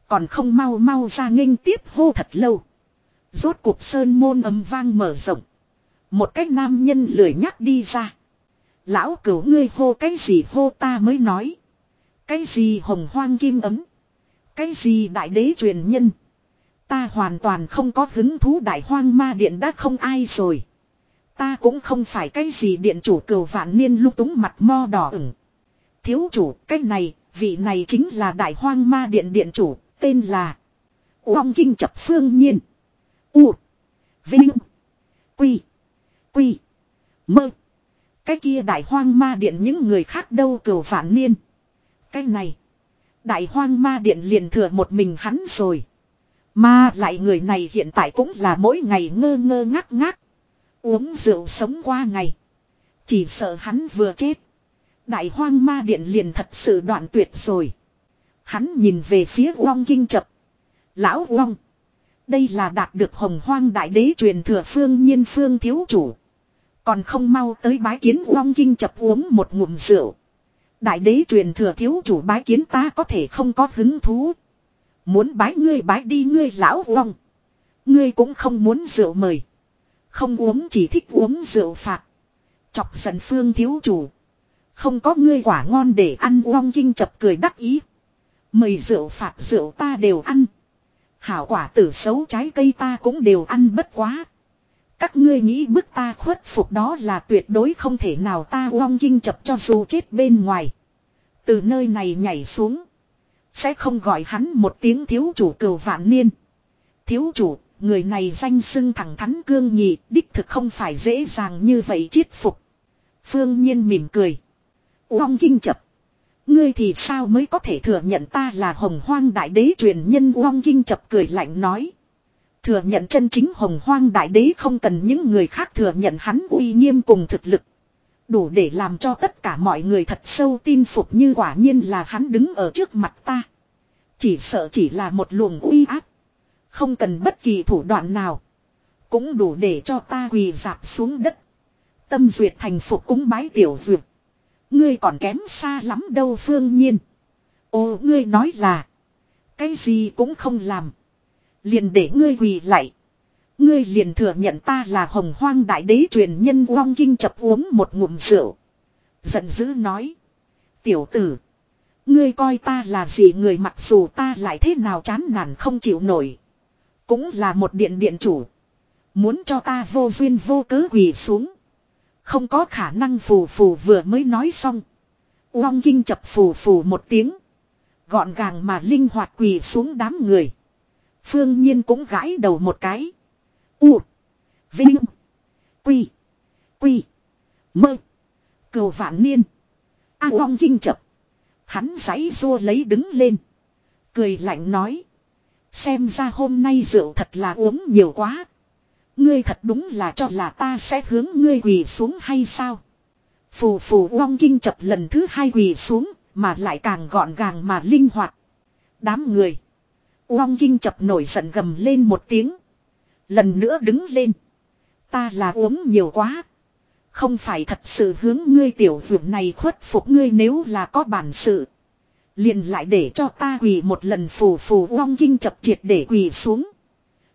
Còn không mau mau ra nghênh tiếp hô thật lâu. Rốt cuộc sơn môn ấm vang mở rộng. Một cách nam nhân lười nhắc đi ra. Lão cửu ngươi hô cái gì hô ta mới nói. Cái gì hồng hoang kim ấm. Cái gì đại đế truyền nhân. Ta hoàn toàn không có hứng thú đại hoang ma điện đã không ai rồi. Ta cũng không phải cái gì điện chủ cửu vạn niên lúc túng mặt mo đỏ ửng. Thiếu chủ, cái này, vị này chính là đại hoang ma điện điện chủ, tên là Uông Kinh Chập Phương Nhiên. U. Vinh. Quy. Quy. Mơ. Cái kia đại hoang ma điện những người khác đâu cửu phản niên. Cái này. Đại hoang ma điện liền thừa một mình hắn rồi. Mà lại người này hiện tại cũng là mỗi ngày ngơ ngơ ngác ngác. Uống rượu sống qua ngày. Chỉ sợ hắn vừa chết. Đại hoang ma điện liền thật sự đoạn tuyệt rồi. Hắn nhìn về phía Uông Kinh Chập. Lão Uông. Đây là đạt được hồng hoang đại đế truyền thừa phương nhiên phương thiếu chủ. Còn không mau tới bái kiến Uông Kinh Chập uống một ngụm rượu. Đại đế truyền thừa thiếu chủ bái kiến ta có thể không có hứng thú. Muốn bái ngươi bái đi ngươi lão vong Ngươi cũng không muốn rượu mời. Không uống chỉ thích uống rượu phạt. Chọc giận phương thiếu chủ. Không có ngươi quả ngon để ăn vong kinh chập cười đắc ý. Mời rượu phạt rượu ta đều ăn. Hảo quả tử xấu trái cây ta cũng đều ăn bất quá. Các ngươi nghĩ bức ta khuất phục đó là tuyệt đối không thể nào ta uong kinh chập cho dù chết bên ngoài. Từ nơi này nhảy xuống. Sẽ không gọi hắn một tiếng thiếu chủ cừu vạn niên. Thiếu chủ, người này danh xưng thẳng thắn cương nhị, đích thực không phải dễ dàng như vậy chiết phục. Phương Nhiên mỉm cười. Uong kinh chập. Ngươi thì sao mới có thể thừa nhận ta là hồng hoang đại đế truyền nhân Uong kinh chập cười lạnh nói. Thừa nhận chân chính hồng hoang đại đế không cần những người khác thừa nhận hắn uy nghiêm cùng thực lực. Đủ để làm cho tất cả mọi người thật sâu tin phục như quả nhiên là hắn đứng ở trước mặt ta. Chỉ sợ chỉ là một luồng uy áp. Không cần bất kỳ thủ đoạn nào. Cũng đủ để cho ta quỳ dạp xuống đất. Tâm duyệt thành phục cúng bái tiểu duyệt. Ngươi còn kém xa lắm đâu phương nhiên. Ồ, ngươi nói là. Cái gì cũng không làm. Liền để ngươi quỳ lại. Ngươi liền thừa nhận ta là hồng hoang đại đế truyền nhân Uông Kinh chập uống một ngụm rượu. Giận dữ nói. Tiểu tử. Ngươi coi ta là gì người mặc dù ta lại thế nào chán nản không chịu nổi. Cũng là một điện điện chủ. Muốn cho ta vô duyên vô cớ quỳ xuống. Không có khả năng phù phù vừa mới nói xong. Uong kinh chập phù phù một tiếng. Gọn gàng mà linh hoạt quỳ xuống đám người. Phương Nhiên cũng gãi đầu một cái. U. Vinh. Quy. Quy. Mơ. Cầu vạn niên. A Long kinh chập. Hắn giấy rua lấy đứng lên. Cười lạnh nói. Xem ra hôm nay rượu thật là uống nhiều quá. Ngươi thật đúng là cho là ta sẽ hướng ngươi quỳ xuống hay sao? Phù phù Long kinh chập lần thứ hai quỳ xuống, mà lại càng gọn gàng mà linh hoạt. Đám người. Uong kinh chập nổi giận gầm lên một tiếng. Lần nữa đứng lên. Ta là uống nhiều quá. Không phải thật sự hướng ngươi tiểu vượt này khuất phục ngươi nếu là có bản sự. liền lại để cho ta quỳ một lần phù phù Uong kinh chập triệt để quỳ xuống.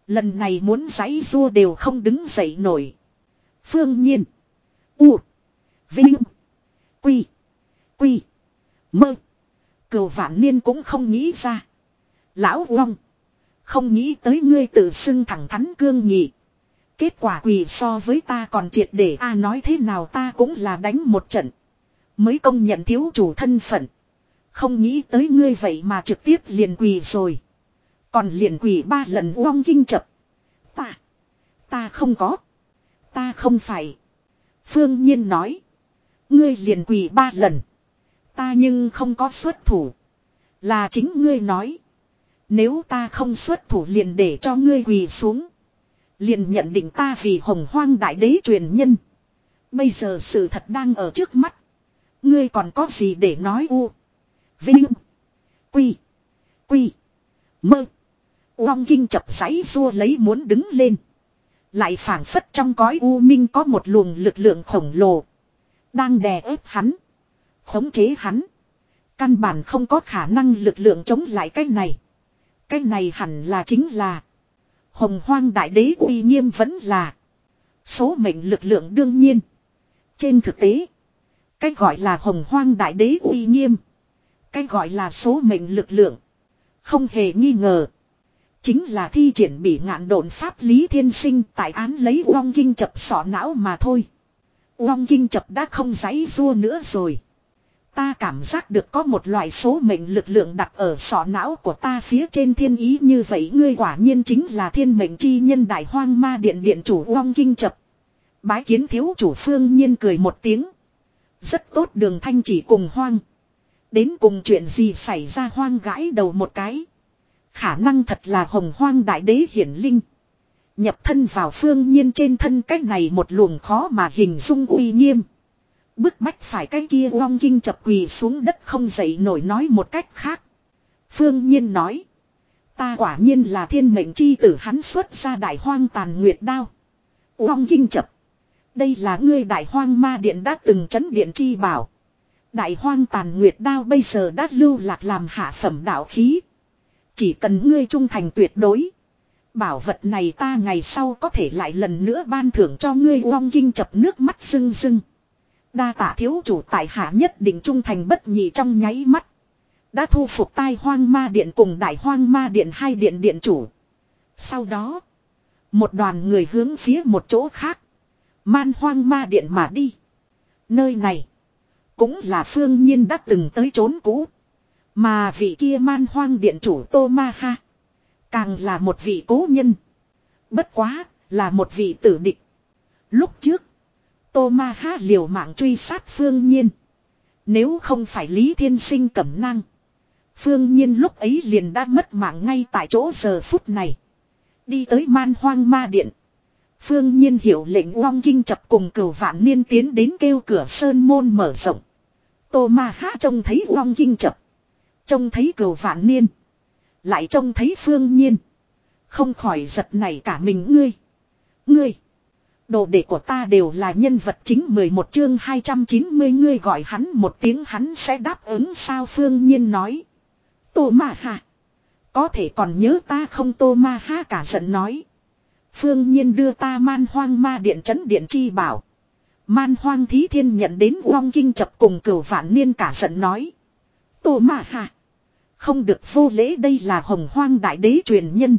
Lần này muốn giấy rua đều không đứng dậy nổi. Phương nhiên. U. Vinh. Quy. Quy. Mơ. Cửu vạn niên cũng không nghĩ ra. Lão Long. Không nghĩ tới ngươi tự xưng thẳng thắn cương nhị. Kết quả quỳ so với ta còn triệt để a à, nói thế nào ta cũng là đánh một trận. Mới công nhận thiếu chủ thân phận. Không nghĩ tới ngươi vậy mà trực tiếp liền quỳ rồi. Còn liền quỳ ba lần uong kinh chập. Ta. Ta không có. Ta không phải. Phương Nhiên nói. Ngươi liền quỳ ba lần. Ta nhưng không có xuất thủ. Là chính ngươi nói. Nếu ta không xuất thủ liền để cho ngươi quỳ xuống. Liền nhận định ta vì hồng hoang đại đế truyền nhân. Bây giờ sự thật đang ở trước mắt. Ngươi còn có gì để nói u. Vinh. Quy. Quy. Mơ. Uông kinh chập giấy xua lấy muốn đứng lên. Lại phảng phất trong cõi u minh có một luồng lực lượng khổng lồ. Đang đè ép hắn. Khống chế hắn. Căn bản không có khả năng lực lượng chống lại cái này. Cái này hẳn là chính là. Hồng hoang đại đế uy nghiêm vẫn là. Số mệnh lực lượng đương nhiên. Trên thực tế. Cái gọi là hồng hoang đại đế uy nghiêm. Cái gọi là số mệnh lực lượng. Không hề nghi ngờ. Chính là thi triển bị ngạn độn pháp lý thiên sinh tại án lấy uong kinh chập sọ não mà thôi. Uong kinh chập đã không giấy rua nữa rồi. Ta cảm giác được có một loại số mệnh lực lượng đặt ở sọ não của ta phía trên thiên ý như vậy, ngươi quả nhiên chính là thiên mệnh chi nhân đại hoang ma điện điện chủ Uong Kinh Chập. Bái kiến thiếu chủ phương nhiên cười một tiếng. Rất tốt đường thanh chỉ cùng hoang. Đến cùng chuyện gì xảy ra hoang gãi đầu một cái. Khả năng thật là hồng hoang đại đế hiển linh. Nhập thân vào phương nhiên trên thân cách này một luồng khó mà hình dung uy nghiêm. Bức bách phải cái kia long kinh chập quỳ xuống đất không dậy nổi nói một cách khác. Phương Nhiên nói. Ta quả nhiên là thiên mệnh chi tử, hắn xuất ra đại hoang tàn nguyệt đao. Long kinh chập. Đây là ngươi đại hoang ma điện đã từng chấn điện chi bảo. Đại hoang tàn nguyệt đao bây giờ đã lưu lạc làm hạ phẩm đạo khí. Chỉ cần ngươi trung thành tuyệt đối. Bảo vật này ta ngày sau có thể lại lần nữa ban thưởng cho ngươi long kinh chập nước mắt rưng rưng. Đa tạ thiếu chủ tại hạ nhất định trung thành bất nhị trong nháy mắt. Đã thu phục tai hoang ma điện cùng đại hoang ma điện hai điện điện chủ. Sau đó. Một đoàn người hướng phía một chỗ khác. Man hoang ma điện mà đi. Nơi này. Cũng là phương nhiên đã từng tới trốn cũ. Mà vị kia man hoang điện chủ Tô Ma Ha. Càng là một vị cố nhân. Bất quá, là một vị tử địch. Lúc trước, Tô Ma Ha liều mạng truy sát Phương Nhiên. Nếu không phải Lý Thiên Sinh cẩm năng. Phương Nhiên lúc ấy liền đã mất mạng ngay tại chỗ giờ phút này. Đi tới man hoang ma điện. Phương Nhiên hiểu lệnh Long Kinh chập cùng cửu vạn niên tiến đến kêu cửa sơn môn mở rộng. Tô Ma Ha trông thấy Long Kinh chập. Trông thấy cửu vạn niên. Lại trông thấy Phương Nhiên. Không khỏi giật này cả mình, ngươi. Ngươi. Đồ đệ của ta đều là nhân vật chính 11 chương 290 ngươi gọi hắn một tiếng hắn sẽ đáp ứng sao phương nhiên nói. Tô ma Hạ Có thể còn nhớ ta không tô ma ha cả giận nói. Phương nhiên đưa ta man hoang ma điện chấn điện chi bảo. Man hoang thí thiên nhận đến uong kinh chập cùng cửu vạn niên cả giận nói. Tô Ma Hạ Không được vô lễ, đây là hồng hoang đại đế truyền nhân.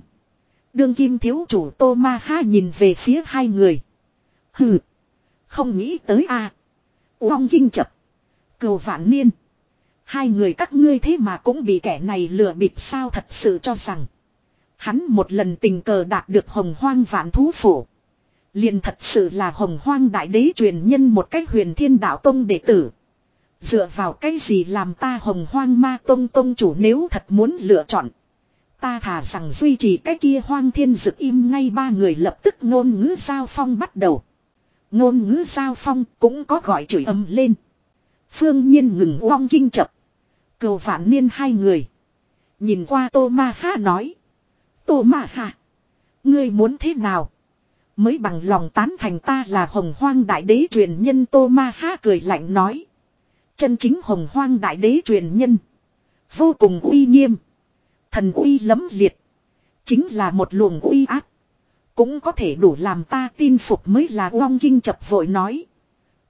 Đương kim thiếu chủ Tô Ma Ha nhìn về phía hai người. Hừ. Không nghĩ tới a à. Uong kinh chập. Cừu vạn niên. Hai người các ngươi thế mà cũng bị kẻ này lừa bịp sao thật sự cho rằng. Hắn một lần tình cờ đạt được hồng hoang vạn thú phủ liền thật sự là hồng hoang đại đế truyền nhân một cách huyền thiên đạo tông đệ tử. Dựa vào cái gì làm ta hồng hoang ma tông tông chủ nếu thật muốn lựa chọn. Ta thả rằng duy trì cái kia hoang thiên dực im ngay ba người lập tức ngôn ngữ giao phong bắt đầu. Ngôn ngữ giao phong cũng có gọi chửi ầm lên. Phương nhiên ngừng uong kinh chập. Cầu vạn niên hai người. Nhìn qua tô ma ha nói. Tô ma ha. Ngươi muốn thế nào? Mới bằng lòng tán thành ta là hồng hoang đại đế truyền nhân tô ma ha cười lạnh nói. Chân chính hồng hoang đại đế truyền nhân. Vô cùng uy nghiêm. Thần uy lấm liệt. Chính là một luồng uy áp. Cũng có thể đủ làm ta tin phục mới là Long Kinh chập vội nói.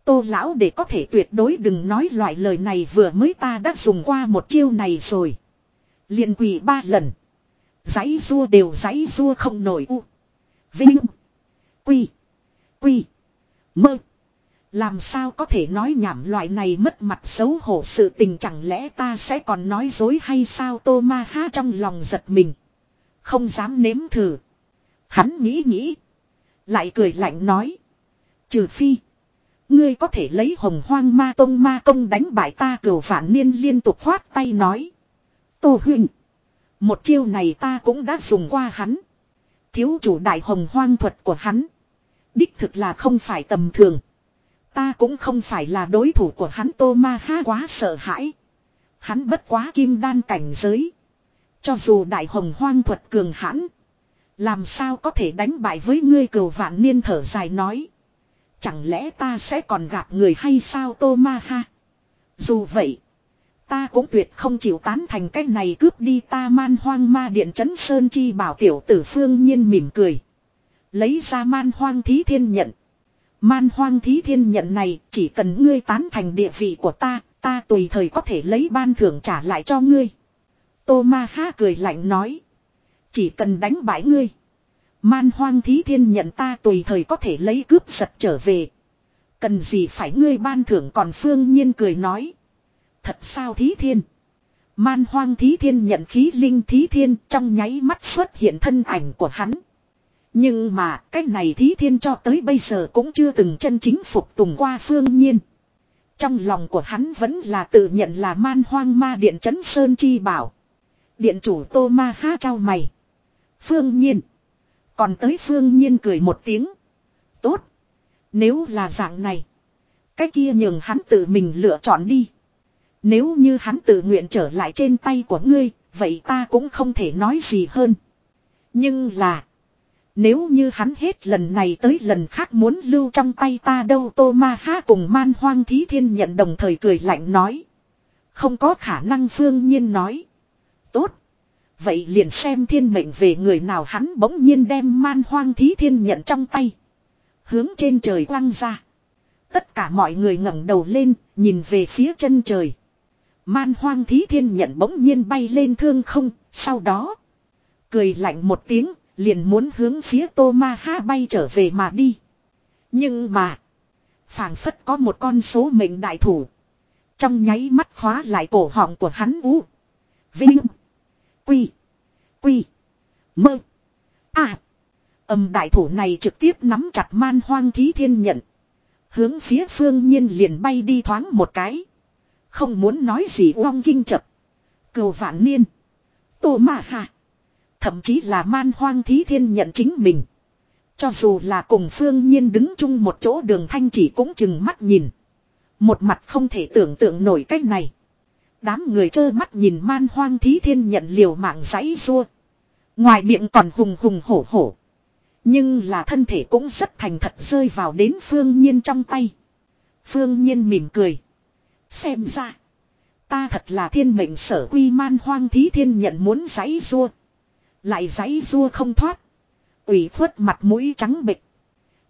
Tô lão để có thể tuyệt đối đừng nói loại lời này vừa mới ta đã dùng qua một chiêu này rồi. liền quỳ ba lần. Giấy rua đều giấy rua không nổi u. Vinh. Quy. Quy. Mơ. Làm sao có thể nói nhảm loại này mất mặt xấu hổ sự tình chẳng lẽ ta sẽ còn nói dối hay sao tô ma ha trong lòng giật mình. Không dám nếm thử. Hắn nghĩ nghĩ. Lại cười lạnh nói. Trừ phi. Ngươi có thể lấy hồng hoang ma tông ma công đánh bại ta cửu phản niên liên tục khoát tay nói. Tô huynh. Một chiêu này ta cũng đã dùng qua hắn. Thiếu chủ đại hồng hoang thuật của hắn. Đích thực là không phải tầm thường. Ta cũng không phải là đối thủ của hắn tô ma ha quá sợ hãi. Hắn bất quá kim đan cảnh giới. Cho dù đại hồng hoang thuật cường hãn. Làm sao có thể đánh bại với ngươi cừu vạn niên thở dài nói. Chẳng lẽ ta sẽ còn gặp người hay sao tô ma ha. Dù vậy. Ta cũng tuyệt không chịu tán thành cách này cướp đi ta man hoang ma điện chấn sơn chi bảo tiểu tử phương nhiên mỉm cười. Lấy ra man hoang thí thiên nhận. Man hoang thí thiên nhận này chỉ cần ngươi tán thành địa vị của ta, ta tùy thời có thể lấy ban thưởng trả lại cho ngươi. Tô ma ha cười lạnh nói. Chỉ cần đánh bại ngươi. Man hoang thí thiên nhận ta tùy thời có thể lấy cướp giật trở về. Cần gì phải ngươi ban thưởng còn phương nhiên cười nói. Thật sao thí thiên. Man hoang thí thiên nhận khí linh thí thiên trong nháy mắt xuất hiện thân ảnh của hắn. Nhưng mà, cái này thí thiên cho tới bây giờ cũng chưa từng chân chính phục tùng qua phương nhiên. Trong lòng của hắn vẫn là tự nhận là man hoang ma điện trấn sơn chi bảo. Điện chủ tô ma ha trao mày. Phương nhiên. Còn tới phương nhiên cười một tiếng. Tốt. Nếu là dạng này. Cái kia nhường hắn tự mình lựa chọn đi. Nếu như hắn tự nguyện trở lại trên tay của ngươi. Vậy ta cũng không thể nói gì hơn. Nhưng là. Nếu như hắn hết lần này tới lần khác muốn lưu trong tay ta đâu, tô ma ha cùng man hoang thí thiên nhận đồng thời cười lạnh nói. Không có khả năng phương nhiên nói. Tốt. Vậy liền xem thiên mệnh về người nào hắn bỗng nhiên đem man hoang thí thiên nhận trong tay. Hướng trên trời quăng ra. Tất cả mọi người ngẩng đầu lên, nhìn về phía chân trời. Man hoang thí thiên nhận bỗng nhiên bay lên thương không, sau đó. Cười lạnh một tiếng, liền muốn hướng phía tô ma ha bay trở về mà đi. Nhưng mà. phảng phất có một con số mệnh đại thủ. Trong nháy mắt khóa lại cổ họng của hắn ú. Vinh. Quy. Quy. Mơ. À. Âm đại thủ này trực tiếp nắm chặt man hoang thí thiên nhận. Hướng phía phương nhiên liền bay đi thoáng một cái. Không muốn nói gì uong kinh chập. Cừu vạn niên. Tô mà hạ. Thậm chí là man hoang thí thiên nhận chính mình. Cho dù là cùng phương nhiên đứng chung một chỗ đường thanh chỉ cũng chừng mắt nhìn. Một mặt không thể tưởng tượng nổi cách này. Đám người trơ mắt nhìn man hoang thí thiên nhận liều mạng giấy rua. Ngoài miệng còn hùng hùng hổ hổ. Nhưng là thân thể cũng rất thành thật rơi vào đến phương nhiên trong tay. Phương nhiên mỉm cười. Xem ra. Ta thật là thiên mệnh sở quy man hoang thí thiên nhận muốn giấy rua. Lại giấy rua không thoát. ủy khuất mặt mũi trắng bịch.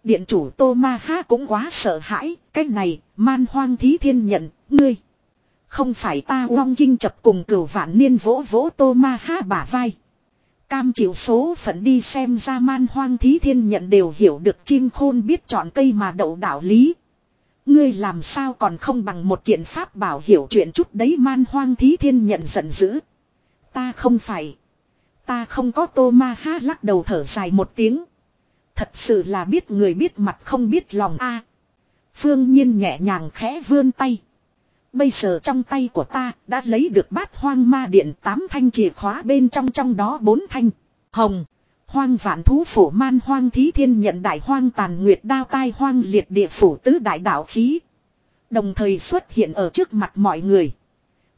Điện chủ Tô Ma Ha cũng quá sợ hãi. Cái này, man hoang thí thiên nhận. Ngươi. Không phải ta uong kinh chập cùng cửu vạn niên vỗ vỗ tô ma ha bả vai. Cam chịu số phận đi xem ra man hoang thí thiên nhận đều hiểu được chim khôn biết chọn cây mà đậu đạo lý. Ngươi làm sao còn không bằng một kiện pháp bảo hiểu chuyện chút đấy man hoang thí thiên nhận giận dữ. Ta không phải. Ta không có tô ma ha lắc đầu thở dài một tiếng. Thật sự là biết người biết mặt không biết lòng a. Phương Nhiên nhẹ nhàng khẽ vươn tay. Bây giờ trong tay của ta đã lấy được bát hoang ma điện tám thanh chìa khóa bên trong trong đó bốn thanh. Hồng. Hoang vạn thú phủ man hoang thí thiên nhận đại hoang tàn nguyệt đao tai hoang liệt địa phủ tứ đại đạo khí. Đồng thời xuất hiện ở trước mặt mọi người.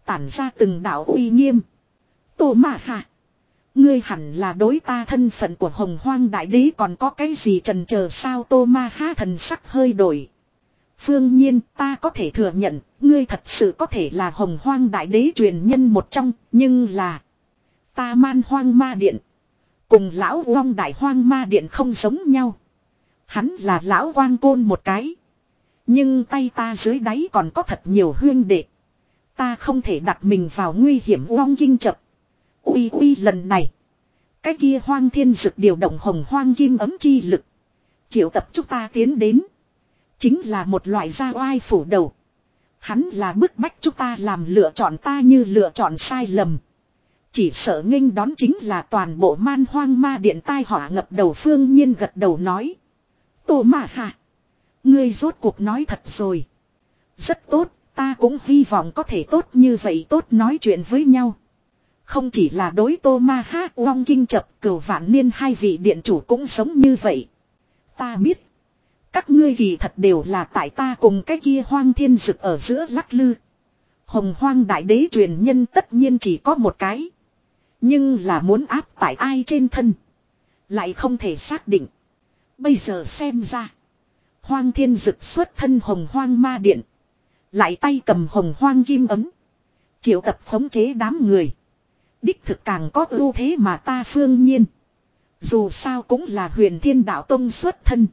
Tản ra từng đạo uy nghiêm. Tô mạ hạ. Ngươi hẳn là đối ta thân phận của hồng hoang đại đế còn có cái gì trần chờ sao tô ma ha thần sắc hơi đổi. Phương nhiên ta có thể thừa nhận, ngươi thật sự có thể là hồng hoang đại đế truyền nhân một trong, nhưng là... Ta man hoang ma điện. Cùng lão vong đại hoang ma điện không giống nhau. Hắn là lão quang côn một cái. Nhưng tay ta dưới đáy còn có thật nhiều huyên đệ. Ta không thể đặt mình vào nguy hiểm vong kinh chập. Ui ui lần này. Cái kia hoang thiên dực điều động hồng hoang kim ấm chi lực. Triệu tập chúng ta tiến đến. Chính là một loại gia oai phủ đầu. Hắn là bức bách chúng ta làm lựa chọn ta như lựa chọn sai lầm. Chỉ sợ nghênh đón chính là toàn bộ man hoang ma điện tai họa ngập đầu phương nhiên gật đầu nói. tô mà hạ, Ngươi rốt cuộc nói thật rồi. Rất tốt, ta cũng hy vọng có thể tốt như vậy tốt nói chuyện với nhau. Không chỉ là đối tô ma ha uong kinh chập cửu vạn niên hai vị điện chủ cũng sống như vậy. Ta biết. Các ngươi kỳ thật đều là tại ta cùng cái kia hoang thiên dực ở giữa lắc lư. Hồng hoang đại đế truyền nhân tất nhiên chỉ có một cái. Nhưng là muốn áp tại ai trên thân. Lại không thể xác định. Bây giờ xem ra. Hoang thiên dực xuất thân hồng hoang ma điện. Lại tay cầm hồng hoang kim ấm. Triệu tập khống chế đám người. Đích thực càng có ưu thế mà ta phương nhiên. Dù sao cũng là huyền thiên đạo tông xuất thân.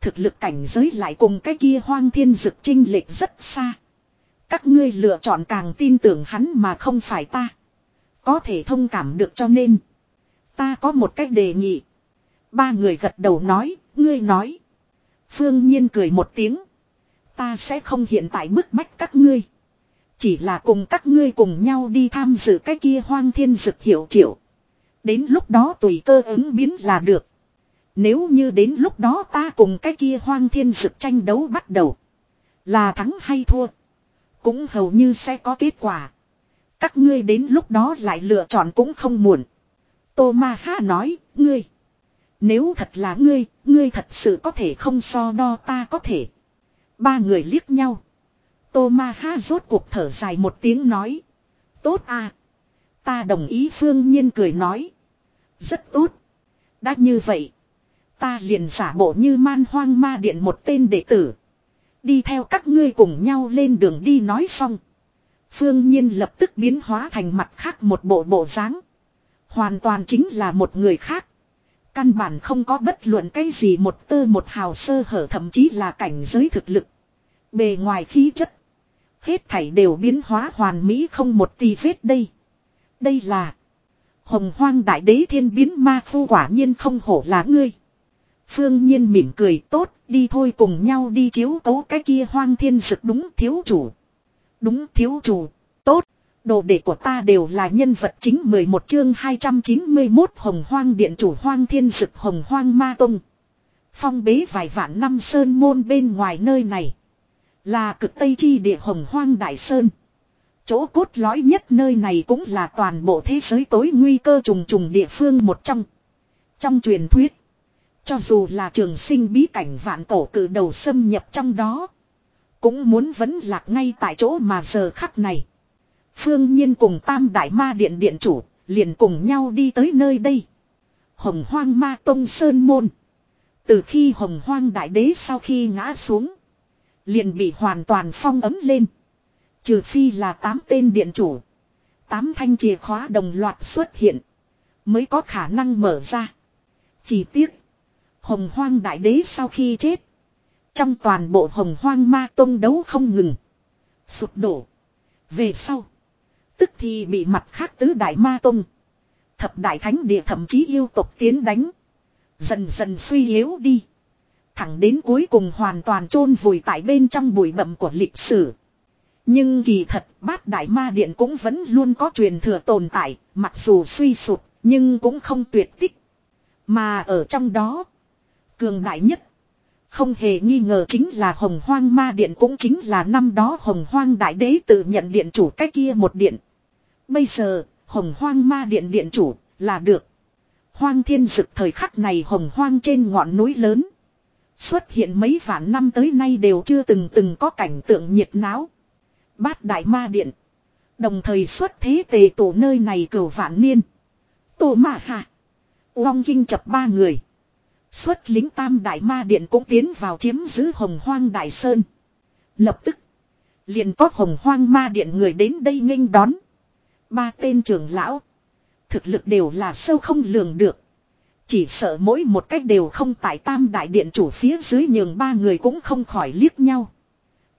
Thực lực cảnh giới lại cùng cái kia hoang thiên dực trinh lệch rất xa. Các ngươi lựa chọn càng tin tưởng hắn mà không phải ta. Có thể thông cảm được cho nên. Ta có một cách đề nghị. Ba người gật đầu nói, ngươi nói. Phương Nhiên cười một tiếng. Ta sẽ không hiện tại bức bách các ngươi. Chỉ là cùng các ngươi cùng nhau đi tham dự cái kia hoang thiên dực hiệu triệu. Đến lúc đó tùy cơ ứng biến là được. Nếu như đến lúc đó ta cùng cái kia hoang thiên dực tranh đấu bắt đầu. Là thắng hay thua. Cũng hầu như sẽ có kết quả. Các ngươi đến lúc đó lại lựa chọn cũng không muộn. Tô Ma Ha nói, ngươi. Nếu thật là ngươi, ngươi thật sự có thể không so đo ta có thể. Ba người liếc nhau. Tô Ma Ha rốt cuộc thở dài một tiếng nói. Tốt à. Ta đồng ý phương nhiên cười nói. Rất tốt. Đã như vậy. Ta liền giả bộ như man hoang ma điện một tên đệ tử. Đi theo các ngươi cùng nhau lên đường đi nói xong. Phương Nhiên lập tức biến hóa thành mặt khác một bộ bộ dáng. Hoàn toàn chính là một người khác. Căn bản không có bất luận cái gì một tơ một hào sơ hở, thậm chí là cảnh giới thực lực. Bề ngoài khí chất. Hết thảy đều biến hóa hoàn mỹ không một tì vết đây. Đây là. Hồng hoang đại đế thiên biến ma phu quả nhiên không hổ là ngươi. Phương Nhiên mỉm cười, tốt, đi thôi, cùng nhau đi chiếu cố cái kia hoang thiên dực, đúng, thiếu chủ. Đúng, thiếu chủ. Tốt. Đồ đệ của ta đều là nhân vật chính 11 chương 291 hồng hoang điện chủ hoang thiên dực, hồng hoang ma tông. Phong bế vài vạn năm sơn môn bên ngoài nơi này. Là cực tây chi địa hồng hoang đại sơn. Chỗ cốt lõi nhất nơi này cũng là toàn bộ thế giới tối nguy cơ trùng trùng địa phương một trong. Trong truyền thuyết. Cho dù là trường sinh bí cảnh vạn cổ cử đầu xâm nhập trong đó. Cũng muốn vẫn lạc ngay tại chỗ mà giờ khắc này. Phương Nhiên cùng Tam Đại Ma Điện Điện Chủ, liền cùng nhau đi tới nơi đây. Hồng Hoang Ma Tông Sơn Môn. Từ khi Hồng Hoang Đại Đế sau khi ngã xuống, liền bị hoàn toàn phong ấm lên. Trừ phi là tám tên điện chủ. Tám thanh chìa khóa đồng loạt xuất hiện. Mới có khả năng mở ra. Chỉ tiếc. Hồng Hoang Đại Đế sau khi chết. Trong toàn bộ hồng hoang ma tông đấu không ngừng. Sụp đổ. Về sau. Tức thì bị mặt khác tứ đại ma tông. Thập đại thánh địa thậm chí yêu tộc tiến đánh. Dần dần suy yếu đi. Thẳng đến cuối cùng hoàn toàn chôn vùi tại bên trong bụi bậm của lịch sử. Nhưng kỳ thật, bát đại ma điện cũng vẫn luôn có truyền thừa tồn tại. Mặc dù suy sụp, nhưng cũng không tuyệt tích. Mà ở trong đó. Cường đại nhất. Không hề nghi ngờ chính là hồng hoang ma điện cũng chính là năm đó hồng hoang đại đế tự nhận điện chủ cái kia một điện. Bây giờ, hồng hoang ma điện điện chủ, là được. Hoang thiên dực thời khắc này hồng hoang trên ngọn núi lớn. Xuất hiện mấy vạn năm tới nay đều chưa từng từng có cảnh tượng nhiệt náo. Bát đại ma điện. Đồng thời xuất thế tề tổ nơi này cửu vạn niên. Tổ ma hạ. long kinh chập ba người. Xuất lính tam đại ma điện cũng tiến vào chiếm giữ hồng hoang đại sơn. Lập tức. Liền có hồng hoang ma điện người đến đây nghênh đón. Ba tên trưởng lão. Thực lực đều là sâu không lường được. Chỉ sợ mỗi một cách đều không tại tam đại điện chủ phía dưới nhường ba người cũng không khỏi liếc nhau.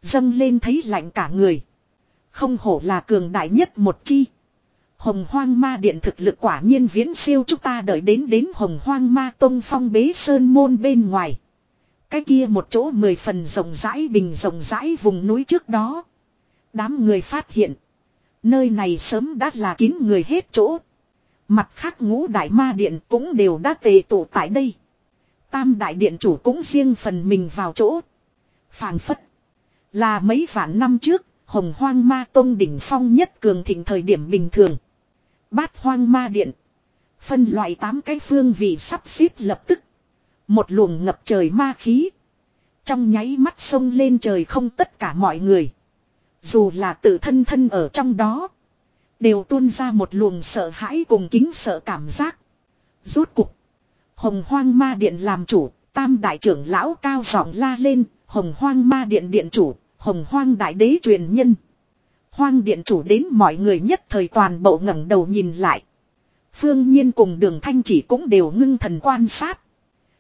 Dâng lên thấy lạnh cả người. Không hổ là cường đại nhất một chi. Hồng hoang ma điện thực lực quả nhiên viễn siêu chúng ta đợi đến đến hồng hoang ma tông phong bế sơn môn bên ngoài. Cái kia một chỗ mười phần rộng rãi bình rộng rãi vùng núi trước đó. Đám người phát hiện. Nơi này sớm đã là kín người hết chỗ. Mặt khác ngũ đại ma điện cũng đều đã tề tụ tại đây. Tam đại điện chủ cũng riêng phần mình vào chỗ. Phàng phất. Là mấy vạn năm trước, hồng hoang ma tông đỉnh phong nhất cường thịnh thời điểm bình thường. Bát hoang ma điện. Phân loại tám cái phương vị sắp xếp lập tức. Một luồng ngập trời ma khí. Trong nháy mắt sông lên trời không tất cả mọi người. Dù là tự thân thân ở trong đó. Đều tuôn ra một luồng sợ hãi cùng kính sợ cảm giác. Rốt cục. Hồng hoang ma điện làm chủ. Tam đại trưởng lão cao giọng la lên. Hồng hoang ma điện điện chủ. Hồng hoang đại đế truyền nhân. Hoang điện chủ đến mọi người nhất thời toàn bộ ngẩng đầu nhìn lại. Phương Nhiên cùng đường thanh chỉ cũng đều ngưng thần quan sát.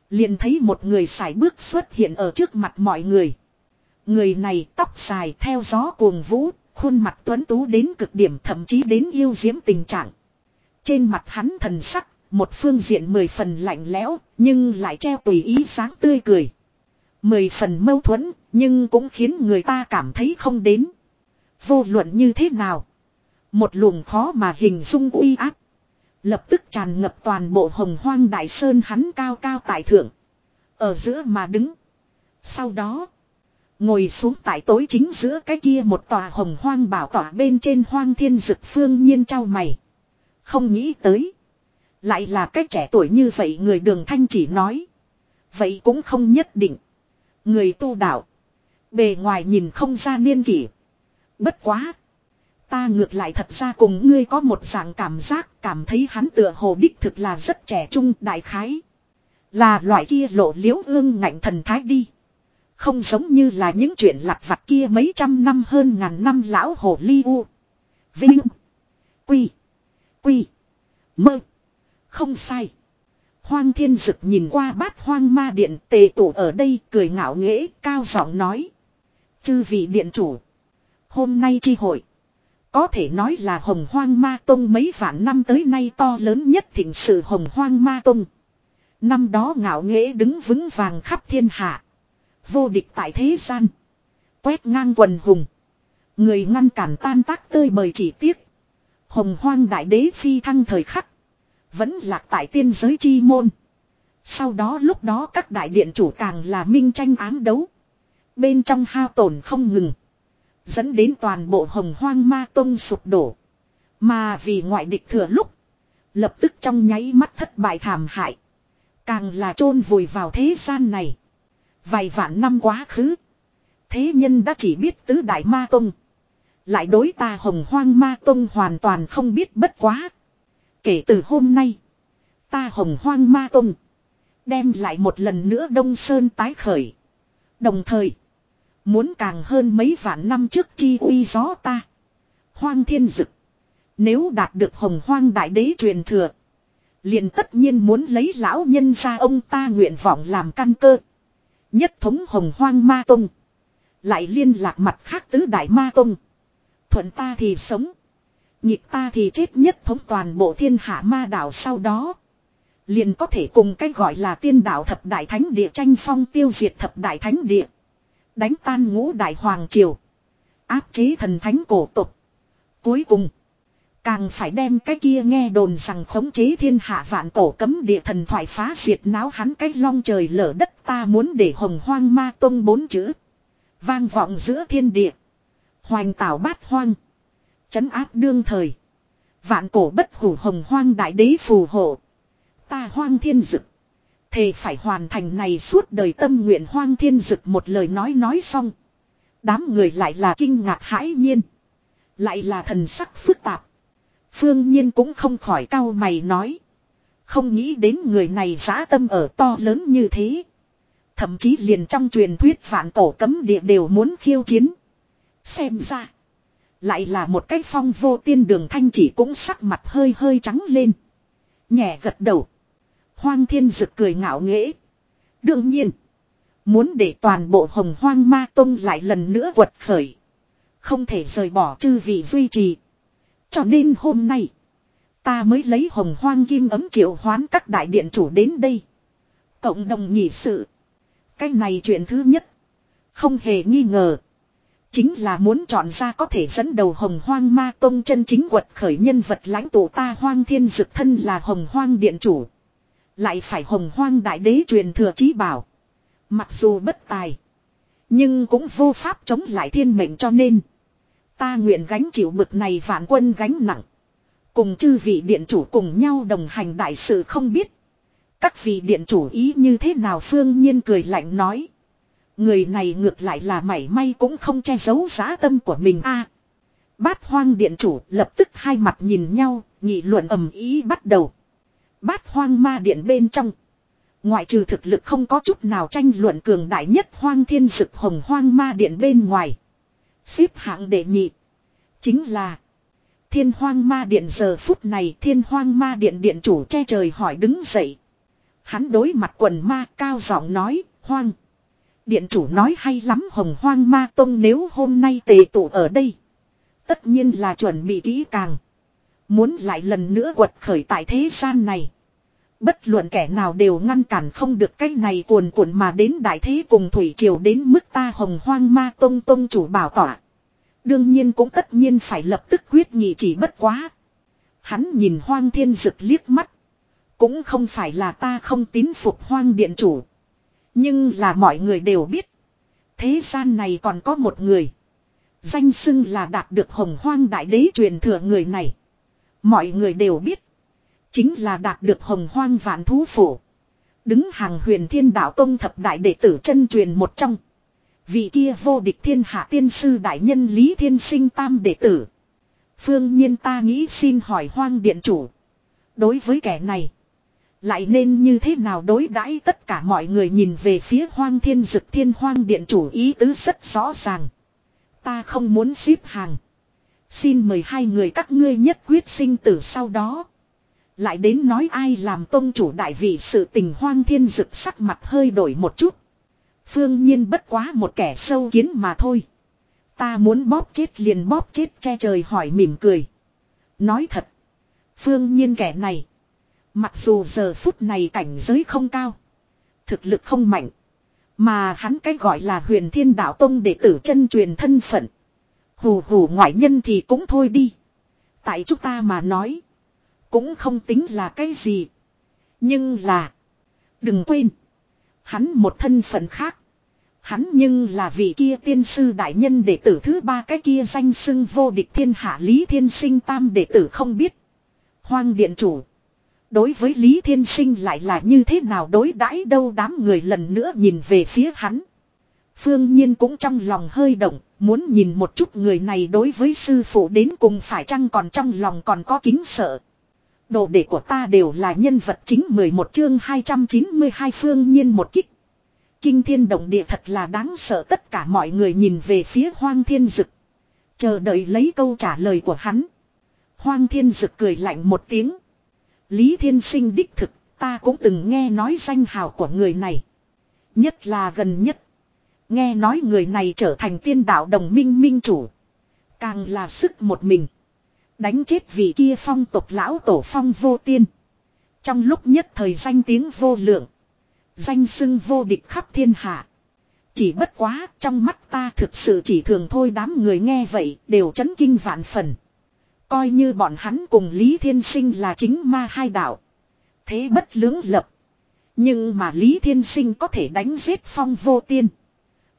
Liền thấy một người xài bước xuất hiện ở trước mặt mọi người. Người này tóc dài theo gió cuồng vũ, khuôn mặt tuấn tú đến cực điểm thậm chí đến yêu diễm tình trạng. Trên mặt hắn thần sắc, một phương diện mười phần lạnh lẽo, nhưng lại treo tùy ý sáng tươi cười. Mười phần mâu thuẫn, nhưng cũng khiến người ta cảm thấy không đến. Vô luận như thế nào? Một luồng khó mà hình dung uy áp. Lập tức tràn ngập toàn bộ hồng hoang đại sơn hắn cao cao tại thượng. Ở giữa mà đứng. Sau đó. Ngồi xuống tại tối chính giữa cái kia một tòa hồng hoang bảo tỏa bên trên hoang thiên dực phương nhiên trao mày. Không nghĩ tới. Lại là cái trẻ tuổi như vậy người đường thanh chỉ nói. Vậy cũng không nhất định. Người tu đạo. Bề ngoài nhìn không ra niên kỷ. Bất quá. Ta ngược lại thật ra cùng ngươi có một dạng cảm giác, cảm thấy hắn tựa hồ đích thực là rất trẻ trung, đại khái. Là loại kia lộ liễu ương ngạnh thần thái đi. Không giống như là những chuyện lặt vặt kia mấy trăm năm hơn ngàn năm lão hồ ly u. Vinh. Quy. Quy. Mơ. Không sai. Hoang thiên dực nhìn qua bát hoang ma điện tề tụ ở đây cười ngạo nghễ, cao giọng nói. Chư vị điện chủ. Hôm nay chi hội. Có thể nói là hồng hoang ma tông mấy vạn năm tới nay to lớn nhất thịnh sự hồng hoang ma tông. Năm đó ngạo nghễ đứng vững vàng khắp thiên hạ. Vô địch tại thế gian. Quét ngang quần hùng. Người ngăn cản tan tác tơi bời chỉ tiếc. Hồng hoang đại đế phi thăng thời khắc. Vẫn lạc tại tiên giới chi môn. Sau đó lúc đó các đại điện chủ càng là minh tranh ám đấu. Bên trong hao tổn không ngừng. Dẫn đến toàn bộ hồng hoang ma tông sụp đổ. Mà vì ngoại địch thừa lúc. Lập tức trong nháy mắt thất bại thảm hại. Càng là chôn vùi vào thế gian này. Vài vạn năm quá khứ. Thế nhân đã chỉ biết tứ đại ma tông. Lại đối ta hồng hoang ma tông hoàn toàn không biết bất quá. Kể từ hôm nay. Ta hồng hoang ma tông. Đem lại một lần nữa đông sơn tái khởi. Đồng thời. Muốn càng hơn mấy vạn năm trước chi uy gió ta. Hoang thiên dực. Nếu đạt được hồng hoang đại đế truyền thừa. Liền tất nhiên muốn lấy lão nhân ra ông ta nguyện vọng làm căn cơ. Nhất thống hồng hoang ma tông. Lại liên lạc mặt khác tứ đại ma tông. Thuận ta thì sống. Nhịp ta thì chết nhất thống toàn bộ thiên hạ ma đảo sau đó. Liền có thể cùng cái gọi là tiên đạo thập đại thánh địa tranh phong tiêu diệt thập đại thánh địa. Đánh tan ngũ đại hoàng triều. Áp chế thần thánh cổ tục. Cuối cùng. Càng phải đem cái kia nghe đồn rằng khống chế thiên hạ vạn cổ cấm địa thần thoại phá diệt náo hắn cái long trời lở đất ta muốn để hồng hoang ma tông bốn chữ. Vang vọng giữa thiên địa. Hoành tảo bát hoang. Chấn áp đương thời. Vạn cổ bất hủ hồng hoang đại đế phù hộ. Ta hoang thiên dực. Thề phải hoàn thành này suốt đời tâm nguyện hoang thiên dực một lời nói nói xong. Đám người lại là kinh ngạc hãi nhiên. Lại là thần sắc phức tạp. Phương Nhiên cũng không khỏi cau mày nói. Không nghĩ đến người này giá tâm ở to lớn như thế. Thậm chí liền trong truyền thuyết vạn tổ cấm địa đều muốn khiêu chiến. Xem ra. Lại là một cái phong vô tiên đường thanh chỉ cũng sắc mặt hơi hơi trắng lên. Nhẹ gật đầu. Hoang thiên dực cười ngạo nghễ. Đương nhiên. Muốn để toàn bộ hồng hoang ma tông lại lần nữa quật khởi. Không thể rời bỏ chư vị duy trì. Cho nên hôm nay. Ta mới lấy hồng hoang kim ấm triệu hoán các đại điện chủ đến đây. Cộng đồng nhị sự. Cái này chuyện thứ nhất. Không hề nghi ngờ. Chính là muốn chọn ra có thể dẫn đầu hồng hoang ma tông chân chính quật khởi nhân vật lãnh tụ ta hoang thiên dực thân là hồng hoang điện chủ. Lại phải hồng hoang đại đế truyền thừa chí bảo. Mặc dù bất tài. Nhưng cũng vô pháp chống lại thiên mệnh cho nên. Ta nguyện gánh chịu bực này vạn quân gánh nặng. Cùng chư vị điện chủ cùng nhau đồng hành đại sự không biết. Các vị điện chủ ý như thế nào phương nhiên cười lạnh nói. Người này ngược lại là mảy may cũng không che giấu giá tâm của mình a. bát hoang điện chủ lập tức hai mặt nhìn nhau, nghị luận ầm ý bắt đầu. Bát hoang ma điện bên trong. Ngoại trừ thực lực không có chút nào tranh luận cường đại nhất hoang thiên dực hồng hoang ma điện bên ngoài. Xếp hạng đệ nhị. Chính là. Thiên hoang ma điện giờ phút này thiên hoang ma điện điện chủ che trời hỏi đứng dậy. Hắn đối mặt quần ma cao giọng nói, hoang. Điện chủ nói hay lắm hồng hoang ma tông nếu hôm nay tề tụ ở đây. Tất nhiên là chuẩn bị kỹ càng. Muốn lại lần nữa quật khởi tại thế gian này. Bất luận kẻ nào đều ngăn cản không được cái này cuồn cuộn mà đến đại thế cùng thủy triều đến mức ta hồng hoang ma tông tông chủ bảo tỏa. Đương nhiên cũng tất nhiên phải lập tức quyết nghị chỉ bất quá. Hắn nhìn hoang thiên dực liếc mắt. Cũng không phải là ta không tín phục hoang điện chủ. Nhưng là mọi người đều biết. Thế gian này còn có một người. Danh xưng là đạt được hồng hoang đại đế truyền thừa người này. Mọi người đều biết. Chính là đạt được hồng hoang vạn thú phổ. Đứng hàng huyền thiên đạo tông thập đại đệ tử chân truyền một trong. Vị kia vô địch thiên hạ tiên sư đại nhân Lý Thiên Sinh tam đệ tử. Phương nhiên ta nghĩ xin hỏi hoang điện chủ. Đối với kẻ này. Lại nên như thế nào đối đãi tất cả mọi người nhìn về phía hoang thiên dực thiên hoang điện chủ ý tứ rất rõ ràng. Ta không muốn xếp hàng. Xin mời hai người các ngươi nhất quyết sinh tử sau đó. Lại đến nói ai làm tôn chủ đại vị sự tình hoang thiên dực sắc mặt hơi đổi một chút. Phương nhiên bất quá một kẻ sâu kiến mà thôi. Ta muốn bóp chết liền bóp chết che trời hỏi mỉm cười. Nói thật. Phương nhiên kẻ này. Mặc dù giờ phút này cảnh giới không cao. Thực lực không mạnh. Mà hắn cái gọi là huyền thiên đạo tông đệ tử chân truyền thân phận. Hù hù ngoại nhân thì cũng thôi đi. Tại chúng ta mà nói. Cũng không tính là cái gì. Nhưng là. Đừng quên. Hắn một thân phận khác. Hắn nhưng là vị kia tiên sư đại nhân đệ tử thứ ba cái kia danh xưng vô địch thiên hạ Lý Thiên Sinh tam đệ tử không biết. Hoang điện chủ. Đối với Lý Thiên Sinh lại là như thế nào đối đãi đâu đám người lần nữa nhìn về phía hắn. Phương Nhiên cũng trong lòng hơi động, muốn nhìn một chút người này đối với sư phụ đến cùng phải chăng còn trong lòng còn có kính sợ. Đồ đệ của ta đều là nhân vật chính 11 chương 292 Phương Nhiên một kích. Kinh thiên động địa thật là đáng sợ tất cả mọi người nhìn về phía Hoang Thiên Dực. Chờ đợi lấy câu trả lời của hắn. Hoang Thiên Dực cười lạnh một tiếng. Lý Thiên Sinh đích thực, ta cũng từng nghe nói danh hào của người này. Nhất là gần nhất. Nghe nói người này trở thành tiên đạo đồng minh minh chủ. Càng là sức một mình. Đánh chết vị kia phong tục lão tổ phong vô tiên. Trong lúc nhất thời danh tiếng vô lượng. Danh xưng vô địch khắp thiên hạ. Chỉ bất quá, trong mắt ta thực sự chỉ thường thôi đám người nghe vậy, đều chấn kinh vạn phần. Coi như bọn hắn cùng Lý Thiên Sinh là chính ma hai đạo. Thế bất lưỡng lập. Nhưng mà Lý Thiên Sinh có thể đánh giết phong vô tiên.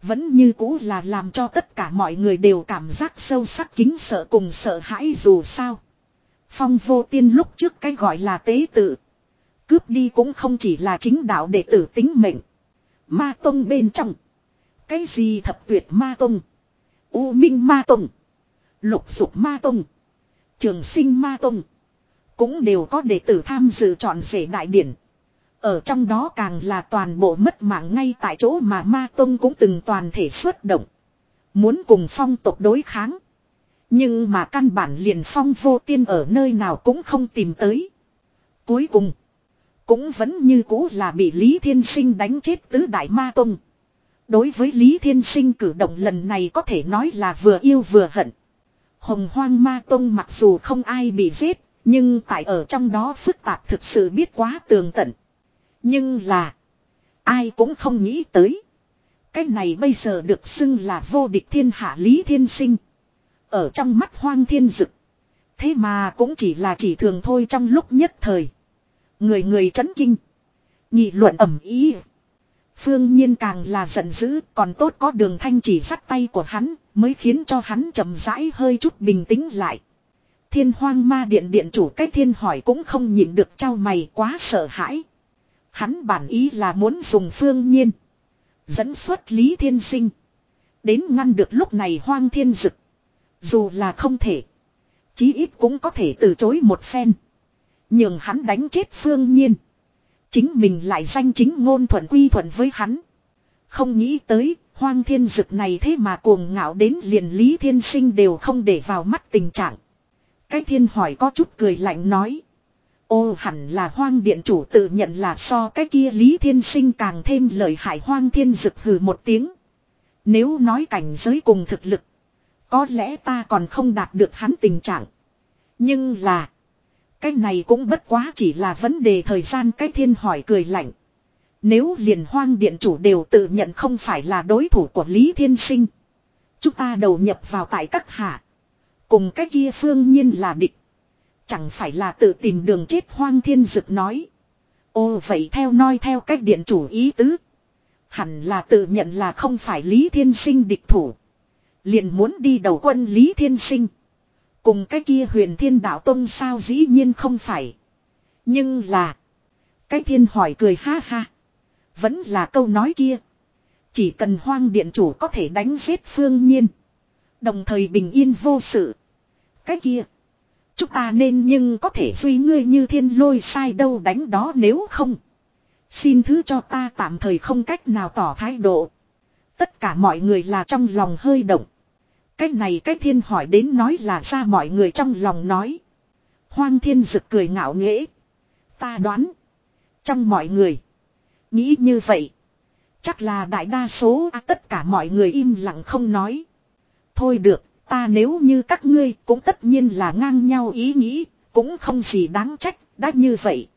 Vẫn như cũ là làm cho tất cả mọi người đều cảm giác sâu sắc kính sợ cùng sợ hãi dù sao. Phong vô tiên lúc trước cái gọi là tế tự. Cướp đi cũng không chỉ là chính đạo đệ tử tính mệnh. Ma tông bên trong. Cái gì thập tuyệt ma tông. U minh ma tông. Lục dục ma tông. Trường sinh ma tông. Cũng đều có đệ tử tham dự chọn rể đại điển. Ở trong đó càng là toàn bộ mất mạng ngay tại chỗ mà ma tông cũng từng toàn thể xuất động. Muốn cùng phong tộc đối kháng. Nhưng mà căn bản liền phong vô tiên ở nơi nào cũng không tìm tới. Cuối cùng. Cũng vẫn như cũ là bị Lý Thiên Sinh đánh chết tứ đại ma tông. Đối với Lý Thiên Sinh cử động lần này có thể nói là vừa yêu vừa hận. Hồng hoang ma tông mặc dù không ai bị giết. Nhưng tại ở trong đó phức tạp thực sự biết quá tường tận. Nhưng là. Ai cũng không nghĩ tới. Cái này bây giờ được xưng là vô địch thiên hạ Lý Thiên Sinh. Ở trong mắt hoang thiên dực. Thế mà cũng chỉ là chỉ thường thôi trong lúc nhất thời. Người người chấn kinh. Nghị luận ẩm ý. Phương nhiên càng là giận dữ, còn tốt có đường thanh chỉ sắt tay của hắn, mới khiến cho hắn chậm rãi hơi chút bình tĩnh lại. Thiên hoang ma điện điện chủ cách thiên hỏi cũng không nhịn được trao mày, quá sợ hãi. Hắn bản ý là muốn dùng phương nhiên. Dẫn xuất Lý Thiên Sinh. Đến ngăn được lúc này hoang thiên dực. Dù là không thể. Chí ít cũng có thể từ chối một phen. Nhưng hắn đánh chết phương nhiên. Chính mình lại danh chính ngôn thuận quy thuận với hắn. Không nghĩ tới, hoang thiên dực này thế mà cuồng ngạo đến liền Lý Thiên Sinh đều không để vào mắt tình trạng. Cái thiên hỏi có chút cười lạnh nói. Ô, hẳn là hoang điện chủ tự nhận là so cái kia Lý Thiên Sinh càng thêm lợi hại hoang thiên dực hừ một tiếng. Nếu nói cảnh giới cùng thực lực. Có lẽ ta còn không đạt được hắn tình trạng. Nhưng là. Cái này cũng bất quá chỉ là vấn đề thời gian cái thiên hỏi cười lạnh. Nếu liền hoang điện chủ đều tự nhận không phải là đối thủ của Lý Thiên Sinh. Chúng ta đầu nhập vào tại các hạ. Cùng cái kia phương nhiên là địch. Chẳng phải là tự tìm đường chết hoang thiên dực nói. Ô, vậy theo nói theo cách điện chủ ý tứ. Hẳn là tự nhận là không phải Lý Thiên Sinh địch thủ. Liền muốn đi đầu quân Lý Thiên Sinh. Cùng cái kia huyền thiên đạo tông sao dĩ nhiên không phải. Nhưng là. Cái thiên hỏi cười ha ha. Vẫn là câu nói kia. Chỉ cần hoang điện chủ có thể đánh giết phương nhiên. Đồng thời bình yên vô sự. Cái kia. Chúng ta nên nhưng có thể duy ngươi như thiên lôi sai đâu đánh đó nếu không. Xin thứ cho ta tạm thời không cách nào tỏ thái độ. Tất cả mọi người là trong lòng hơi động. Cái này cái thiên hỏi đến nói là ra mọi người trong lòng nói. Hoang thiên rực cười ngạo nghễ. Ta đoán. Trong mọi người. Nghĩ như vậy. Chắc là đại đa số à, tất cả mọi người im lặng không nói. Thôi được, ta nếu như các ngươi cũng tất nhiên là ngang nhau ý nghĩ, cũng không gì đáng trách, đã như vậy.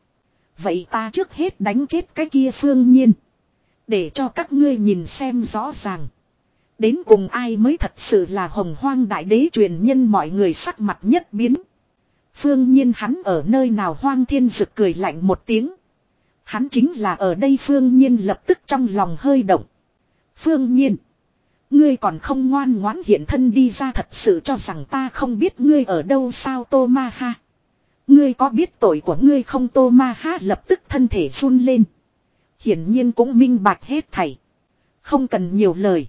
Vậy ta trước hết đánh chết cái kia phương nhiên. Để cho các ngươi nhìn xem rõ ràng. Đến cùng ai mới thật sự là hồng hoang đại đế truyền nhân mọi người sắc mặt nhất biến. Phương nhiên hắn ở nơi nào hoang thiên rực cười lạnh một tiếng. Hắn chính là ở đây phương nhiên lập tức trong lòng hơi động. Phương nhiên. Ngươi còn không ngoan ngoãn hiện thân đi ra thật sự cho rằng ta không biết ngươi ở đâu sao tô ma ha. Ngươi có biết tội của ngươi không tô ma ha lập tức thân thể run lên. Hiển nhiên cũng minh bạch hết thảy. Không cần nhiều lời.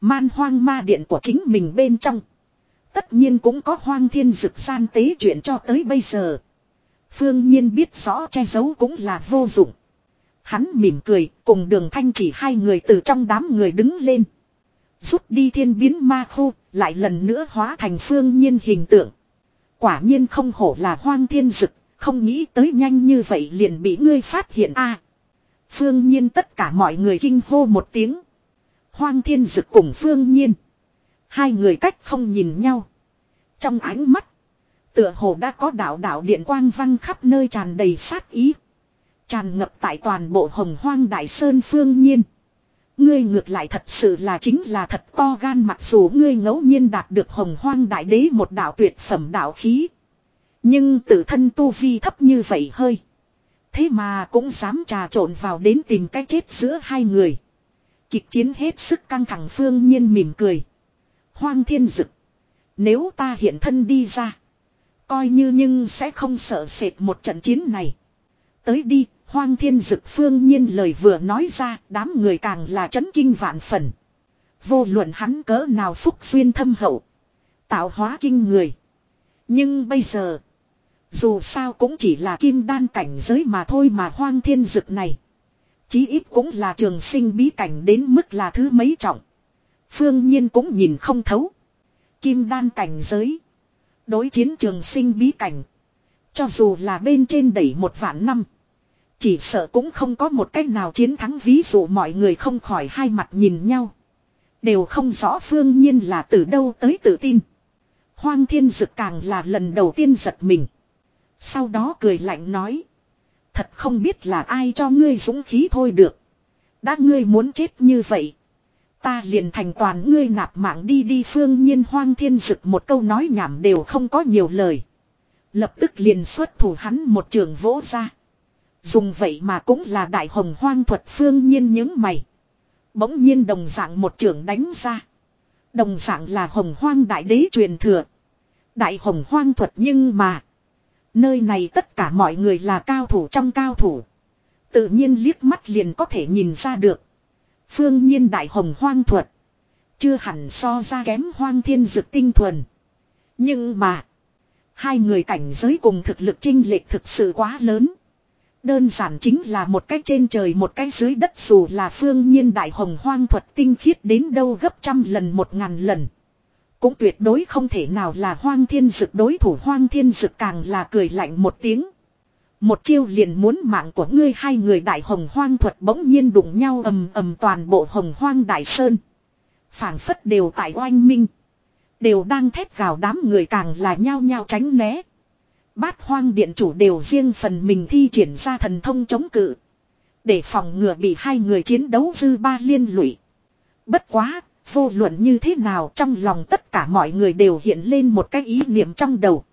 Man hoang ma điện của chính mình bên trong. Tất nhiên cũng có hoang thiên dực gian tế chuyện cho tới bây giờ. Phương nhiên biết rõ che giấu cũng là vô dụng. Hắn mỉm cười, cùng đường thanh chỉ hai người từ trong đám người đứng lên. Rút đi thiên biến ma khu lại lần nữa hóa thành phương nhiên hình tượng. Quả nhiên không hổ là hoang thiên dực, không nghĩ tới nhanh như vậy liền bị ngươi phát hiện a. phương nhiên tất cả mọi người kinh hô một tiếng. Hoang thiên dực cùng phương nhiên. Hai người cách không nhìn nhau. Trong ánh mắt. Tựa hồ đã có đạo đạo điện quang văng khắp nơi tràn đầy sát ý. Tràn ngập tại toàn bộ hồng hoang đại sơn phương nhiên. Ngươi ngược lại thật sự là chính là thật to gan mặc dù ngươi ngẫu nhiên đạt được hồng hoang đại đế một đạo tuyệt phẩm đạo khí. Nhưng tự thân tu vi thấp như vậy hơi. Thế mà cũng dám trà trộn vào đến tìm cách chết giữa hai người. Kịch chiến hết sức căng thẳng phương nhiên mỉm cười. Hoang thiên dực. Nếu ta hiện thân đi ra. Coi như nhưng sẽ không sợ sệt một trận chiến này. Tới đi, hoang thiên dực phương nhiên lời vừa nói ra, đám người càng là chấn kinh vạn phần. Vô luận hắn cỡ nào phúc duyên thâm hậu. Tạo hóa kinh người. Nhưng bây giờ. Dù sao cũng chỉ là kim đan cảnh giới mà thôi mà hoang thiên dực này. Chí ít cũng là trường sinh bí cảnh đến mức là thứ mấy trọng. Phương nhiên cũng nhìn không thấu. Kim đan cảnh giới. Đối chiến trường sinh bí cảnh. Cho dù là bên trên đẩy một vạn năm. Chỉ sợ cũng không có một cách nào chiến thắng ví dụ mọi người không khỏi hai mặt nhìn nhau. Đều không rõ phương nhiên là từ đâu tới tự tin. Hoang thiên dực càng là lần đầu tiên giật mình. Sau đó cười lạnh nói. Thật không biết là ai cho ngươi dũng khí thôi được. Đã ngươi muốn chết như vậy. Ta liền thành toàn ngươi nạp mạng đi đi phương nhiên hoang thiên dực một câu nói nhảm đều không có nhiều lời. Lập tức liền xuất thủ hắn một trường vỗ ra. Dùng vậy mà cũng là đại hồng hoang thuật phương nhiên những mày. Bỗng nhiên đồng dạng một trưởng đánh ra. Đồng dạng là hồng hoang đại đế truyền thừa. Đại hồng hoang thuật nhưng mà. Nơi này tất cả mọi người là cao thủ trong cao thủ. Tự nhiên liếc mắt liền có thể nhìn ra được. Phương nhiên đại hồng hoang thuật. Chưa hẳn so ra kém hoang thiên dực tinh thuần. Nhưng mà. Hai người cảnh giới cùng thực lực chinh lệch thực sự quá lớn. Đơn giản chính là một cái trên trời một cái dưới đất dù là phương nhiên đại hồng hoang thuật tinh khiết đến đâu gấp trăm lần một ngàn lần. Cũng tuyệt đối không thể nào là hoang thiên dực đối thủ, hoang thiên dực càng là cười lạnh một tiếng. Một chiêu liền muốn mạng của ngươi, hai người đại hồng hoang thuật bỗng nhiên đụng nhau ầm ầm toàn bộ hồng hoang đại sơn. phảng phất đều tại oanh minh. Đều đang thét gào đám người càng là nhao nhao tránh né. Bát hoang điện chủ đều riêng phần mình thi triển ra thần thông chống cự. Để phòng ngừa bị hai người chiến đấu dư ba liên lụy. Bất quá, vô luận như thế nào trong lòng tất cả mọi người đều hiện lên một cái ý niệm trong đầu.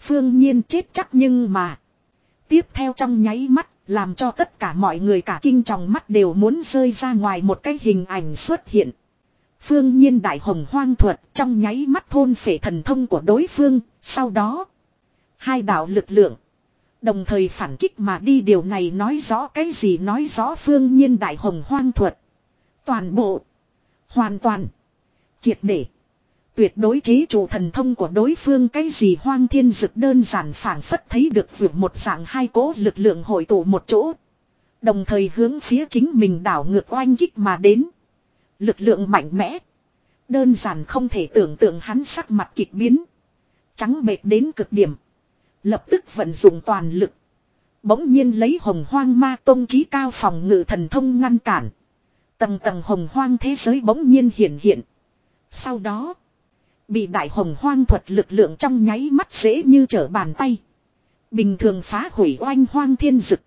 Phương nhiên chết chắc nhưng mà. Tiếp theo trong nháy mắt, làm cho tất cả mọi người cả kinh trong mắt đều muốn rơi ra ngoài một cái hình ảnh xuất hiện. Phương nhiên đại hồng hoang thuật trong nháy mắt thôn phệ thần thông của đối phương, sau đó Hai đạo lực lượng. Đồng thời phản kích mà đi điều này nói rõ cái gì nói rõ phương nhiên đại hồng hoang thuật. Toàn bộ. Hoàn toàn. Triệt để. Tuyệt đối chế chủ thần thông của đối phương cái gì hoang thiên dực đơn giản phản phất thấy được vượt một dạng hai cố lực lượng hội tụ một chỗ. Đồng thời hướng phía chính mình đảo ngược oanh kích mà đến. Lực lượng mạnh mẽ. Đơn giản không thể tưởng tượng hắn sắc mặt kịch biến. Trắng bệt đến cực điểm. Lập tức vận dụng toàn lực. Bỗng nhiên lấy hồng hoang ma tông trí cao phòng ngự thần thông ngăn cản. Tầng tầng hồng hoang thế giới bỗng nhiên hiện hiện. Sau đó. Bị đại hồng hoang thuật lực lượng trong nháy mắt dễ như trở bàn tay. Bình thường phá hủy oanh hoang thiên dực.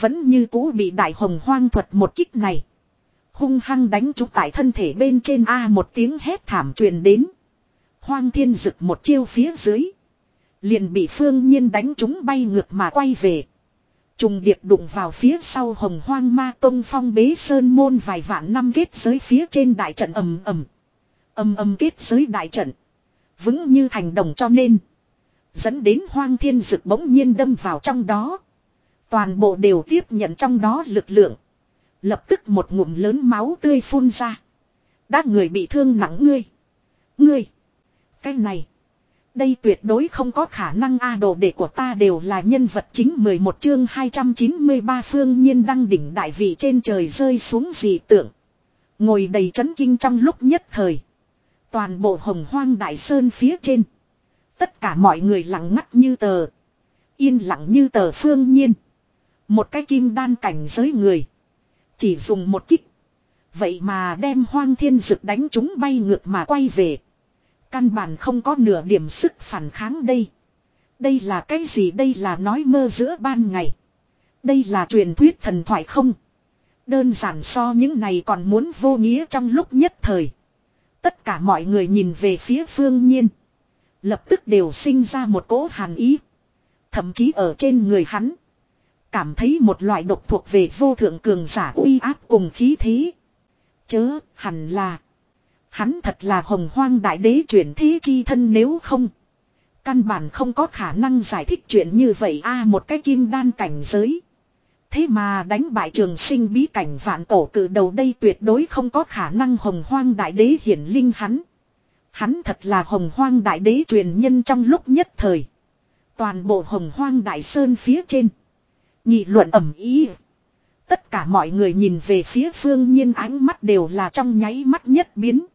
Vẫn như cũ bị đại hồng hoang thuật một kích này. Hung hăng đánh trúng tại thân thể bên trên A một tiếng hét thảm truyền đến. Hoang thiên dực một chiêu phía dưới. Liền bị phương nhiên đánh chúng bay ngược mà quay về. Trùng điệp đụng vào phía sau hồng hoang ma tông phong bế sơn môn vài vạn năm kết giới phía trên đại trận ầm ầm. Ầm ầm kết giới đại trận. Vững như thành đồng cho nên. Dẫn đến hoang thiên dực bỗng nhiên đâm vào trong đó. Toàn bộ đều tiếp nhận trong đó lực lượng. Lập tức một ngụm lớn máu tươi phun ra. Đã người bị thương nặng ngươi. Ngươi. Cái này. Đây tuyệt đối không có khả năng A đồ đệ của ta đều là nhân vật chính 11 chương 293 phương nhiên đăng đỉnh đại vị trên trời rơi xuống dị tượng. Ngồi đầy chấn kinh trong lúc nhất thời. Toàn bộ hồng hoang đại sơn phía trên. Tất cả mọi người lặng ngắt như tờ. Yên lặng như tờ phương nhiên. Một cái kim đan cảnh giới người. Chỉ dùng một kích. Vậy mà đem hoang thiên dực đánh chúng bay ngược mà quay về. Căn bản không có nửa điểm sức phản kháng đây. Đây là cái gì đây là nói mơ giữa ban ngày. Đây là truyền thuyết thần thoại không. Đơn giản so những này còn muốn vô nghĩa trong lúc nhất thời. Tất cả mọi người nhìn về phía phương nhiên. Lập tức đều sinh ra một cỗ hàn ý. Thậm chí ở trên người hắn. Cảm thấy một loại độc thuộc về vô thượng cường giả uy áp cùng khí thế. Chớ, hẳn là. Hắn thật là hồng hoang đại đế chuyển thế chi thân nếu không. Căn bản không có khả năng giải thích chuyện như vậy a à, một cái kim đan cảnh giới. Thế mà đánh bại trường sinh bí cảnh vạn tổ cử đầu đây tuyệt đối không có khả năng hồng hoang đại đế hiển linh hắn. Hắn thật là hồng hoang đại đế truyền nhân trong lúc nhất thời. Toàn bộ hồng hoang đại sơn phía trên. Nghị luận ẩm ý. Tất cả mọi người nhìn về phía phương nhiên ánh mắt đều là trong nháy mắt nhất biến.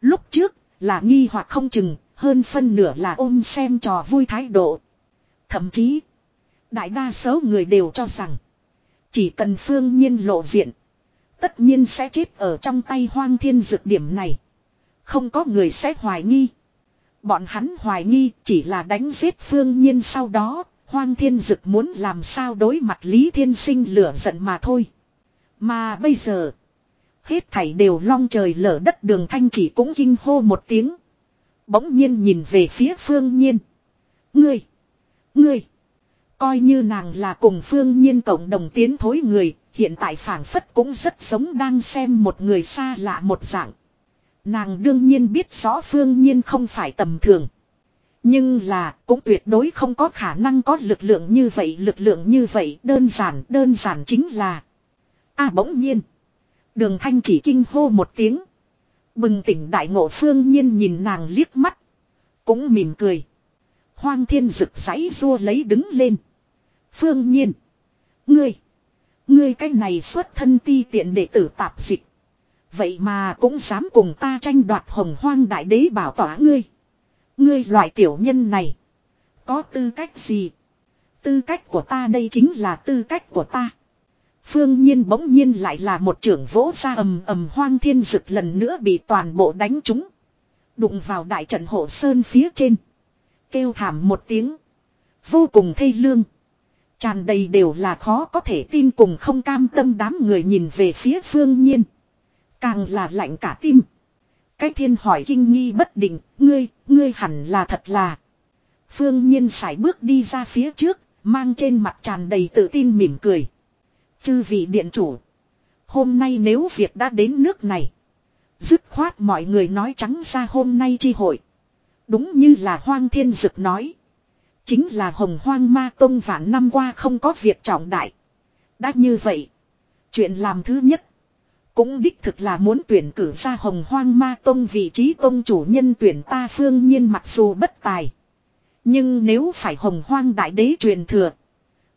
Lúc trước là nghi hoặc không chừng, hơn phân nửa là ôm xem trò vui thái độ. Thậm chí, đại đa số người đều cho rằng, chỉ cần phương nhiên lộ diện, tất nhiên sẽ chết ở trong tay hoang thiên dược điểm này. Không có người sẽ hoài nghi. Bọn hắn hoài nghi chỉ là đánh giết phương nhiên sau đó, hoang thiên dực muốn làm sao đối mặt Lý Thiên Sinh lửa giận mà thôi. Mà bây giờ, hết thảy đều long trời lở đất đường thanh chỉ cũng kinh hô một tiếng. Bỗng nhiên nhìn về phía phương nhiên. Ngươi! Ngươi! Coi như nàng là cùng phương nhiên cộng đồng tiến thối người, hiện tại phảng phất cũng rất giống đang xem một người xa lạ một dạng. Nàng đương nhiên biết rõ phương nhiên không phải tầm thường. Nhưng là cũng tuyệt đối không có khả năng có lực lượng như vậy lực lượng như vậy đơn giản đơn giản chính là a bỗng nhiên đường thanh chỉ kinh hô một tiếng. Bừng tỉnh đại ngộ phương nhiên nhìn nàng liếc mắt. Cũng mỉm cười. Hoang thiên rực giấy rua lấy đứng lên. Phương nhiên. Ngươi. Ngươi cái này xuất thân ti tiện đệ tử tạp dịch. Vậy mà cũng dám cùng ta tranh đoạt hồng hoang đại đế bảo tỏa ngươi. Ngươi loại tiểu nhân này. Có tư cách gì? Tư cách của ta đây chính là tư cách của ta. Phương nhiên bỗng nhiên lại là một trưởng vỗ ra ầm ầm hoang thiên dực lần nữa bị toàn bộ đánh trúng. Đụng vào đại trận hộ sơn phía trên. Kêu thảm một tiếng. Vô cùng thê lương. Tràn đầy đều là khó có thể tin cùng không cam tâm đám người nhìn về phía phương nhiên. Càng là lạnh cả tim. Cái thiên hỏi kinh nghi bất định, ngươi, ngươi hẳn là thật là. Phương nhiên sải bước đi ra phía trước, mang trên mặt tràn đầy tự tin mỉm cười. Chư vị điện chủ. Hôm nay nếu việc đã đến nước này. Dứt khoát mọi người nói trắng ra hôm nay chi hội. Đúng như là hoang thiên dực nói. Chính là hồng hoang ma tông vạn năm qua không có việc trọng đại. Đã như vậy. Chuyện làm thứ nhất. Cũng đích thực là muốn tuyển cử ra hồng hoang ma tông vị trí tông chủ nhân tuyển ta phương nhiên mặc dù bất tài. Nhưng nếu phải hồng hoang đại đế truyền thừa.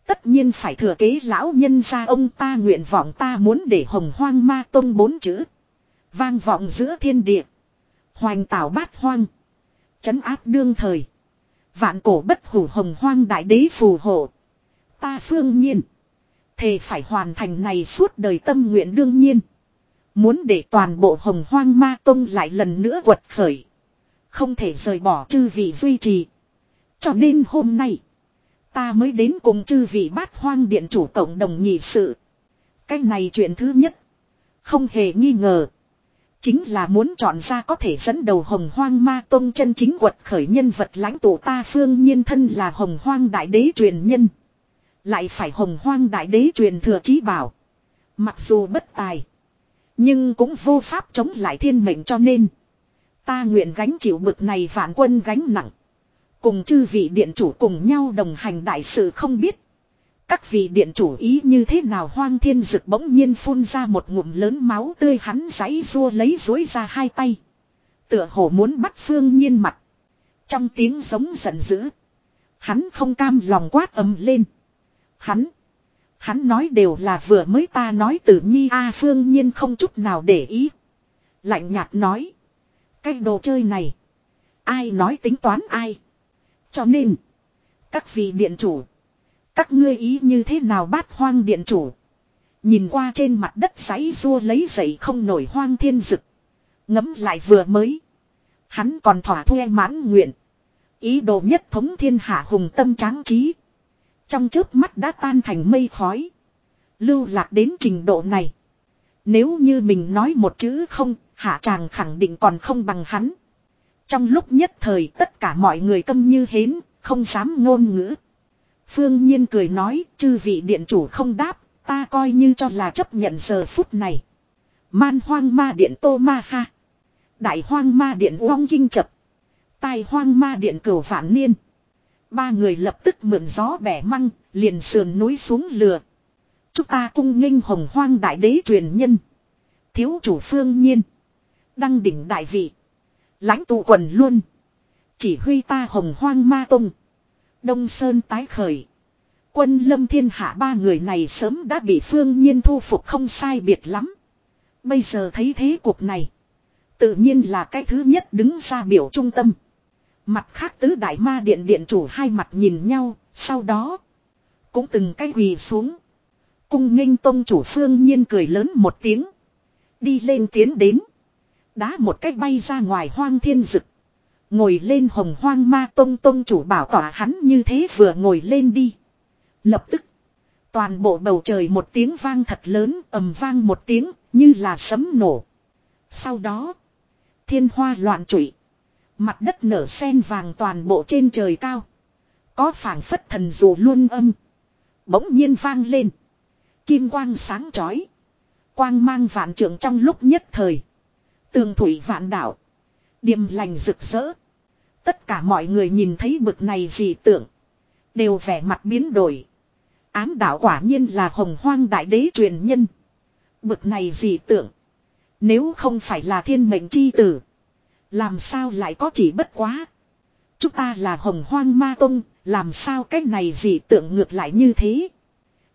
Tất nhiên phải thừa kế lão nhân ra ông ta nguyện vọng ta muốn để hồng hoang ma tông bốn chữ. Vang vọng giữa thiên địa. Hoành tảo bát hoang. Chấn áp đương thời. Vạn cổ bất hủ hồng hoang đại đế phù hộ. Ta phương nhiên. Thề phải hoàn thành này suốt đời tâm nguyện đương nhiên. Muốn để toàn bộ hồng hoang ma tông lại lần nữa quật khởi. Không thể rời bỏ chư vị duy trì. Cho nên hôm nay. Ta mới đến cùng chư vị bát hoang điện chủ cộng đồng nhị sự. Cái này chuyện thứ nhất. Không hề nghi ngờ. Chính là muốn chọn ra có thể dẫn đầu hồng hoang ma tông chân chính quật khởi nhân vật lãnh tụ ta phương nhiên thân là hồng hoang đại đế truyền nhân. Lại phải hồng hoang đại đế truyền thừa trí bảo. Mặc dù bất tài. Nhưng cũng vô pháp chống lại thiên mệnh cho nên. Ta nguyện gánh chịu bực này vạn quân gánh nặng. Cùng chư vị điện chủ cùng nhau đồng hành đại sự không biết. Các vị điện chủ ý như thế nào hoang thiên dực bỗng nhiên phun ra một ngụm lớn máu tươi hắn giấy rua lấy dối ra hai tay. Tựa hồ muốn bắt phương nhiên mặt. Trong tiếng giống giận dữ. Hắn không cam lòng quát ầm lên. Hắn. Hắn nói đều là vừa mới ta nói từ nhi A phương nhiên không chút nào để ý. Lạnh nhạt nói. Cái đồ chơi này. Ai nói tính toán ai. Cho nên. Các vị điện chủ. Các ngươi ý như thế nào bát hoang điện chủ. Nhìn qua trên mặt đất giấy rua lấy dậy không nổi hoang thiên dực. Ngấm lại vừa mới. Hắn còn thỏa thuê mãn nguyện. Ý đồ nhất thống thiên hạ hùng tâm tráng trí. Trong chớp mắt đã tan thành mây khói. Lưu lạc đến trình độ này. Nếu như mình nói một chữ không, hạ tràng khẳng định còn không bằng hắn. Trong lúc nhất thời tất cả mọi người câm như hến, không dám ngôn ngữ. Phương Nhiên cười nói, chư vị điện chủ không đáp, ta coi như cho là chấp nhận giờ phút này. Man hoang ma điện tô ma ha. Đại hoang ma điện vong kinh chập. Tai hoang ma điện cửu vạn niên. Ba người lập tức mượn gió bẻ măng, liền sườn núi xuống lừa. Chúng ta cung nghênh hồng hoang đại đế truyền nhân. Thiếu chủ phương nhiên. Đăng đỉnh đại vị lãnh tụ quần luôn. Chỉ huy ta hồng hoang ma tung. Đông Sơn tái khởi. Quân lâm thiên hạ ba người này sớm đã bị phương nhiên thu phục không sai biệt lắm. Bây giờ thấy thế cuộc này. Tự nhiên là cái thứ nhất đứng ra biểu trung tâm. Mặt khác tứ đại ma điện điện chủ hai mặt nhìn nhau, sau đó. Cũng từng cái quỳ xuống. Cung nghênh tông chủ phương nhiên cười lớn một tiếng. Đi lên tiến đến. Đá một cách bay ra ngoài hoang thiên dực. Ngồi lên hồng hoang ma tông tông chủ bảo tỏa hắn như thế vừa ngồi lên đi. Lập tức. Toàn bộ bầu trời một tiếng vang thật lớn, ầm vang một tiếng, như là sấm nổ. Sau đó. Thiên hoa loạn trụy. Mặt đất nở sen vàng toàn bộ trên trời cao. Có phảng phất thần dù luôn âm. Bỗng nhiên vang lên. Kim quang sáng chói. Quang mang vạn trưởng trong lúc nhất thời. Tường thủy vạn đạo. Điềm lành rực rỡ. Tất cả mọi người nhìn thấy bực này gì tưởng. Đều vẻ mặt biến đổi. Ám đạo quả nhiên là hồng hoang đại đế truyền nhân. Bực này gì tưởng. Nếu không phải là thiên mệnh chi tử. Làm sao lại có chỉ bất quá. Chúng ta là hồng hoang ma tông. Làm sao cái này gì tưởng ngược lại như thế.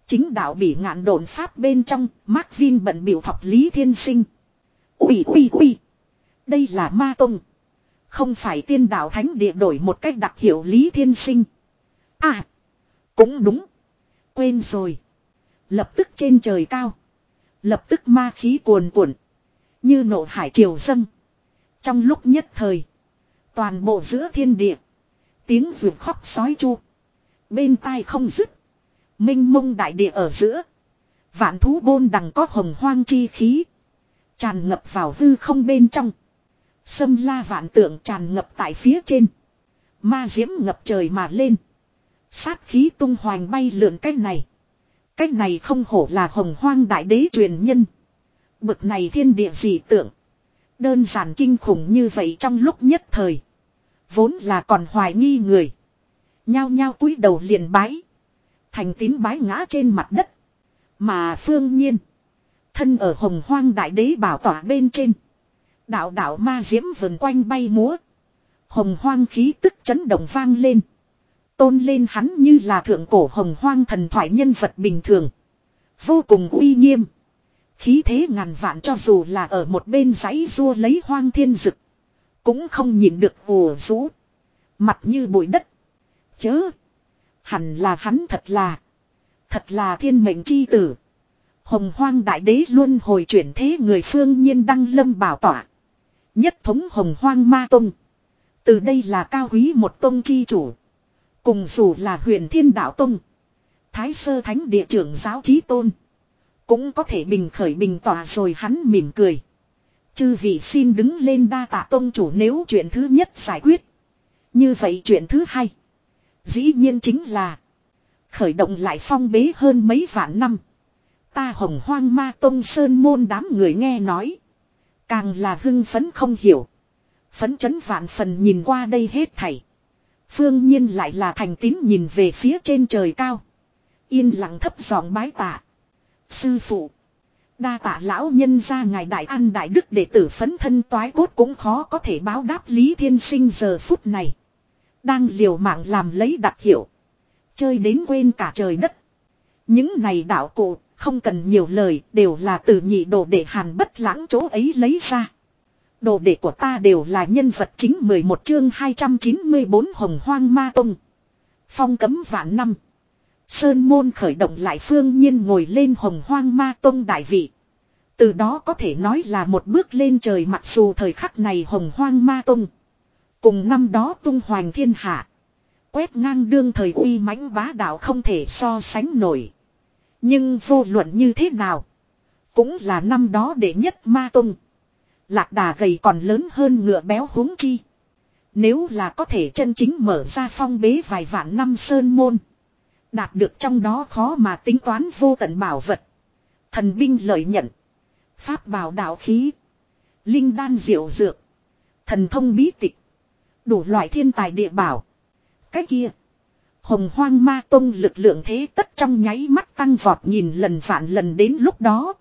Chính đạo bị ngạn đồn pháp bên trong. Mark Vin bận biểu thọc Lý Thiên Sinh. Ui ui ui. Đây là ma tông. Không phải tiên đạo thánh địa đổi một cách đặc hiệu Lý Thiên Sinh. À. Cũng đúng. Quên rồi. Lập tức trên trời cao. Lập tức ma khí cuồn cuộn. Như nộ hải triều dâng. Trong lúc nhất thời. Toàn bộ giữa thiên địa. Tiếng vượt khóc sói chu. Bên tai không dứt. Minh mông đại địa ở giữa. Vạn thú bôn đằng có hồng hoang chi khí. Tràn ngập vào hư không bên trong. Sâm la vạn tượng tràn ngập tại phía trên. Ma diễm ngập trời mà lên. Sát khí tung hoành bay lượn cách này. Cách này không hổ là hồng hoang đại đế truyền nhân. Bực này thiên địa dị tượng. Đơn giản kinh khủng như vậy trong lúc nhất thời. Vốn là còn hoài nghi người. Nhao nhao cúi đầu liền bái. Thành tín bái ngã trên mặt đất. Mà phương nhiên. Thân ở hồng hoang đại đế bảo tỏa bên trên. Đạo đạo ma diễm vần quanh bay múa. Hồng hoang khí tức chấn động vang lên. Tôn lên hắn như là thượng cổ hồng hoang thần thoại nhân vật bình thường. Vô cùng uy nghiêm. Khí thế ngàn vạn cho dù là ở một bên giấy rua lấy hoang thiên dực. Cũng không nhìn được ùa rũ. Mặt như bụi đất. Chớ. Hẳn là hắn thật là. Thật là thiên mệnh chi tử. Hồng hoang đại đế luôn hồi chuyển thế người phương nhiên đăng lâm bảo tỏa. Nhất thống hồng hoang ma tông. Từ đây là cao quý một tông chi chủ. Cùng dù là huyền thiên đạo tông. Thái sơ thánh địa trưởng giáo trí tôn. Cũng có thể bình khởi bình tỏa rồi hắn mỉm cười. Chư vị xin đứng lên đa tạ tông chủ nếu chuyện thứ nhất giải quyết. Như vậy chuyện thứ hai. Dĩ nhiên chính là. Khởi động lại phong bế hơn mấy vạn năm. Ta hồng hoang ma tông sơn môn đám người nghe nói. Càng là hưng phấn không hiểu. Phấn chấn vạn phần nhìn qua đây hết thảy. Phương nhiên lại là thành tín nhìn về phía trên trời cao. Yên lặng thấp giọng bái tạ. Sư phụ. Đa tạ lão nhân ra ngài đại an đại đức để tử phấn thân toái cốt cũng khó có thể báo đáp Lý Thiên Sinh giờ phút này. Đang liều mạng làm lấy đặc hiệu. Chơi đến quên cả trời đất. Những này đạo cụ không cần nhiều lời, đều là từ nhị đồ để hàn bất lãng chỗ ấy lấy ra. Đồ đệ của ta đều là nhân vật chính 11 chương 294 hồng hoang ma tông. Phong cấm vạn năm. Sơn môn khởi động lại phương nhiên ngồi lên hồng hoang ma tông đại vị. Từ đó có thể nói là một bước lên trời mặc dù thời khắc này hồng hoang ma tông. Cùng năm đó tung hoành thiên hạ. Quét ngang đương thời uy mãnh bá đạo không thể so sánh nổi. Nhưng vô luận như thế nào. Cũng là năm đó đệ nhất ma tung. Lạc đà gầy còn lớn hơn ngựa béo huống chi. Nếu là có thể chân chính mở ra phong bế vài vạn năm sơn môn. Đạt được trong đó khó mà tính toán vô tận bảo vật. Thần binh lợi nhận. Pháp bảo đạo khí. Linh đan diệu dược. Thần thông bí tịch. Đủ loại thiên tài địa bảo. Cái kia. Hồng hoang ma tông lực lượng thế tất trong nháy mắt tăng vọt nhìn lần vạn lần đến lúc đó.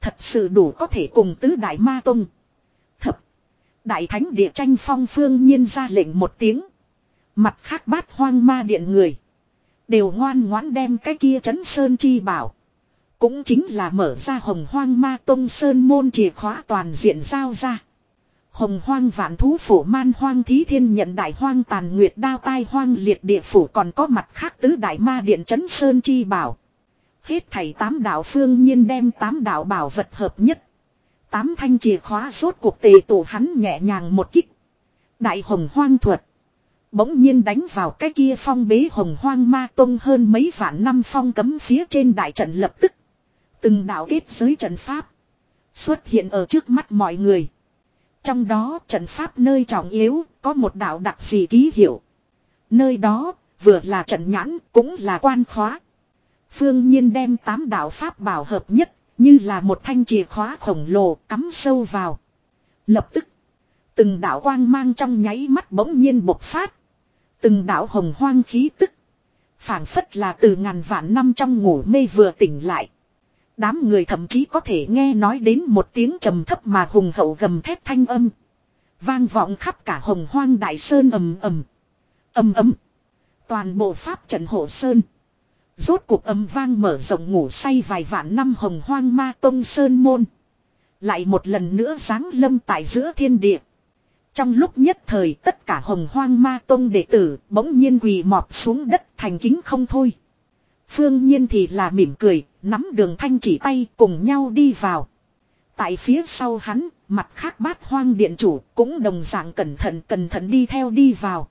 Thật sự đủ có thể cùng tứ đại ma tông. Thập. Đại thánh địa tranh phong phương nhiên ra lệnh một tiếng. Mặt khác bát hoang ma điện người. Đều ngoan ngoãn đem cái kia chấn sơn chi bảo. Cũng chính là mở ra hồng hoang ma tông sơn môn chìa khóa toàn diện giao ra. Hồng hoang vạn thú phủ man hoang thí thiên nhận đại hoang tàn nguyệt đao tai hoang liệt địa phủ còn có mặt khác tứ đại ma điện chấn sơn chi bảo. Hết thảy tám đạo phương nhiên đem tám đạo bảo vật hợp nhất. Tám thanh chìa khóa rốt cuộc tề tổ hắn nhẹ nhàng một kích. Đại hồng hoang thuật. Bỗng nhiên đánh vào cái kia phong bế hồng hoang ma tông hơn mấy vạn năm phong cấm phía trên đại trận lập tức. Từng đạo kết giới trận pháp. Xuất hiện ở trước mắt mọi người. Trong đó trận pháp nơi trọng yếu có một đạo đặc gì ký hiệu. Nơi đó, vừa là trận nhãn cũng là quan khóa. Phương nhiên đem tám đạo pháp bảo hợp nhất, như là một thanh chìa khóa khổng lồ cắm sâu vào. Lập tức, từng đạo quang mang trong nháy mắt bỗng nhiên bộc phát. Từng đạo hồng hoang khí tức. phảng phất là từ ngàn vạn năm trong ngủ mê vừa tỉnh lại. Đám người thậm chí có thể nghe nói đến một tiếng trầm thấp mà hùng hậu gầm thét thanh âm. Vang vọng khắp cả hồng hoang đại sơn ầm ầm. ầm ầm. Toàn bộ pháp trận hộ sơn. Rốt cuộc âm vang mở rộng ngủ say vài vạn năm hồng hoang ma tông sơn môn. Lại một lần nữa giáng lâm tại giữa thiên địa. Trong lúc nhất thời tất cả hồng hoang ma tông đệ tử bỗng nhiên quỳ mọp xuống đất thành kính không thôi. Phương nhiên thì là mỉm cười, nắm đường thanh chỉ tay cùng nhau đi vào. Tại phía sau hắn, mặt khác bát hoang điện chủ cũng đồng dạng cẩn thận cẩn thận đi theo đi vào.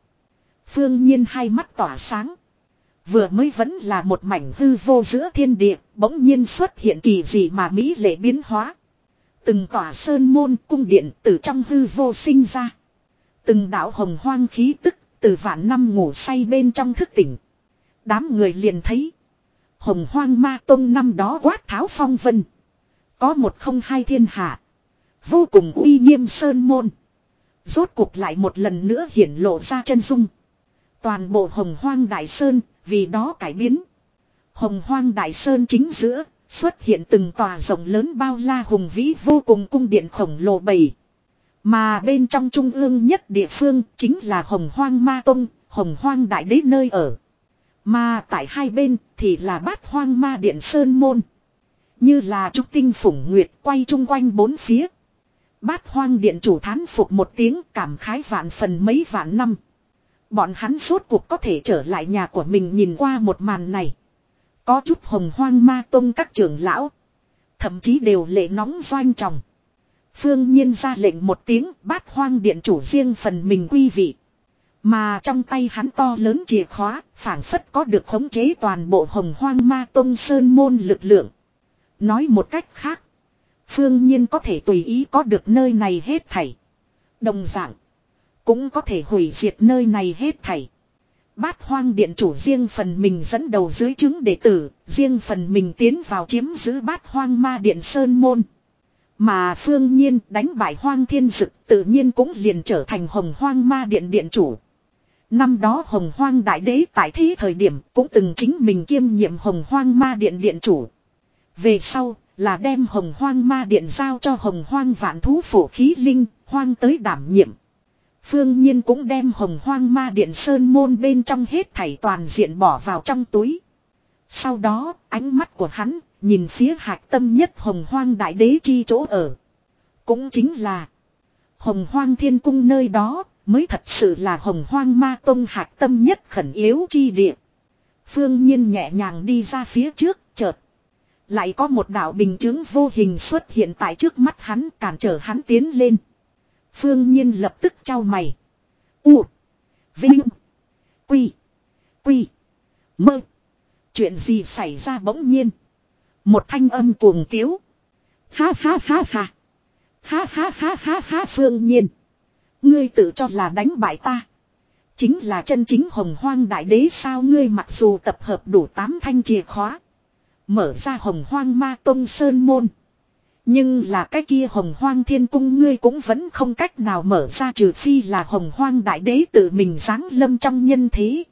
Phương nhiên hai mắt tỏa sáng. Vừa mới vẫn là một mảnh hư vô giữa thiên địa, bỗng nhiên xuất hiện kỳ gì mà Mỹ lệ biến hóa. Từng tỏa sơn môn cung điện từ trong hư vô sinh ra. Từng đạo hồng hoang khí tức từ vạn năm ngủ say bên trong thức tỉnh. Đám người liền thấy. Hồng hoang ma tông năm đó quát tháo phong vân. Có một không hai thiên hạ. Vô cùng uy nghiêm sơn môn. Rốt cuộc lại một lần nữa hiển lộ ra chân dung. Toàn bộ hồng hoang đại sơn vì đó cải biến. Hồng hoang đại sơn chính giữa xuất hiện từng tòa rộng lớn bao la hùng vĩ vô cùng cung điện khổng lồ bầy. Mà bên trong trung ương nhất địa phương chính là hồng hoang ma tông, hồng hoang đại đế nơi ở. Mà tại hai bên thì là bát hoang ma điện sơn môn. Như là trúc tinh phủng nguyệt quay chung quanh bốn phía. Bát hoang điện chủ thán phục một tiếng cảm khái vạn phần mấy vạn năm. Bọn hắn suốt cuộc có thể trở lại nhà của mình nhìn qua một màn này. Có chút hồng hoang ma tông các trưởng lão. Thậm chí đều lệ nóng doanh tròng. Phương nhiên ra lệnh một tiếng, bát hoang điện chủ riêng phần mình quy vị. Mà trong tay hắn to lớn chìa khóa, phản phất có được khống chế toàn bộ hồng hoang ma tông sơn môn lực lượng. Nói một cách khác, phương nhiên có thể tùy ý có được nơi này hết thảy. Đồng dạng, cũng có thể hủy diệt nơi này hết thảy. Bát hoang điện chủ riêng phần mình dẫn đầu dưới chứng đệ tử, riêng phần mình tiến vào chiếm giữ bát hoang ma điện sơn môn. Mà phương nhiên đánh bại hoang thiên dực tự nhiên cũng liền trở thành hồng hoang ma điện điện chủ. Năm đó hồng hoang đại đế tại thế thời điểm cũng từng chính mình kiêm nhiệm hồng hoang ma điện điện chủ. Về sau là đem hồng hoang ma điện giao cho hồng hoang vạn thú phổ khí linh, hoang tới đảm nhiệm. Phương Nhiên cũng đem hồng hoang ma điện sơn môn bên trong hết thảy toàn diện bỏ vào trong túi. Sau đó, ánh mắt của hắn, nhìn phía hạc tâm nhất hồng hoang đại đế chi chỗ ở. Cũng chính là hồng hoang thiên cung nơi đó, mới thật sự là hồng hoang ma tông hạt tâm nhất khẩn yếu chi địa. Phương Nhiên nhẹ nhàng đi ra phía trước, chợt. Lại có một đạo bình chứng vô hình xuất hiện tại trước mắt hắn cản trở hắn tiến lên. Phương Nhiên lập tức trao mày. U. Vinh. Quy. Quy. Mơ. Chuyện gì xảy ra bỗng nhiên. Một thanh âm cuồng tiếu. Ha ha ha ha. Ha ha ha ha ha phương nhiên. Ngươi tự cho là đánh bại ta. Chính là chân chính hồng hoang đại đế sao ngươi mặc dù tập hợp đủ tám thanh chìa khóa. Mở ra hồng hoang ma tông sơn môn. Nhưng là cái kia hồng hoang thiên cung ngươi cũng vẫn không cách nào mở ra trừ phi là hồng hoang đại đế tự mình giáng lâm trong nhân thế.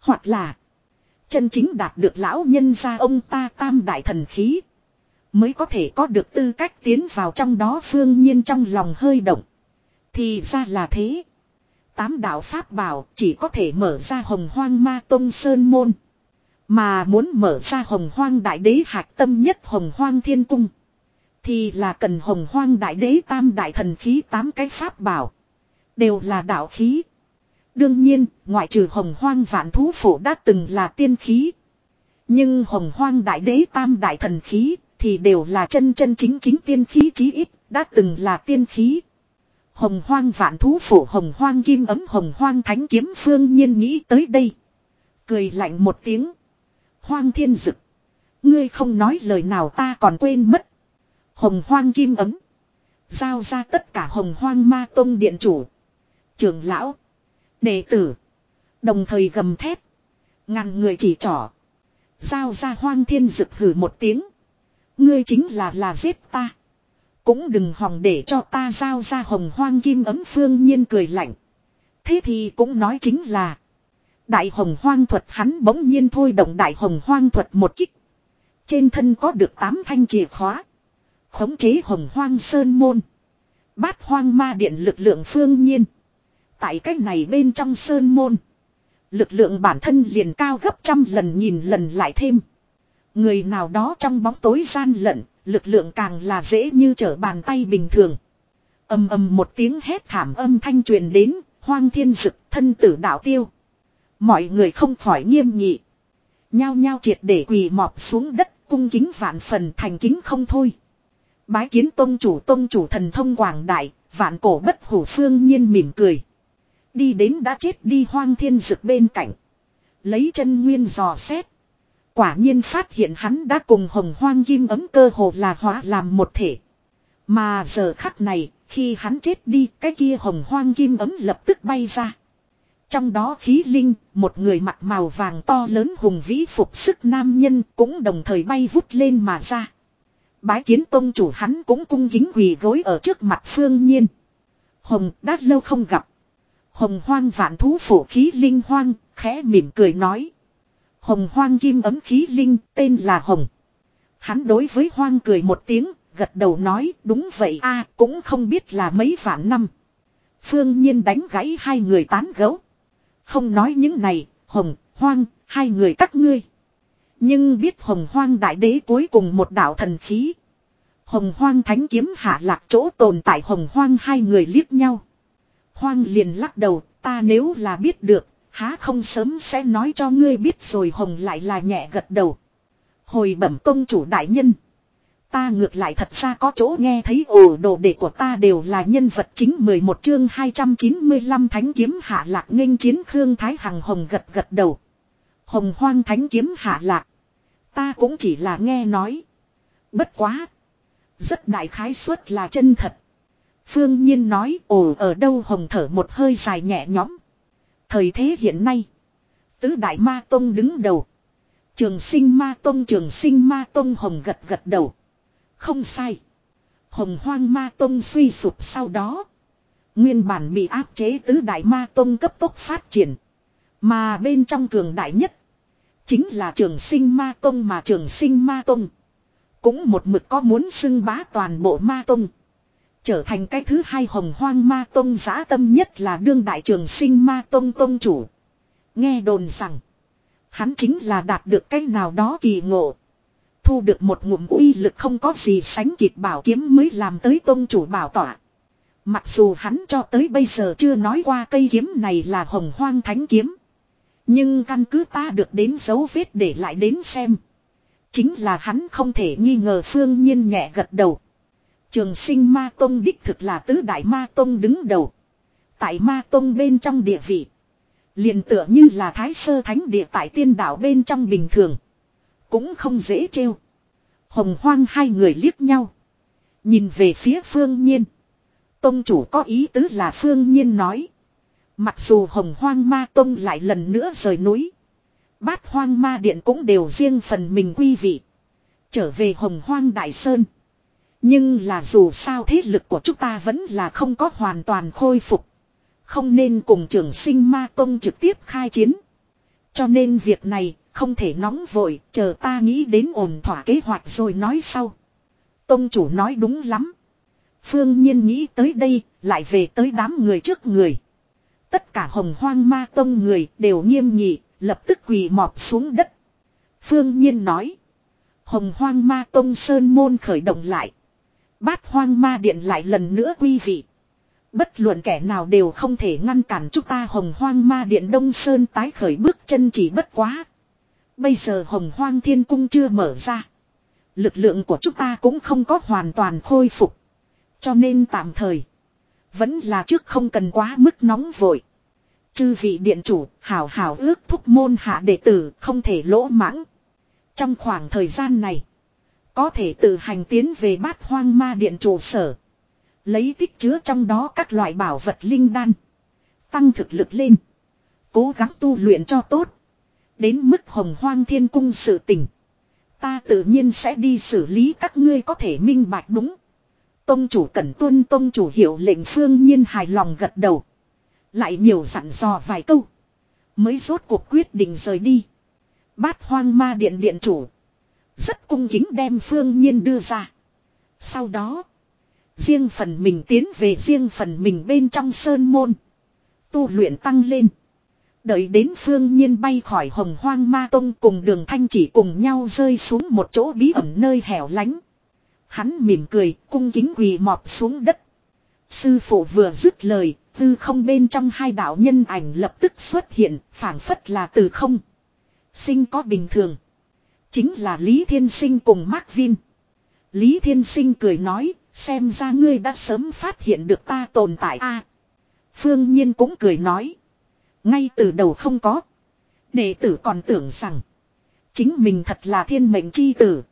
Hoặc là, chân chính đạt được lão nhân gia ông ta tam đại thần khí. Mới có thể có được tư cách tiến vào trong đó phương nhiên trong lòng hơi động. Thì ra là thế. Tám đạo Pháp bảo chỉ có thể mở ra hồng hoang ma tông sơn môn. Mà muốn mở ra hồng hoang đại đế hạc tâm nhất hồng hoang thiên cung. Thì là cần hồng hoang đại đế tam đại thần khí tám cái Pháp bảo. Đều là đạo khí. Đương nhiên, ngoại trừ hồng hoang vạn thú phổ đã từng là tiên khí. Nhưng hồng hoang đại đế tam đại thần khí thì đều là chân chân chính chính tiên khí chí ít, đã từng là tiên khí. Hồng hoang vạn thú phủ, hồng hoang kim ấm, hồng hoang thánh kiếm phương nhiên nghĩ tới đây. Cười lạnh một tiếng. Hoang thiên dực. Ngươi không nói lời nào ta còn quên mất. Hồng hoang kim ấm. Giao ra tất cả hồng hoang ma tông điện chủ. Trưởng lão. Đệ tử. Đồng thời gầm thép. Ngàn người chỉ trỏ. Giao ra hoang thiên dực hử một tiếng. Ngươi chính là là giết ta. Cũng đừng hòng để cho ta giao ra hồng hoang kim ấm phương nhiên cười lạnh. Thế thì cũng nói chính là. Đại hồng hoang thuật hắn bỗng nhiên thôi động đại hồng hoang thuật một kích. Trên thân có được tám thanh chìa khóa. Khống chế hồng hoang sơn môn. Bát hoang ma điện lực lượng phương nhiên. Tại cách này bên trong sơn môn. Lực lượng bản thân liền cao gấp trăm lần nhìn lần lại thêm. Người nào đó trong bóng tối gian lận, lực lượng càng là dễ như trở bàn tay bình thường. ầm ầm một tiếng hét thảm âm thanh truyền đến, hoang thiên dực thân tử đạo tiêu. Mọi người không khỏi nghiêm nghị. Nhao nhao triệt để quỳ mọp xuống đất, cung kính vạn phần thành kính không thôi. Bái kiến tôn chủ tôn chủ thần thông quảng đại, vạn cổ bất hủ phương nhiên mỉm cười. Đi đến đã chết đi hoang thiên dực bên cạnh. Lấy chân nguyên dò xét. Quả nhiên phát hiện hắn đã cùng hồng hoang kim ấm cơ hồ là hóa làm một thể. Mà giờ khắc này, khi hắn chết đi, cái kia hồng hoang kim ấm lập tức bay ra. Trong đó khí linh, một người mặc màu vàng to lớn hùng vĩ phục sức nam nhân cũng đồng thời bay vút lên mà ra. Bái kiến tôn chủ hắn cũng cung kính quỳ gối ở trước mặt phương nhiên. Hồng đã lâu không gặp. Hồng hoang vạn thú phổ khí linh hoang, khẽ mỉm cười nói. Hồng hoang kim ấm khí linh tên là Hồng. Hắn đối với hoang cười một tiếng, gật đầu nói đúng vậy a cũng không biết là mấy vạn năm. Phương nhiên đánh gãy hai người tán gấu. Không nói những này, Hồng, hoang, hai người các ngươi. Nhưng biết hồng hoang đại đế cuối cùng một đạo thần khí. Hồng hoang thánh kiếm hạ lạc chỗ tồn tại hồng hoang hai người liếc nhau. Hoang liền lắc đầu, ta nếu là biết được, há không sớm sẽ nói cho ngươi biết rồi hồng lại là nhẹ gật đầu. Hồi bẩm công chủ đại nhân. Ta ngược lại thật ra có chỗ nghe thấy ổ đồ đệ của ta đều là nhân vật chính 11 chương 295 thánh kiếm hạ lạc nghênh chiến Khương Thái Hằng Hồng gật gật đầu. Hồng hoang thánh kiếm hạ lạc. Ta cũng chỉ là nghe nói. Bất quá. Rất đại khái suất là chân thật. Phương Nhiên nói, ồ, ở đâu hồng thở một hơi dài nhẹ nhõm. Thời thế hiện nay. Tứ Đại Ma Tông đứng đầu. Trường sinh Ma Tông, trường sinh Ma Tông hồng gật gật đầu. Không sai. Hồng hoang Ma Tông suy sụp sau đó. Nguyên bản bị áp chế tứ Đại Ma Tông cấp tốc phát triển. Mà bên trong cường đại nhất. Chính là trường sinh Ma Tông mà trường sinh Ma Tông. Cũng một mực có muốn xưng bá toàn bộ Ma Tông. Trở thành cái thứ hai hồng hoang ma tông giã tâm nhất là đương đại trường sinh ma tông tông chủ. Nghe đồn rằng. Hắn chính là đạt được cái nào đó kỳ ngộ. Thu được một ngụm uy lực không có gì sánh kịp bảo kiếm mới làm tới tông chủ bảo tỏa. Mặc dù hắn cho tới bây giờ chưa nói qua cây kiếm này là hồng hoang thánh kiếm. Nhưng căn cứ ta được đến dấu vết để lại đến xem. Chính là hắn không thể nghi ngờ phương nhiên nhẹ gật đầu. Trường sinh ma tông đích thực là tứ đại ma tông đứng đầu. tại ma tông bên trong địa vị. liền tựa như là thái sơ thánh địa tại tiên đạo bên trong bình thường. Cũng không dễ trêu. Hồng hoang hai người liếc nhau. Nhìn về phía phương nhiên. Tông chủ có ý tứ là phương nhiên nói. Mặc dù hồng hoang ma tông lại lần nữa rời núi. Bát hoang ma điện cũng đều riêng phần mình quy vị. Trở về hồng hoang đại sơn. Nhưng là dù sao thế lực của chúng ta vẫn là không có hoàn toàn khôi phục. Không nên cùng trưởng sinh ma tông trực tiếp khai chiến. Cho nên việc này không thể nóng vội, chờ ta nghĩ đến ổn thỏa kế hoạch rồi nói sau. Tông chủ nói đúng lắm. Phương Nhiên nghĩ tới đây, lại về tới đám người trước người. Tất cả hồng hoang ma tông người đều nghiêm nghị, lập tức quỳ mọp xuống đất. Phương Nhiên nói. Hồng hoang ma tông sơn môn khởi động lại. Bát hoang ma điện lại lần nữa quý vị. Bất luận kẻ nào đều không thể ngăn cản chúng ta hồng hoang ma điện đông sơn tái khởi bước chân chỉ bất quá. Bây giờ hồng hoang thiên cung chưa mở ra. Lực lượng của chúng ta cũng không có hoàn toàn khôi phục. Cho nên tạm thời. Vẫn là trước không cần quá mức nóng vội. Chư vị điện chủ, hào hào ước thúc môn hạ đệ tử không thể lỗ mãng. Trong khoảng thời gian này. Có thể tự hành tiến về bát hoang ma điện trụ sở. Lấy tích chứa trong đó các loại bảo vật linh đan. Tăng thực lực lên. Cố gắng tu luyện cho tốt. Đến mức hồng hoang thiên cung sự tình. Ta tự nhiên sẽ đi xử lý các ngươi có thể minh bạch đúng. Tông chủ cẩn tuân, tông chủ hiệu lệnh phương nhiên hài lòng gật đầu. Lại nhiều dặn dò vài câu. Mới rốt cuộc quyết định rời đi. Bát hoang ma điện điện chủ. Rất cung kính đem phương nhiên đưa ra. Sau đó. Riêng phần mình tiến về riêng phần mình bên trong sơn môn. Tu luyện tăng lên. Đợi đến phương nhiên bay khỏi hồng hoang ma tông cùng đường thanh chỉ cùng nhau rơi xuống một chỗ bí ẩn nơi hẻo lánh. Hắn mỉm cười, cung kính quỳ mọp xuống đất. Sư phụ vừa dứt lời, tư không bên trong hai đạo nhân ảnh lập tức xuất hiện, phảng phất là từ không. Sinh có bình thường. Chính là Lý Thiên Sinh cùng Mark Vin. Lý Thiên Sinh cười nói, xem ra ngươi đã sớm phát hiện được ta tồn tại a. Phương Nhiên cũng cười nói. Ngay từ đầu không có. Đệ tử còn tưởng rằng. Chính mình thật là thiên mệnh chi tử.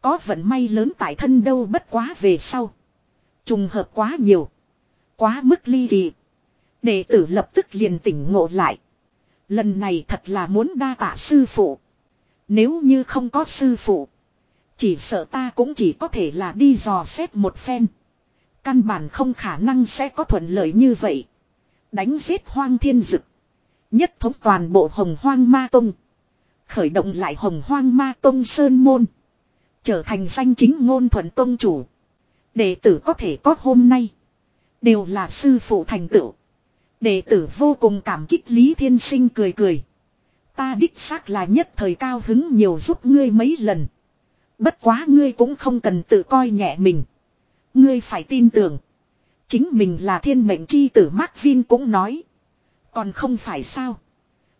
Có vận may lớn tại thân đâu bất quá về sau. Trùng hợp quá nhiều. Quá mức ly kỳ. Đệ tử lập tức liền tỉnh ngộ lại. Lần này thật là muốn đa tạ sư phụ. Nếu như không có sư phụ. Chỉ sợ ta cũng chỉ có thể là đi dò xét một phen. Căn bản không khả năng sẽ có thuận lợi như vậy. Đánh giết hoang thiên dực. Nhất thống toàn bộ hồng hoang ma tông. Khởi động lại hồng hoang ma tông sơn môn. Trở thành danh chính ngôn thuận tông chủ. Đệ tử có thể có hôm nay. Đều là sư phụ thành tựu. Đệ tử vô cùng cảm kích Lý Thiên Sinh cười cười. Ta đích xác là nhất thời cao hứng nhiều giúp ngươi mấy lần. Bất quá ngươi cũng không cần tự coi nhẹ mình. Ngươi phải tin tưởng. Chính mình là thiên mệnh chi tử Mark Vin cũng nói. Còn không phải sao.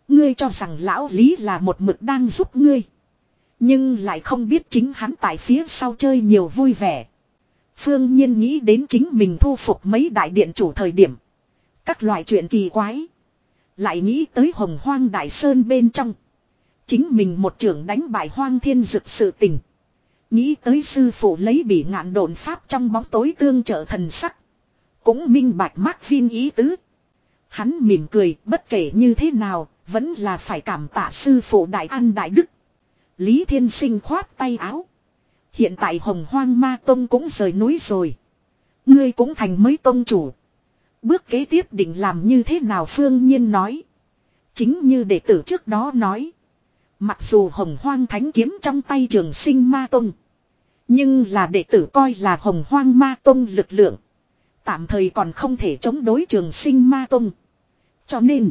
Ngươi cho rằng lão Lý là một mực đang giúp ngươi. Nhưng lại không biết chính hắn tại phía sau chơi nhiều vui vẻ. Phương Nhiên nghĩ đến chính mình thu phục mấy đại điện chủ thời điểm. Các loại chuyện kỳ quái. Lại nghĩ tới hồng hoang đại sơn bên trong. Chính mình một trưởng đánh bại hoang thiên dực sự tình. Nghĩ tới sư phụ lấy bị ngạn đồn pháp trong bóng tối tương trợ thần sắc. Cũng minh bạch mắc viên ý tứ. Hắn mỉm cười, bất kể như thế nào, vẫn là phải cảm tạ sư phụ đại an đại đức. Lý Thiên Sinh khoát tay áo. Hiện tại hồng hoang ma tông cũng rời núi rồi. Ngươi cũng thành mới tông chủ. Bước kế tiếp định làm như thế nào Phương Nhiên nói. Chính như đệ tử trước đó nói. Mặc dù hồng hoang thánh kiếm trong tay trường sinh ma tông. Nhưng là đệ tử coi là hồng hoang ma tông lực lượng. Tạm thời còn không thể chống đối trường sinh ma tông. Cho nên.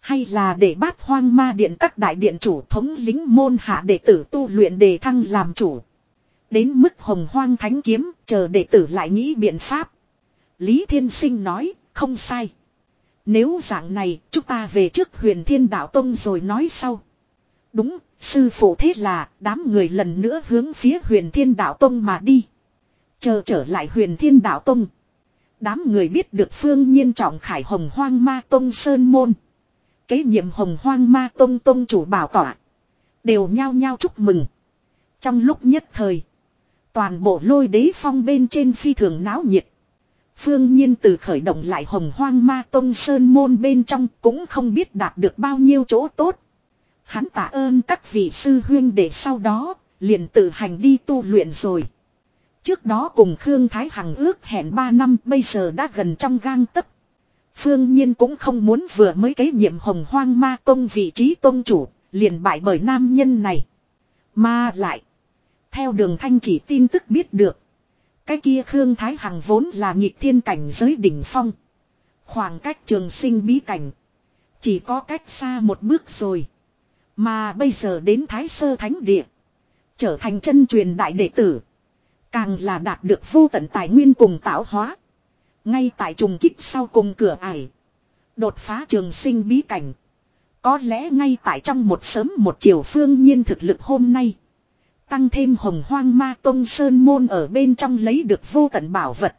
Hay là để bát hoang ma điện các đại điện chủ thống lính môn hạ đệ tử tu luyện đề thăng làm chủ. Đến mức hồng hoang thánh kiếm, chờ đệ tử lại nghĩ biện pháp. Lý Thiên Sinh nói, không sai. Nếu dạng này, chúng ta về trước huyền thiên đạo tông rồi nói sau. Đúng, sư phụ thế là, đám người lần nữa hướng phía huyền thiên đạo tông mà đi. Chờ trở lại huyền thiên đạo tông. Đám người biết được phương nhiên trọng khải hồng hoang ma tông sơn môn. Kế nhiệm hồng hoang ma tông tông chủ bảo tỏa. Đều nhao nhao chúc mừng. Trong lúc nhất thời. Toàn bộ lôi đế phong bên trên phi thường náo nhiệt. Phương nhiên từ khởi động lại hồng hoang ma tông sơn môn bên trong cũng không biết đạt được bao nhiêu chỗ tốt. Hắn tạ ơn các vị sư huyên để sau đó liền tự hành đi tu luyện rồi. Trước đó cùng Khương Thái Hằng ước hẹn 3 năm bây giờ đã gần trong gang tấc. Phương Nhiên cũng không muốn vừa mới kế nhiệm hồng hoang ma tông vị trí tôn chủ, liền bại bởi nam nhân này. Mà lại, theo đường thanh chỉ tin tức biết được. Cái kia Khương Thái Hằng vốn là nhịp thiên cảnh giới đỉnh phong. Khoảng cách trường sinh bí cảnh. Chỉ có cách xa một bước rồi. Mà bây giờ đến Thái Sơ Thánh Địa. Trở thành chân truyền đại đệ tử. Càng là đạt được vô tận tài nguyên cùng tạo hóa. Ngay tại trùng kích sau cùng cửa ải. Đột phá trường sinh bí cảnh. Có lẽ ngay tại trong một sớm một chiều phương nhiên thực lực hôm nay. Tăng thêm hồng hoang ma tông sơn môn ở bên trong lấy được vô tận bảo vật.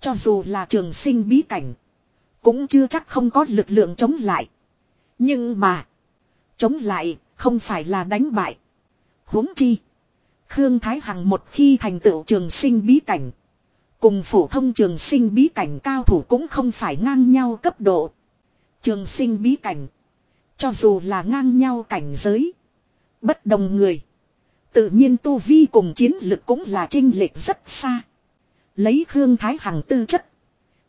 Cho dù là trường sinh bí cảnh. Cũng chưa chắc không có lực lượng chống lại. Nhưng mà. Chống lại không phải là đánh bại. huống chi. Khương Thái Hằng một khi thành tựu trường sinh bí cảnh. Cùng phổ thông trường sinh bí cảnh cao thủ cũng không phải ngang nhau cấp độ. Trường sinh bí cảnh. Cho dù là ngang nhau cảnh giới. Bất đồng người. Tự nhiên tu vi cùng chiến lực cũng là trinh lệch rất xa. Lấy Khương Thái Hằng tư chất.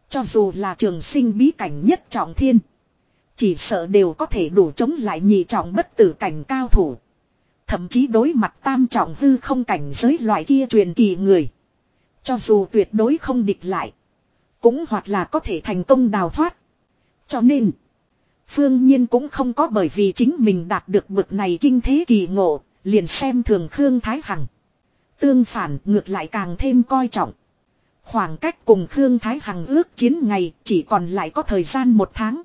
Cho dù là trường sinh bí cảnh nhất trọng thiên. Chỉ sợ đều có thể đủ chống lại nhị trọng bất tử cảnh cao thủ. Thậm chí đối mặt tam trọng hư không cảnh giới loại kia truyền kỳ người. Cho dù tuyệt đối không địch lại. Cũng hoặc là có thể thành công đào thoát. Cho nên. Phương Nhiên cũng không có bởi vì chính mình đạt được bực này kinh thế kỳ ngộ. Liền xem thường Khương Thái Hằng. Tương phản ngược lại càng thêm coi trọng. Khoảng cách cùng Khương Thái Hằng ước chiến ngày chỉ còn lại có thời gian một tháng.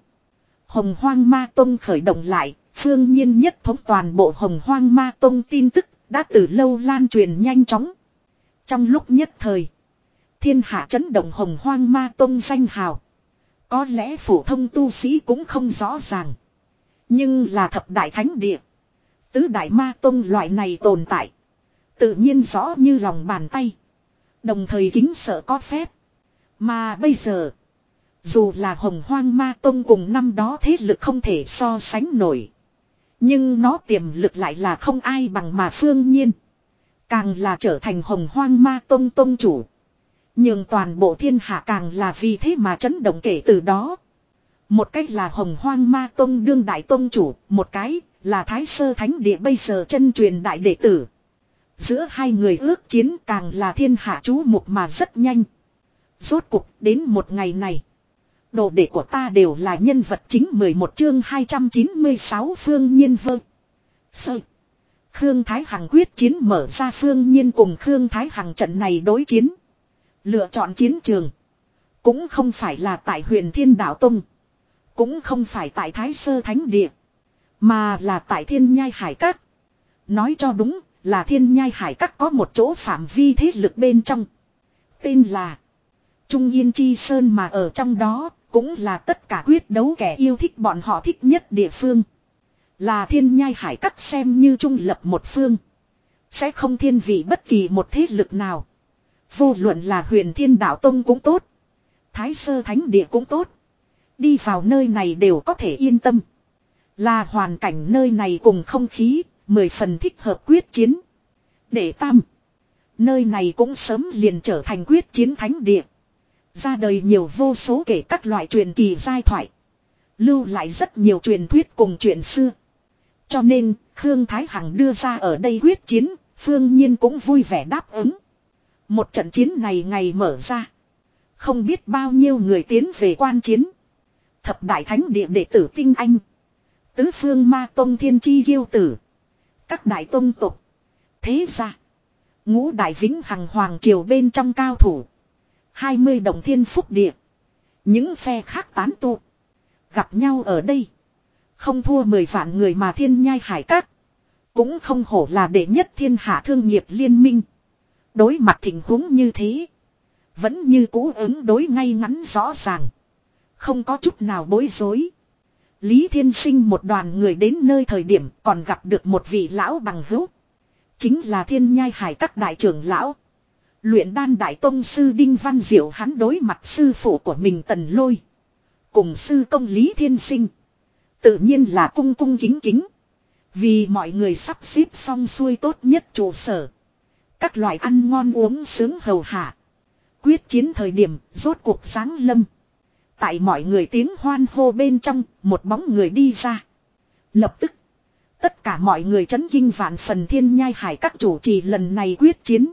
Hồng Hoang Ma Tông khởi động lại, phương nhiên nhất thống toàn bộ Hồng Hoang Ma Tông tin tức đã từ lâu lan truyền nhanh chóng. Trong lúc nhất thời, thiên hạ chấn động Hồng Hoang Ma Tông danh hào. Có lẽ phổ thông tu sĩ cũng không rõ ràng. Nhưng là thập đại thánh địa. Tứ đại ma tông loại này tồn tại. Tự nhiên rõ như lòng bàn tay. Đồng thời kính sợ có phép. Mà bây giờ. Dù là hồng hoang ma tông cùng năm đó thế lực không thể so sánh nổi. Nhưng nó tiềm lực lại là không ai bằng mà phương nhiên. Càng là trở thành hồng hoang ma tông tông chủ. Nhưng toàn bộ thiên hạ càng là vì thế mà chấn động kể từ đó. Một cách là hồng hoang ma tông đương đại tông chủ, một cái là thái sơ thánh địa bây giờ chân truyền đại đệ tử. Giữa hai người ước chiến càng là thiên hạ chú mục mà rất nhanh. Rốt cục đến một ngày này. Đồ đệ của ta đều là nhân vật chính 11 chương 296 phương nhiên vơ. Sơ. Khương Thái Hằng quyết chiến mở ra phương nhiên cùng Khương Thái Hằng trận này đối chiến. Lựa chọn chiến trường. Cũng không phải là tại huyền Thiên Đạo Tông. Cũng không phải tại Thái Sơ Thánh Địa. Mà là tại Thiên Nhai Hải Các. Nói cho đúng là Thiên Nhai Hải Các có một chỗ phạm vi thế lực bên trong. Tên là Trung Yên Chi Sơn mà ở trong đó cũng là tất cả quyết đấu kẻ yêu thích bọn họ thích nhất địa phương. Là thiên nhai hải các xem như trung lập một phương. Sẽ không thiên vị bất kỳ một thế lực nào. Vô luận là huyền thiên đạo tông cũng tốt. Thái sơ thánh địa cũng tốt. Đi vào nơi này đều có thể yên tâm. Là hoàn cảnh nơi này cùng không khí, mười phần thích hợp quyết chiến. Để tam. Nơi này cũng sớm liền trở thành quyết chiến thánh địa. Ra đời nhiều vô số kể các loại truyền kỳ giai thoại. Lưu lại rất nhiều truyền thuyết cùng chuyện xưa. Cho nên, Khương Thái Hằng đưa ra ở đây quyết chiến, Phương Nhiên cũng vui vẻ đáp ứng. Một trận chiến này ngày mở ra. Không biết bao nhiêu người tiến về quan chiến. Thập đại thánh địa đệ tử tinh anh. Tứ phương ma tông thiên chi yêu tử. Các đại tông tục. Thế ra. Ngũ đại vĩnh hằng hoàng triều bên trong cao thủ. 20 đồng thiên phúc địa. Những phe khác tán tụ. Gặp nhau ở đây. Không thua 10 vạn người mà thiên nhai hải các. Cũng không hổ là đệ nhất thiên hạ thương nghiệp liên minh. Đối mặt tình huống như thế. Vẫn như cũ ứng đối ngay ngắn rõ ràng. Không có chút nào bối rối. Lý Thiên Sinh một đoàn người đến nơi thời điểm còn gặp được một vị lão bằng hữu. Chính là thiên nhai hải các đại trưởng lão. Luyện đan đại tông sư Đinh Văn Diệu hắn đối mặt sư phụ của mình tần lôi. Cùng sư công Lý Thiên Sinh. Tự nhiên là cung cung kính kính. Vì mọi người sắp xếp xong xuôi tốt nhất trụ sở. Các loại ăn ngon uống sướng hầu hạ. Quyết chiến thời điểm rốt cuộc sáng lâm. Tại mọi người tiếng hoan hô bên trong, một bóng người đi ra. Lập tức, tất cả mọi người chấn kinh vạn phần thiên nhai hải các chủ trì lần này quyết chiến.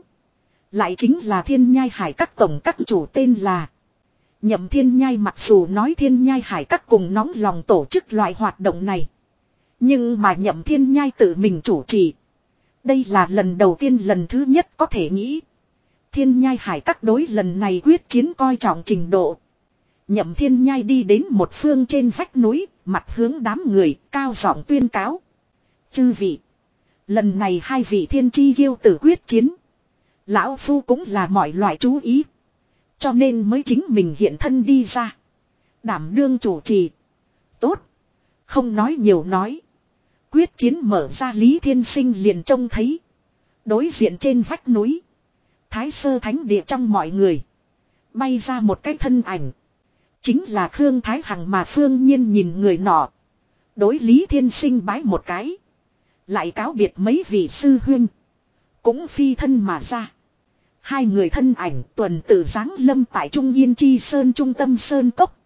Lại chính là thiên nhai hải các tổng các chủ tên là Nhậm thiên nhai mặc dù nói thiên nhai hải các cùng nóng lòng tổ chức loại hoạt động này. Nhưng mà nhậm thiên nhai tự mình chủ trì. Đây là lần đầu tiên lần thứ nhất có thể nghĩ. Thiên nhai hải các đối lần này quyết chiến coi trọng trình độ. Nhậm thiên nhai đi đến một phương trên vách núi, mặt hướng đám người, cao giọng tuyên cáo. Chư vị. Lần này hai vị thiên chi ghiêu tử quyết chiến. Lão Phu cũng là mọi loại chú ý. Cho nên mới chính mình hiện thân đi ra. Đảm đương chủ trì. Tốt. Không nói nhiều nói. Quyết chiến mở ra Lý Thiên Sinh liền trông thấy. Đối diện trên vách núi. Thái sơ thánh địa trong mọi người. Bay ra một cái thân ảnh. Chính là Khương Thái Hằng mà Phương Nhiên nhìn người nọ. Đối Lý Thiên Sinh bái một cái. Lại cáo biệt mấy vị sư huyên. Cũng phi thân mà ra. Hai người thân ảnh tuần tự giáng lâm tại Trung Yên Chi Sơn trung tâm Sơn Cốc.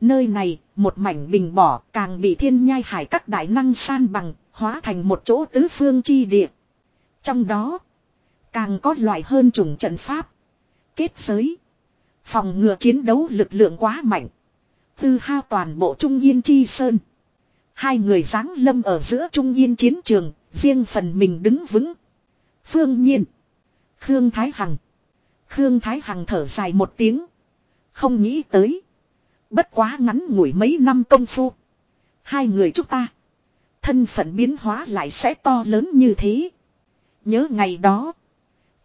Nơi này, một mảnh bình bỏ càng bị thiên nhai hải các đại năng san bằng, hóa thành một chỗ tứ phương chi địa. Trong đó, càng có loại hơn chủng trận pháp. Kết giới. Phòng ngừa chiến đấu lực lượng quá mạnh. Tư hao toàn bộ Trung Yên Chi Sơn. Hai người giáng lâm ở giữa Trung Yên chiến trường, riêng phần mình đứng vững. Phương Nhiên. Khương Thái Hằng. Khương Thái Hằng thở dài một tiếng. Không nghĩ tới. Bất quá ngắn ngủi mấy năm công phu. Hai người chúng ta. Thân phận biến hóa lại sẽ to lớn như thế. Nhớ ngày đó.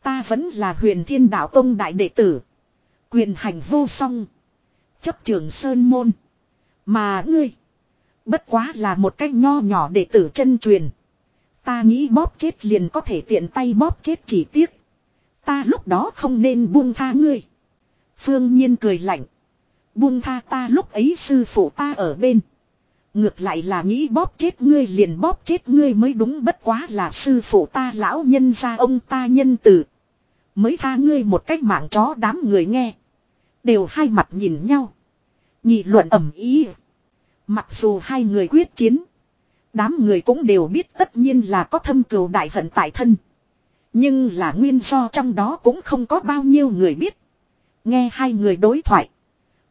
Ta vẫn là huyền thiên đạo tông đại đệ tử. Quyền hành vô song. Chấp trường Sơn Môn. Mà ngươi. Bất quá là một cách nho nhỏ để tử chân truyền. Ta nghĩ bóp chết liền có thể tiện tay bóp chết chỉ tiếc. Ta lúc đó không nên buông tha ngươi. Phương Nhiên cười lạnh. Buông tha ta lúc ấy sư phụ ta ở bên. Ngược lại là nghĩ bóp chết ngươi liền bóp chết ngươi mới đúng bất quá là sư phụ ta lão nhân ra ông ta nhân từ. Mới tha ngươi một cách mạng chó đám người nghe. Đều hai mặt nhìn nhau. Nhị luận ẩm ý. Mặc dù hai người quyết chiến. Đám người cũng đều biết tất nhiên là có thâm cừu đại hận tại thân. Nhưng là nguyên do trong đó cũng không có bao nhiêu người biết. Nghe hai người đối thoại.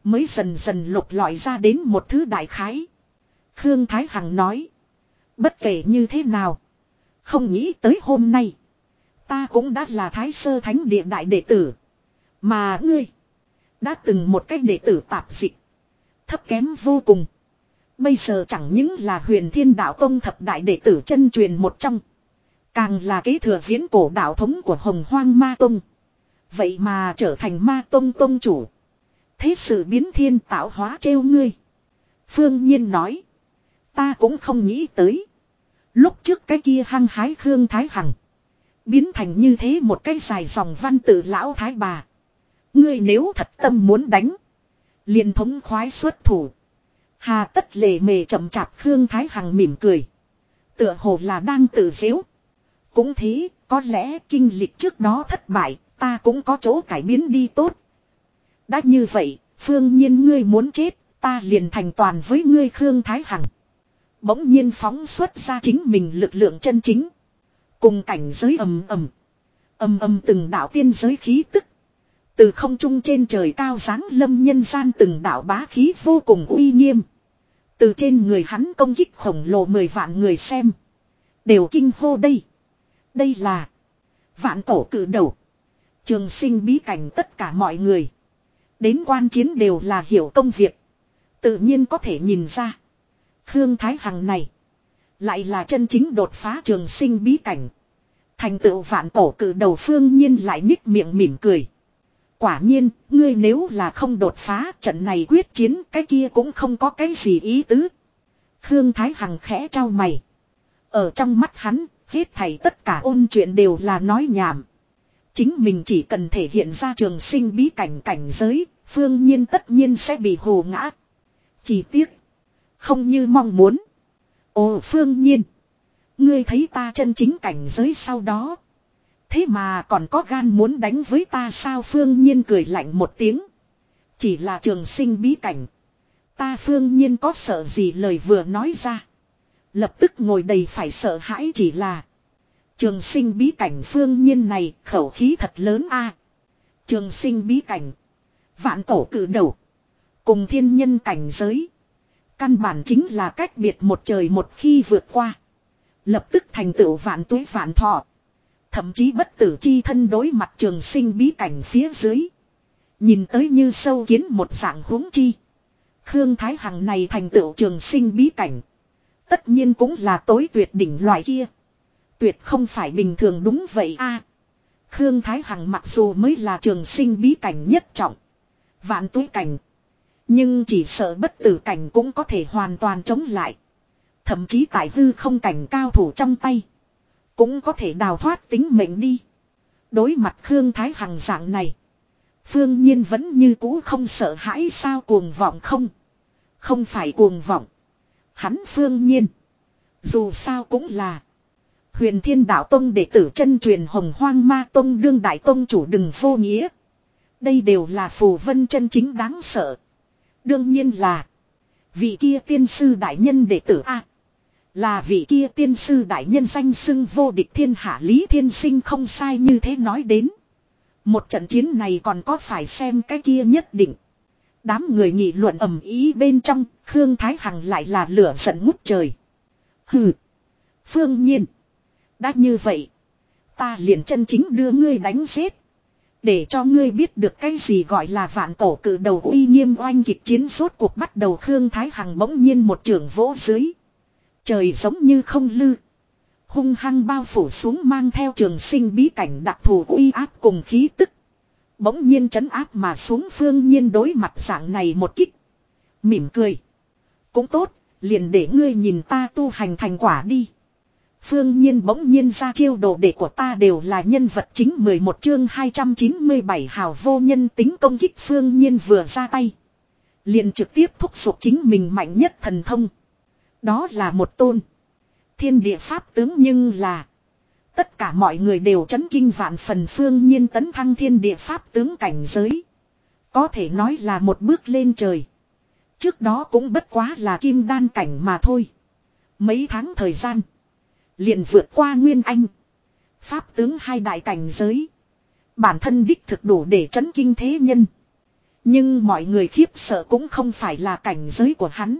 Mới dần dần lục lọi ra đến một thứ đại khái. Khương Thái Hằng nói. Bất kể như thế nào. Không nghĩ tới hôm nay. Ta cũng đã là Thái Sơ Thánh Địa Đại Đệ Tử. Mà ngươi. Đã từng một cách đệ tử tạp dịch. Thấp kém vô cùng. Bây giờ chẳng những là huyền thiên đạo tông thập đại đệ tử chân truyền một trong. Càng là kế thừa viễn cổ đạo thống của hồng hoang ma tông. Vậy mà trở thành ma tông tông chủ. Thế sự biến thiên tạo hóa trêu ngươi. Phương Nhiên nói. Ta cũng không nghĩ tới. Lúc trước cái kia hăng hái Khương Thái Hằng. Biến thành như thế một cái dài dòng văn tự lão Thái bà. Ngươi nếu thật tâm muốn đánh. liền thống khoái xuất thủ. Hà tất lề mề chậm chạp Khương Thái Hằng mỉm cười. Tựa hồ là đang tự dễu. Cũng thế, có lẽ kinh lịch trước đó thất bại, ta cũng có chỗ cải biến đi tốt. Đã như vậy, phương nhiên ngươi muốn chết, ta liền thành toàn với ngươi Khương Thái Hằng. Bỗng nhiên phóng xuất ra chính mình lực lượng chân chính. Cùng cảnh giới ầm ầm. ầm ầm từng đạo tiên giới khí tức. Từ không trung trên trời cao dáng lâm nhân gian từng đạo bá khí vô cùng uy nghiêm. Từ trên người hắn công kích khổng lồ mười vạn người xem. Đều kinh hô đây. Đây là vạn tổ cử đầu. Trường sinh bí cảnh tất cả mọi người. Đến quan chiến đều là hiểu công việc. Tự nhiên có thể nhìn ra. Khương Thái Hằng này. Lại là chân chính đột phá trường sinh bí cảnh. Thành tựu vạn tổ cử đầu phương nhiên lại nhích miệng mỉm cười. Quả nhiên, ngươi nếu là không đột phá trận này quyết chiến cái kia cũng không có cái gì ý tứ. Khương Thái Hằng khẽ trao mày. Ở trong mắt hắn, hết thảy tất cả ôn chuyện đều là nói nhảm. Chính mình chỉ cần thể hiện ra trường sinh bí cảnh cảnh giới, phương nhiên tất nhiên sẽ bị hồ ngã. Chỉ tiếc. Không như mong muốn. Ồ phương nhiên. Ngươi thấy ta chân chính cảnh giới sau đó. Thế mà còn có gan muốn đánh với ta sao phương nhiên cười lạnh một tiếng. Chỉ là trường sinh bí cảnh. Ta phương nhiên có sợ gì lời vừa nói ra. Lập tức ngồi đầy phải sợ hãi chỉ là. Trường sinh bí cảnh phương nhiên này khẩu khí thật lớn a. Trường sinh bí cảnh. Vạn cổ cử đầu. Cùng thiên nhân cảnh giới. Căn bản chính là cách biệt một trời một khi vượt qua. Lập tức thành tựu vạn tuế vạn thọ. Thậm chí bất tử chi thân đối mặt trường sinh bí cảnh phía dưới. Nhìn tới như sâu kiến một dạng huống chi. Khương Thái Hằng này thành tựu trường sinh bí cảnh. Tất nhiên cũng là tối tuyệt đỉnh loại kia. Tuyệt không phải bình thường đúng vậy a. Khương Thái Hằng mặc dù mới là trường sinh bí cảnh nhất trọng. Vạn túi cảnh. Nhưng chỉ sợ bất tử cảnh cũng có thể hoàn toàn chống lại. Thậm chí tại hư không cảnh cao thủ trong tay. Cũng có thể đào thoát tính mệnh đi. Đối mặt Khương Thái Hằng dạng này. Phương Nhiên vẫn như cũ không sợ hãi sao cuồng vọng không. Không phải cuồng vọng. Hắn Phương Nhiên. Dù sao cũng là. Huyền Thiên Đạo Tông đệ tử chân truyền Hồng Hoang Ma Tông đương đại tông chủ đừng vô nghĩa. Đây đều là phù vân chân chính đáng sợ. Đương nhiên là. Vị kia tiên sư đại nhân đệ tử A. Là vị kia tiên sư đại nhân danh xưng vô địch thiên hạ lý thiên sinh không sai như thế nói đến. Một trận chiến này còn có phải xem cái kia nhất định. Đám người nghị luận ầm ý bên trong, Khương Thái Hằng lại là lửa giận ngút trời. Hừ. Phương nhiên. Đã như vậy. Ta liền chân chính đưa ngươi đánh giết. Để cho ngươi biết được cái gì gọi là vạn cổ cử đầu uy nghiêm oanh kịch chiến suốt cuộc bắt đầu Khương Thái Hằng bỗng nhiên một trường vỗ dưới. Trời giống như không lư. Hung hăng bao phủ xuống mang theo trường sinh bí cảnh đặc thù uy áp cùng khí tức. Bỗng nhiên chấn áp mà xuống phương nhiên đối mặt dạng này một kích. Mỉm cười. Cũng tốt, liền để ngươi nhìn ta tu hành thành quả đi. Phương nhiên bỗng nhiên ra chiêu đồ đệ của ta đều là nhân vật chính 11 chương 297 hào vô nhân tính công kích phương nhiên vừa ra tay. Liền trực tiếp thúc giục chính mình mạnh nhất thần thông. Đó là một tôn. Thiên địa pháp tướng nhưng là. Tất cả mọi người đều chấn kinh vạn phần phương nhiên tấn thăng thiên địa pháp tướng cảnh giới. Có thể nói là một bước lên trời. Trước đó cũng bất quá là kim đan cảnh mà thôi. Mấy tháng thời gian. Liền vượt qua Nguyên Anh. Pháp tướng hai đại cảnh giới. Bản thân đích thực đủ để chấn kinh thế nhân. Nhưng mọi người khiếp sợ cũng không phải là cảnh giới của hắn.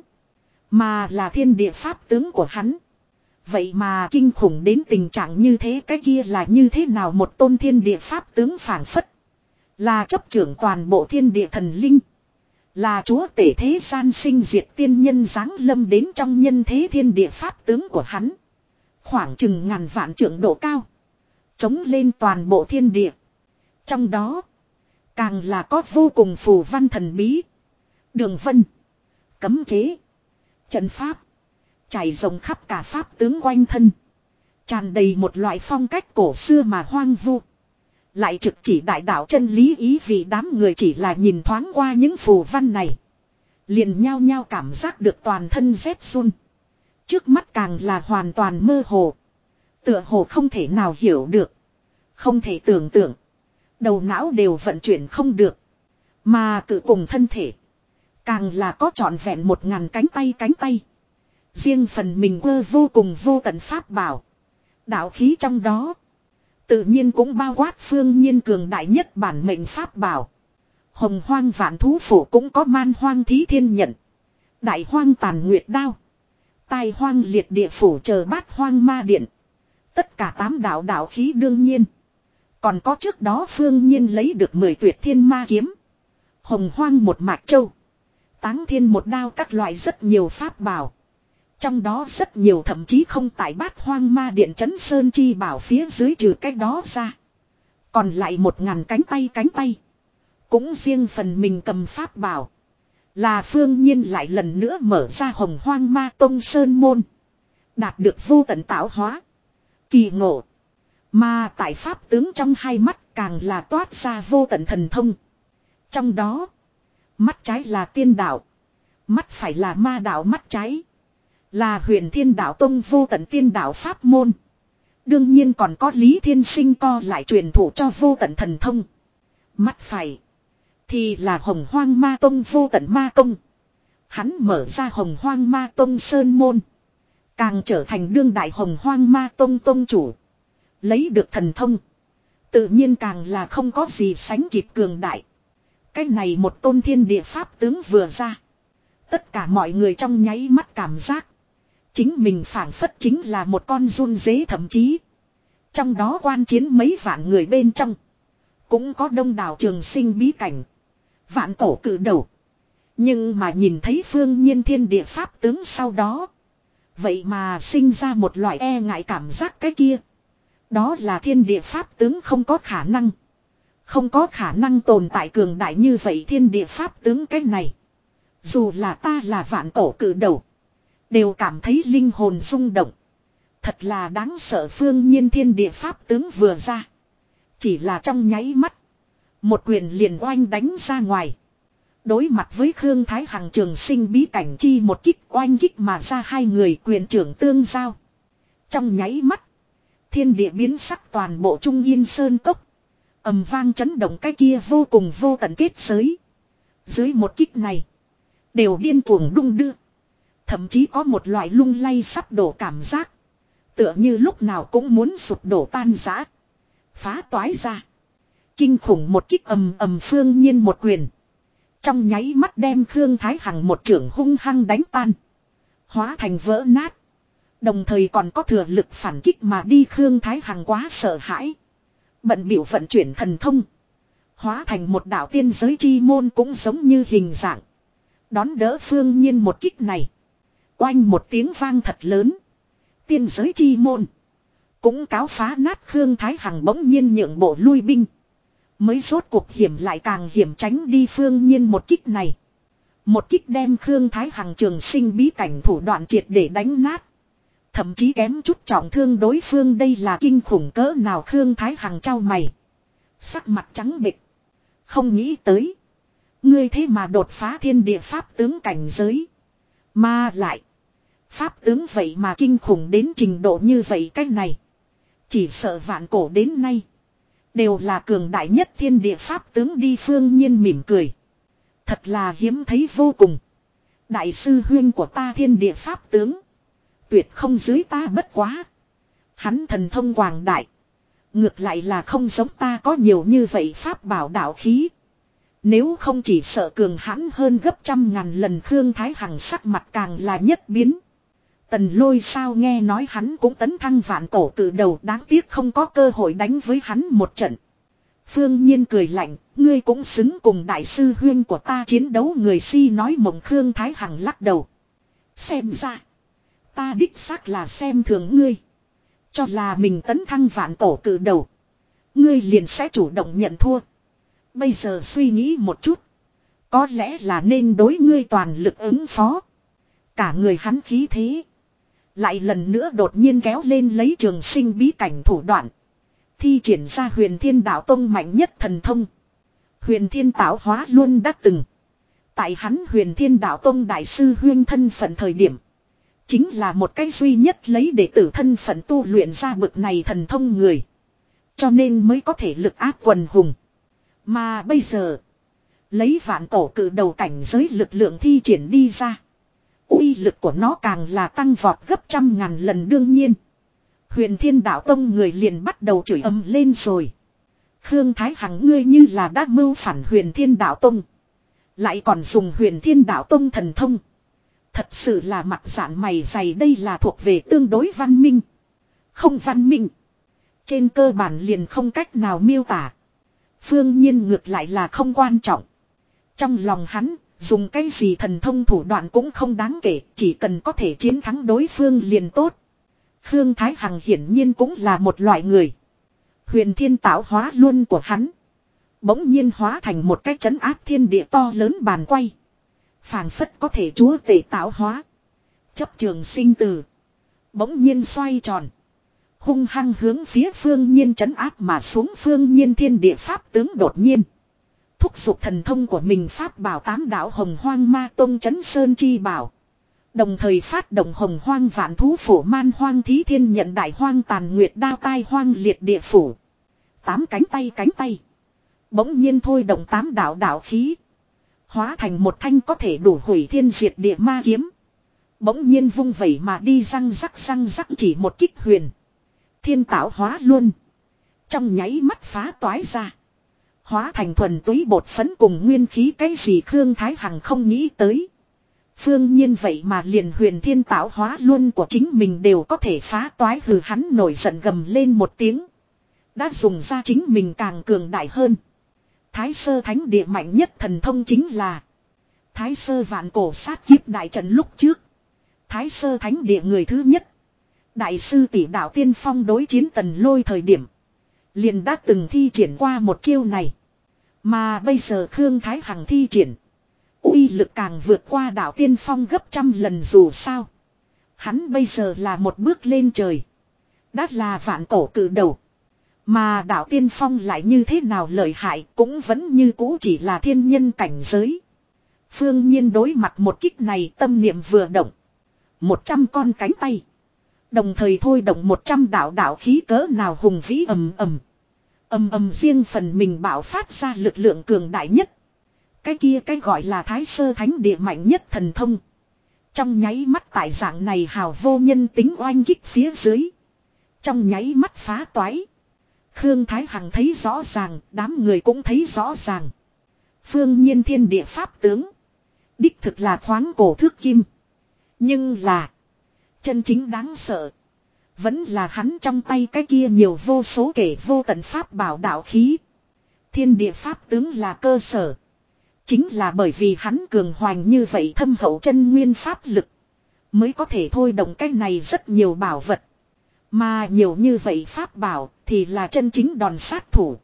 Mà là thiên địa pháp tướng của hắn. Vậy mà kinh khủng đến tình trạng như thế, cái kia là như thế nào một tôn thiên địa pháp tướng phản phất. Là chấp trưởng toàn bộ thiên địa thần linh. Là chúa tể thế gian sinh diệt tiên nhân giáng lâm đến trong nhân thế thiên địa pháp tướng của hắn. Khoảng chừng ngàn vạn trưởng độ cao. Chống lên toàn bộ thiên địa. Trong đó. Càng là có vô cùng phù văn thần bí. Đường vân. Cấm chế. Trận pháp. Trải rộng khắp cả pháp tướng quanh thân. Tràn đầy một loại phong cách cổ xưa mà hoang vu. Lại trực chỉ đại đạo chân lý ý vì đám người chỉ là nhìn thoáng qua những phù văn này. Liền nhao nhao cảm giác được toàn thân rét run. Trước mắt càng là hoàn toàn mơ hồ. Tựa hồ không thể nào hiểu được. Không thể tưởng tượng. Đầu não đều vận chuyển không được. Mà cự cùng thân thể. Càng là có trọn vẹn một ngàn cánh tay cánh tay. Riêng phần mình quơ vô cùng vô tận pháp bảo. Đạo khí trong đó. Tự nhiên cũng bao quát phương nhiên cường đại nhất bản mệnh pháp bảo. Hồng hoang vạn thú phủ cũng có man hoang thí thiên nhận. Đại hoang tàn nguyệt đao. Tai hoang liệt địa phủ chờ bát hoang ma điện. Tất cả tám đạo đạo khí đương nhiên. Còn có trước đó phương nhiên lấy được mười tuyệt thiên ma kiếm. Hồng hoang một mạc châu. Táng thiên một đao các loại rất nhiều pháp bảo. Trong đó rất nhiều thậm chí không tại bát hoang ma điện chấn sơn chi bảo phía dưới trừ cách đó ra. Còn lại một ngàn cánh tay cánh tay. Cũng riêng phần mình cầm pháp bảo. Là phương nhiên lại lần nữa mở ra hồng hoang ma tông sơn môn. Đạt được vô tận tạo hóa. Kỳ ngộ. Mà tại pháp tướng trong hai mắt càng là toát ra vô tận thần thông. Trong đó. Mắt trái là tiên đạo. Mắt phải là ma đạo mắt trái. Là huyền thiên đạo tông vô tận tiên đạo pháp môn. Đương nhiên còn có Lý Thiên Sinh co lại truyền thụ cho vô tận thần thông. Mắt phải. Thì là hồng hoang ma tông vô tận ma công. Hắn mở ra hồng hoang ma tông sơn môn. Càng trở thành đương đại hồng hoang ma tông tông chủ. Lấy được thần thông. Tự nhiên càng là không có gì sánh kịp cường đại. Cái này một tôn thiên địa pháp tướng vừa ra. Tất cả mọi người trong nháy mắt cảm giác. Chính mình phản phất chính là một con run dế thậm chí. Trong đó quan chiến mấy vạn người bên trong. Cũng có đông đảo trường sinh bí cảnh. Vạn cổ cử đầu. Nhưng mà nhìn thấy phương nhiên thiên địa pháp tướng sau đó. Vậy mà sinh ra một loại e ngại cảm giác cái kia. Đó là thiên địa pháp tướng không có khả năng. Không có khả năng tồn tại cường đại như vậy thiên địa pháp tướng cách này. Dù là ta là vạn cổ cử đầu. Đều cảm thấy linh hồn rung động. Thật là đáng sợ phương nhiên thiên địa pháp tướng vừa ra. Chỉ là trong nháy mắt. Một quyền liền oanh đánh ra ngoài. Đối mặt với Khương Thái Hằng trường sinh bí cảnh chi một kích oanh kích mà ra hai người quyền trưởng tương giao. Trong nháy mắt. Thiên địa biến sắc toàn bộ Trung Yên Sơn Cốc ầm vang chấn động cái kia vô cùng vô tận kết giới. Dưới một kích này. Đều điên cuồng đung đưa. Thậm chí có một loại lung lay sắp đổ cảm giác. Tựa như lúc nào cũng muốn sụp đổ tan rã. Phá toái ra. Kinh khủng một kích ầm ầm phương nhiên một quyền. Trong nháy mắt đem Khương Thái Hằng một trưởng hung hăng đánh tan. Hóa thành vỡ nát. Đồng thời còn có thừa lực phản kích mà đi Khương Thái Hằng quá sợ hãi. Bận biểu vận chuyển thần thông. Hóa thành một đạo tiên giới chi môn cũng giống như hình dạng. Đón đỡ phương nhiên một kích này. Oanh một tiếng vang thật lớn. Tiên giới chi môn. Cũng cáo phá nát Khương Thái Hằng bỗng nhiên nhượng bộ lui binh. Mới rốt cuộc hiểm lại càng hiểm tránh đi phương nhiên một kích này. Một kích đem Khương Thái Hằng trường sinh bí cảnh thủ đoạn triệt để đánh nát. Thậm chí kém chút trọng thương đối phương đây là kinh khủng cỡ nào Khương Thái Hằng trao mày. Sắc mặt trắng bịch. Không nghĩ tới. Ngươi thế mà đột phá thiên địa pháp tướng cảnh giới. Mà lại. Pháp tướng vậy mà kinh khủng đến trình độ như vậy cách này. Chỉ sợ vạn cổ đến nay. Đều là cường đại nhất thiên địa pháp tướng đi phương nhiên mỉm cười. Thật là hiếm thấy vô cùng. Đại sư huyên của ta thiên địa pháp tướng. Tuyệt không dưới ta bất quá. Hắn thần thông quảng đại. Ngược lại là không giống ta có nhiều như vậy pháp bảo đạo khí. Nếu không chỉ sợ cường hãn hơn gấp trăm ngàn lần Khương Thái Hằng sắc mặt càng là nhất biến. Tần lôi sao nghe nói hắn cũng tấn thăng vạn cổ từ đầu đáng tiếc không có cơ hội đánh với hắn một trận. Phương Nhiên cười lạnh, ngươi cũng xứng cùng đại sư huyên của ta chiến đấu người si nói mộng Khương Thái Hằng lắc đầu. Xem ra, ta đích xác là xem thường ngươi. Cho là mình tấn thăng vạn cổ từ đầu. Ngươi liền sẽ chủ động nhận thua. Bây giờ suy nghĩ một chút. Có lẽ là nên đối ngươi toàn lực ứng phó. Cả người hắn khí thế. Lại lần nữa đột nhiên kéo lên lấy trường sinh bí cảnh thủ đoạn. Thi triển ra huyền thiên đạo tông mạnh nhất thần thông. Huyền thiên tạo hóa luôn đã từng. Tại hắn huyền thiên đạo tông đại sư huyên thân phận thời điểm. Chính là một cái duy nhất lấy đệ tử thân phận tu luyện ra bực này thần thông người. Cho nên mới có thể lực áp quần hùng. Mà bây giờ. Lấy vạn cổ cử đầu cảnh giới lực lượng thi triển đi ra uy lực của nó càng là tăng vọt gấp trăm ngàn lần đương nhiên. Huyền thiên đạo tông người liền bắt đầu chửi âm lên rồi. Khương Thái Hằng ngươi như là đã mưu phản huyền thiên đạo tông. Lại còn dùng huyền thiên đạo tông thần thông. Thật sự là mặt giản mày dày đây là thuộc về tương đối văn minh. Không văn minh. Trên cơ bản liền không cách nào miêu tả. Phương nhiên ngược lại là không quan trọng. Trong lòng hắn, Dùng cái gì thần thông thủ đoạn cũng không đáng kể, chỉ cần có thể chiến thắng đối phương liền tốt. Khương Thái Hằng hiển nhiên cũng là một loại người. Huyền thiên tạo hóa luôn của hắn. Bỗng nhiên hóa thành một cái chấn áp thiên địa to lớn bàn quay phảng phất có thể chúa tể tạo hóa. Chấp trường sinh tử. Bỗng nhiên xoay tròn. Hung hăng hướng phía phương nhiên chấn áp mà xuống phương nhiên thiên địa pháp tướng đột nhiên. Thúc giục thần thông của mình pháp bảo tám đạo hồng hoang ma tông chấn sơn chi bảo. Đồng thời phát động hồng hoang vạn thú phổ man hoang thí thiên nhận đại hoang tàn nguyệt đao tai hoang liệt địa phủ. Tám cánh tay cánh tay. Bỗng nhiên thôi động tám đạo đạo khí. Hóa thành một thanh có thể đủ hủy thiên diệt địa ma kiếm. Bỗng nhiên vung vẩy mà đi răng rắc răng rắc chỉ một kích huyền. Thiên tạo hóa luôn. Trong nháy mắt phá toái ra. Hóa thành thuần túy bột phấn cùng nguyên khí cái gì Khương Thái Hằng không nghĩ tới. Phương nhiên vậy mà liền huyền thiên tạo hóa luôn của chính mình đều có thể phá toái hừ hắn nổi giận gầm lên một tiếng. Đã dùng ra chính mình càng cường đại hơn. Thái sơ thánh địa mạnh nhất thần thông chính là Thái sơ vạn cổ sát kiếp đại trận lúc trước. Thái sơ thánh địa người thứ nhất. Đại sư tỷ đạo tiên phong đối chiến tần lôi thời điểm. Liền đã từng thi triển qua một chiêu này. Mà bây giờ Khương Thái Hằng thi triển. uy lực càng vượt qua đạo tiên phong gấp trăm lần dù sao. Hắn bây giờ là một bước lên trời. Đã là vạn cổ cử đầu. Mà đạo tiên phong lại như thế nào lợi hại cũng vẫn như cũ chỉ là thiên nhân cảnh giới. Phương nhiên đối mặt một kích này tâm niệm vừa động. Một trăm con cánh tay. Đồng thời thôi động một trăm đạo đạo khí cỡ nào hùng vĩ ầm ầm. Ầm ầm riêng phần mình bảo phát ra lực lượng cường đại nhất. Cái kia cái gọi là thái sơ thánh địa mạnh nhất thần thông. Trong nháy mắt tại dạng này hào vô nhân tính oanh kích phía dưới. Trong nháy mắt phá toái. Khương Thái Hằng thấy rõ ràng, đám người cũng thấy rõ ràng. Phương nhiên thiên địa pháp tướng. Đích thực là khoáng cổ thước kim. Nhưng là. Chân chính đáng sợ. Vẫn là hắn trong tay cái kia nhiều vô số kể vô tận pháp bảo đạo khí. Thiên địa pháp tướng là cơ sở. Chính là bởi vì hắn cường hoành như vậy thâm hậu chân nguyên pháp lực. Mới có thể thôi động cái này rất nhiều bảo vật. Mà nhiều như vậy pháp bảo thì là chân chính đòn sát thủ.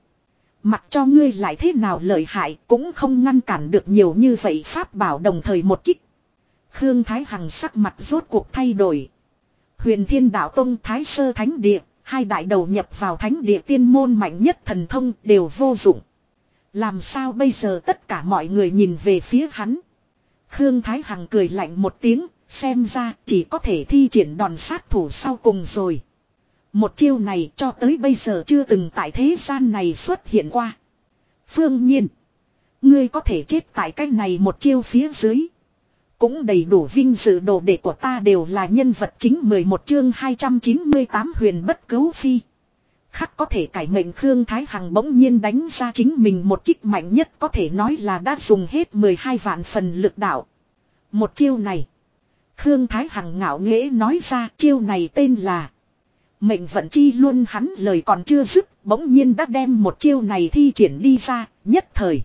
Mặc cho ngươi lại thế nào lợi hại cũng không ngăn cản được nhiều như vậy pháp bảo đồng thời một kích. Khương Thái Hằng sắc mặt rốt cuộc thay đổi. Huyền Thiên Đạo Tông Thái Sơ Thánh Địa, hai đại đầu nhập vào Thánh Địa tiên môn mạnh nhất thần thông đều vô dụng. Làm sao bây giờ tất cả mọi người nhìn về phía hắn. Khương Thái Hằng cười lạnh một tiếng, xem ra chỉ có thể thi triển đòn sát thủ sau cùng rồi. Một chiêu này cho tới bây giờ chưa từng tại thế gian này xuất hiện qua. Phương nhiên. Ngươi có thể chết tại cách này một chiêu phía dưới. Cũng đầy đủ vinh dự đồ đệ của ta đều là nhân vật chính 11 chương 298 huyền bất cứu phi. Khắc có thể cải mệnh Khương Thái Hằng bỗng nhiên đánh ra chính mình một kích mạnh nhất có thể nói là đã dùng hết 12 vạn phần lực đạo. Một chiêu này. Khương Thái Hằng ngạo nghễ nói ra, chiêu này tên là Mệnh vận chi luôn hắn lời còn chưa dứt, bỗng nhiên đã đem một chiêu này thi triển đi ra, nhất thời.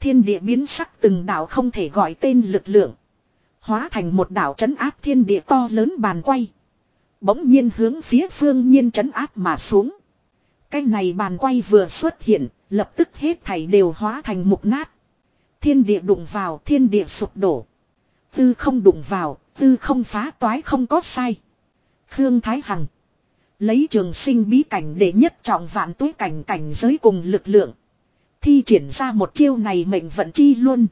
Thiên địa biến sắc từng đảo không thể gọi tên lực lượng. Hóa thành một đảo trấn áp thiên địa to lớn bàn quay. Bỗng nhiên hướng phía phương nhiên trấn áp mà xuống. Cái này bàn quay vừa xuất hiện, lập tức hết thảy đều hóa thành mục nát. Thiên địa đụng vào, thiên địa sụp đổ. Tư không đụng vào, tư không phá toái không có sai. Khương Thái Hằng. Lấy trường sinh bí cảnh để nhất trọng vạn túi cảnh cảnh giới cùng lực lượng. Thi triển ra một chiêu này mệnh vận chi luôn.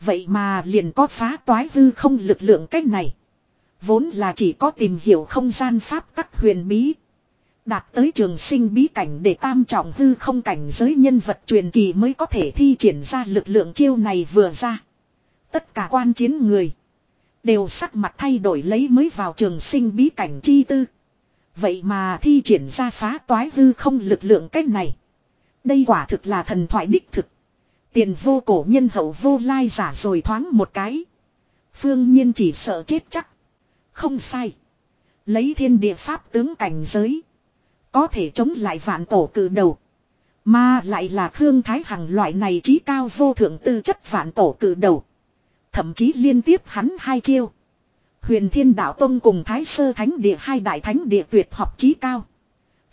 Vậy mà liền có phá toái hư không lực lượng cách này. Vốn là chỉ có tìm hiểu không gian pháp tắc huyền bí. Đạt tới trường sinh bí cảnh để tam trọng hư không cảnh giới nhân vật truyền kỳ mới có thể thi triển ra lực lượng chiêu này vừa ra. Tất cả quan chiến người. Đều sắc mặt thay đổi lấy mới vào trường sinh bí cảnh chi tư. Vậy mà thi triển ra phá toái hư không lực lượng cách này. Đây quả thực là thần thoại đích thực. Tiền vô cổ nhân hậu vô lai giả rồi thoáng một cái. Phương nhiên chỉ sợ chết chắc. Không sai. Lấy thiên địa pháp tướng cảnh giới. Có thể chống lại vạn tổ cử đầu. Mà lại là Khương Thái Hằng loại này trí cao vô thượng tư chất vạn tổ cử đầu. Thậm chí liên tiếp hắn hai chiêu. Huyền Thiên Đạo Tông cùng Thái Sơ Thánh Địa hai đại thánh địa tuyệt học trí cao.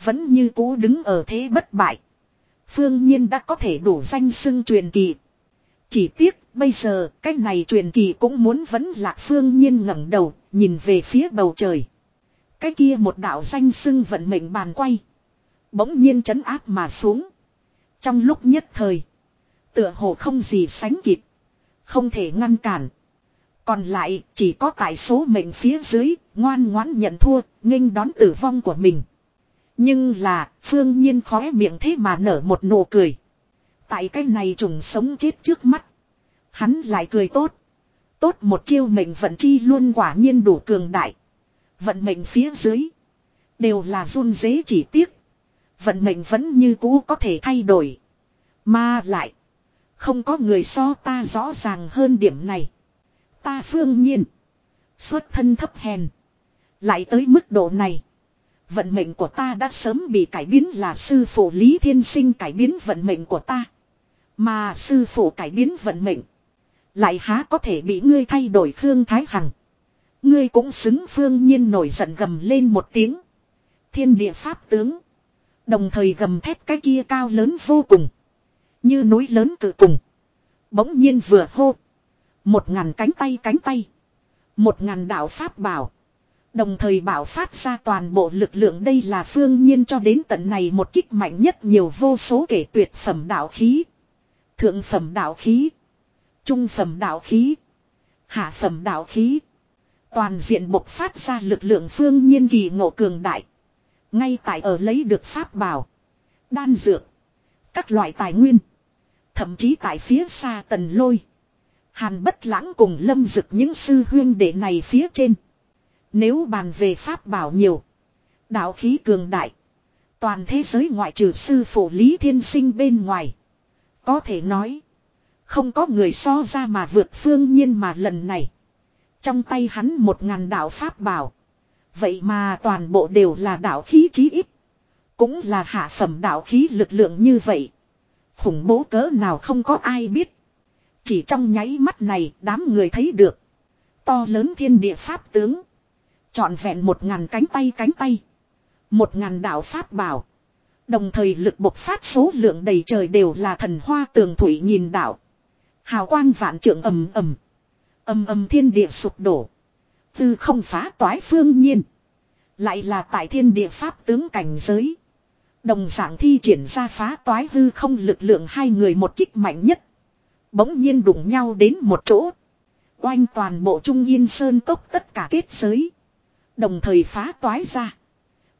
Vẫn như cũ đứng ở thế bất bại. Phương Nhiên đã có thể đủ danh xưng truyền kỳ. Chỉ tiếc, bây giờ, cái này truyền kỳ cũng muốn vẫn lạc Phương Nhiên ngẩng đầu, nhìn về phía bầu trời. Cái kia một đạo danh xưng vận mệnh bàn quay. Bỗng nhiên chấn áp mà xuống. Trong lúc nhất thời. Tựa hồ không gì sánh kịp. Không thể ngăn cản. Còn lại chỉ có tại số mệnh phía dưới, ngoan ngoãn nhận thua, nghênh đón tử vong của mình. Nhưng là, phương nhiên khóe miệng thế mà nở một nụ cười. Tại cái này trùng sống chết trước mắt. Hắn lại cười tốt. Tốt một chiêu mệnh vận chi luôn quả nhiên đủ cường đại. Vận mệnh phía dưới. Đều là run dế chỉ tiếc. Vận mệnh vẫn như cũ có thể thay đổi. Mà lại. Không có người so ta rõ ràng hơn điểm này. Ta phương nhiên. Xuất thân thấp hèn. Lại tới mức độ này. Vận mệnh của ta đã sớm bị cải biến là sư phụ Lý Thiên Sinh cải biến vận mệnh của ta. Mà sư phụ cải biến vận mệnh. Lại há có thể bị ngươi thay đổi Khương Thái Hằng. Ngươi cũng xứng phương nhiên nổi giận gầm lên một tiếng. Thiên địa pháp tướng. Đồng thời gầm thét cái kia cao lớn vô cùng. Như núi lớn cự cùng. Bỗng nhiên vừa hô. Một ngàn cánh tay cánh tay. Một ngàn đạo pháp bảo. Đồng thời bảo phát ra toàn bộ lực lượng đây là phương nhiên cho đến tận này một kích mạnh nhất nhiều vô số kể tuyệt phẩm đạo khí. Thượng phẩm đạo khí. Trung phẩm đạo khí. Hạ phẩm đạo khí. Toàn diện bộc phát ra lực lượng phương nhiên kỳ ngộ cường đại. Ngay tại ở lấy được pháp bảo. Đan dược. Các loại tài nguyên. Thậm chí tại phía xa tần lôi. Hàn bất lãng cùng lâm dực những sư huyên đệ này phía trên. Nếu bàn về pháp bảo nhiều. Đạo khí cường đại. Toàn thế giới ngoại trừ sư phụ Lý Thiên Sinh bên ngoài. Có thể nói. Không có người so ra mà vượt phương nhiên mà lần này. Trong tay hắn một ngàn đạo pháp bảo. Vậy mà toàn bộ đều là đạo khí chí ít. Cũng là hạ phẩm đạo khí lực lượng như vậy. Khủng bố cỡ nào không có ai biết. Chỉ trong nháy mắt này đám người thấy được. To lớn thiên địa pháp tướng. Chọn vẹn một ngàn cánh tay cánh tay. Một ngàn đạo pháp bảo. Đồng thời lực bộc phát số lượng đầy trời đều là thần hoa tường thủy nhìn đạo. Hào quang vạn trượng ầm ầm. Ầm ầm thiên địa sụp đổ. Tư không phá toái phương nhiên. Lại là tại thiên địa pháp tướng cảnh giới. Đồng dạng thi triển ra phá toái hư không lực lượng hai người một kích mạnh nhất. Bỗng nhiên đụng nhau đến một chỗ. Oanh toàn bộ Trung Yên Sơn cốc tất cả kết giới. Đồng thời phá toái ra.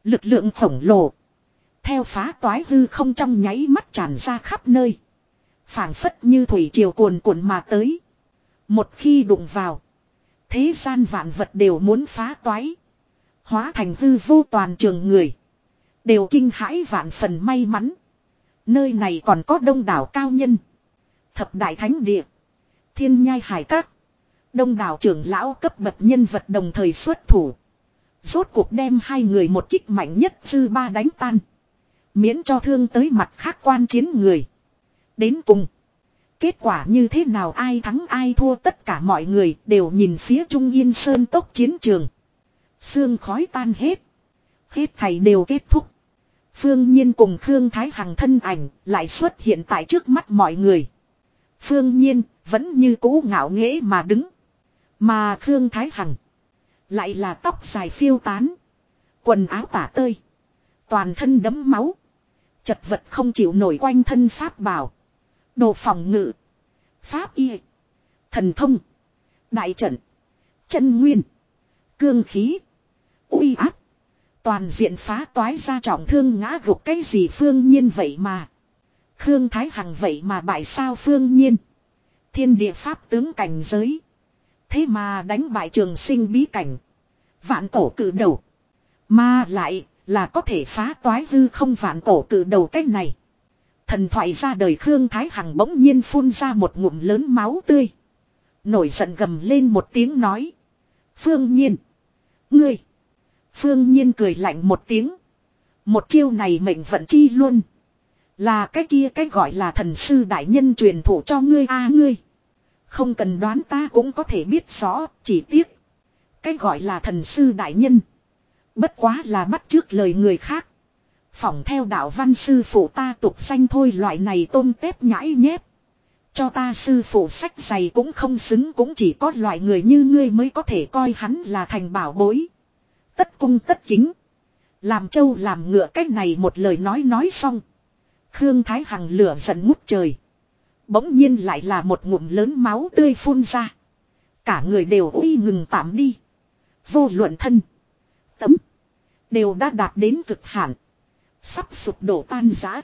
Lực lượng khổng lồ. Theo phá toái hư không trong nháy mắt tràn ra khắp nơi. phảng phất như thủy triều cuồn cuộn mà tới. Một khi đụng vào. Thế gian vạn vật đều muốn phá toái. Hóa thành hư vô toàn trường người. Đều kinh hãi vạn phần may mắn. Nơi này còn có đông đảo cao nhân. Thập đại thánh địa. Thiên nhai hải các. Đông đảo trưởng lão cấp bậc nhân vật đồng thời xuất thủ. Rốt cuộc đem hai người một kích mạnh nhất dư ba đánh tan. Miễn cho thương tới mặt khác quan chiến người. Đến cùng. Kết quả như thế nào ai thắng ai thua tất cả mọi người đều nhìn phía Trung Yên Sơn tốc chiến trường. Sương khói tan hết. Hết thầy đều kết thúc. Phương Nhiên cùng Khương Thái Hằng thân ảnh lại xuất hiện tại trước mắt mọi người. Phương Nhiên vẫn như cũ ngạo nghễ mà đứng. Mà Khương Thái Hằng lại là tóc dài phiêu tán. Quần áo tả tơi. Toàn thân đấm máu. Chật vật không chịu nổi quanh thân pháp bảo. Đồ phòng ngự. Pháp y. Thần thông. Đại trận. Chân nguyên. Cương khí. uy áp. Toàn diện phá toái ra trọng thương ngã gục cái gì phương nhiên vậy mà. Khương Thái Hằng vậy mà bại sao phương nhiên. Thiên địa pháp tướng cảnh giới. Thế mà đánh bại trường sinh bí cảnh. Vạn cổ cử đầu. Mà lại là có thể phá toái hư không vạn cổ cử đầu cách này. Thần thoại ra đời Khương Thái Hằng bỗng nhiên phun ra một ngụm lớn máu tươi. Nổi giận gầm lên một tiếng nói. Phương nhiên. Ngươi. Phương nhiên cười lạnh một tiếng. Một chiêu này mệnh vận chi luôn. Là cái kia cái gọi là thần sư đại nhân truyền thụ cho ngươi a ngươi. Không cần đoán ta cũng có thể biết rõ, chỉ tiếc. Cái gọi là thần sư đại nhân. Bất quá là bắt trước lời người khác. Phỏng theo đạo văn sư phụ ta tục danh thôi loại này tôm tép nhãi nhép. Cho ta sư phụ sách giày cũng không xứng cũng chỉ có loại người như ngươi mới có thể coi hắn là thành bảo bối. Tất cung tất kính. Làm châu làm ngựa cách này một lời nói nói xong. Khương Thái Hằng lửa giận ngút trời. Bỗng nhiên lại là một ngụm lớn máu tươi phun ra. Cả người đều uy ngừng tạm đi. Vô luận thân. Tấm. Đều đã đạt đến cực hạn. Sắp sụp đổ tan rã.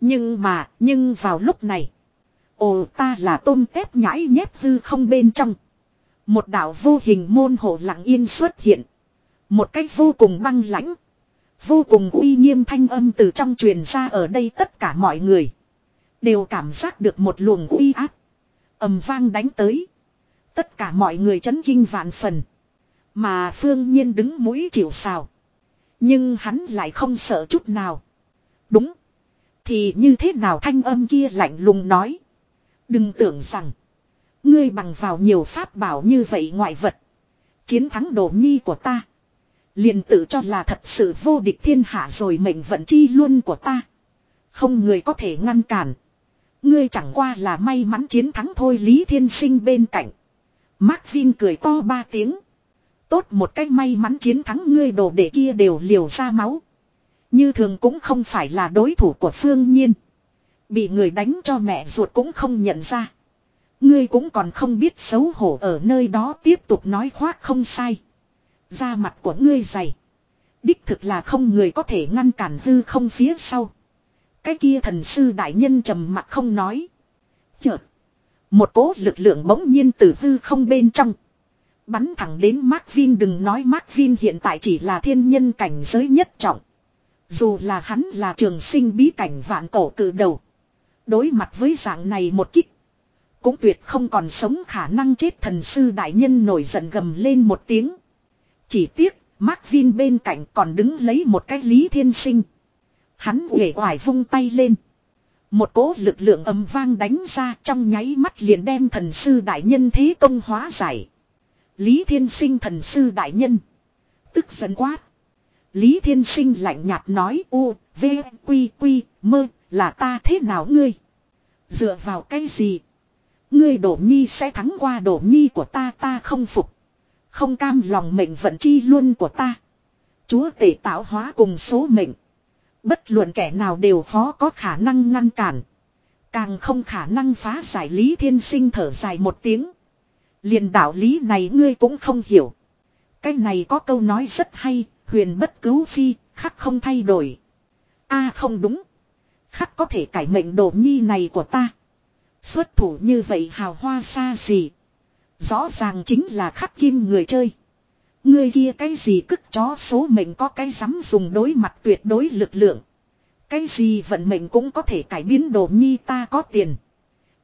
Nhưng mà, nhưng vào lúc này. Ồ ta là tôm tép nhãi nhép hư không bên trong. Một đạo vô hình môn hộ lặng yên xuất hiện. Một cách vô cùng băng lãnh. Vô cùng uy nghiêm thanh âm từ trong truyền ra ở đây tất cả mọi người. Đều cảm giác được một luồng uy áp. ầm vang đánh tới. Tất cả mọi người chấn kinh vạn phần. Mà phương nhiên đứng mũi chịu sào. Nhưng hắn lại không sợ chút nào. Đúng. Thì như thế nào thanh âm kia lạnh lùng nói. Đừng tưởng rằng. Ngươi bằng vào nhiều pháp bảo như vậy ngoại vật. Chiến thắng đồ nhi của ta liền tự cho là thật sự vô địch thiên hạ rồi mệnh vận chi luôn của ta. Không người có thể ngăn cản. Ngươi chẳng qua là may mắn chiến thắng thôi Lý Thiên Sinh bên cạnh. Mark Vin cười to ba tiếng. Tốt một cách may mắn chiến thắng ngươi đồ đệ kia đều liều ra máu. Như thường cũng không phải là đối thủ của Phương Nhiên. Bị người đánh cho mẹ ruột cũng không nhận ra. Ngươi cũng còn không biết xấu hổ ở nơi đó tiếp tục nói khoác không sai. Da mặt của ngươi dày. Đích thực là không người có thể ngăn cản hư không phía sau. Cái kia thần sư đại nhân trầm mặt không nói. Chợt. Một cố lực lượng bỗng nhiên từ hư không bên trong. Bắn thẳng đến Mark Vin đừng nói Mark Vin hiện tại chỉ là thiên nhân cảnh giới nhất trọng. Dù là hắn là trường sinh bí cảnh vạn cổ cử đầu. Đối mặt với dạng này một kích. Cũng tuyệt không còn sống khả năng chết thần sư đại nhân nổi giận gầm lên một tiếng. Chỉ tiếc, Mark Vin bên cạnh còn đứng lấy một cái lý thiên sinh. Hắn uể oải vung tay lên. Một cỗ lực lượng ầm vang đánh ra trong nháy mắt liền đem thần sư đại nhân thế công hóa giải. Lý Thiên Sinh thần sư đại nhân. Tức giận quát. Lý Thiên Sinh lạnh nhạt nói u, v, quy, quy, mơ, là ta thế nào ngươi? Dựa vào cái gì? Ngươi đổ nhi sẽ thắng qua đổ nhi của ta ta không phục. Không cam lòng mệnh vận chi luôn của ta. Chúa tể tạo hóa cùng số mệnh. Bất luận kẻ nào đều khó có khả năng ngăn cản. Càng không khả năng phá giải lý thiên sinh thở dài một tiếng. liền đạo lý này ngươi cũng không hiểu. Cái này có câu nói rất hay, huyền bất cứu phi, khắc không thay đổi. a không đúng. Khắc có thể cải mệnh đồ nhi này của ta. Xuất thủ như vậy hào hoa xa gì. Rõ ràng chính là khắc kim người chơi. Người kia cái gì cức chó số mệnh có cái dám dùng đối mặt tuyệt đối lực lượng. Cái gì vận mệnh cũng có thể cải biến đồ nhi ta có tiền.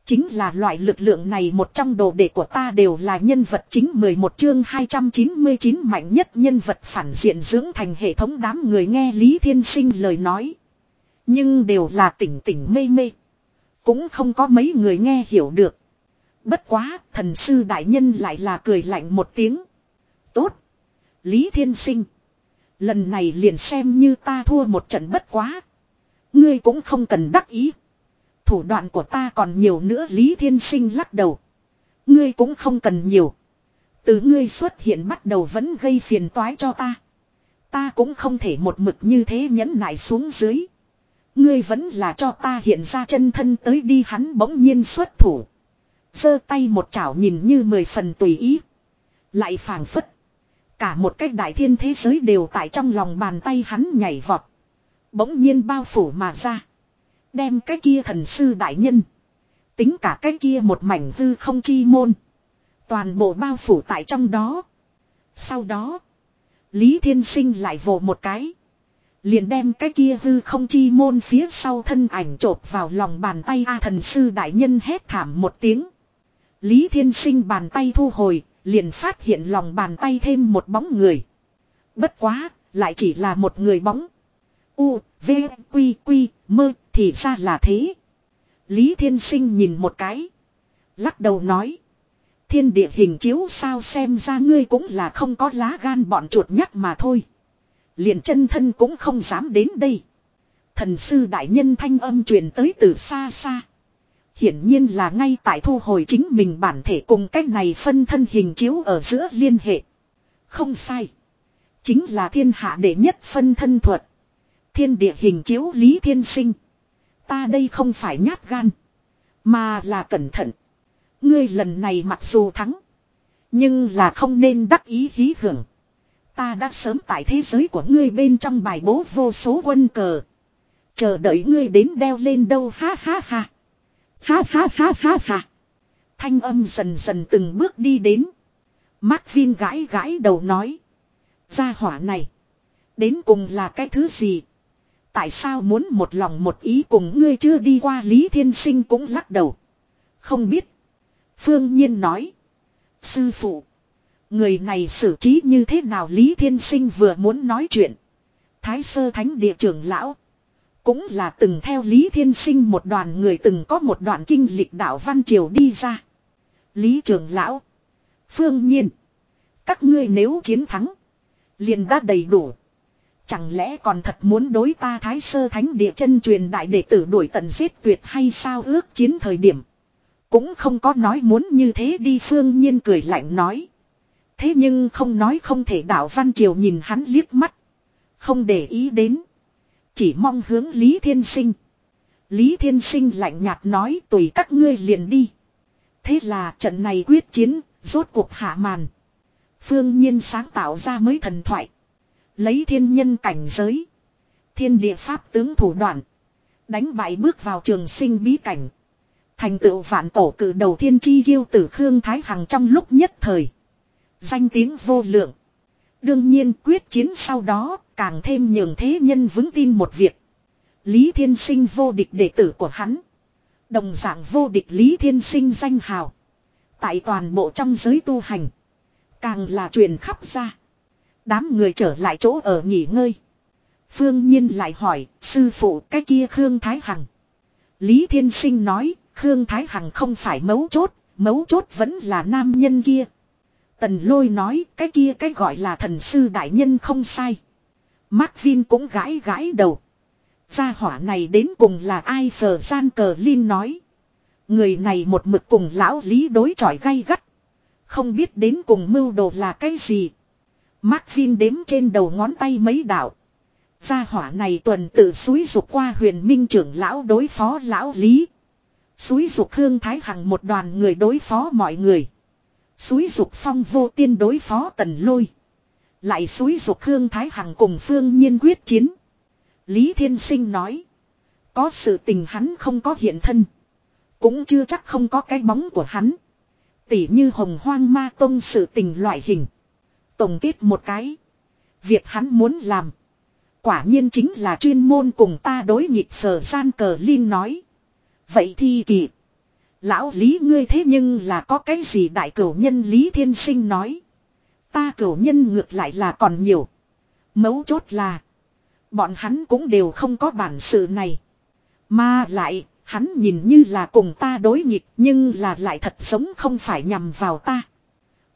Chính là loại lực lượng này một trong đồ đệ của ta đều là nhân vật chính 11 chương 299 mạnh nhất nhân vật phản diện dưỡng thành hệ thống đám người nghe Lý Thiên Sinh lời nói. Nhưng đều là tỉnh tỉnh mê mê. Cũng không có mấy người nghe hiểu được. Bất quá, thần sư đại nhân lại là cười lạnh một tiếng. Tốt. Lý Thiên Sinh. Lần này liền xem như ta thua một trận bất quá. Ngươi cũng không cần đắc ý. Thủ đoạn của ta còn nhiều nữa Lý Thiên Sinh lắc đầu. Ngươi cũng không cần nhiều. Từ ngươi xuất hiện bắt đầu vẫn gây phiền toái cho ta. Ta cũng không thể một mực như thế nhẫn nại xuống dưới. Ngươi vẫn là cho ta hiện ra chân thân tới đi hắn bỗng nhiên xuất thủ giơ tay một chảo nhìn như mười phần tùy ý. Lại phảng phất. Cả một cách đại thiên thế giới đều tại trong lòng bàn tay hắn nhảy vọt. Bỗng nhiên bao phủ mà ra. Đem cái kia thần sư đại nhân. Tính cả cái kia một mảnh hư không chi môn. Toàn bộ bao phủ tại trong đó. Sau đó. Lý Thiên Sinh lại vồ một cái. Liền đem cái kia hư không chi môn phía sau thân ảnh trộp vào lòng bàn tay A thần sư đại nhân hét thảm một tiếng. Lý Thiên Sinh bàn tay thu hồi, liền phát hiện lòng bàn tay thêm một bóng người. Bất quá, lại chỉ là một người bóng. U, V, Quy, Quy, mơ, thì ra là thế. Lý Thiên Sinh nhìn một cái. Lắc đầu nói. Thiên địa hình chiếu sao xem ra ngươi cũng là không có lá gan bọn chuột nhắt mà thôi. Liền chân thân cũng không dám đến đây. Thần sư đại nhân thanh âm truyền tới từ xa xa. Hiển nhiên là ngay tại thu hồi chính mình bản thể cùng cách này phân thân hình chiếu ở giữa liên hệ. Không sai. Chính là thiên hạ đệ nhất phân thân thuật. Thiên địa hình chiếu lý thiên sinh. Ta đây không phải nhát gan. Mà là cẩn thận. Ngươi lần này mặc dù thắng. Nhưng là không nên đắc ý hí hưởng. Ta đã sớm tại thế giới của ngươi bên trong bài bố vô số quân cờ. Chờ đợi ngươi đến đeo lên đâu, ha ha ha. Ha ha ha ha ha. Thanh âm dần dần từng bước đi đến. Mark Vin gãi gãi đầu nói. Gia hỏa này. Đến cùng là cái thứ gì? Tại sao muốn một lòng một ý cùng ngươi chưa đi qua Lý Thiên Sinh cũng lắc đầu. Không biết. Phương Nhiên nói. Sư phụ. Người này xử trí như thế nào Lý Thiên Sinh vừa muốn nói chuyện. Thái sơ thánh địa trưởng lão. Cũng là từng theo Lý Thiên Sinh một đoàn người từng có một đoạn kinh lịch đạo Văn Triều đi ra. Lý trưởng lão. Phương nhiên. Các ngươi nếu chiến thắng. Liền đã đầy đủ. Chẳng lẽ còn thật muốn đối ta thái sơ thánh địa chân truyền đại đệ tử đuổi tận giết tuyệt hay sao ước chiến thời điểm. Cũng không có nói muốn như thế đi, phương nhiên cười lạnh nói. Thế nhưng không nói không thể đạo văn triều nhìn hắn liếc mắt. Không để ý đến. Chỉ mong hướng Lý Thiên Sinh. Lý Thiên Sinh lạnh nhạt nói tùy các ngươi liền đi. Thế là trận này quyết chiến, rốt cuộc hạ màn. Phương nhiên sáng tạo ra mới thần thoại. Lấy thiên nhân cảnh giới. Thiên địa pháp tướng thủ đoạn. Đánh bại bước vào trường sinh bí cảnh. Thành tựu vạn tổ cử đầu thiên chi ghiêu tử Khương Thái Hằng trong lúc nhất thời. Danh tiếng vô lượng. Đương nhiên quyết chiến sau đó càng thêm nhường thế nhân vững tin một việc. Lý Thiên Sinh vô địch đệ tử của hắn. Đồng dạng vô địch Lý Thiên Sinh danh hào. Tại toàn bộ trong giới tu hành. Càng là truyền khắp ra. Đám người trở lại chỗ ở nghỉ ngơi. Phương Nhiên lại hỏi, sư phụ cái kia Khương Thái Hằng. Lý Thiên Sinh nói, Khương Thái Hằng không phải mấu chốt, mấu chốt vẫn là nam nhân kia. Tần lôi nói, cái kia cái gọi là thần sư đại nhân không sai. Mark Vin cũng gãi gãi đầu. Gia hỏa này đến cùng là ai phờ gian cờ Linh nói. Người này một mực cùng lão lý đối chọi gay gắt. Không biết đến cùng mưu đồ là cái gì. Mark Vin đếm trên đầu ngón tay mấy đạo. Gia hỏa này tuần tự suối dục qua huyền minh trưởng lão đối phó lão lý. Suối dục Hương Thái Hằng một đoàn người đối phó mọi người. Suối dục phong vô tiên đối phó tần lôi. Lại suối dục Khương Thái Hằng cùng phương nhiên quyết chiến. Lý Thiên Sinh nói. Có sự tình hắn không có hiện thân. Cũng chưa chắc không có cái bóng của hắn. Tỉ như hồng hoang ma tông sự tình loại hình. Tổng kết một cái. Việc hắn muốn làm. Quả nhiên chính là chuyên môn cùng ta đối nghịch phở gian cờ Linh nói. Vậy thì kỳ. Lão Lý ngươi thế nhưng là có cái gì đại cửu nhân Lý Thiên Sinh nói. Ta cửu nhân ngược lại là còn nhiều. Mấu chốt là. Bọn hắn cũng đều không có bản sự này. Mà lại, hắn nhìn như là cùng ta đối nghịch nhưng là lại thật sống không phải nhằm vào ta.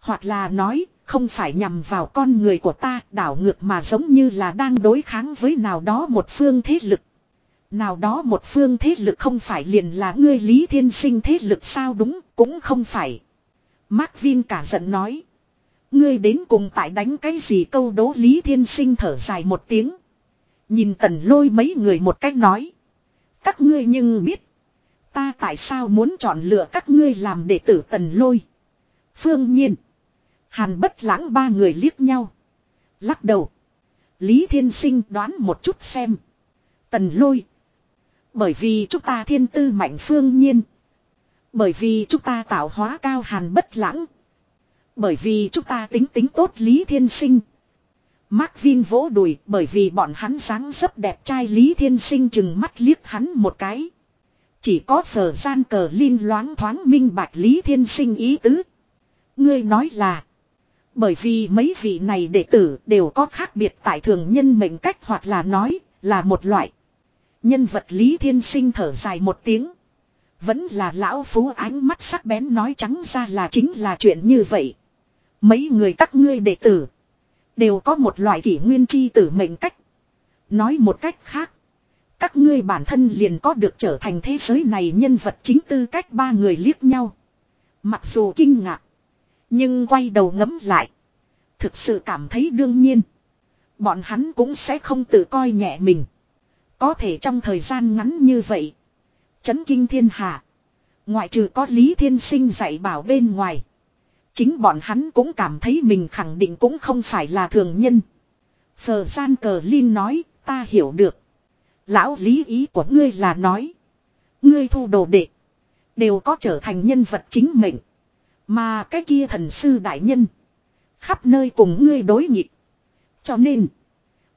Hoặc là nói, không phải nhằm vào con người của ta đảo ngược mà giống như là đang đối kháng với nào đó một phương thế lực. Nào đó một phương thế lực không phải liền là ngươi Lý Thiên Sinh thế lực sao đúng, cũng không phải. Mark Vin cả giận nói. Ngươi đến cùng tại đánh cái gì câu đố Lý Thiên Sinh thở dài một tiếng. Nhìn tần lôi mấy người một cách nói. Các ngươi nhưng biết. Ta tại sao muốn chọn lựa các ngươi làm đệ tử tần lôi. Phương nhiên. Hàn bất lãng ba người liếc nhau. Lắc đầu. Lý Thiên Sinh đoán một chút xem. Tần lôi. Bởi vì chúng ta thiên tư mạnh phương nhiên. Bởi vì chúng ta tạo hóa cao hàn bất lãng. Bởi vì chúng ta tính tính tốt Lý Thiên Sinh. Mark Vin vỗ đùi, bởi vì bọn hắn dáng rất đẹp trai Lý Thiên Sinh chừng mắt liếc hắn một cái. Chỉ có phở gian cờ linh loáng thoáng minh bạch Lý Thiên Sinh ý tứ. Ngươi nói là. Bởi vì mấy vị này đệ tử đều có khác biệt tại thường nhân mệnh cách hoặc là nói là một loại. Nhân vật Lý Thiên Sinh thở dài một tiếng. Vẫn là lão phú ánh mắt sắc bén nói trắng ra là chính là chuyện như vậy. Mấy người các ngươi đệ tử. Đều có một loại kỷ nguyên chi tử mệnh cách. Nói một cách khác. Các ngươi bản thân liền có được trở thành thế giới này nhân vật chính tư cách ba người liếc nhau. Mặc dù kinh ngạc. Nhưng quay đầu ngấm lại. Thực sự cảm thấy đương nhiên. Bọn hắn cũng sẽ không tự coi nhẹ mình. Có thể trong thời gian ngắn như vậy. Chấn kinh thiên hạ. Ngoại trừ có Lý Thiên Sinh dạy bảo bên ngoài. Chính bọn hắn cũng cảm thấy mình khẳng định cũng không phải là thường nhân. Phờ gian cờ Linh nói, ta hiểu được. Lão lý ý của ngươi là nói. Ngươi thu đồ đệ. Đều có trở thành nhân vật chính mệnh. Mà cái kia thần sư đại nhân. Khắp nơi cùng ngươi đối nghịch. Cho nên.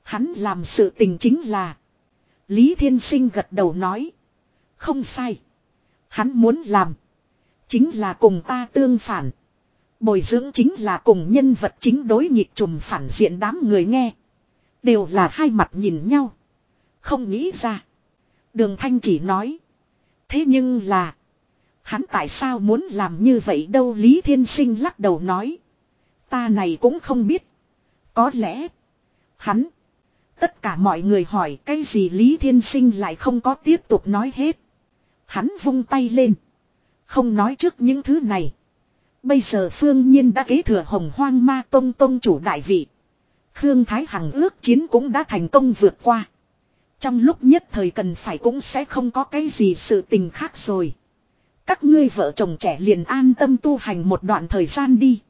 Hắn làm sự tình chính là. Lý Thiên Sinh gật đầu nói. Không sai. Hắn muốn làm. Chính là cùng ta tương phản. Bồi dưỡng chính là cùng nhân vật chính đối nhịp trùm phản diện đám người nghe. Đều là hai mặt nhìn nhau. Không nghĩ ra. Đường Thanh chỉ nói. Thế nhưng là. Hắn tại sao muốn làm như vậy đâu Lý Thiên Sinh lắc đầu nói. Ta này cũng không biết. Có lẽ. Hắn. Tất cả mọi người hỏi cái gì Lý Thiên Sinh lại không có tiếp tục nói hết. Hắn vung tay lên. Không nói trước những thứ này. Bây giờ Phương Nhiên đã kế thừa hồng hoang ma tông tông chủ đại vị. Khương Thái Hằng ước chiến cũng đã thành công vượt qua. Trong lúc nhất thời cần phải cũng sẽ không có cái gì sự tình khác rồi. Các ngươi vợ chồng trẻ liền an tâm tu hành một đoạn thời gian đi.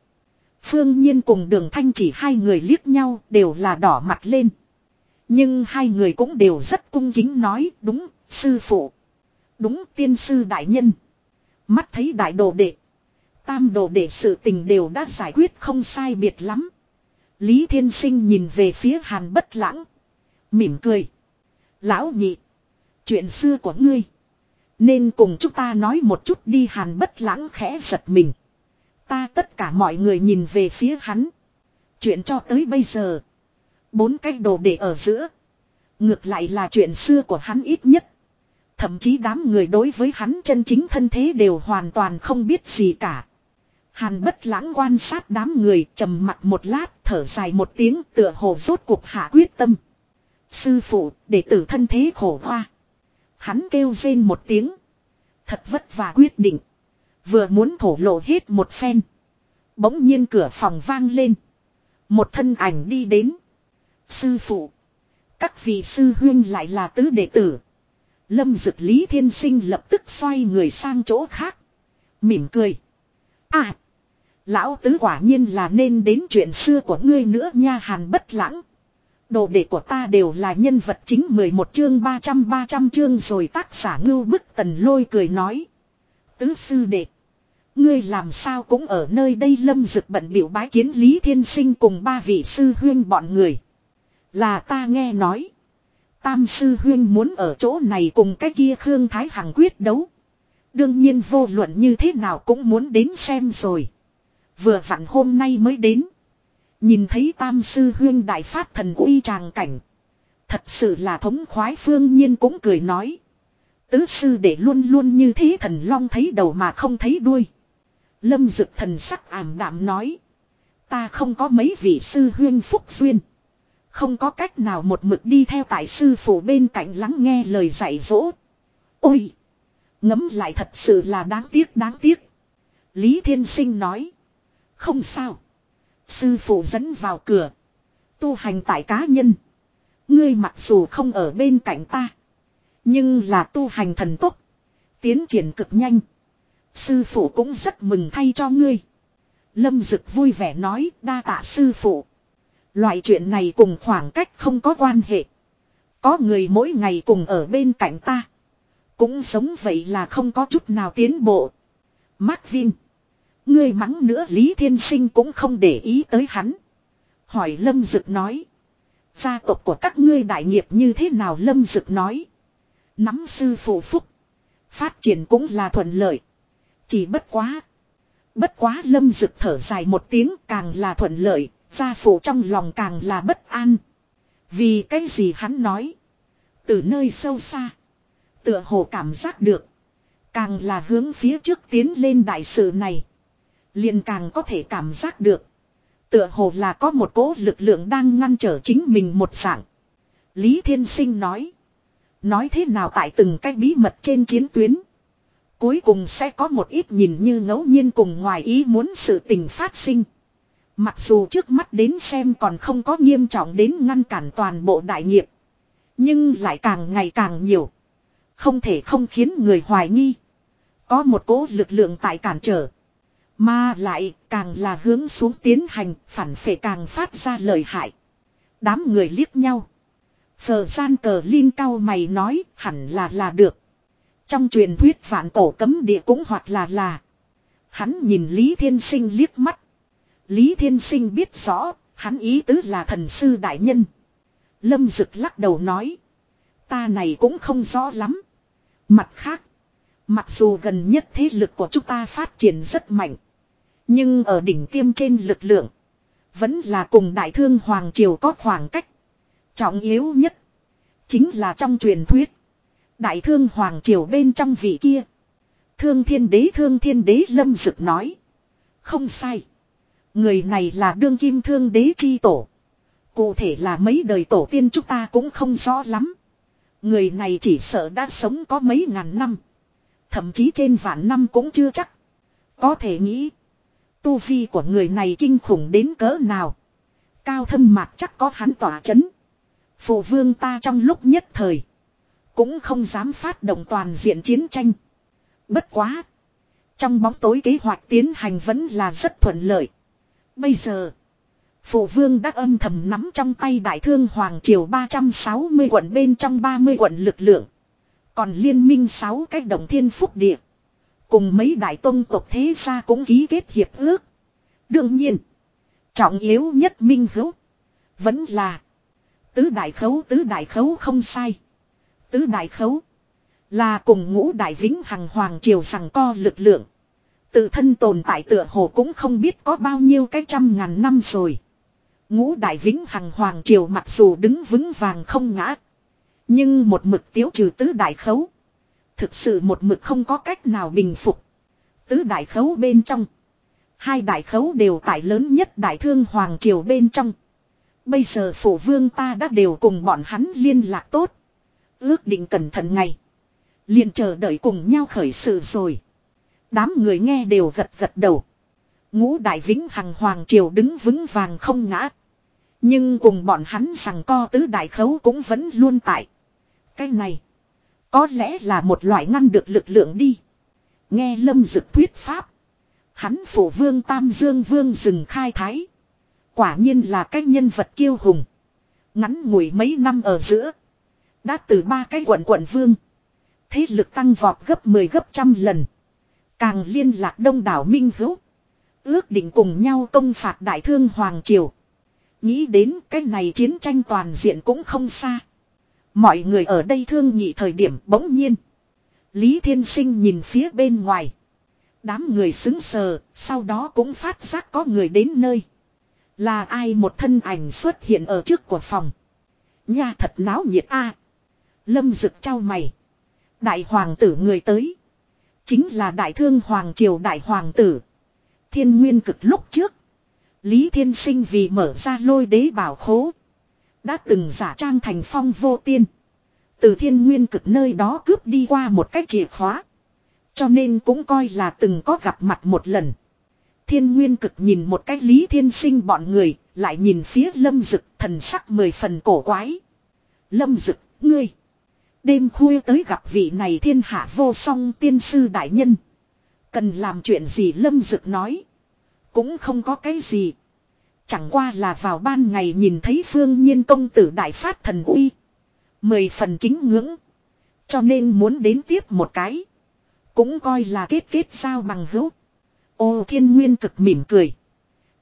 Phương Nhiên cùng đường thanh chỉ hai người liếc nhau đều là đỏ mặt lên. Nhưng hai người cũng đều rất cung kính nói đúng, sư phụ. Đúng tiên sư đại nhân. Mắt thấy đại đồ đệ. Tam đồ để sự tình đều đã giải quyết không sai biệt lắm. Lý Thiên Sinh nhìn về phía Hàn Bất Lãng. Mỉm cười. Lão nhị. Chuyện xưa của ngươi. Nên cùng chúng ta nói một chút đi, Hàn Bất Lãng khẽ giật mình. Ta tất cả mọi người nhìn về phía hắn. Chuyện cho tới bây giờ. Bốn cái đồ để ở giữa. Ngược lại là chuyện xưa của hắn ít nhất. Thậm chí đám người đối với hắn chân chính thân thế đều hoàn toàn không biết gì cả. Hàn bất lãng quan sát đám người trầm mặt một lát thở dài một tiếng tựa hồ rốt cuộc hạ quyết tâm. Sư phụ, đệ tử thân thế khổ hoa. Hắn kêu rên một tiếng. Thật vất vả quyết định. Vừa muốn thổ lộ hết một phen. Bỗng nhiên cửa phòng vang lên. Một thân ảnh đi đến. Sư phụ. Các vị sư huyên lại là tứ đệ tử. Lâm dực Lý Thiên Sinh lập tức xoay người sang chỗ khác. Mỉm cười. À. Lão tứ quả nhiên là nên đến chuyện xưa của ngươi nữa nha hàn bất lãng. Đồ đệ của ta đều là nhân vật chính 11 chương 300 300 chương rồi tác giả ngưu bức tần lôi cười nói. Tứ sư đệ. Ngươi làm sao cũng ở nơi đây lâm dực bận biểu bái kiến Lý Thiên Sinh cùng ba vị sư huyên bọn người. Là ta nghe nói. Tam sư huyên muốn ở chỗ này cùng cái kia Khương Thái Hằng quyết đấu. Đương nhiên vô luận như thế nào cũng muốn đến xem rồi. Vừa vặn hôm nay mới đến. Nhìn thấy tam sư huyên đại phát thần uy tràng cảnh. Thật sự là thống khoái phương nhiên cũng cười nói. Tứ sư để luôn luôn như thế thần long thấy đầu mà không thấy đuôi. Lâm dực thần sắc ảm đạm nói. Ta không có mấy vị sư huyên phúc duyên. Không có cách nào một mực đi theo tại sư phụ bên cạnh lắng nghe lời dạy dỗ. Ôi! Ngấm lại thật sự là đáng tiếc đáng tiếc. Lý Thiên Sinh nói. Không sao. Sư phụ dẫn vào cửa. Tu hành tại cá nhân. Ngươi mặc dù không ở bên cạnh ta. Nhưng là tu hành thần tốc. Tiến triển cực nhanh. Sư phụ cũng rất mừng thay cho ngươi. Lâm Dực vui vẻ nói, đa tạ sư phụ. Loại chuyện này cùng khoảng cách không có quan hệ. Có người mỗi ngày cùng ở bên cạnh ta. Cũng sống vậy là không có chút nào tiến bộ. Mark Vin. Ngươi mắng nữa Lý Thiên Sinh cũng không để ý tới hắn. Hỏi Lâm Dực nói. Gia tộc của các ngươi đại nghiệp như thế nào Lâm Dực nói. Nắm sư phụ phúc. Phát triển cũng là thuận lợi. Chỉ bất quá. Bất quá Lâm Dực thở dài một tiếng càng là thuận lợi. Gia phụ trong lòng càng là bất an. Vì cái gì hắn nói. Từ nơi sâu xa. Tựa hồ cảm giác được. Càng là hướng phía trước tiến lên đại sự này liền càng có thể cảm giác được. Tựa hồ là có một cố lực lượng đang ngăn trở chính mình một dạng. Lý Thiên Sinh nói. Nói thế nào tại từng cái bí mật trên chiến tuyến. Cuối cùng sẽ có một ít nhìn như ngẫu nhiên cùng ngoài ý muốn sự tình phát sinh. Mặc dù trước mắt đến xem còn không có nghiêm trọng đến ngăn cản toàn bộ đại nghiệp. Nhưng lại càng ngày càng nhiều. Không thể không khiến người hoài nghi. Có một cố lực lượng tại cản trở. Mà lại càng là hướng xuống tiến hành phản phệ càng phát ra lời hại. Đám người liếc nhau. Phờ gian cờ Linh cao mày nói hẳn là là được. Trong truyền thuyết vạn cổ cấm địa cũng hoặc là là. Hắn nhìn Lý Thiên Sinh liếc mắt. Lý Thiên Sinh biết rõ, hắn ý tứ là thần sư đại nhân. Lâm Dực lắc đầu nói. Ta này cũng không rõ lắm. Mặt khác. Mặc dù gần nhất thế lực của chúng ta phát triển rất mạnh. Nhưng ở đỉnh tiêm trên lực lượng. Vẫn là cùng đại thương Hoàng Triều có khoảng cách. Trọng yếu nhất. Chính là trong truyền thuyết. Đại thương Hoàng Triều bên trong vị kia. Thương thiên đế, thương thiên đế lâm dực nói. Không sai. Người này là đương kim thương đế chi tổ. Cụ thể là mấy đời tổ tiên chúng ta cũng không rõ lắm. Người này chỉ sợ đã sống có mấy ngàn năm. Thậm chí trên vạn năm cũng chưa chắc. Có thể nghĩ. Tu vi của người này kinh khủng đến cỡ nào. Cao thâm mạc chắc có hắn tỏa chấn. Phụ vương ta trong lúc nhất thời. Cũng không dám phát động toàn diện chiến tranh. Bất quá. Trong bóng tối kế hoạch tiến hành vẫn là rất thuận lợi. Bây giờ. Phụ vương đã âm thầm nắm trong tay đại thương Hoàng Triều 360 quận bên trong 30 quận lực lượng. Còn liên minh 6 cách đồng thiên phúc địa. Cùng mấy đại tôn tộc thế gia cũng ký kết hiệp ước. Đương nhiên. Trọng yếu nhất minh hữu. Vẫn là. Tứ đại khấu, tứ đại khấu không sai. Tứ đại khấu. Là cùng ngũ đại vĩnh hằng hoàng triều rằng co lực lượng. Tự thân tồn tại tựa hồ cũng không biết có bao nhiêu cái trăm ngàn năm rồi. Ngũ đại vĩnh hằng hoàng triều mặc dù đứng vững vàng không ngã. Nhưng một mực tiếu trừ tứ đại khấu. Thực sự một mực không có cách nào bình phục. Tứ đại khấu bên trong. Hai đại khấu đều tại lớn nhất đại thương hoàng triều bên trong. Bây giờ phổ vương ta đã đều cùng bọn hắn liên lạc tốt. Ước định cẩn thận ngày. liền chờ đợi cùng nhau khởi sự rồi. Đám người nghe đều gật gật đầu. Ngũ đại vĩnh hằng hoàng triều đứng vững vàng không ngã. Nhưng cùng bọn hắn rằng co tứ đại khấu cũng vẫn luôn tại. Cái này. Có lẽ là một loại ngăn được lực lượng đi. Nghe lâm dực thuyết pháp. Hắn phổ vương tam dương vương rừng khai thái. Quả nhiên là cái nhân vật kiêu hùng. Ngắn ngủi mấy năm ở giữa. Đã từ ba cái quận quận vương. Thế lực tăng vọt gấp 10 gấp trăm lần. Càng liên lạc đông đảo Minh Hữu. Ước định cùng nhau công phạt đại thương Hoàng Triều. Nghĩ đến cái này chiến tranh toàn diện cũng không xa. Mọi người ở đây thương nhị thời điểm bỗng nhiên. Lý Thiên Sinh nhìn phía bên ngoài. Đám người xứng sờ, sau đó cũng phát giác có người đến nơi. Là ai một thân ảnh xuất hiện ở trước của phòng. nha thật náo nhiệt a. Lâm rực trao mày. Đại hoàng tử người tới. Chính là đại thương hoàng triều đại hoàng tử. Thiên nguyên cực lúc trước. Lý Thiên Sinh vì mở ra lôi đế bảo khố. Đã từng giả trang thành phong vô tiên. Từ thiên nguyên cực nơi đó cướp đi qua một cách chìa khóa. Cho nên cũng coi là từng có gặp mặt một lần. Thiên nguyên cực nhìn một cách lý thiên sinh bọn người, lại nhìn phía lâm dực thần sắc mười phần cổ quái. Lâm dực, ngươi. Đêm khuya tới gặp vị này thiên hạ vô song tiên sư đại nhân. Cần làm chuyện gì lâm dực nói. Cũng không có cái gì. Chẳng qua là vào ban ngày nhìn thấy phương nhiên công tử đại phát thần uy. Mười phần kính ngưỡng. Cho nên muốn đến tiếp một cái. Cũng coi là kết kết sao bằng hữu. Ô thiên nguyên cực mỉm cười.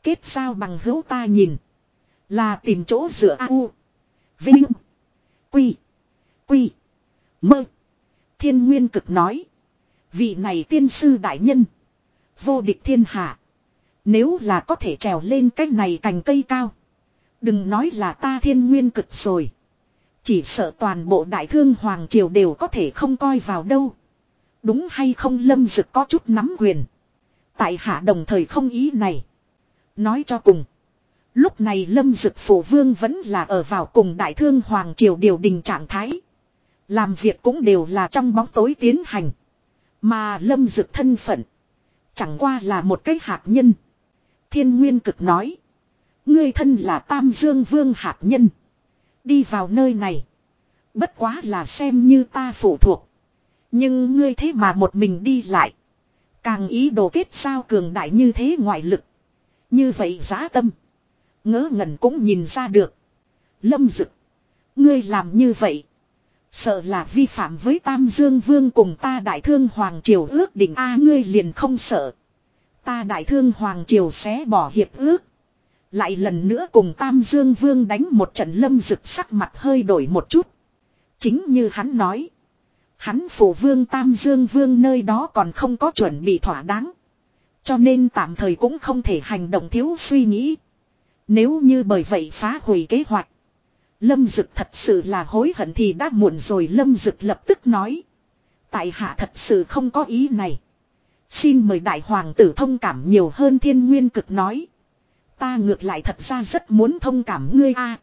Kết sao bằng hữu ta nhìn. Là tìm chỗ dựa A U. Vinh. Quy. Quy. Mơ. Thiên nguyên cực nói. Vị này tiên sư đại nhân. Vô địch thiên hạ. Nếu là có thể trèo lên cái này cành cây cao. Đừng nói là ta thiên nguyên cực rồi. Chỉ sợ toàn bộ đại thương Hoàng Triều đều có thể không coi vào đâu. Đúng hay không lâm dực có chút nắm quyền. Tại hạ đồng thời không ý này. Nói cho cùng. Lúc này lâm dực phổ vương vẫn là ở vào cùng đại thương Hoàng Triều điều đình trạng thái. Làm việc cũng đều là trong bóng tối tiến hành. Mà lâm dực thân phận. Chẳng qua là một cái hạt nhân. Thiên nguyên cực nói. Ngươi thân là Tam Dương Vương hạt nhân. Đi vào nơi này. Bất quá là xem như ta phụ thuộc. Nhưng ngươi thế mà một mình đi lại. Càng ý đồ kết sao cường đại như thế ngoại lực. Như vậy giá tâm. Ngỡ ngẩn cũng nhìn ra được. Lâm dực. Ngươi làm như vậy. Sợ là vi phạm với Tam Dương Vương cùng ta đại thương Hoàng Triều ước định A, ngươi liền không sợ. Ta đại thương Hoàng Triều xé bỏ hiệp ước. Lại lần nữa cùng Tam Dương Vương đánh một trận lâm rực sắc mặt hơi đổi một chút. Chính như hắn nói. Hắn phủ vương Tam Dương Vương nơi đó còn không có chuẩn bị thỏa đáng. Cho nên tạm thời cũng không thể hành động thiếu suy nghĩ. Nếu như bởi vậy phá hủy kế hoạch. Lâm Dực thật sự là hối hận thì đã muộn rồi, Lâm Dực lập tức nói. Tại hạ thật sự không có ý này. Xin mời đại hoàng tử thông cảm nhiều hơn thiên nguyên cực nói. Ta ngược lại thật ra rất muốn thông cảm ngươi a.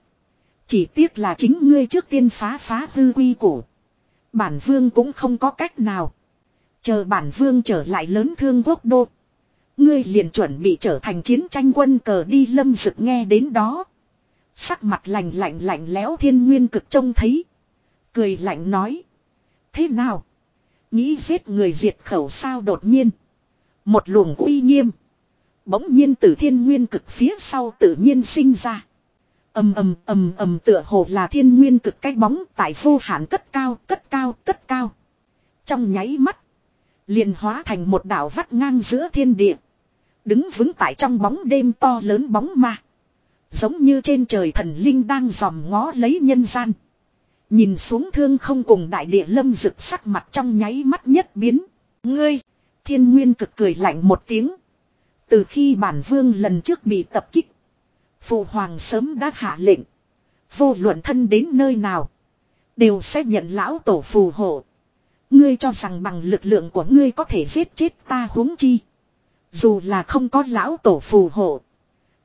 Chỉ tiếc là chính ngươi trước tiên phá phá hư quy củ. Bản vương cũng không có cách nào. Chờ bản vương trở lại lớn thương quốc đô. Ngươi liền chuẩn bị trở thành chiến tranh quân cờ đi lâm dực nghe đến đó. Sắc mặt lạnh lạnh lạnh lẽo thiên nguyên cực trông thấy. Cười lạnh nói. Thế nào? Nghĩ giết người diệt khẩu sao đột nhiên. Một luồng uy nghiêm. Bỗng nhiên từ thiên nguyên cực phía sau tự nhiên sinh ra. ầm ầm ầm ầm tựa hồ là thiên nguyên cực cái bóng tại vô hạn cất cao, cất cao, cất cao. Trong nháy mắt. liền hóa thành một đảo vắt ngang giữa thiên địa. Đứng vững tại trong bóng đêm to lớn bóng ma. Giống như trên trời thần linh đang dòm ngó lấy nhân gian. Nhìn xuống thương không cùng đại địa lâm rực sắc mặt trong nháy mắt nhất biến. Ngươi, thiên nguyên cực cười lạnh một tiếng. Từ khi bản vương lần trước bị tập kích. Phụ hoàng sớm đã hạ lệnh. Vô luận thân đến nơi nào. Đều sẽ nhận lão tổ phù hộ. Ngươi cho rằng bằng lực lượng của ngươi có thể giết chết ta huống chi. Dù là không có lão tổ phù hộ.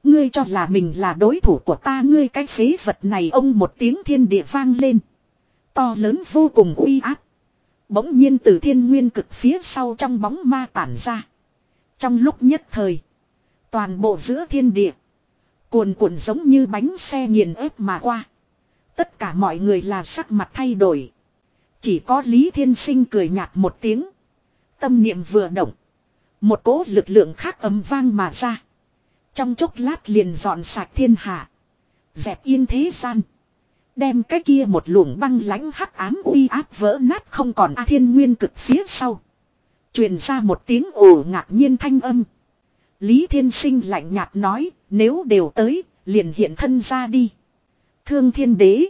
Ngươi cho là mình là đối thủ của ta, ngươi cái phế vật này ông một tiếng thiên địa vang lên. To lớn vô cùng uy áp. Bỗng nhiên từ thiên nguyên cực phía sau trong bóng ma tản ra. Trong lúc nhất thời. Toàn bộ giữa thiên địa. Cuồn cuộn giống như bánh xe nghiền ép mà qua. Tất cả mọi người là sắc mặt thay đổi. Chỉ có Lý Thiên Sinh cười nhạt một tiếng. Tâm niệm vừa động. Một cỗ lực lượng khác ấm vang mà ra. Trong chốc lát liền dọn sạch thiên hạ. Dẹp yên thế gian. Đem cái kia một luồng băng lãnh hắc ám uy áp vỡ nát không còn A thiên nguyên cực phía sau. Truyền ra một tiếng ồ ngạc nhiên thanh âm. Lý thiên sinh lạnh nhạt nói, nếu đều tới, liền hiện thân ra đi. Thương thiên đế.